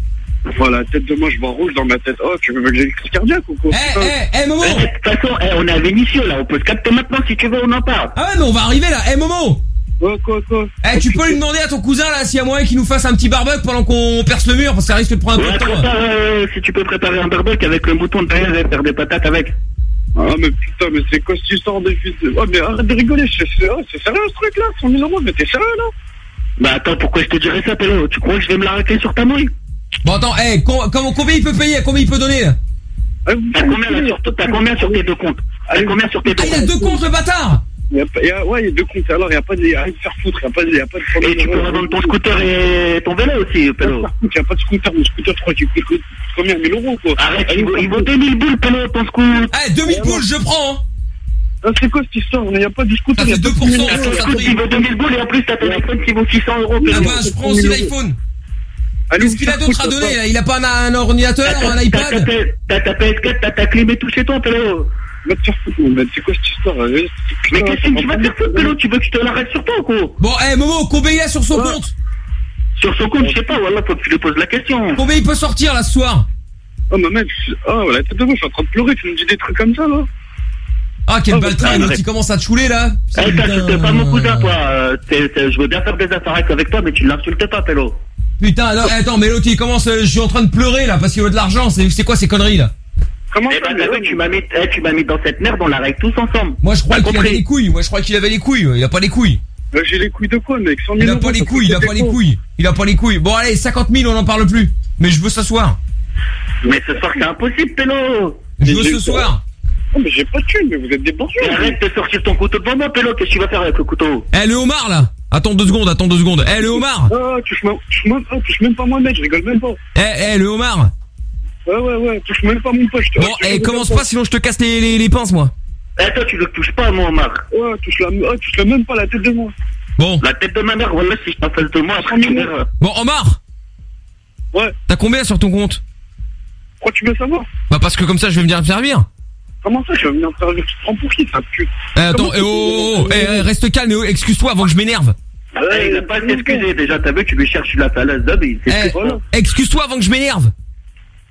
Voilà, tête de moi, je vois rouge dans ma tête. Oh, tu veux que j'ai une crise cardiaque ou quoi? Eh, eh, eh, Momo Eh, De toute façon, eh, on est à Vénitieux là, on peut se capter maintenant si tu veux, on en parle. Ah ouais, mais on va arriver là. Eh, Momo Quoi, quoi, quoi? Eh, tu peux lui demander à ton cousin là s'il y a moyen qu'il nous fasse un petit barbecue pendant qu'on perce le mur parce que ça risque de prendre un peu de temps. si tu peux préparer un barbecue avec le mouton derrière et faire des patates avec. Ah, mais putain, mais c'est quoi cette histoire de fils de... Oh, mais arrête de rigoler, c'est sérieux ce truc là 100 000 euros, mais t'es sérieux là Bah attends, pourquoi je te dirais ça, Pélo? Tu crois que je vais me la racler sur ta mouille? Bon attends, eh, comment- combien il peut payer Combien il peut donner Ah, T'as combien, sur, t'as combien sur tes deux comptes? T'as combien sur tes deux Ah, il a deux comptes le bâtard y a y a- Ouais, il y a deux comptes. Alors, il n'y a pas de. Arrête de faire foutre. Il n'y a pas de. Il y a pas de 100 000 Et tu peux revendre ton scooter et ton vélo aussi, Pélo. Il n'y a pas de scooter. Mon scooter, je crois qu'il coûte combien 1000 euros quoi Arrête, Allez, il vaut, va- il vaut 2000 boules, Pélo, ton scooter. Eh, 2000 boules, je prends hein Ah, c'est quoi cette histoire Il n'y a pas de scooter. Ça il y a fait pas de 2%, 1000 ça, euros. ça Ton scooter, il vaut 2000 boules et en plus t'as ton iPhone qui vaut 600 euros. Ah bah, je prends aussi l'iPhone Qu'est-ce qu'il a d'autre à donner là Il a pas un, un ordinateur, un iPad T'as ta PS4, t'as ta clim et tout chez toi, Pélo. Va te faire foutre, mon mec. C'est quoi cette histoire euh, Mais qu'est-ce que tu vas te faire foutre, Pélo Tu veux que je te l'arrête sur toi, quoi Bon, eh Momo, combien il a sur son compte Sur son compte, je sais pas, voilà, faut que tu lui poses la question. Combien il peut sortir là ce soir Oh, mais mec, oh, voilà, tête de moi, je suis en train de pleurer. Tu me dis des trucs comme ça là Ah, quel Oh, baltrin, putain, l'autre il commence à te chouler là Eh, t'insultes pas mon cousin, toi. Euh, je veux bien faire des affaires avec toi, mais tu l'insultes pas, Pélo. Putain, non, attends, mais l'autre il commence, euh, je suis en train de pleurer là parce qu'il veut de l'argent, c'est quoi ces conneries là? Comment Eh ben, t'as vu, tu m'as mis, eh, tu m'as mis dans cette merde, on la règle tous ensemble. Moi je crois qu'il avait les couilles, moi je crois qu'il avait les couilles, il a pas les couilles. Bah, J'ai les couilles de quoi, mec? 100 000 Il a euros, pas les ça couilles, il a pas les couilles. Il a pas les couilles. Bon allez, 50 000 on en parle plus. Mais je veux s'asseoir. Mais ce soir, c'est impossible, Pélo. Je veux ce soir. Oh, mais j'ai pas de thune, mais vous êtes des bourgeois. Arrête de sortir ton couteau devant moi, Pélo. Qu'est-ce que tu vas faire avec le couteau? Eh le homard là Attends deux secondes, attends deux secondes. Eh le homard touche-moi, touche-moi, ah, touche même pas moi, mec, je rigole même pas. Eh eh le homard Ouais, ouais, ouais, touche même pas mon poche. je te Bon, eh, commence pas, sinon je te casse les, les, les pinces, moi. Eh, toi, tu le touches pas, moi, Omar. Ouais, touche la, oh, touche la même pas la tête de moi. Bon. La tête de ma mère, voilà, si je t'en fais de moi, après, tu verras. Bon, Omar Ouais. T'as combien sur ton compte? Pourquoi tu veux savoir? Bah parce que comme ça je vais venir te servir. Comment ça, je vais venir te faire le tu te prends pour qui, ça Eh, attends, eh, oh, oh, oh, eh, eh, reste calme, et oh, excuse-toi avant que je m'énerve. Eh, il va pas s'excuser, déjà, t'as vu, tu lui cherches la falaise d'homme, il Eh, s'excuse excuse-toi avant que je m'énerve.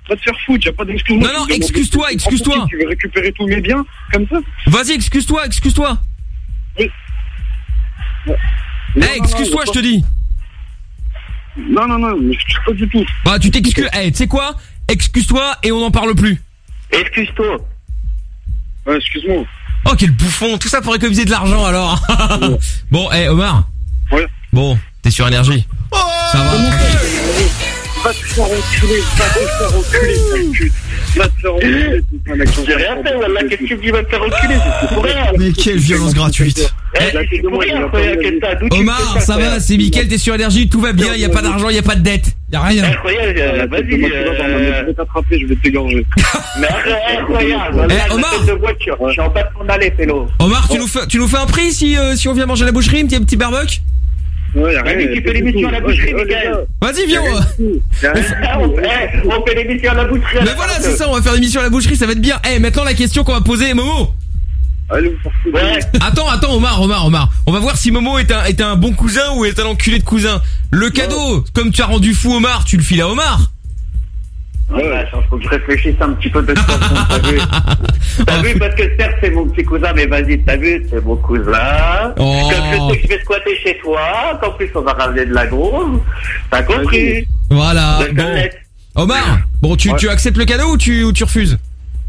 Va te faire foutre, y'a pas d'excuse. Non, non, excuse-toi, excuse-toi. Tu veux récupérer tous mes biens, comme ça Vas-y, excuse-toi, excuse-toi. Eh, excuse-toi, je te dis. Non, non, non, je pas du tout. Bah, tu t'excuses. Eh, tu sais quoi? Excuse-toi et on n'en parle plus. Excuse-toi. Ouais, excuse-moi. Oh, quel bouffon. Tout ça pour économiser de l'argent, alors. bon, eh, Omar. Ouais. Bon, t'es sur énergie. Ça va. Va te faire enculer, va te faire enculer, sale pute. Va te faire enculer, putain, mec. J'ai rien fait, Wallah, qu'est-ce que tu me dis, va te faire reculer, c'est pour rien. Mais quelle violence gratuite. Eh, Omar, ça va, c'est Mickaël, t'es sur énergie, tout va bien, y a pas d'argent, y a pas de dette. Y a rien. Incroyable, euh, vas-y, Je vais t'attraper, je vais t'égorger. Mais incroyable, Eh, Omar. de voiture, je suis en bas de ton allée, félo. Omar, tu nous fais, tu nous fais un prix si, euh, si on vient manger à la boucherie, un petit, petit barbecue? Ouais, y'a Vas-y, tu fais l'émission à la boucherie, Mickaël. Vas-y, viens. on- fait l'émission à la boucherie. à Mais voilà, c'est ça, on va faire l'émission à la boucherie, ça va être bien. Eh, maintenant la question qu'on va poser, Momo. Allez, vous faire Ouais. Attends, attends, Omar, Omar, Omar. On va voir si Momo est un, est un bon cousin ou est un enculé de cousin. Le cadeau, comme tu as rendu fou Omar, tu le files à Omar. Ouais, attends, faut que je réfléchisse un petit peu de toute façon, t'as vu T'as vu, parce que certes, c'est mon petit cousin, mais vas-y, t'as vu, c'est mon cousin. Oh. Comme je sais que je vais squatter chez toi, qu'en plus on va ramener de la grosse. T'as compris Voilà. Bon. Omar, bon, tu, tu acceptes le cadeau ou tu, ou tu refuses?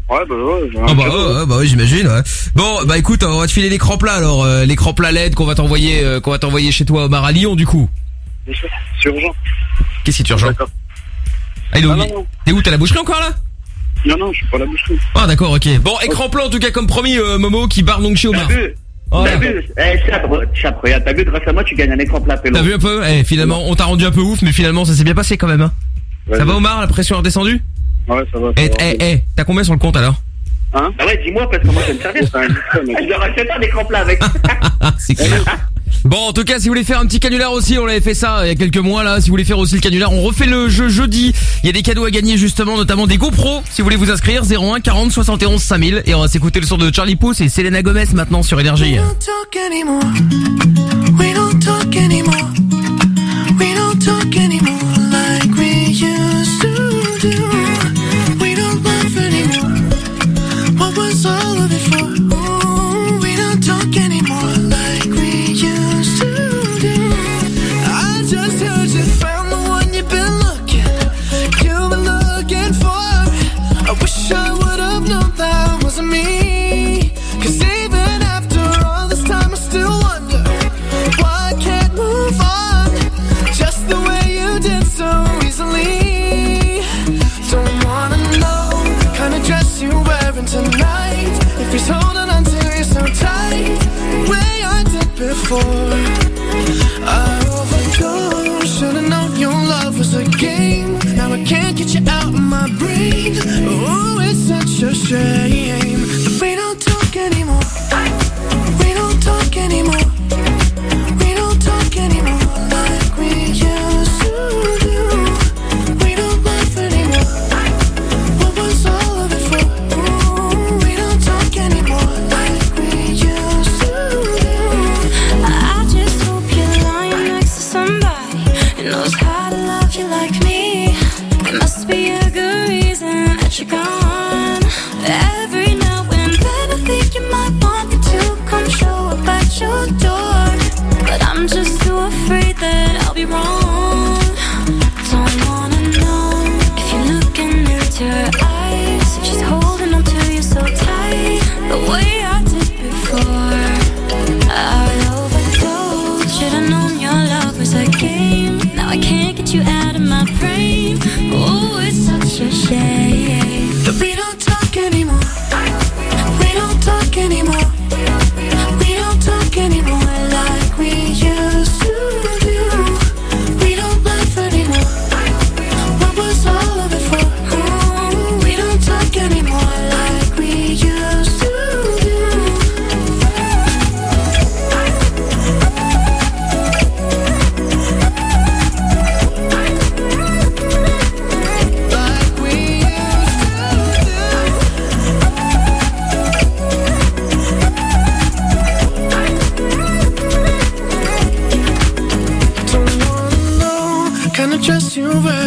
Ouais, bah ouais, Ah bah, ouais, bah ouais, j'imagine. Ouais. Bon, bah écoute, on va te filer l'écran plat alors, euh, l'écran plat LED qu'on va t'envoyer, euh, qu'on va t'envoyer chez toi, Omar à Lyon du coup. C'est urgent. Qu'est-ce qui est urgent? Ah, Ah, où. T'es où T'es à la boucherie encore là Non, non, je suis pas à la boucherie. Ah d'accord, ok. Bon, écran plat en tout cas comme promis, euh, Momo qui barre donc chez Omar. T'as vu Voilà. T'as vu Eh, regarde, t'as vu, grâce à moi, tu gagnes un écran plat. T'as vu un peu Eh, finalement, on t'a rendu un peu ouf, mais finalement, ça s'est bien passé quand même. Hein. Ça va Omar, la pression est redescendue Ouais, ça va. Eh, eh, eh, t'as combien sur le compte alors Hein Ah ouais, dis-moi, parce que moi, je vais me servir. Je un écran plat avec. C'est clair. Bon, en tout cas, si vous voulez faire un petit canular aussi, on l'avait fait ça il y a quelques mois là. Si vous voulez faire aussi le canular, on refait le jeu jeudi. Il y a des cadeaux à gagner justement, notamment des GoPro. Si vous voulez vous inscrire, 01 40 71 5000. Et on va s'écouter le son de Charlie Puth et Selena Gomez maintenant sur Énergie. talk anymore. We don't talk anymore. Tonight. Holding on to you so tight, way I did before. I overdosed. Should've known your love was a game. Now I can't get you out of my brain. Oh, it's such a shame.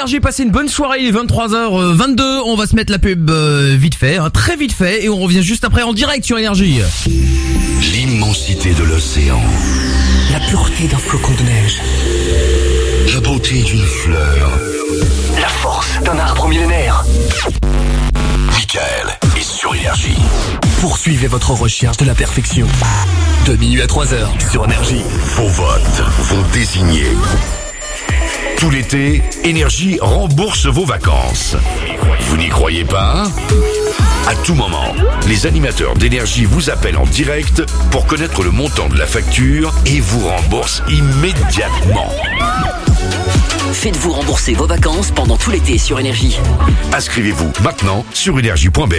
énergie, passez une bonne soirée, il est 23h22, on va se mettre la pub euh, vite fait, hein, très vite fait, et on revient juste après en direct sur énergie. L'immensité de l'océan. La pureté d'un flocon de neige. La beauté d'une fleur. La force d'un arbre millénaire. Michael est sur énergie. Poursuivez votre recherche de la perfection. De minuit à 3 heures sur énergie. Vos votes vont désigner. Tout l'été, Énergie rembourse vos vacances. Vous n'y croyez pas? À tout moment, les animateurs d'Énergie vous appellent en direct pour connaître le montant de la facture et vous remboursent immédiatement. Faites-vous rembourser vos vacances pendant tout l'été sur Énergie. Inscrivez-vous maintenant sur énergie.be.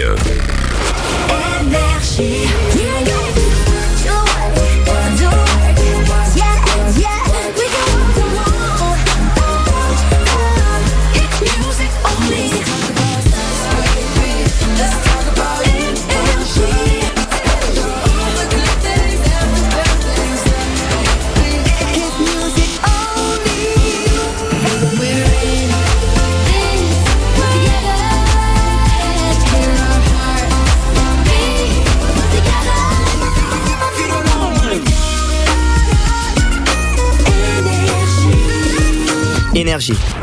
Énergie.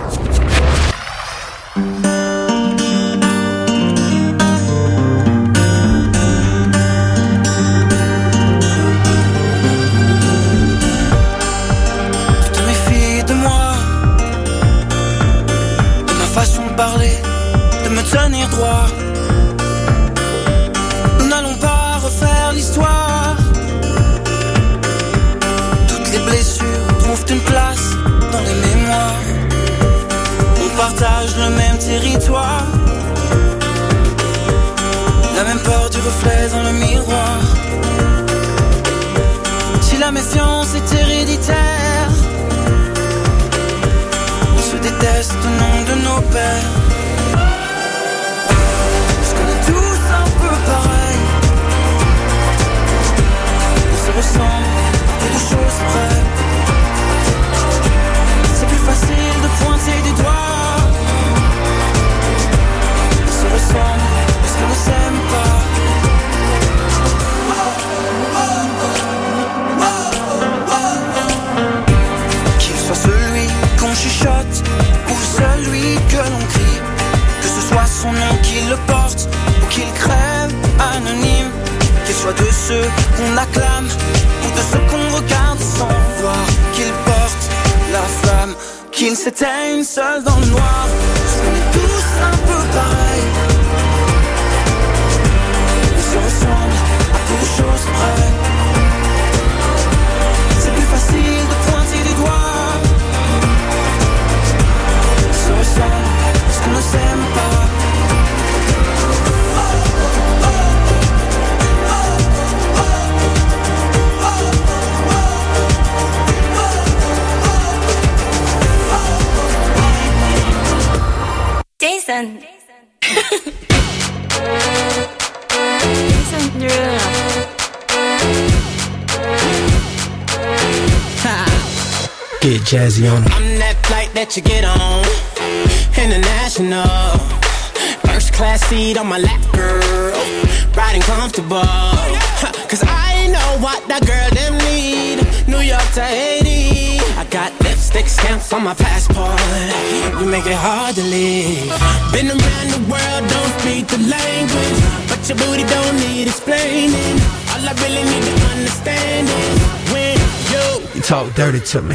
Dirty to me.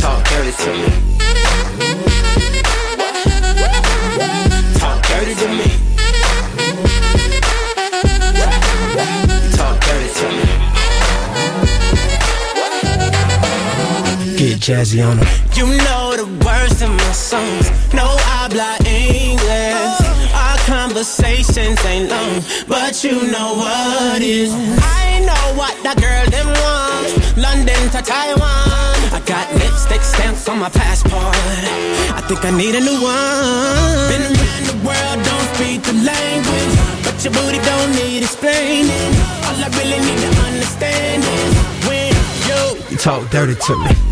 Talk dirty to me. Talk dirty to me. Talk dirty to me. Get jazzy on them. You know the words of my songs. No habla English. Our conversations ain't long, but you know what is. I know what that girl them want. London to Taiwan. I got lipstick stamps on my passport. I think I need a new one. Been around the world, don't speak the language. But your booty don't need explaining. All I really need to understand is when you talk dirty to me.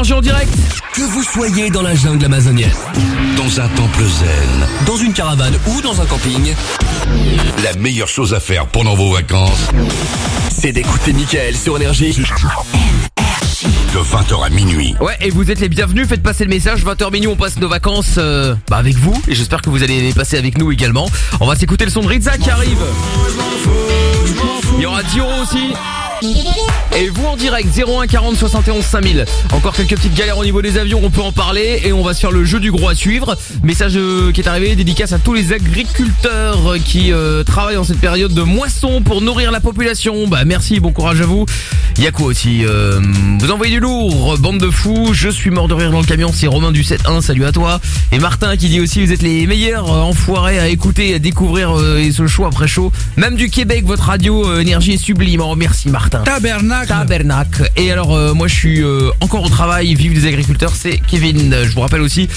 Énergie en direct. Que vous soyez dans la jungle amazonienne, Dans un temple zen, dans une caravane ou dans un camping, la meilleure chose à faire pendant vos vacances, c'est d'écouter Michael sur Énergie. de 20h à minuit. Ouais, et vous êtes les bienvenus, faites passer le message, 20h minuit, on passe nos vacances euh, bah avec vous, et j'espère que vous allez les passer avec nous également. On va s'écouter le son de Rizza qui arrive. Il y aura Diro aussi. Et vous en direct 01 40 71 5000 Encore quelques petites galères au niveau des avions On peut en parler et on va se faire le jeu du gros à suivre. Message euh, qui est arrivé Dédicace à tous les agriculteurs Qui euh, travaillent en cette période de moisson Pour nourrir la population. Bah merci, bon courage à vous Il y a quoi aussi euh, Vous envoyez du lourd Bande de fous Je suis mort de rire dans le camion C'est Romain du 7-1 Salut à toi Et Martin qui dit aussi Vous êtes les meilleurs euh, enfoirés à écouter et à découvrir euh, Et ce show après chaud Même du Québec Votre radio euh, énergie est sublime Oh merci Martin Tabernacle. Tabernacle. Et alors euh, moi je suis encore au travail, vive les agriculteurs, c'est Kevin. Je vous rappelle aussi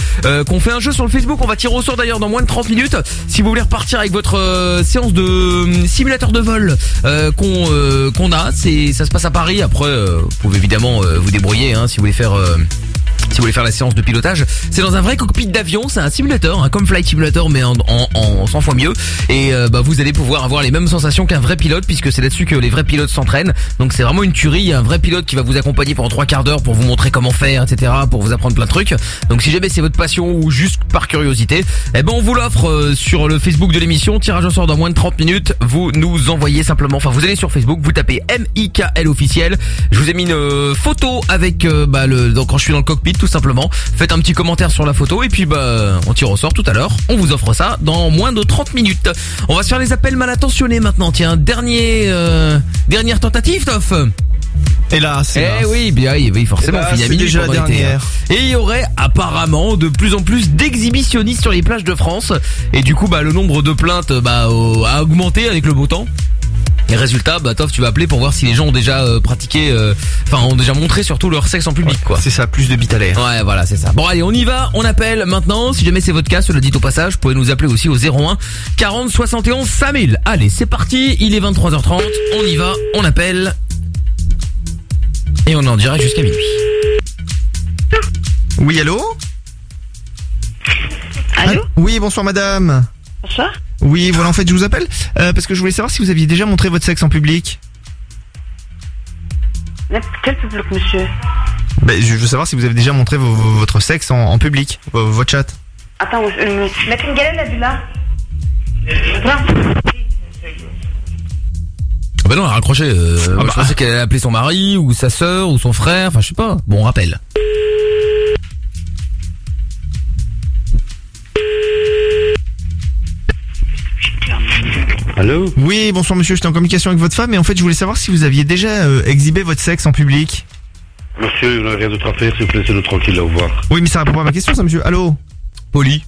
qu'on fait un jeu sur le Facebook, on va tirer au sort d'ailleurs dans moins de 30 minutes. Si vous voulez repartir avec votre euh, séance de euh, simulateur de vol euh, qu'on a, c'est ça se passe à Paris. Après vous pouvez évidemment vous débrouiller hein, si vous voulez faire la séance de pilotage, c'est dans un vrai cockpit d'avion, c'est un simulateur, un comme Flight Simulator mais en, en, en 100 fois mieux. Et euh, bah, vous allez pouvoir avoir les mêmes sensations qu'un vrai pilote puisque c'est là-dessus que les vrais pilotes s'entraînent. Donc c'est vraiment une tuerie, un vrai pilote qui va vous accompagner pendant trois quarts d'heure pour vous montrer comment faire, etc. pour vous apprendre plein de trucs. Donc si jamais c'est votre passion ou juste par curiosité, eh ben on vous l'offre euh, sur le Facebook de l'émission, tirage au sort dans moins de 30 minutes. Vous nous envoyez simplement, enfin vous allez sur Facebook, vous tapez M-I-K-L officiel. Je vous ai mis une euh, photo avec euh, bah, le, donc quand je suis dans le cockpit tout simplement. Faites un petit commentaire sur la photo et puis bah on tire au sort tout à l'heure. On vous offre ça dans moins de 30 minutes. On va se faire les appels mal intentionnés maintenant. Tiens, dernier euh, dernière tentative, Toff. Hélas, Eh hélas. oui, bien oui, oui, forcément, Hélas, on finit à c'est minuit déjà la dernière. Et il y aurait apparemment de plus en plus d'exhibitionnistes sur les plages de France. Et du coup, bah le nombre de plaintes bah, a augmenté avec le beau temps. Et résultat, bah Toff, tu vas appeler pour voir si les gens ont déjà euh, pratiqué, euh, enfin ont déjà montré surtout leur sexe en public, quoi. C'est ça, plus de bite à l'air. Ouais, voilà, c'est ça. Bon, allez, on y va. On appelle maintenant. Si jamais c'est votre cas, cela dit au passage, vous pouvez nous appeler aussi au 01 40 71 5000. Allez, c'est parti. Il est 23h30. On y va. On appelle. Et on est en direct jusqu'à minuit. Oui, allô? Allô? Ah, Oui, bonsoir madame. Bonsoir. Oui, voilà, en fait, je vous appelle euh, parce que je voulais savoir si vous aviez déjà montré votre sexe en public. Quel public, monsieur Ben, je veux savoir si vous avez déjà montré vo- vo- votre sexe en, en public, vo- votre chat. Attends, euh, mettre une galette là Ah bah non, elle a raccroché. Euh, moi, Je pensais qu'elle allait appeler son mari ou sa sœur ou son frère. Enfin, je sais pas. Bon, on rappelle. Allô Oui, bonsoir monsieur, j'étais en communication avec votre femme et en fait, je voulais savoir si vous aviez déjà euh, exhibé votre sexe en public. Monsieur, il n'a rien d'autre à faire, s'il vous plaît, laissez-nous tranquille, au revoir. Oui, mais ça répond pas à ma question, ça, monsieur. Allô Poli.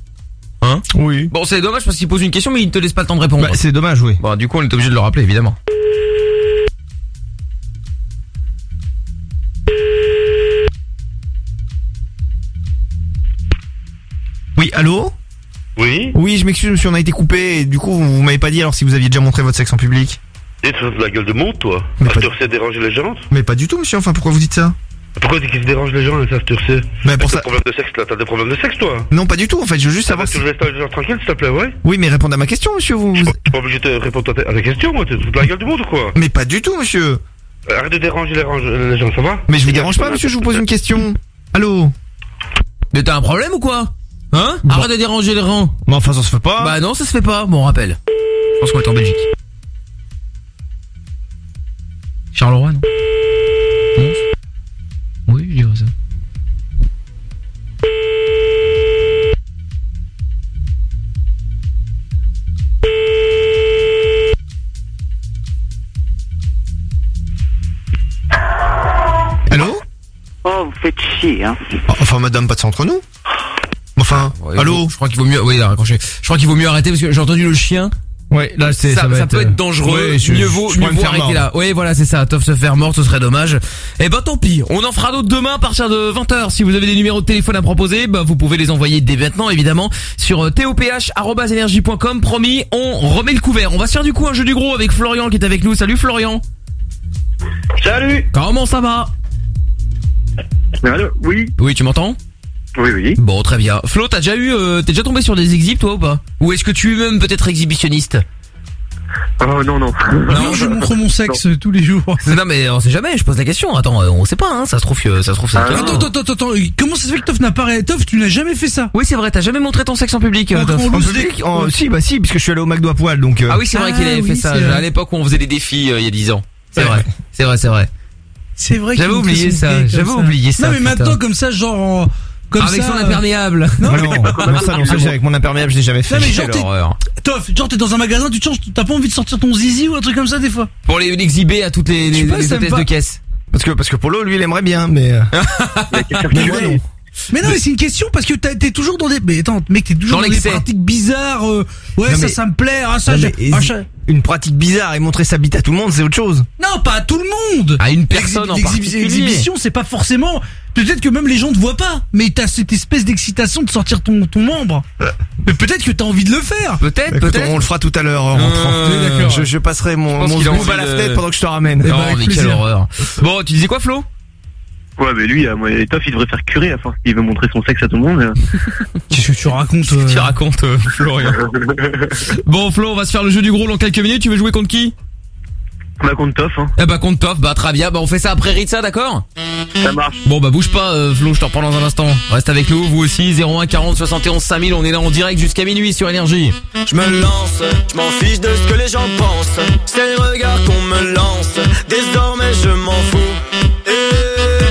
Hein Oui. Bon, c'est dommage parce qu'il pose une question mais il te laisse pas le temps de répondre. Bah, c'est dommage, oui. Bon, du coup, on est obligé de le rappeler évidemment. Oui, allô Oui. Oui, je m'excuse, monsieur, on a été coupé et du coup, vous, vous m'avez pas dit alors si vous aviez déjà montré votre sexe en public. Et tu fais de la gueule de monde, toi. Mais pas- déranger les gens. Mais pas du tout, monsieur, enfin, pourquoi vous dites ça? Pourquoi tu dis qu'ils se dérangent les gens à cette heure-ci Mais pour T'as ça- des problèmes de sexe, là T'as des problèmes de sexe, toi? Non, pas du tout, en fait, je veux juste savoir Tu laisser les gens tranquilles, s'il te plaît, ouais. Oui, mais répondez à ma question, monsieur, vous... suis pas obligé de répondre à ta- à ta question, moi. Tu te fous de la gueule du monde ou quoi. Mais pas du tout, monsieur. Euh, Arrête de déranger les, range- les gens, ça va? Mais je vous dérange pas, monsieur, je vous pose une question. Allô? Mais t'as un problème ou quoi? Hein Arrête de déranger les rangs. Mais enfin, ça se fait pas. Bah non, ça se fait pas. Bon, on rappelle. Je pense qu'on est en Belgique. Charleroi, non Mons Oui, je dirais ça. Allô Oh, vous faites chier, hein. Enfin, madame, pas de ça entre nous. Enfin, Ouais, allô Je crois qu'il vaut mieux. Oui, il a raccroché. Je crois qu'il vaut mieux arrêter parce que j'ai entendu le chien. Ouais, là, c'est... Ça, va ça être, peut euh, être dangereux. ouais, je- mieux vaut, je mieux vaut faire arrêter là. Oui, voilà, c'est ça. Toff se faire mordre, ce serait dommage. Eh ben, tant pis. On en fera d'autres demain à partir de 20h. Si vous avez des numéros de téléphone à proposer, bah, vous pouvez les envoyer dès maintenant, évidemment, sur euh, toph.energie.com. Promis, on remet le couvert. On va se faire du coup un jeu du gros avec Florian qui est avec nous. Salut Florian. Salut Comment ça va? Allô Oui Oui, tu m'entends? Oui, oui. Bon, très bien. Flo, t'as déjà eu, euh, t'es déjà tombé sur des exhibs, toi, ou pas? Ou est-ce que tu es même peut-être exhibitionniste? Oh non, non. Non, je montre mon sexe tous les jours. Non, mais on sait jamais, je pose la question. Attends, euh, on sait pas, hein. Ça se trouve que, ça se trouve, le cas. Attends, attends, attends, attends. Comment ça se fait que Toff n'a pas... Toff, tu n'as jamais fait ça Oui, c'est vrai, t'as jamais montré ton sexe en public, euh, En- Toff. public en- Si, bah si, puisque je suis allé au McDo à poil, donc... euh, Ah oui, c'est vrai Ah qu'il avait oui, fait ça c'est vrai. à l'époque où on faisait des défis euh, il y a 10 ans. C'est vrai. C'est vrai, c'est vrai. C'est vrai J'avais oublié son ça, gay comme j'avais oublié ça, Non, mais putain. maintenant, comme ça, genre... en- Comme Avec ça, son imperméable. Non, Non, non, ça, non, ça, j'ai- avec mon imperméable, je l'ai jamais fait. Non, mais genre, t'es- horreur. Toff, genre t'es dans un magasin, tu te changes, t'as pas envie de sortir ton zizi ou un truc comme ça des fois Pour les l'exhiber à toutes les, les, les hôtesses de caisse. Parce que, parce que Polo, lui, il aimerait bien, mais... euh, mais moi, non. Mais non, mais c'est une question parce que t'as- t'es toujours dans des. Mais attends, mec, t'es toujours Dans dans, des pratiques bizarres. euh, Ouais, Non, ça, mais- ça me plaît. Ah, ça, Non, je- mais ah, hési- ça- Une pratique bizarre et montrer sa bite à tout le monde, c'est autre chose. Non, pas à tout le monde. À une personne en particulier. L'exhibition, c'est pas forcément. Peut-être que même les gens te voient pas, mais t'as cette espèce d'excitation de sortir ton, ton membre. Mais peut-être que t'as envie de le faire. Peut-être, Écoute, peut-être. on le fera tout à l'heure en rentrant. Euh. Je, je passerai mon, pense mon à la de- fenêtre pendant que je te ramène. Eh ben, Non, mais quelle horreur. Bon, tu disais quoi, Flo? Ouais, mais lui, euh, moi, Toff, il devrait faire curer à force qu'il veut montrer son sexe à tout le monde. Qu'est-ce que tu racontes euh, Tu racontes, euh, Florian. bon, Flo, on va se faire le jeu du gros dans quelques minutes. Tu veux jouer contre qui? Bah, contre Toff, hein. Eh bah contre Toff, bah très bien. Bah on fait ça après Ritza, d'accord? Ça marche. Bon bah bouge pas, euh, Flo, je te reprends dans un instant. Reste avec nous, vous aussi. 01 40 71 5000. On est là en direct jusqu'à minuit sur Énergie. Je me lance, je m'en fiche de ce que les gens pensent. C'est le regard qu'on me lance. Désormais je m'en fous. Et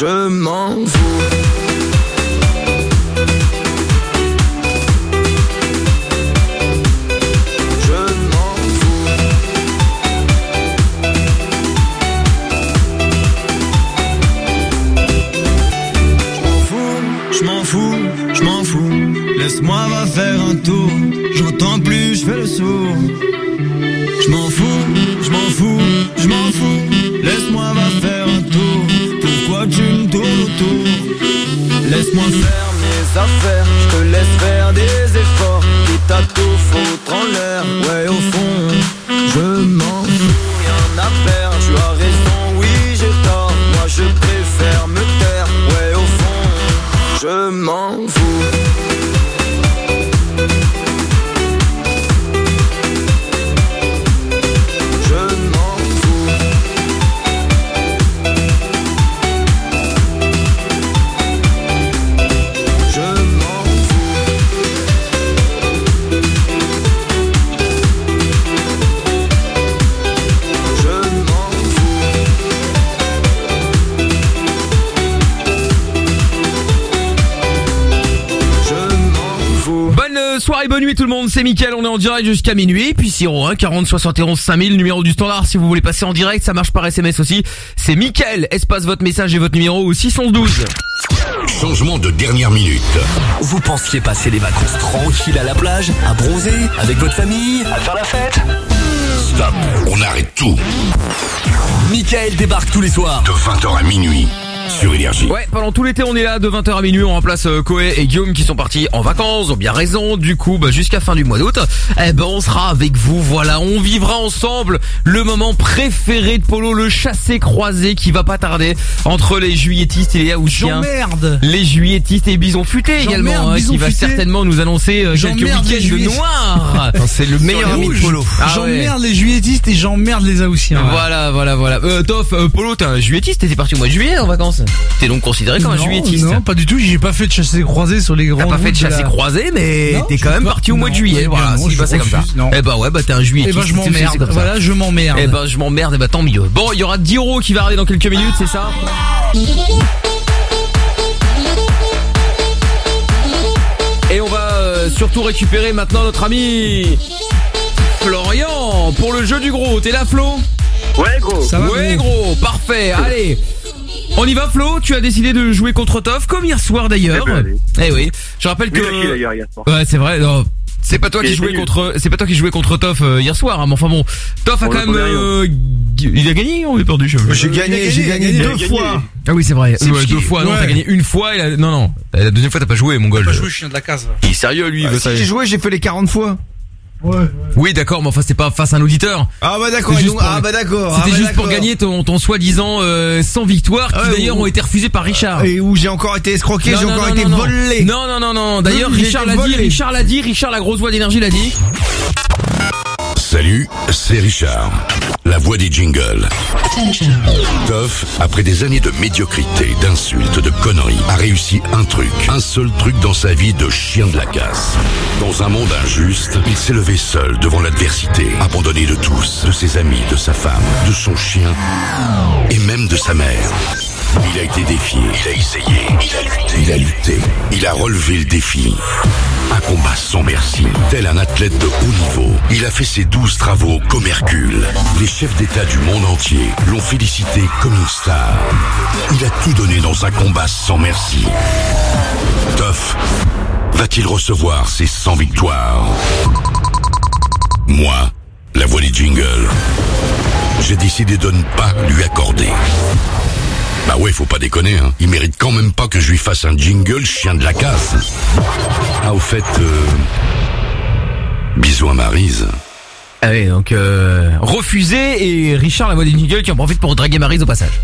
Je m'en fous. Je m'en fous. Je m'en fous, je m'en fous, je m'en fous. Laisse-moi faire un tour. J'entends plus, je fais le sourd. Je m'en fous, je m'en fous, Laisse-moi faire mes affaires, je te laisse faire des efforts. Quitte à tout foutre en l'air, ouais au fond, je m'en soirée, bonne nuit tout le monde, c'est Mickaël, on est en direct jusqu'à minuit, puis 01 40 71 5000, numéro du standard, si vous voulez passer en direct, ça marche par SMS aussi, c'est Mickaël, espace votre message et votre numéro au 612. Changement de dernière minute. Vous pensiez passer des vacances tranquilles à la plage, à bronzer, avec votre famille, à faire la fête Stop, on arrête tout. Michael débarque tous les soirs. De 20h à minuit sur Énergie. Ouais, pendant tout l'été, on est là de 20h à minuit, on remplace euh, Koé et Guillaume qui sont partis en vacances, ont bien raison. Du coup, bah, jusqu'à fin du mois d'août, eh ben on sera avec vous. Voilà, on vivra ensemble le moment préféré de Polo, le chassé croisé qui va pas tarder entre les juilletistes et les Haouchiens. J'emmerde. Les juilletistes et Bison Futé également, hein, Bison qui va Futé. certainement nous annoncer euh, quelques J'emmerde les week-ends de juilletistes. noir. C'est le meilleur ami de. Polo. Ah ouais. J'emmerde les juilletistes et j'emmerde les Haussiens. Voilà, voilà, voilà. Euh, Toff, euh, Polo, t'es un juillettiste, t'étais parti au mois de juillet en vacances. T'es donc considéré comme un Non, juillettiste. Non, pas du tout. J'ai pas fait de chassé croisé sur les grands. T'as pas fait de chassé croisé, mais t'es quand même parti au mois de juillet. eh Voilà, je passé comme ça. Eh bah ouais, bah t'es un juilletiste. Eh ben, je m'emmerde. Voilà, je m'emmerde. Eh ben je m'emmerde, et bah tant mieux. Bon, il y aura 10 euros qui va arriver dans quelques minutes, c'est ça? Et on va euh, surtout récupérer maintenant notre ami Florian pour le jeu du gros. T'es là Flo? Ouais, gros. Ça va, Ouais gros, parfait. Allez. On y va Flo, tu as décidé de jouer contre Toff comme hier soir d'ailleurs. Eh ben. Eh oui, je rappelle que d'ailleurs, hier soir. Ouais, c'est vrai. Non, c'est pas toi qui jouais contre c'est pas toi qui jouais contre Toff euh, hier soir, hein, mais enfin bon, Toff a On quand même gagné. euh, il a gagné ou il a perdu. J'ai gagné, j'ai gagné gagné, deux gagné. fois. Ah oui, c'est vrai. C'est Ouais, deux fois, non, t'as gagné une fois et la... non non, la deuxième fois t'as pas joué mon gars. Pas je- joué chien de la case. Il est sérieux lui, il veut ça. Si j'ai joué, j'ai fait les 40 fois. Ouais. Oui, d'accord, mais enfin c'était pas face à un auditeur. Ah bah d'accord, pour- ah bah d'accord. C'était ah bah juste pour gagner ton, ton soi-disant euh, 100 victoires qui Ah ouais, d'ailleurs ou- ont été refusées par Richard. Et où j'ai encore été escroqué, j'ai encore non, été non, volé. Non, non, non, non. D'ailleurs, Richard l'a dit. Richard l'a dit, Richard, la grosse voix d'énergie l'a dit. Salut, c'est Richard, la voix des jingles. Toff, après des années de médiocrité, d'insultes, de conneries, a réussi un truc, un seul truc dans sa vie de chien de la casse. Dans un monde injuste, il s'est levé seul devant l'adversité, abandonné de tous, de ses amis, de sa femme, de son chien et même de sa mère. Il a été défié, il a essayé, il a lutté, il a relevé le défi. Un combat sans merci, tel un athlète de haut niveau. Il a fait ses douze travaux comme Hercule. Les chefs d'État du monde entier l'ont félicité comme une star. Il a tout donné dans un combat sans merci. Toff va-t-il recevoir ses 100 victoires? Moi, la voix des jingles, j'ai décidé de ne pas lui accorder. Bah ouais, faut pas déconner, hein. Il mérite quand même pas que je lui fasse un jingle chien de la casse. Ah, au fait, euh... bisous à Marise. Ah oui, donc euh, refusé et Richard la voix des Nigel qui en profite pour draguer Marise au passage.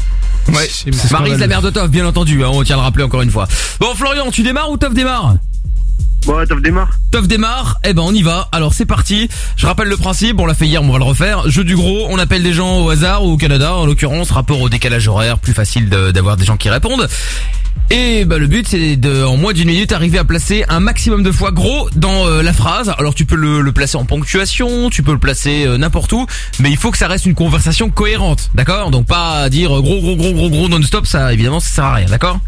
Ouais, Marise la mère de Toff, bien entendu, hein, on tient à le rappeler encore une fois. Bon Florian, tu démarres ou Toff démarre? Ouais, Toff démarre. Toff démarre, eh ben on y va. Alors c'est parti. Je rappelle le principe, on l'a fait hier, mais on va le refaire. Jeu du gros, on appelle des gens au hasard ou au Canada, en l'occurrence, rapport au décalage horaire, plus facile de- d'avoir des gens qui répondent. Et bah le but c'est de en moins d'une minute arriver à placer un maximum de fois gros dans euh, la phrase. Alors tu peux le, le placer en ponctuation, tu peux le placer euh, n'importe où, mais il faut que ça reste une conversation cohérente, d'accord? Donc pas dire gros gros gros gros gros non-stop, ça évidemment ça sert à rien, d'accord?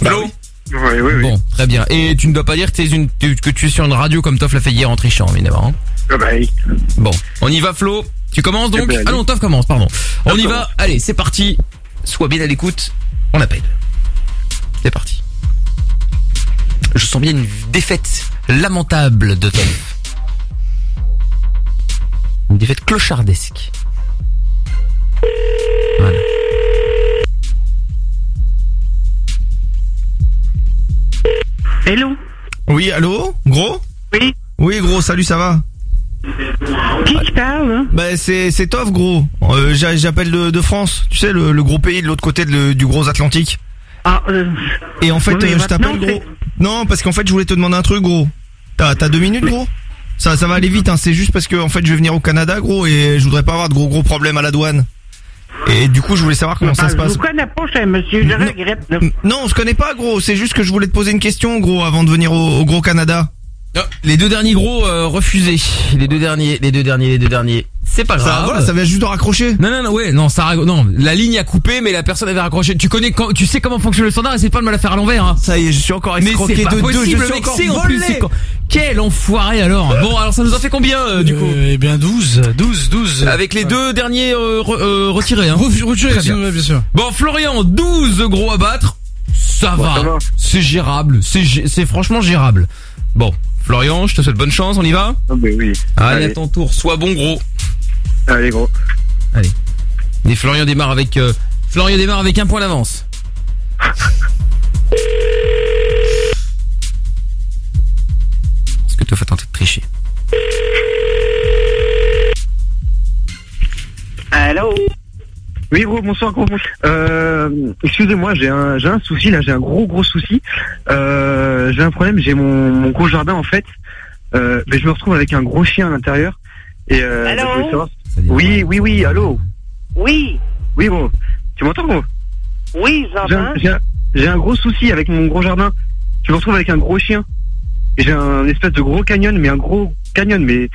Flo? Oui, oui, oui. Bon, très bien. Et tu ne dois pas dire que, t'es une, tu- que tu es sur une radio comme Toff l'a fait hier en trichant, évidemment. hein. Ah bah oui. Bon, on y va Flo. Tu commences donc? Eh ben. Ah non, Toff commence, pardon. On y va. Allez, c'est parti. Sois bien à l'écoute. On appelle. C'est parti. Je sens bien une défaite lamentable de Toff. Une défaite clochardesque. Voilà. Hello Oui, allô Gros Oui. Oui, gros, salut, ça va Qui qui parle Bah c'est c'est Toff, gros. Euh, j'a- J'appelle de, de France. Tu sais, le, le gros pays de l'autre côté de du gros Atlantique. Ah, euh... Et en fait, oui, euh, je t'appelle, maintenant, gros. Non, parce qu'en fait, je voulais te demander un truc, gros. T'as t'as deux minutes, gros? Ça, ça va aller vite, hein. C'est juste parce que en fait, je vais venir au Canada, gros, et je voudrais pas avoir de gros gros problèmes à la douane. Et du coup, je voulais savoir comment ça Ah, se passe. Je vous connais pas, cher monsieur, je regrette. là. Non, on se connaît pas, gros. C'est juste que je voulais te poser une question, gros, avant de venir au, au gros Canada. Ah, Les deux derniers gros euh, refusés. Les deux derniers, les deux derniers, les deux derniers. C'est pas Ça, grave. voilà, ça vient juste de raccrocher. Non non non ouais non ça non la ligne a coupé mais la personne avait raccroché. Tu connais quand tu sais comment fonctionne le standard et c'est pas de me la faire à l'envers hein. Ça y est, je suis encore Mais escroqué c'est pas de deux, je suis encore en plus. quand- Quel enfoiré alors. Bon alors ça nous en fait combien euh, du coup Eh bien 12, 12, 12. Avec les deux derniers euh, re- euh, retirés hein. Retirés, bien. ouais, bien sûr. Bon Florian 12 gros à battre. Ça va. ça va. C'est gérable. C'est franchement gérable. Bon Florian je te souhaite bonne chance on y va? Ah, mais oui. Allez, Allez. à ton tour sois bon gros. Allez, gros. Allez. Et Florian démarre avec euh, Florian démarre avec un point d'avance. Est-ce que tu vas tenter de tricher Allô Oui, gros, bonsoir, gros. Euh, excusez-moi, j'ai un, j'ai un souci, là, j'ai un gros, gros souci. Euh, j'ai un problème, j'ai mon, mon gros jardin, en fait. Euh, mais je me retrouve avec un gros chien à l'intérieur. Et, euh, Allô je voulais savoir- Oui, oui, oui, allô Oui, Oui, gros. Tu m'entends, gros oui, J'ai un, j'entends. j'ai un- gros souci avec mon gros jardin. Je me retrouve avec un gros chien. J'ai un espèce de gros canyon, mais un gros canyon, mais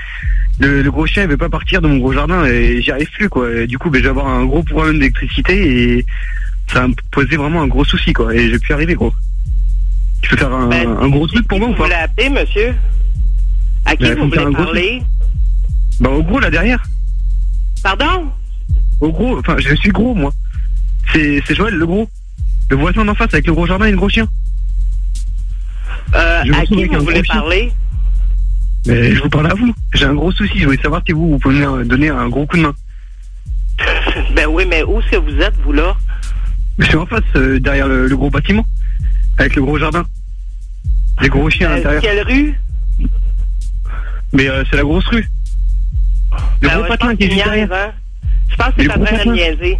le, le gros chien il veut pas partir de mon gros jardin et j'y arrive plus quoi. Et du coup, ben, je vais avoir un gros problème d'électricité et ça va me poser vraiment un gros souci quoi. Et je vais plus y arriver gros. Tu peux faire un, Ben, un gros truc pour moi ou Vous pas voulez appeler, monsieur À qui Ben, vous voulez parler? Bah au gros là derrière. Pardon? Au gros, enfin je suis gros moi. C'est Joël le gros. Le voisin d'en face avec le gros jardin et le gros chien. euh, Je À qui vous voulez parler? Mais je vous parle à vous. J'ai un gros souci. Je voulais savoir si vous, vous pouvez me donner un gros coup de main. Ben oui, mais où est-ce que vous êtes, vous, là? Je suis en face, euh, derrière le, le gros bâtiment, avec le gros jardin. Les gros chiens à Euh, l'intérieur. Quelle rue? Mais euh, c'est la grosse rue. Le Ben gros ouais, patelin je pense qui est juste derrière. hein. Je pense que t'es en train de me patelin. niaiser.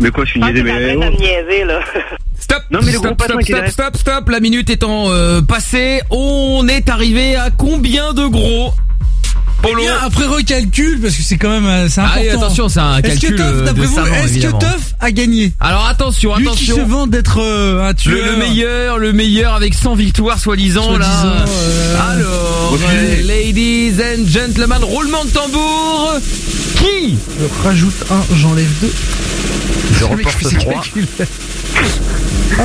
Mais quoi, je suis niaisé, mais... train de me niaiser, là. Stop Non, mais le gros Stop stop stop stop stop la minute étant euh, passée, on est arrivé à combien de gros? Polo Eh Bien, après recalcul, parce que c'est quand même euh, c'est Ah important. oui, attention, c'est un Est-ce que calcul, euh, d'après de vous, est-ce que évidemment. Toff a gagné Alors attention, Lui qui attention. se vend d'être euh, un Le, tueur. le meilleur, le meilleur avec 100 victoires soi-disant là. Euh, Alors, euh, ladies and gentlemen, roulement de tambour. Qui Je rajoute un, j'enlève deux. Je ses calculs.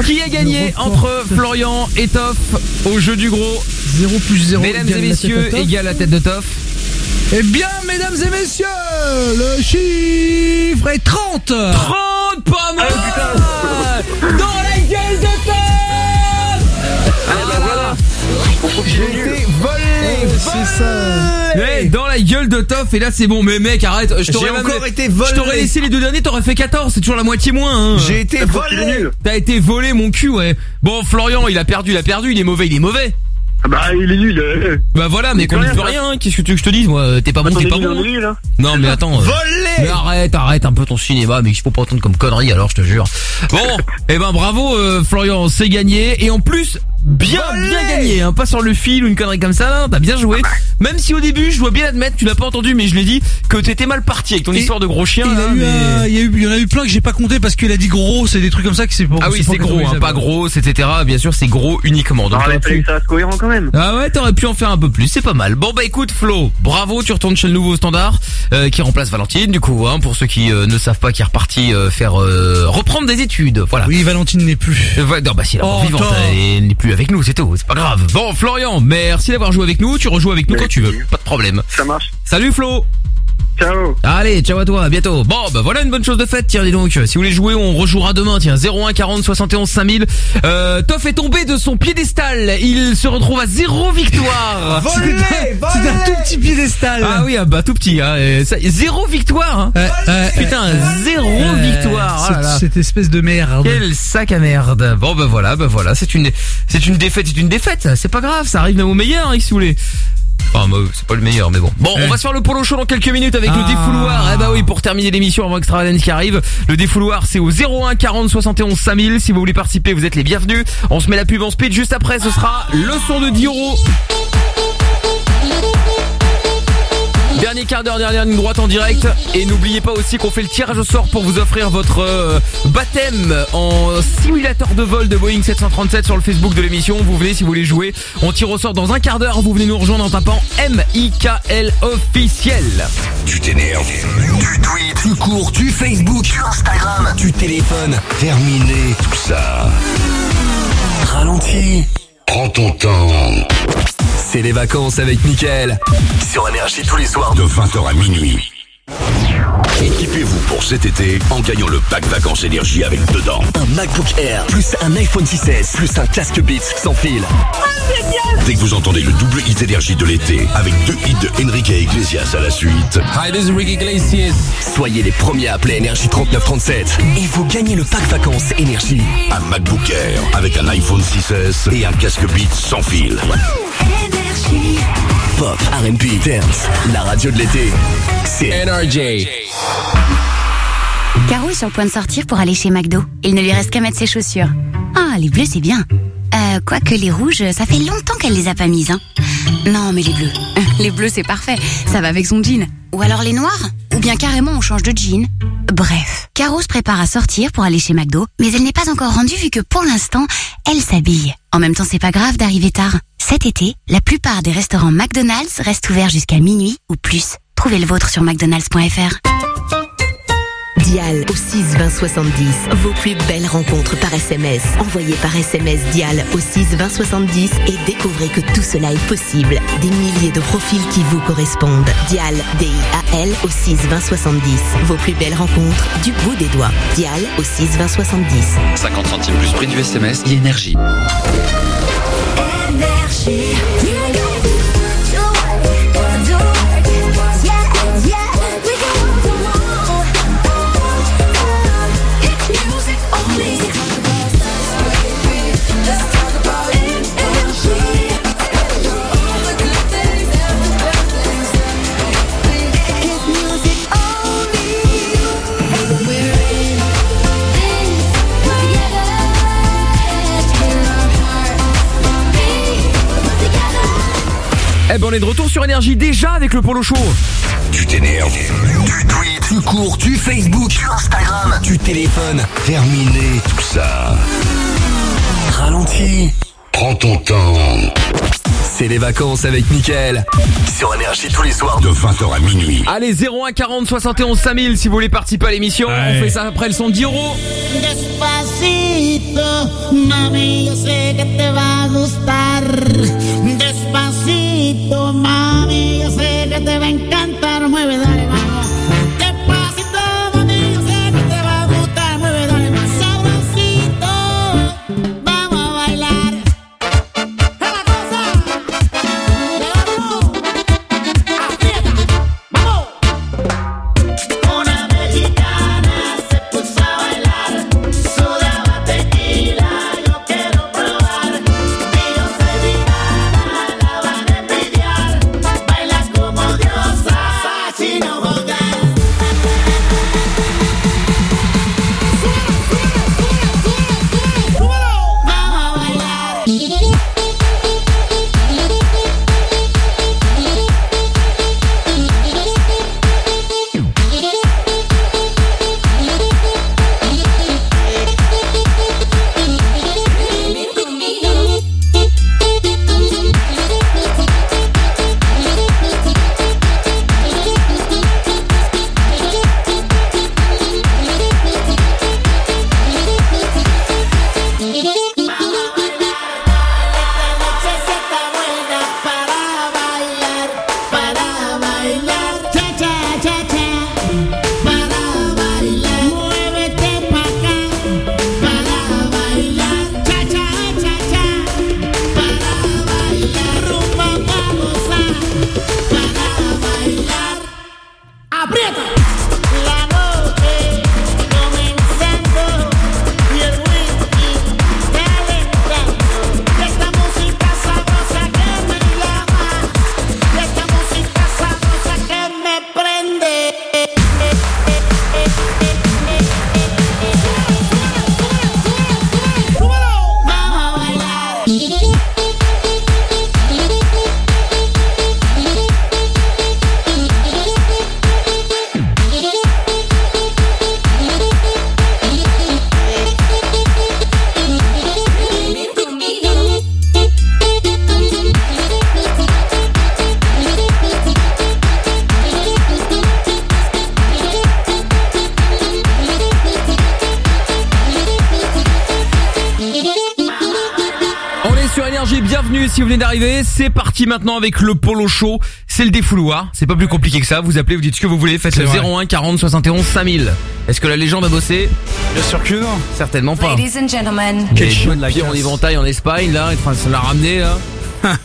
Qui a gagné entre Florian et Toff au jeu du gros 0 plus 0. Mesdames et messieurs, égale la tête de Toff. Eh bien, mesdames et messieurs, le chiffre est 30 30 pas mal. Dans la gueule de Toff. J'ai été volé C'est ça. Eh, dans la gueule de Toff et là c'est bon mais mec arrête je t'aurais J'ai même- encore été volé. Je t'aurais laissé les deux derniers t'aurais fait 14 c'est toujours la moitié moins hein. J'ai été volé. T'as été volé mon cul ouais Bon Florian il a perdu il a perdu il est mauvais il est mauvais Ah bah, il est nul. euh. Bah voilà mais qu'on n'y peut rien, hein. Qu'est-ce que tu veux que je te dise moi T'es pas bon Attends, t'es pas bon. Non mais attends euh, Volé. mais arrête, arrête un peu ton cinéma, mais il faut pas entendre comme connerie alors, je te jure. Bon, eh ben bravo euh, Florian, c'est gagné et en plus bien bien gagné, hein, pas sur le fil ou une connerie comme ça là, t'as bien joué. Même si au début, je dois bien admettre, tu l'as pas entendu, mais je l'ai dit que t'étais mal parti avec ton Et- histoire de gros chien. Il, là, a eu mais- un- il y a eu, il y en a eu plein que j'ai pas compté parce qu'il a dit gros, c'est des trucs comme ça que c'est pour. Ah oui, c'est gros, hein, pas gros, etc. Bien sûr, c'est gros uniquement. Donc pu- ça cohérent quand même. Ah ouais, t'aurais pu en faire un peu plus, c'est pas mal. Bon bah écoute Flo, bravo, tu retournes chez le nouveau standard euh, qui remplace Valentine du coup, hein, pour ceux qui euh, ne savent pas, qui est reparti euh, faire euh, reprendre des études, voilà. Oui, Valentine n'est plus. Euh, non, bah si elle est Oh, vivante, attends. elle n'est plus avec nous, c'est tout, c'est pas grave. Bon Florian, merci d'avoir joué avec nous, tu rejoues avec nous quand tu veux, pas de problème. Ça marche. Salut Flo Ciao. Allez, ciao à toi, à bientôt. Bon, bah voilà une bonne chose de faite, tiens, dis donc. Si vous voulez jouer, on rejouera demain, tiens, 01 40 71 5000. Euh, Toff est tombé de son piédestal. Il se retrouve à zéro victoire. Volé, C'était un tout petit piédestal. Ah oui, ah bah tout petit, hein. Et ça- zéro victoire, hein. Putain, zéro victoire. là cette- là. Cette espèce de merde. Quel sac à merde. Bon bah voilà, bah voilà, c'est une c'est une défaite, c'est une défaite. C'est pas grave, ça arrive même au meilleur, hein, si vous voulez. Enfin, c'est pas le meilleur, mais bon. Bon, on va se faire le polo show dans quelques minutes avec le Ah. défouloir. Eh bah oui, pour terminer l'émission avant Extravagance qui arrive. Le défouloir, c'est au 01 40 71 5000. Si vous voulez participer, vous êtes les bienvenus. On se met la pub en speed juste après. Ce sera le son de Dioro. Dernier quart d'heure, dernière ligne droite en direct. Et n'oubliez pas aussi qu'on fait le tirage au sort pour vous offrir votre euh, baptême en simulateur de vol de Boeing 737 sur le Facebook de l'émission. Vous venez si vous voulez jouer. On tire au sort dans un quart d'heure. Vous venez nous rejoindre en tapant M-I-K-L officiel. Tu t'énerves, tu tweets, Tu cours, tu Facebook, tu Instagram, tu téléphones. terminé tout ça. Ralentis. Prends ton temps. C'est les vacances avec Mickaël. Sur Énergie tous les soirs. De 20h à minuit. Équipez-vous pour cet été en gagnant le pack vacances énergie avec dedans. Un MacBook Air, plus un iPhone 6S, plus un casque Beats sans fil. Dès que vous entendez le double hit énergie de l'été, avec deux hits de Enrique Iglesias à la suite, Hi, this is Ricky Iglesias. Soyez les premiers à appeler Énergie 3937 et vous gagnez le pack vacances Énergie. un MacBook Air avec un iPhone 6S et un casque Beats sans fil. Pop, R&B, dance, la radio de l'été. C'est NRJ. Caro est sur le point de sortir pour aller chez McDo. Il ne lui reste qu'à mettre ses chaussures. Ah, les bleus, c'est bien. Euh, quoique les rouges, ça fait longtemps qu'elle les a pas mises, hein. Non, mais les bleus. Les bleus, c'est parfait. Ça va avec son jean. Ou alors les noirs Ou bien carrément, on change de jean. Bref. Caro se prépare à sortir pour aller chez McDo, mais elle n'est pas encore rendue vu que pour l'instant, elle s'habille. En même temps, c'est pas grave d'arriver tard. Cet été, la plupart des restaurants McDonald's restent ouverts jusqu'à minuit ou plus. Trouvez le vôtre sur mcdonalds.fr. Dial au 6 20 70. Vos plus belles rencontres par SMS. Envoyez par SMS Dial au 6 20 70 et découvrez que tout cela est possible. Des milliers de profils qui vous correspondent. Dial, D-I-A-L au 6 20 70. Vos plus belles rencontres du bout des doigts. Dial au 6 20 70. 50 centimes plus prix du SMS et énergie. Eh ben on est de retour sur énergie déjà avec le polo show. Tu t'énerves, Tu tweets, tu cours, tu Facebook, tu Instagram, tu téléphones. terminé tout ça. Ralentis. Prends ton temps. C'est les vacances avec Mickaël. Sur Énergie tous les soirs. De 20h à minuit. Allez 01 40 71 5000 si vous voulez participer à l'émission. On fait ça après le son de Diro. Despacito, mami, yo sé que te va a gustar. Despacito, mami, yo sé que te. Parti maintenant avec le polo show. C'est le défouloir. C'est pas plus compliqué que ça. Vous appelez, vous dites ce que vous voulez. Faites le vrai. 01 40 71 5000. Est-ce que la légende a bossé Bien sûr que non. Certainement pas. Ladies and gentlemen. Quel chien de la en éventail en Espagne là, enfin ça l'a ramené là.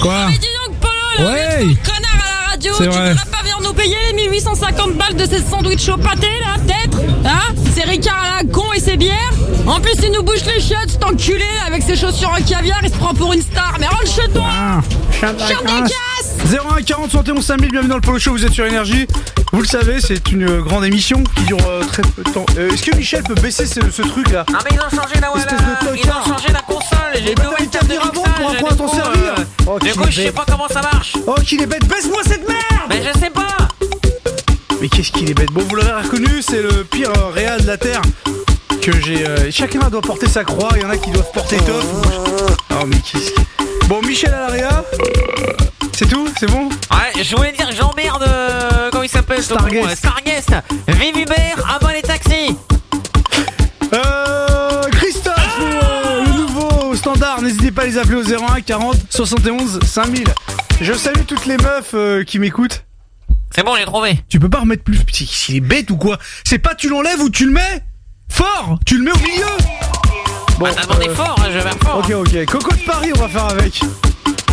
Quoi Mais dis donc, Polo, là, Ouais. connard à la radio, C'est tu vrai. voudrais pas venir nous payer les 1850 balles de ces sandwichs au pâté, là, peut-être Hein? Ces ricards à la con et ces bières En plus, il nous bouge les chiottes, enculé, là, avec ses chaussures en caviar, il se prend pour une star. Mais rentre chez toi. Ah, Chien de casse 01 40 71 5000, bienvenue dans le Polo Show, vous êtes sur Énergie. Vous le savez, c'est une euh, grande émission qui dure euh, très peu de temps. Euh, Est-ce que Michel peut baisser ce, ce truc là Ah mais ils ont changé la, de ils ont changé la console, j'ai ben, une table de venir avant mixage, pour apprendre à t'en servir. euh, Oh, du coup je sais pas comment ça marche. Oh qu'il est bête, baisse-moi cette merde. Mais je sais pas. Mais qu'est-ce qu'il est bête. Bon, vous l'aurez reconnu, c'est le pire euh, réal de la Terre que j'ai... euh, chacun doit porter sa croix, il y en a qui doivent porter top. Oh mais qu'est-ce que... Bon, Michel à l'ARIA C'est tout C'est bon Ouais, je voulais dire j'emmerde euh, comment il s'appelle Starguest. euh, Starguest. Vive Uber, à bas les taxis. Euh, Christophe, euh, le nouveau standard, n'hésitez pas à les appeler au 01 40 71 5000. Je salue toutes les meufs euh, qui m'écoutent. C'est bon, j'ai trouvé. Tu peux pas remettre plus. Putain, Il est bête ou quoi C'est pas tu l'enlèves ou tu le mets Fort Tu le mets au milieu Bon, Ah, euh, fort, hein, je vais faire fort. Ok, ok. Coco de Paris, on va faire avec.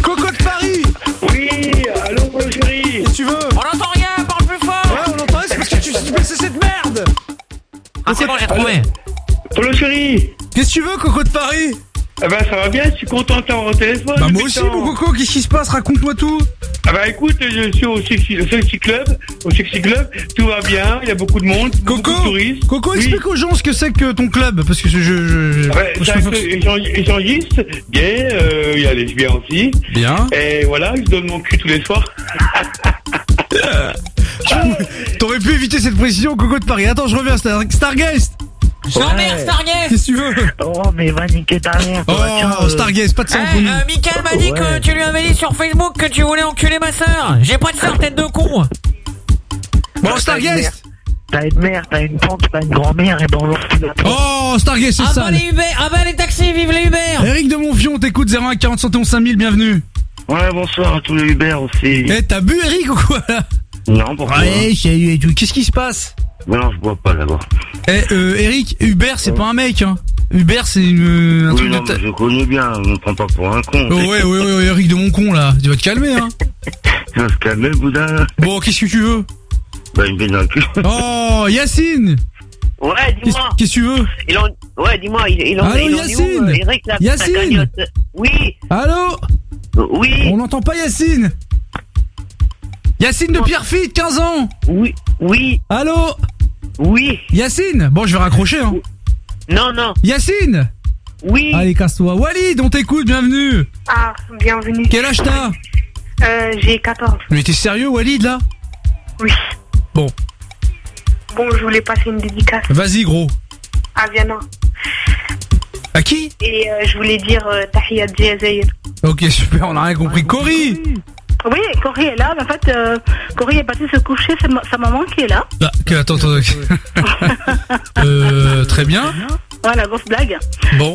Coco de Paris Oui, allô, mon chéri Qu'est-ce que tu veux? On n'entend rien, parle plus fort. Ouais, on entend, c'est parce que tu baissais cette merde Ah c'est bon, j'ai trouvé. Polo chéri Qu'est-ce que tu veux, Coco de Paris? Ah bah ça va bien, je suis content de t'avoir au téléphone. Bah, moi aussi, temps. mon Coco, qu'est-ce qui se passe? Raconte-moi tout Ah bah écoute, je suis au sexy, club, au sexy club, tout va bien, il y a beaucoup de monde, beaucoup de touristes. Coco, Oui. explique aux gens ce que c'est que ton club, parce que je... je, je- Ah bah, je un échan- échangiste, gay, euh, il y a lesbien aussi. Bien. Et voilà, je donne mon cul tous les soirs. T'aurais pu éviter cette précision, Coco de Paris. Attends, je reviens, Star Starguest J'emmerde Starguest. Qu'est-ce que tu veux Oh, mais va niquer ta mère. Oh, euh, Starguest, pas de sang Eh, pour nous. euh, Michael m'a dit que Ouais. tu lui avais dit sur Facebook que tu voulais enculer ma sœur. J'ai pas de sœur, tête de con. Bon, mère, T'as une mère, t'as une tante, t'as une grand-mère, et ben on leur fout la Oh, Starguest, c'est Ah bah sale les Uber, ah bah les taxis, vive les Uber. Eric de Monfion, on t'écoute 01 40 71 5000, bienvenue. Ouais, bonsoir à tous les Uber aussi. Eh, t'as bu Eric ou quoi là? Non, pourquoi Ouais, salut et tout. Qu'est-ce qui se passe? Non, je bois pas d'abord. Eh, euh, Eric, Uber, c'est pas un mec, hein. Uber, c'est une, un Oui, truc non, de... ta- mais je connais bien, on me prend pas pour un con. Oh, ouais, ouais, ouais, ouais, Eric de mon con, là. Tu vas te calmer, hein. Tu vas se calmer, boudin. Bon, qu'est-ce que tu veux? Bah, dans le cul. Oh, Yacine Ouais, Qu'est-ce dis-moi. qu'est-ce que tu veux? Il en... Ouais, dis-moi, il, il en, Allô, il en est Yacine euh, Eric, la, Yacine cagnotte? Oui, Allô? Oui, On n'entend pas Yacine Yacine de Pierrefitte, 15 ans oui, oui, Allô? Oui. Yacine Bon, je vais raccrocher, hein. Non, non, Yacine oui. Allez, casse-toi. Walid, on t'écoute, bienvenue Ah, bienvenue. Quel âge t'as Euh, j'ai 14. Mais t'es sérieux, Walid, là? Oui. Bon, Bon, je voulais passer une dédicace vas-y, gros. à Viana. À qui? Et euh, je voulais dire euh, Tahiyat. Ok, super, on a rien compris. Cory Oui, Cory est là. mais En fait, euh, Cory est partie se coucher. C'est ma- sa maman qui est là. Ah, que- attends, attends. euh, très bien. Voilà, grosse blague. Bon,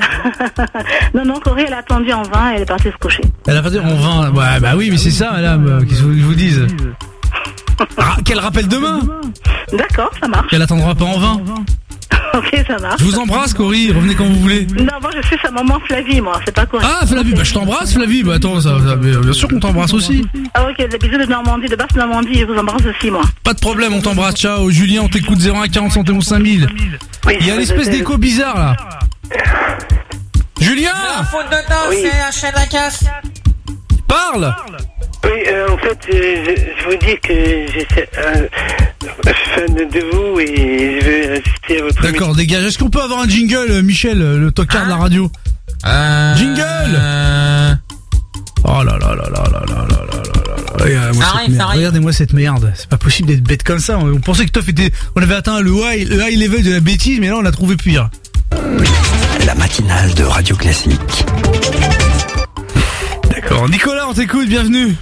non, non, Cory, elle a attendu en vain et elle est partie se coucher. elle a pas dit on vend. Ouais, bah oui, mais c'est ça, madame. euh, Qu'est-ce que vous je vous dise Ah, Qu'elle rappelle demain D'accord, ça marche. Qu'elle attendra pas en vain. ok, ça marche. Je vous embrasse, Cory. Revenez quand vous voulez. Non, moi, je suis sa maman Flavie, moi. C'est pas Cory. Ah, Flavie, bah je t'embrasse, Flavie. Bah attends, ça, ça- bien sûr qu'on t'embrasse aussi. Ah, ok, des bisous de Normandie, de basse Normandie. Je vous embrasse aussi, moi. Pas de problème, on t'embrasse. Ciao, Julien, on t'écoute 01 40 71 5000. Il y a une espèce d'écho bizarre là. Julien La faute de temps, c'est la chaîne la casse. Parle Oui, euh, en fait, euh, je, je vous dis que j'étais un fan de vous et je veux assister à votre D'accord, dégage. Est-ce qu'on peut avoir un jingle, euh, Michel, euh, le tocard de la radio Jingle Oh là là là là là là là là là là. Regardez-moi Ça cette arrive, ça merde. arrive. Regardez-moi cette merde. C'est pas possible d'être bête comme ça. On pensait que Toff était, on avait atteint le high, le high level de la bêtise, mais là on l'a trouvé pire. La matinale de Radio Classique. D'accord. Nicolas, on t'écoute, bienvenue.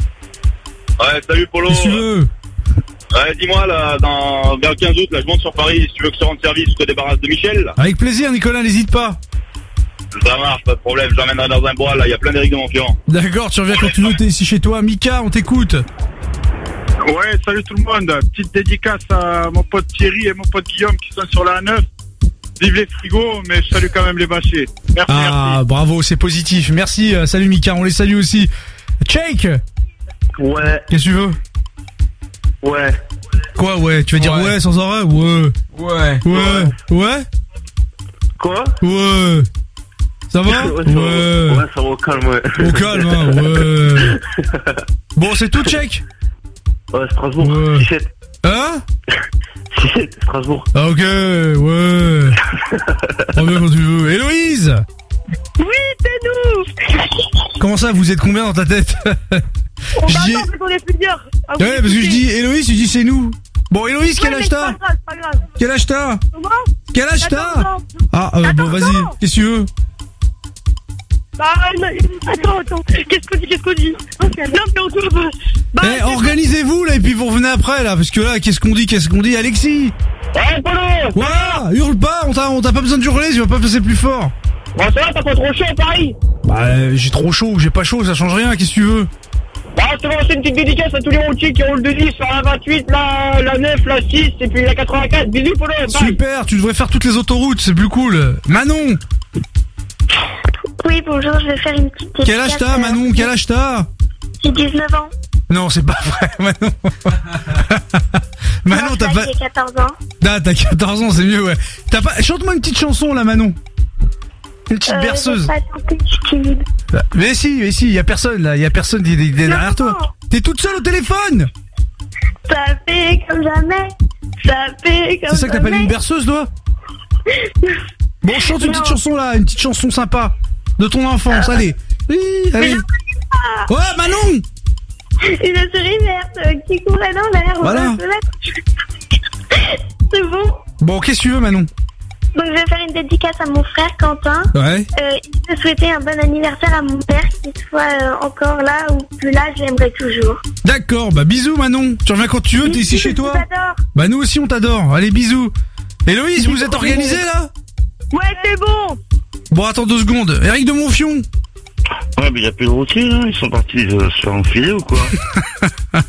Ouais, salut Polo. Que tu veux? Ouais, dis-moi, là, dans, vers le 15 août, là, je monte sur Paris. Si tu veux que je te rende service, je te débarrasse de Michel. là. Avec plaisir, Nicolas, n'hésite pas. Ça marche, pas de problème, je l'emmènerai dans un bois, là, il y a plein d'Éric de. D'accord, tu reviens quand tu veux, t'es ici chez toi. Mika, on t'écoute. Ouais, salut tout le monde. Petite dédicace à mon pote Thierry et mon pote Guillaume qui sont sur la A9. Vive les frigos, mais je salue quand même les bâchés. Merci, Ah, bravo, c'est positif. Merci, euh, salut Mika, on les salue aussi. Shake Ouais. Qu'est-ce que tu veux? Ouais. Quoi, ouais? Tu vas dire ouais sans arrêt? Ouais. Ouais. Ouais. Ouais? Quoi? Ouais. Ça va? Ouais, ça va. Ouais. Ouais, ça va au calme, ouais. Au calme, hein, ouais. Bon, c'est tout, check? Ouais, Strasbourg. Ouais. 17. Hein? 17, Strasbourg. Ah, ok, ouais. Reviens quand tu veux. Héloïse Oui, c'est nous Comment ça, vous êtes combien dans ta tête On Je va dis- attendre qu'on est plusieurs. Ah Ouais, parce que je dis Héloïse, tu dis c'est nous. Bon, Héloïse, quel Ouais, âge t'as pas grave. Quel âge t'as Comment Quel âge t'as 14 ans. Ah, euh, bon, vas-y, qu'est-ce que tu veux Bah, attends, attends. Qu'est-ce qu'on dit, qu'est-ce qu'on dit Non, mais on doit... Bah, Eh, organisez-vous là et puis vous revenez après là parce que là qu'est-ce qu'on dit qu'est-ce qu'on dit Alexis Eh, Polo Voilà Hurle pas on t'a on t'a pas besoin de hurler tu vas pas passer plus fort Bon, ça va, t'as pas trop chaud à Paris Bah euh, j'ai trop chaud j'ai pas chaud ça change rien qu'est-ce que tu veux Bah, je te vais lancer une petite dédicace à tous les routiers qui roulent de 10 sur la 28, la, la 9, la 6 et puis la 84. Bisous, Polo, bye Super tu devrais faire toutes les autoroutes c'est plus cool Manon Oui, bonjour, je vais faire une petite Quel âge t'as Manon Quel âge t'as J'ai 19 ans. Non c'est pas vrai Manon Manon t'as pas J'ai 14 ans. Ah t'as 14 ans c'est mieux ouais T'as pas Chante-moi une petite chanson là Manon Une petite Euh, berceuse pas je. Bah, Mais si, mais si, y a personne là, y a personne qui est- derrière toi. T'es toute seule au téléphone Ça fait comme jamais. Ça fait comme C'est ça que t'appelles jamais. une berceuse toi Bon, chante une petite chanson là, une petite chanson sympa de ton enfance, allez. Oui, allez. Ouais, Manon Une souris verte euh, qui courait dans l'air. Voilà. C'est bon. Bon, qu'est-ce que tu veux Manon? Donc je vais faire une dédicace à mon frère Quentin. Ouais. Euh, il veut souhaiter un bon anniversaire à mon père, qu'il soit euh, encore là ou plus là, je l'aimerais toujours. D'accord, bah bisous Manon. Tu reviens quand tu veux, t'es ici chez toi t'adore. Bah nous aussi on t'adore. Allez, bisous. Héloïse, vous êtes organisé là? Ouais, c'est bon Bon, attends deux secondes. Eric de Monfion Ouais, mais il a plus de routiers, là. Ils sont partis euh, se faire enfiler ou quoi?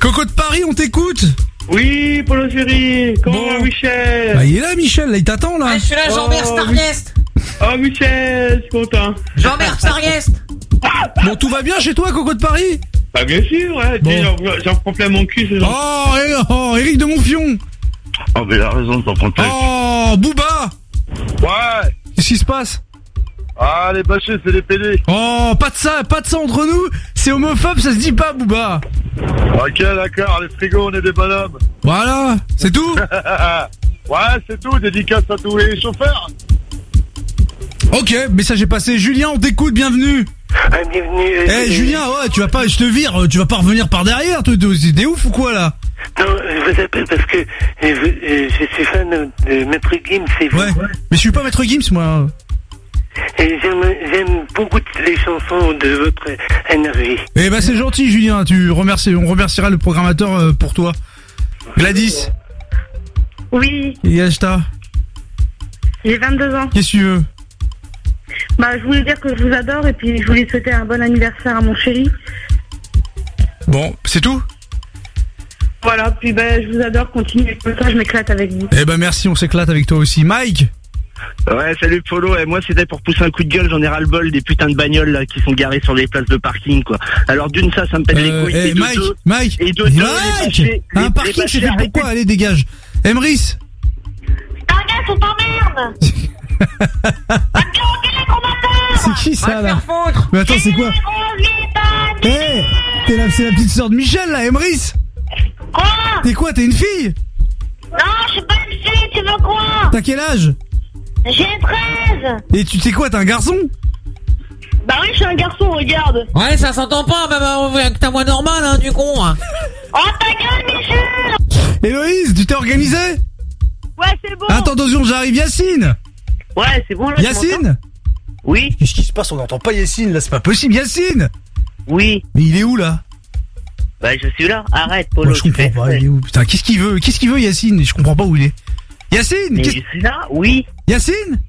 Coco de Paris, on t'écoute? Oui, Polo Chéri, comment va Michel Bah il est là Michel, là il t'attend là. je suis là, Jean-Bert Oh, Starguest. Oh Michel, je suis content. Jean-Bert Starguest. Bon, tout va bien chez toi Coco de Paris Bah bien sûr, ouais. Bon. Dis, J'en prends plein mon cul, c'est gentil. Oh, et- oh, Eric de Monfion Oh, mais il a raison de t'en prendre Oh, Booba Ouais Qu'est-ce qui se passe Ah, les bâchés, c'est les PD. Oh, pas de ça, pas de ça entre nous C'est homophobe, ça se dit pas Booba Ok, d'accord, les frigos, on est des bonhommes. Voilà, c'est tout Ouais, c'est tout, dédicace à tous les chauffeurs. Ok, message est passé. Julien, on t'écoute, bienvenue Ah, bienvenue. Eh euh, Julien, ouais, tu vas pas, je te vire, tu vas pas revenir par derrière, toi, t'es ouf ou quoi là? Non, je vous appelle parce que euh, vous- euh, je suis fan de Maître Gims, c'est vous. Ouais, mais je suis pas maître Gims moi. Et j'aime, beaucoup les chansons de votre énergie. Eh ben c'est gentil Julien, tu remercies, on remerciera le programmateur euh, pour toi. Gladys, Oui, t'as j'ai 22 ans. Qu'est-ce que tu veux? Bah, je voulais dire que je vous adore et puis je voulais souhaiter un bon anniversaire à mon chéri. Bon, c'est tout? Voilà, puis bah, je vous adore, continuez comme ça, je m'éclate avec vous. Eh ben merci, on s'éclate avec toi aussi. Mike Ouais, salut Polo. Et moi, c'était pour pousser un coup de gueule. J'en ai ras le bol des putains de bagnoles là, qui sont garées sur les places de parking, quoi. Alors d'une, ça, ça me pète les Euh, couilles. eh, et de Mike, deux- Mike, et de deux, les Mike Un les- parking, c'est fait pour quoi? Allez, dégage. Emrys T'arrêtes, on t'emmerde C'est qui ça là? Mais attends, c'est quoi? Eh T'es la, c'est la petite sœur de Michel là, Emrys Quoi? T'es quoi? T'es une fille? Non, je suis pas une fille, tu veux quoi? T'as quel âge? J'ai 13 Et tu sais quoi T'es un garçon Bah oui, je suis un garçon, regarde Ouais, ça s'entend pas, même avec ta voix normale, hein, du con. hein. Oh ta gueule, Michel Héloïse, tu t'es organisé Ouais, c'est bon Attends deux secondes, j'arrive. Yacine Ouais, c'est bon là. Yacine Oui. Qu'est-ce qui se passe On n'entend pas Yacine là, c'est pas possible. Yacine Oui. Mais il est où là Bah je suis là. Arrête, Polo. Moi, Je comprends pas, il est où Putain, qu'est-ce qu'il veut Qu'est-ce qu'il veut Yacine Je comprends pas où il est. Yacine Mais je suis là. Oui. Yacine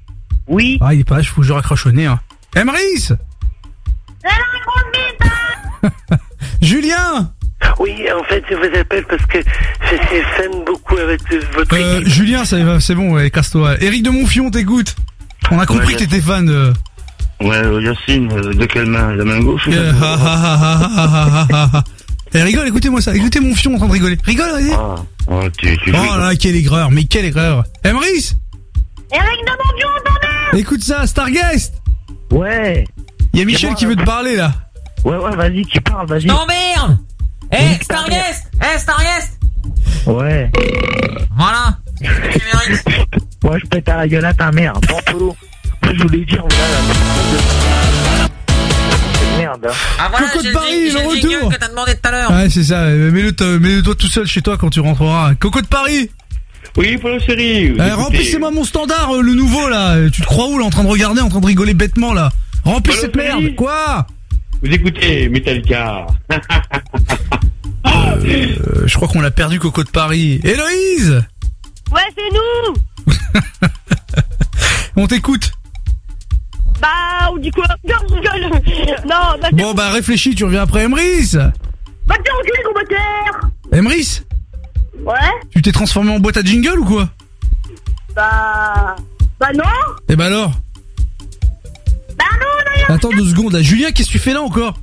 Oui. Ah, il est pas là, faut que je raccroche au nez. Hein. Emrys Julien Oui, en fait, je vous appelle parce que je suis fan beaucoup avec euh, votre euh, Julien, ça va, c'est bon, ouais, casse-toi. Eric de Monfion, t'écoute. On a compris Ouais, que t'étais fan de... Ouais, euh, Yacine, euh, de quelle main La main gauche ou la Euh, main ha, ha, ha, ha, ha, ha, ha, ha. Eh, rigole, écoutez-moi ça. Écoutez mon fion en train de rigoler. Rigole, vas-y. Ah, oh, tu, tu Oh là, quelle aigreur, mais quelle aigreur. Emrys Eric de Mondion, entendez Écoute ça, Starguest Ouais. Il y a Michel qui veut te parler là. Ouais, ouais, vas-y, tu parles, vas-y. T'emmerdes Eh, Starguest Eh, Starguest Ouais. Voilà Ouais, je pète à la gueule à ta mère, Pampolo. Je voulais dire, voilà. Merde. hein. Ah voilà, Coco de Paris, le retour. que t'as demandé tout à l'heure. Ouais, c'est ça. Mets-le mets-le toi tout seul chez toi quand tu rentreras. Coco de Paris Oui, Polo Chéri. Eh, Remplissez-moi mon standard, euh, le nouveau là. Tu te crois où là, en train de regarder, en train de rigoler bêtement là Remplis Polo cette merde. Quoi Vous écoutez Metallica. Euh, Je crois qu'on l'a perdu, Coco de Paris. Héloïse Ouais, c'est nous On t'écoute. Bah, on dit quoi Non, je rigole Non, bah, Bon bah réfléchis, tu reviens après Emrys. bah t'es enculé, gros moteur Emrys Ouais Tu t'es transformé en boîte à jingle ou quoi? Bah... Bah non Eh bah alors? Bah non, non, Attends deux secondes là. Julien, qu'est-ce que tu fais là encore?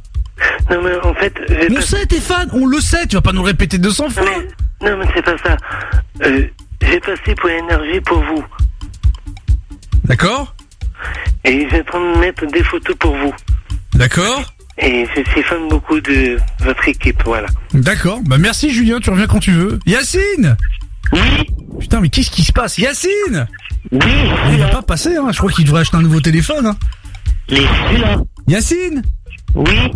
Non, mais en fait, j'ai On pas- sait, t'es fan, on le sait, tu vas pas nous le répéter 200 fois. Non, mais c'est pas ça. Euh, j'ai passé pour l'énergie pour vous. D'accord? Et je vais prendre de mettre des photos pour vous. D'accord Et je suis fan beaucoup de votre équipe, voilà. D'accord, bah merci Julien, tu reviens quand tu veux. Yacine Oui Putain, mais qu'est-ce qui se passe? Yacine Oui Il va pas passer, hein, je crois qu'il devrait acheter un nouveau téléphone. Hein. Les celui-là Yacine Oui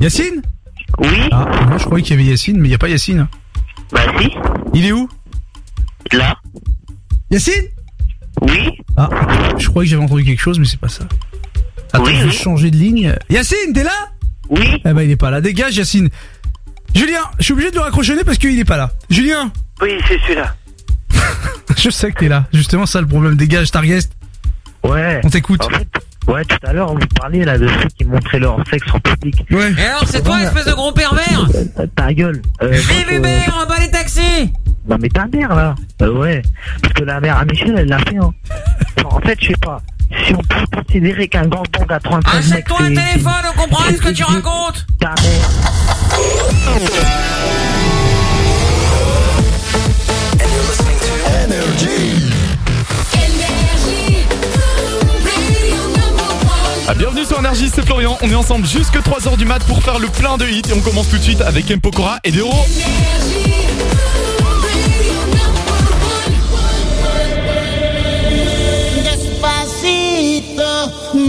Yacine Oui Ah, moi je croyais qu'il y avait Yacine, mais il y a pas Yacine. Bah si Il est où? Là Yacine Oui Ah, je croyais que j'avais entendu quelque chose, mais c'est pas ça. Attends, Oui, je vais oui. changer de ligne. Yacine, t'es là? Oui Eh ben il est pas là, dégage Yacine. Julien, je suis obligé de le raccrocher parce qu'il est pas là. Julien Oui, c'est celui-là. Je sais que t'es là, justement ça le problème, dégage Starguest. Ouais. On t'écoute. En fait, ouais, tout à l'heure, vous parliez là de ceux qui montraient leur sexe en public. Ouais. Et alors, c'est toi, espèce de gros pervers? Euh, Ta gueule. Euh, Vive moi, euh, Uber, en bas les taxis Non mais ta mère là Euh, Ouais, parce que la mère à Michel elle l'a fait hein. En fait je sais pas, si on peut considérer qu'un gangbang à 35 mecs Achète-toi un téléphone, on comprend ce que tu racontes Ta Ah, bienvenue sur Énergie, c'est Florian. On est ensemble jusque 3h du mat pour faire le plein de hits et on commence tout de suite avec M. Pokora et Dero.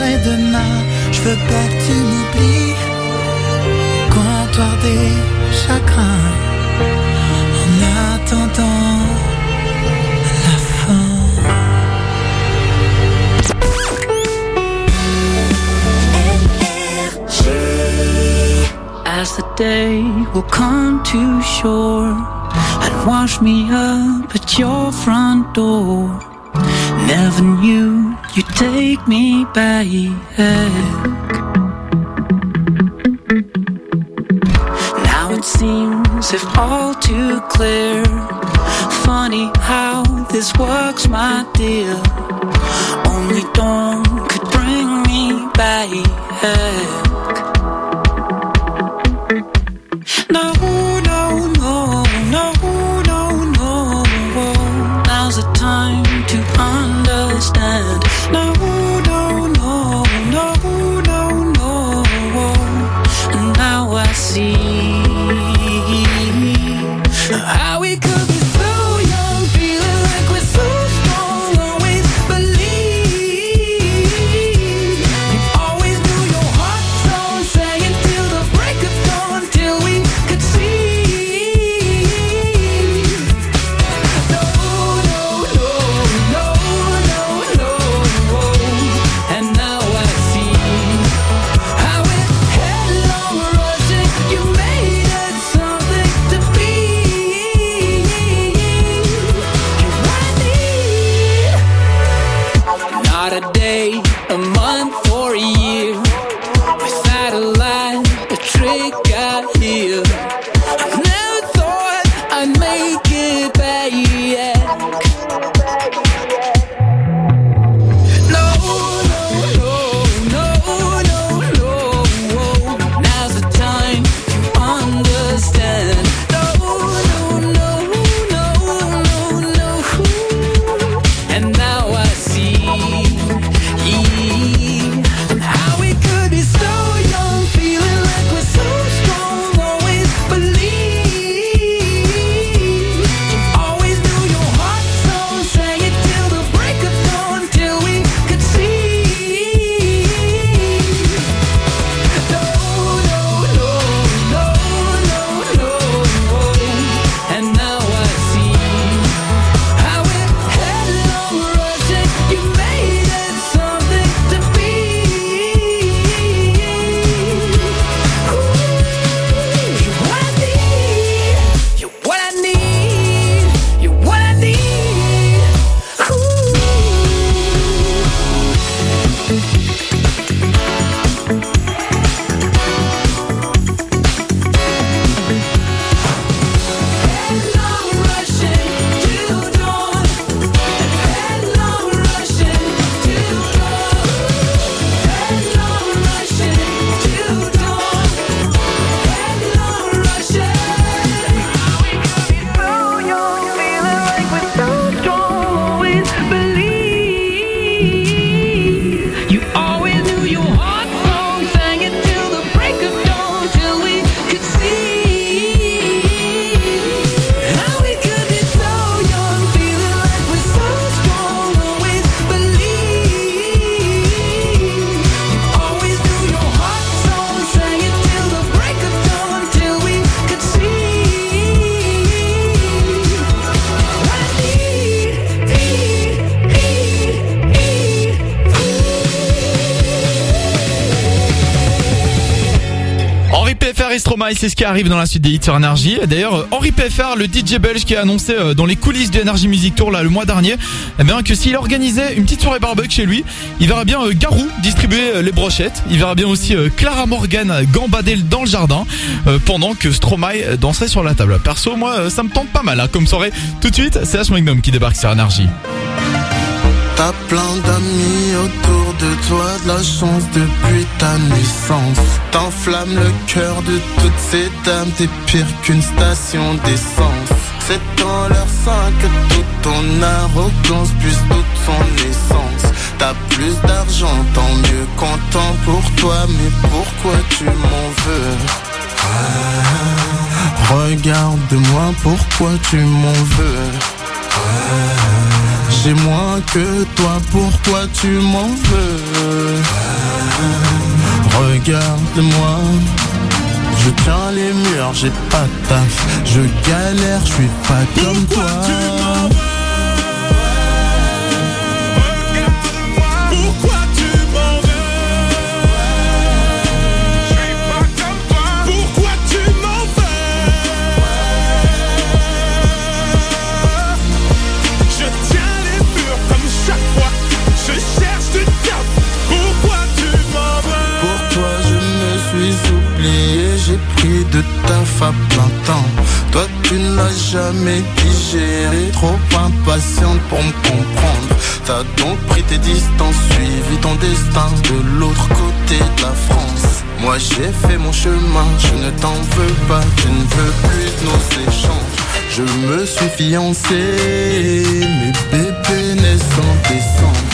et demain, je veux pas que tu m'oublies. Comptoir des chagrins, en attendant la fin. As the day will come to shore and wash me up at your front door, never knew. You take me back. Now it seems if all too clear. Funny how this works, my dear. Only dawn could bring me back. Et c'est ce qui arrive dans la suite des hits sur Énergie. D'ailleurs, Henri PFR, le DJ belge qui a annoncé euh, dans les coulisses du Energy Music Tour là le mois dernier, eh bien que s'il organisait une petite soirée barbecue chez lui, il verra bien euh, Garou distribuer euh, les brochettes, il verra bien aussi Clara Morgan gambader dans le jardin pendant que Stromae danserait sur la table. Perso, moi, ça me tente pas mal hein, comme soirée. Tout de suite, c'est H Magnum qui débarque sur autour de toi, de la chance depuis ta naissance. T'enflammes le cœur de toutes ces dames, t'es pire qu'une station d'essence. C'est dans leur sein que toute ton arrogance puise toute son essence. T'as plus d'argent, tant mieux, content pour toi, mais pourquoi tu m'en veux? Ah, Regarde-moi, pourquoi tu m'en veux? J'ai moins que toi, pourquoi tu m'en veux? Regarde-moi, je tiens les murs, j'ai pas de taf, je galère, je suis pas comme toi. Toi tu ne l'as jamais digéré, trop impatiente pour me comprendre. T'as donc pris tes distances, suivi ton destin de l'autre côté de la France. Moi j'ai fait mon chemin, je ne t'en veux pas, tu ne veux plus de nos échanges. Je me suis fiancé, mes bébés naissent en décembre.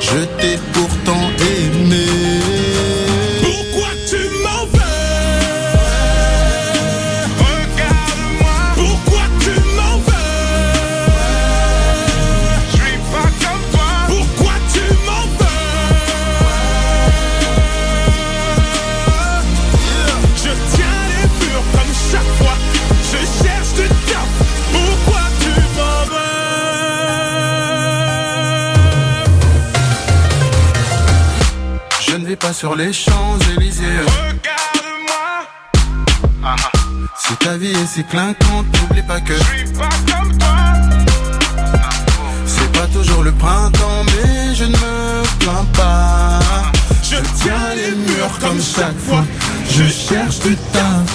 Je t'ai pourtant sur les Champs-Élysées. Regarde-moi Si ta vie est si clinquante, n'oublie pas que. C'est pas toujours le printemps, mais je ne me plains pas. Je tiens les murs comme chaque fois Je cherche du taf.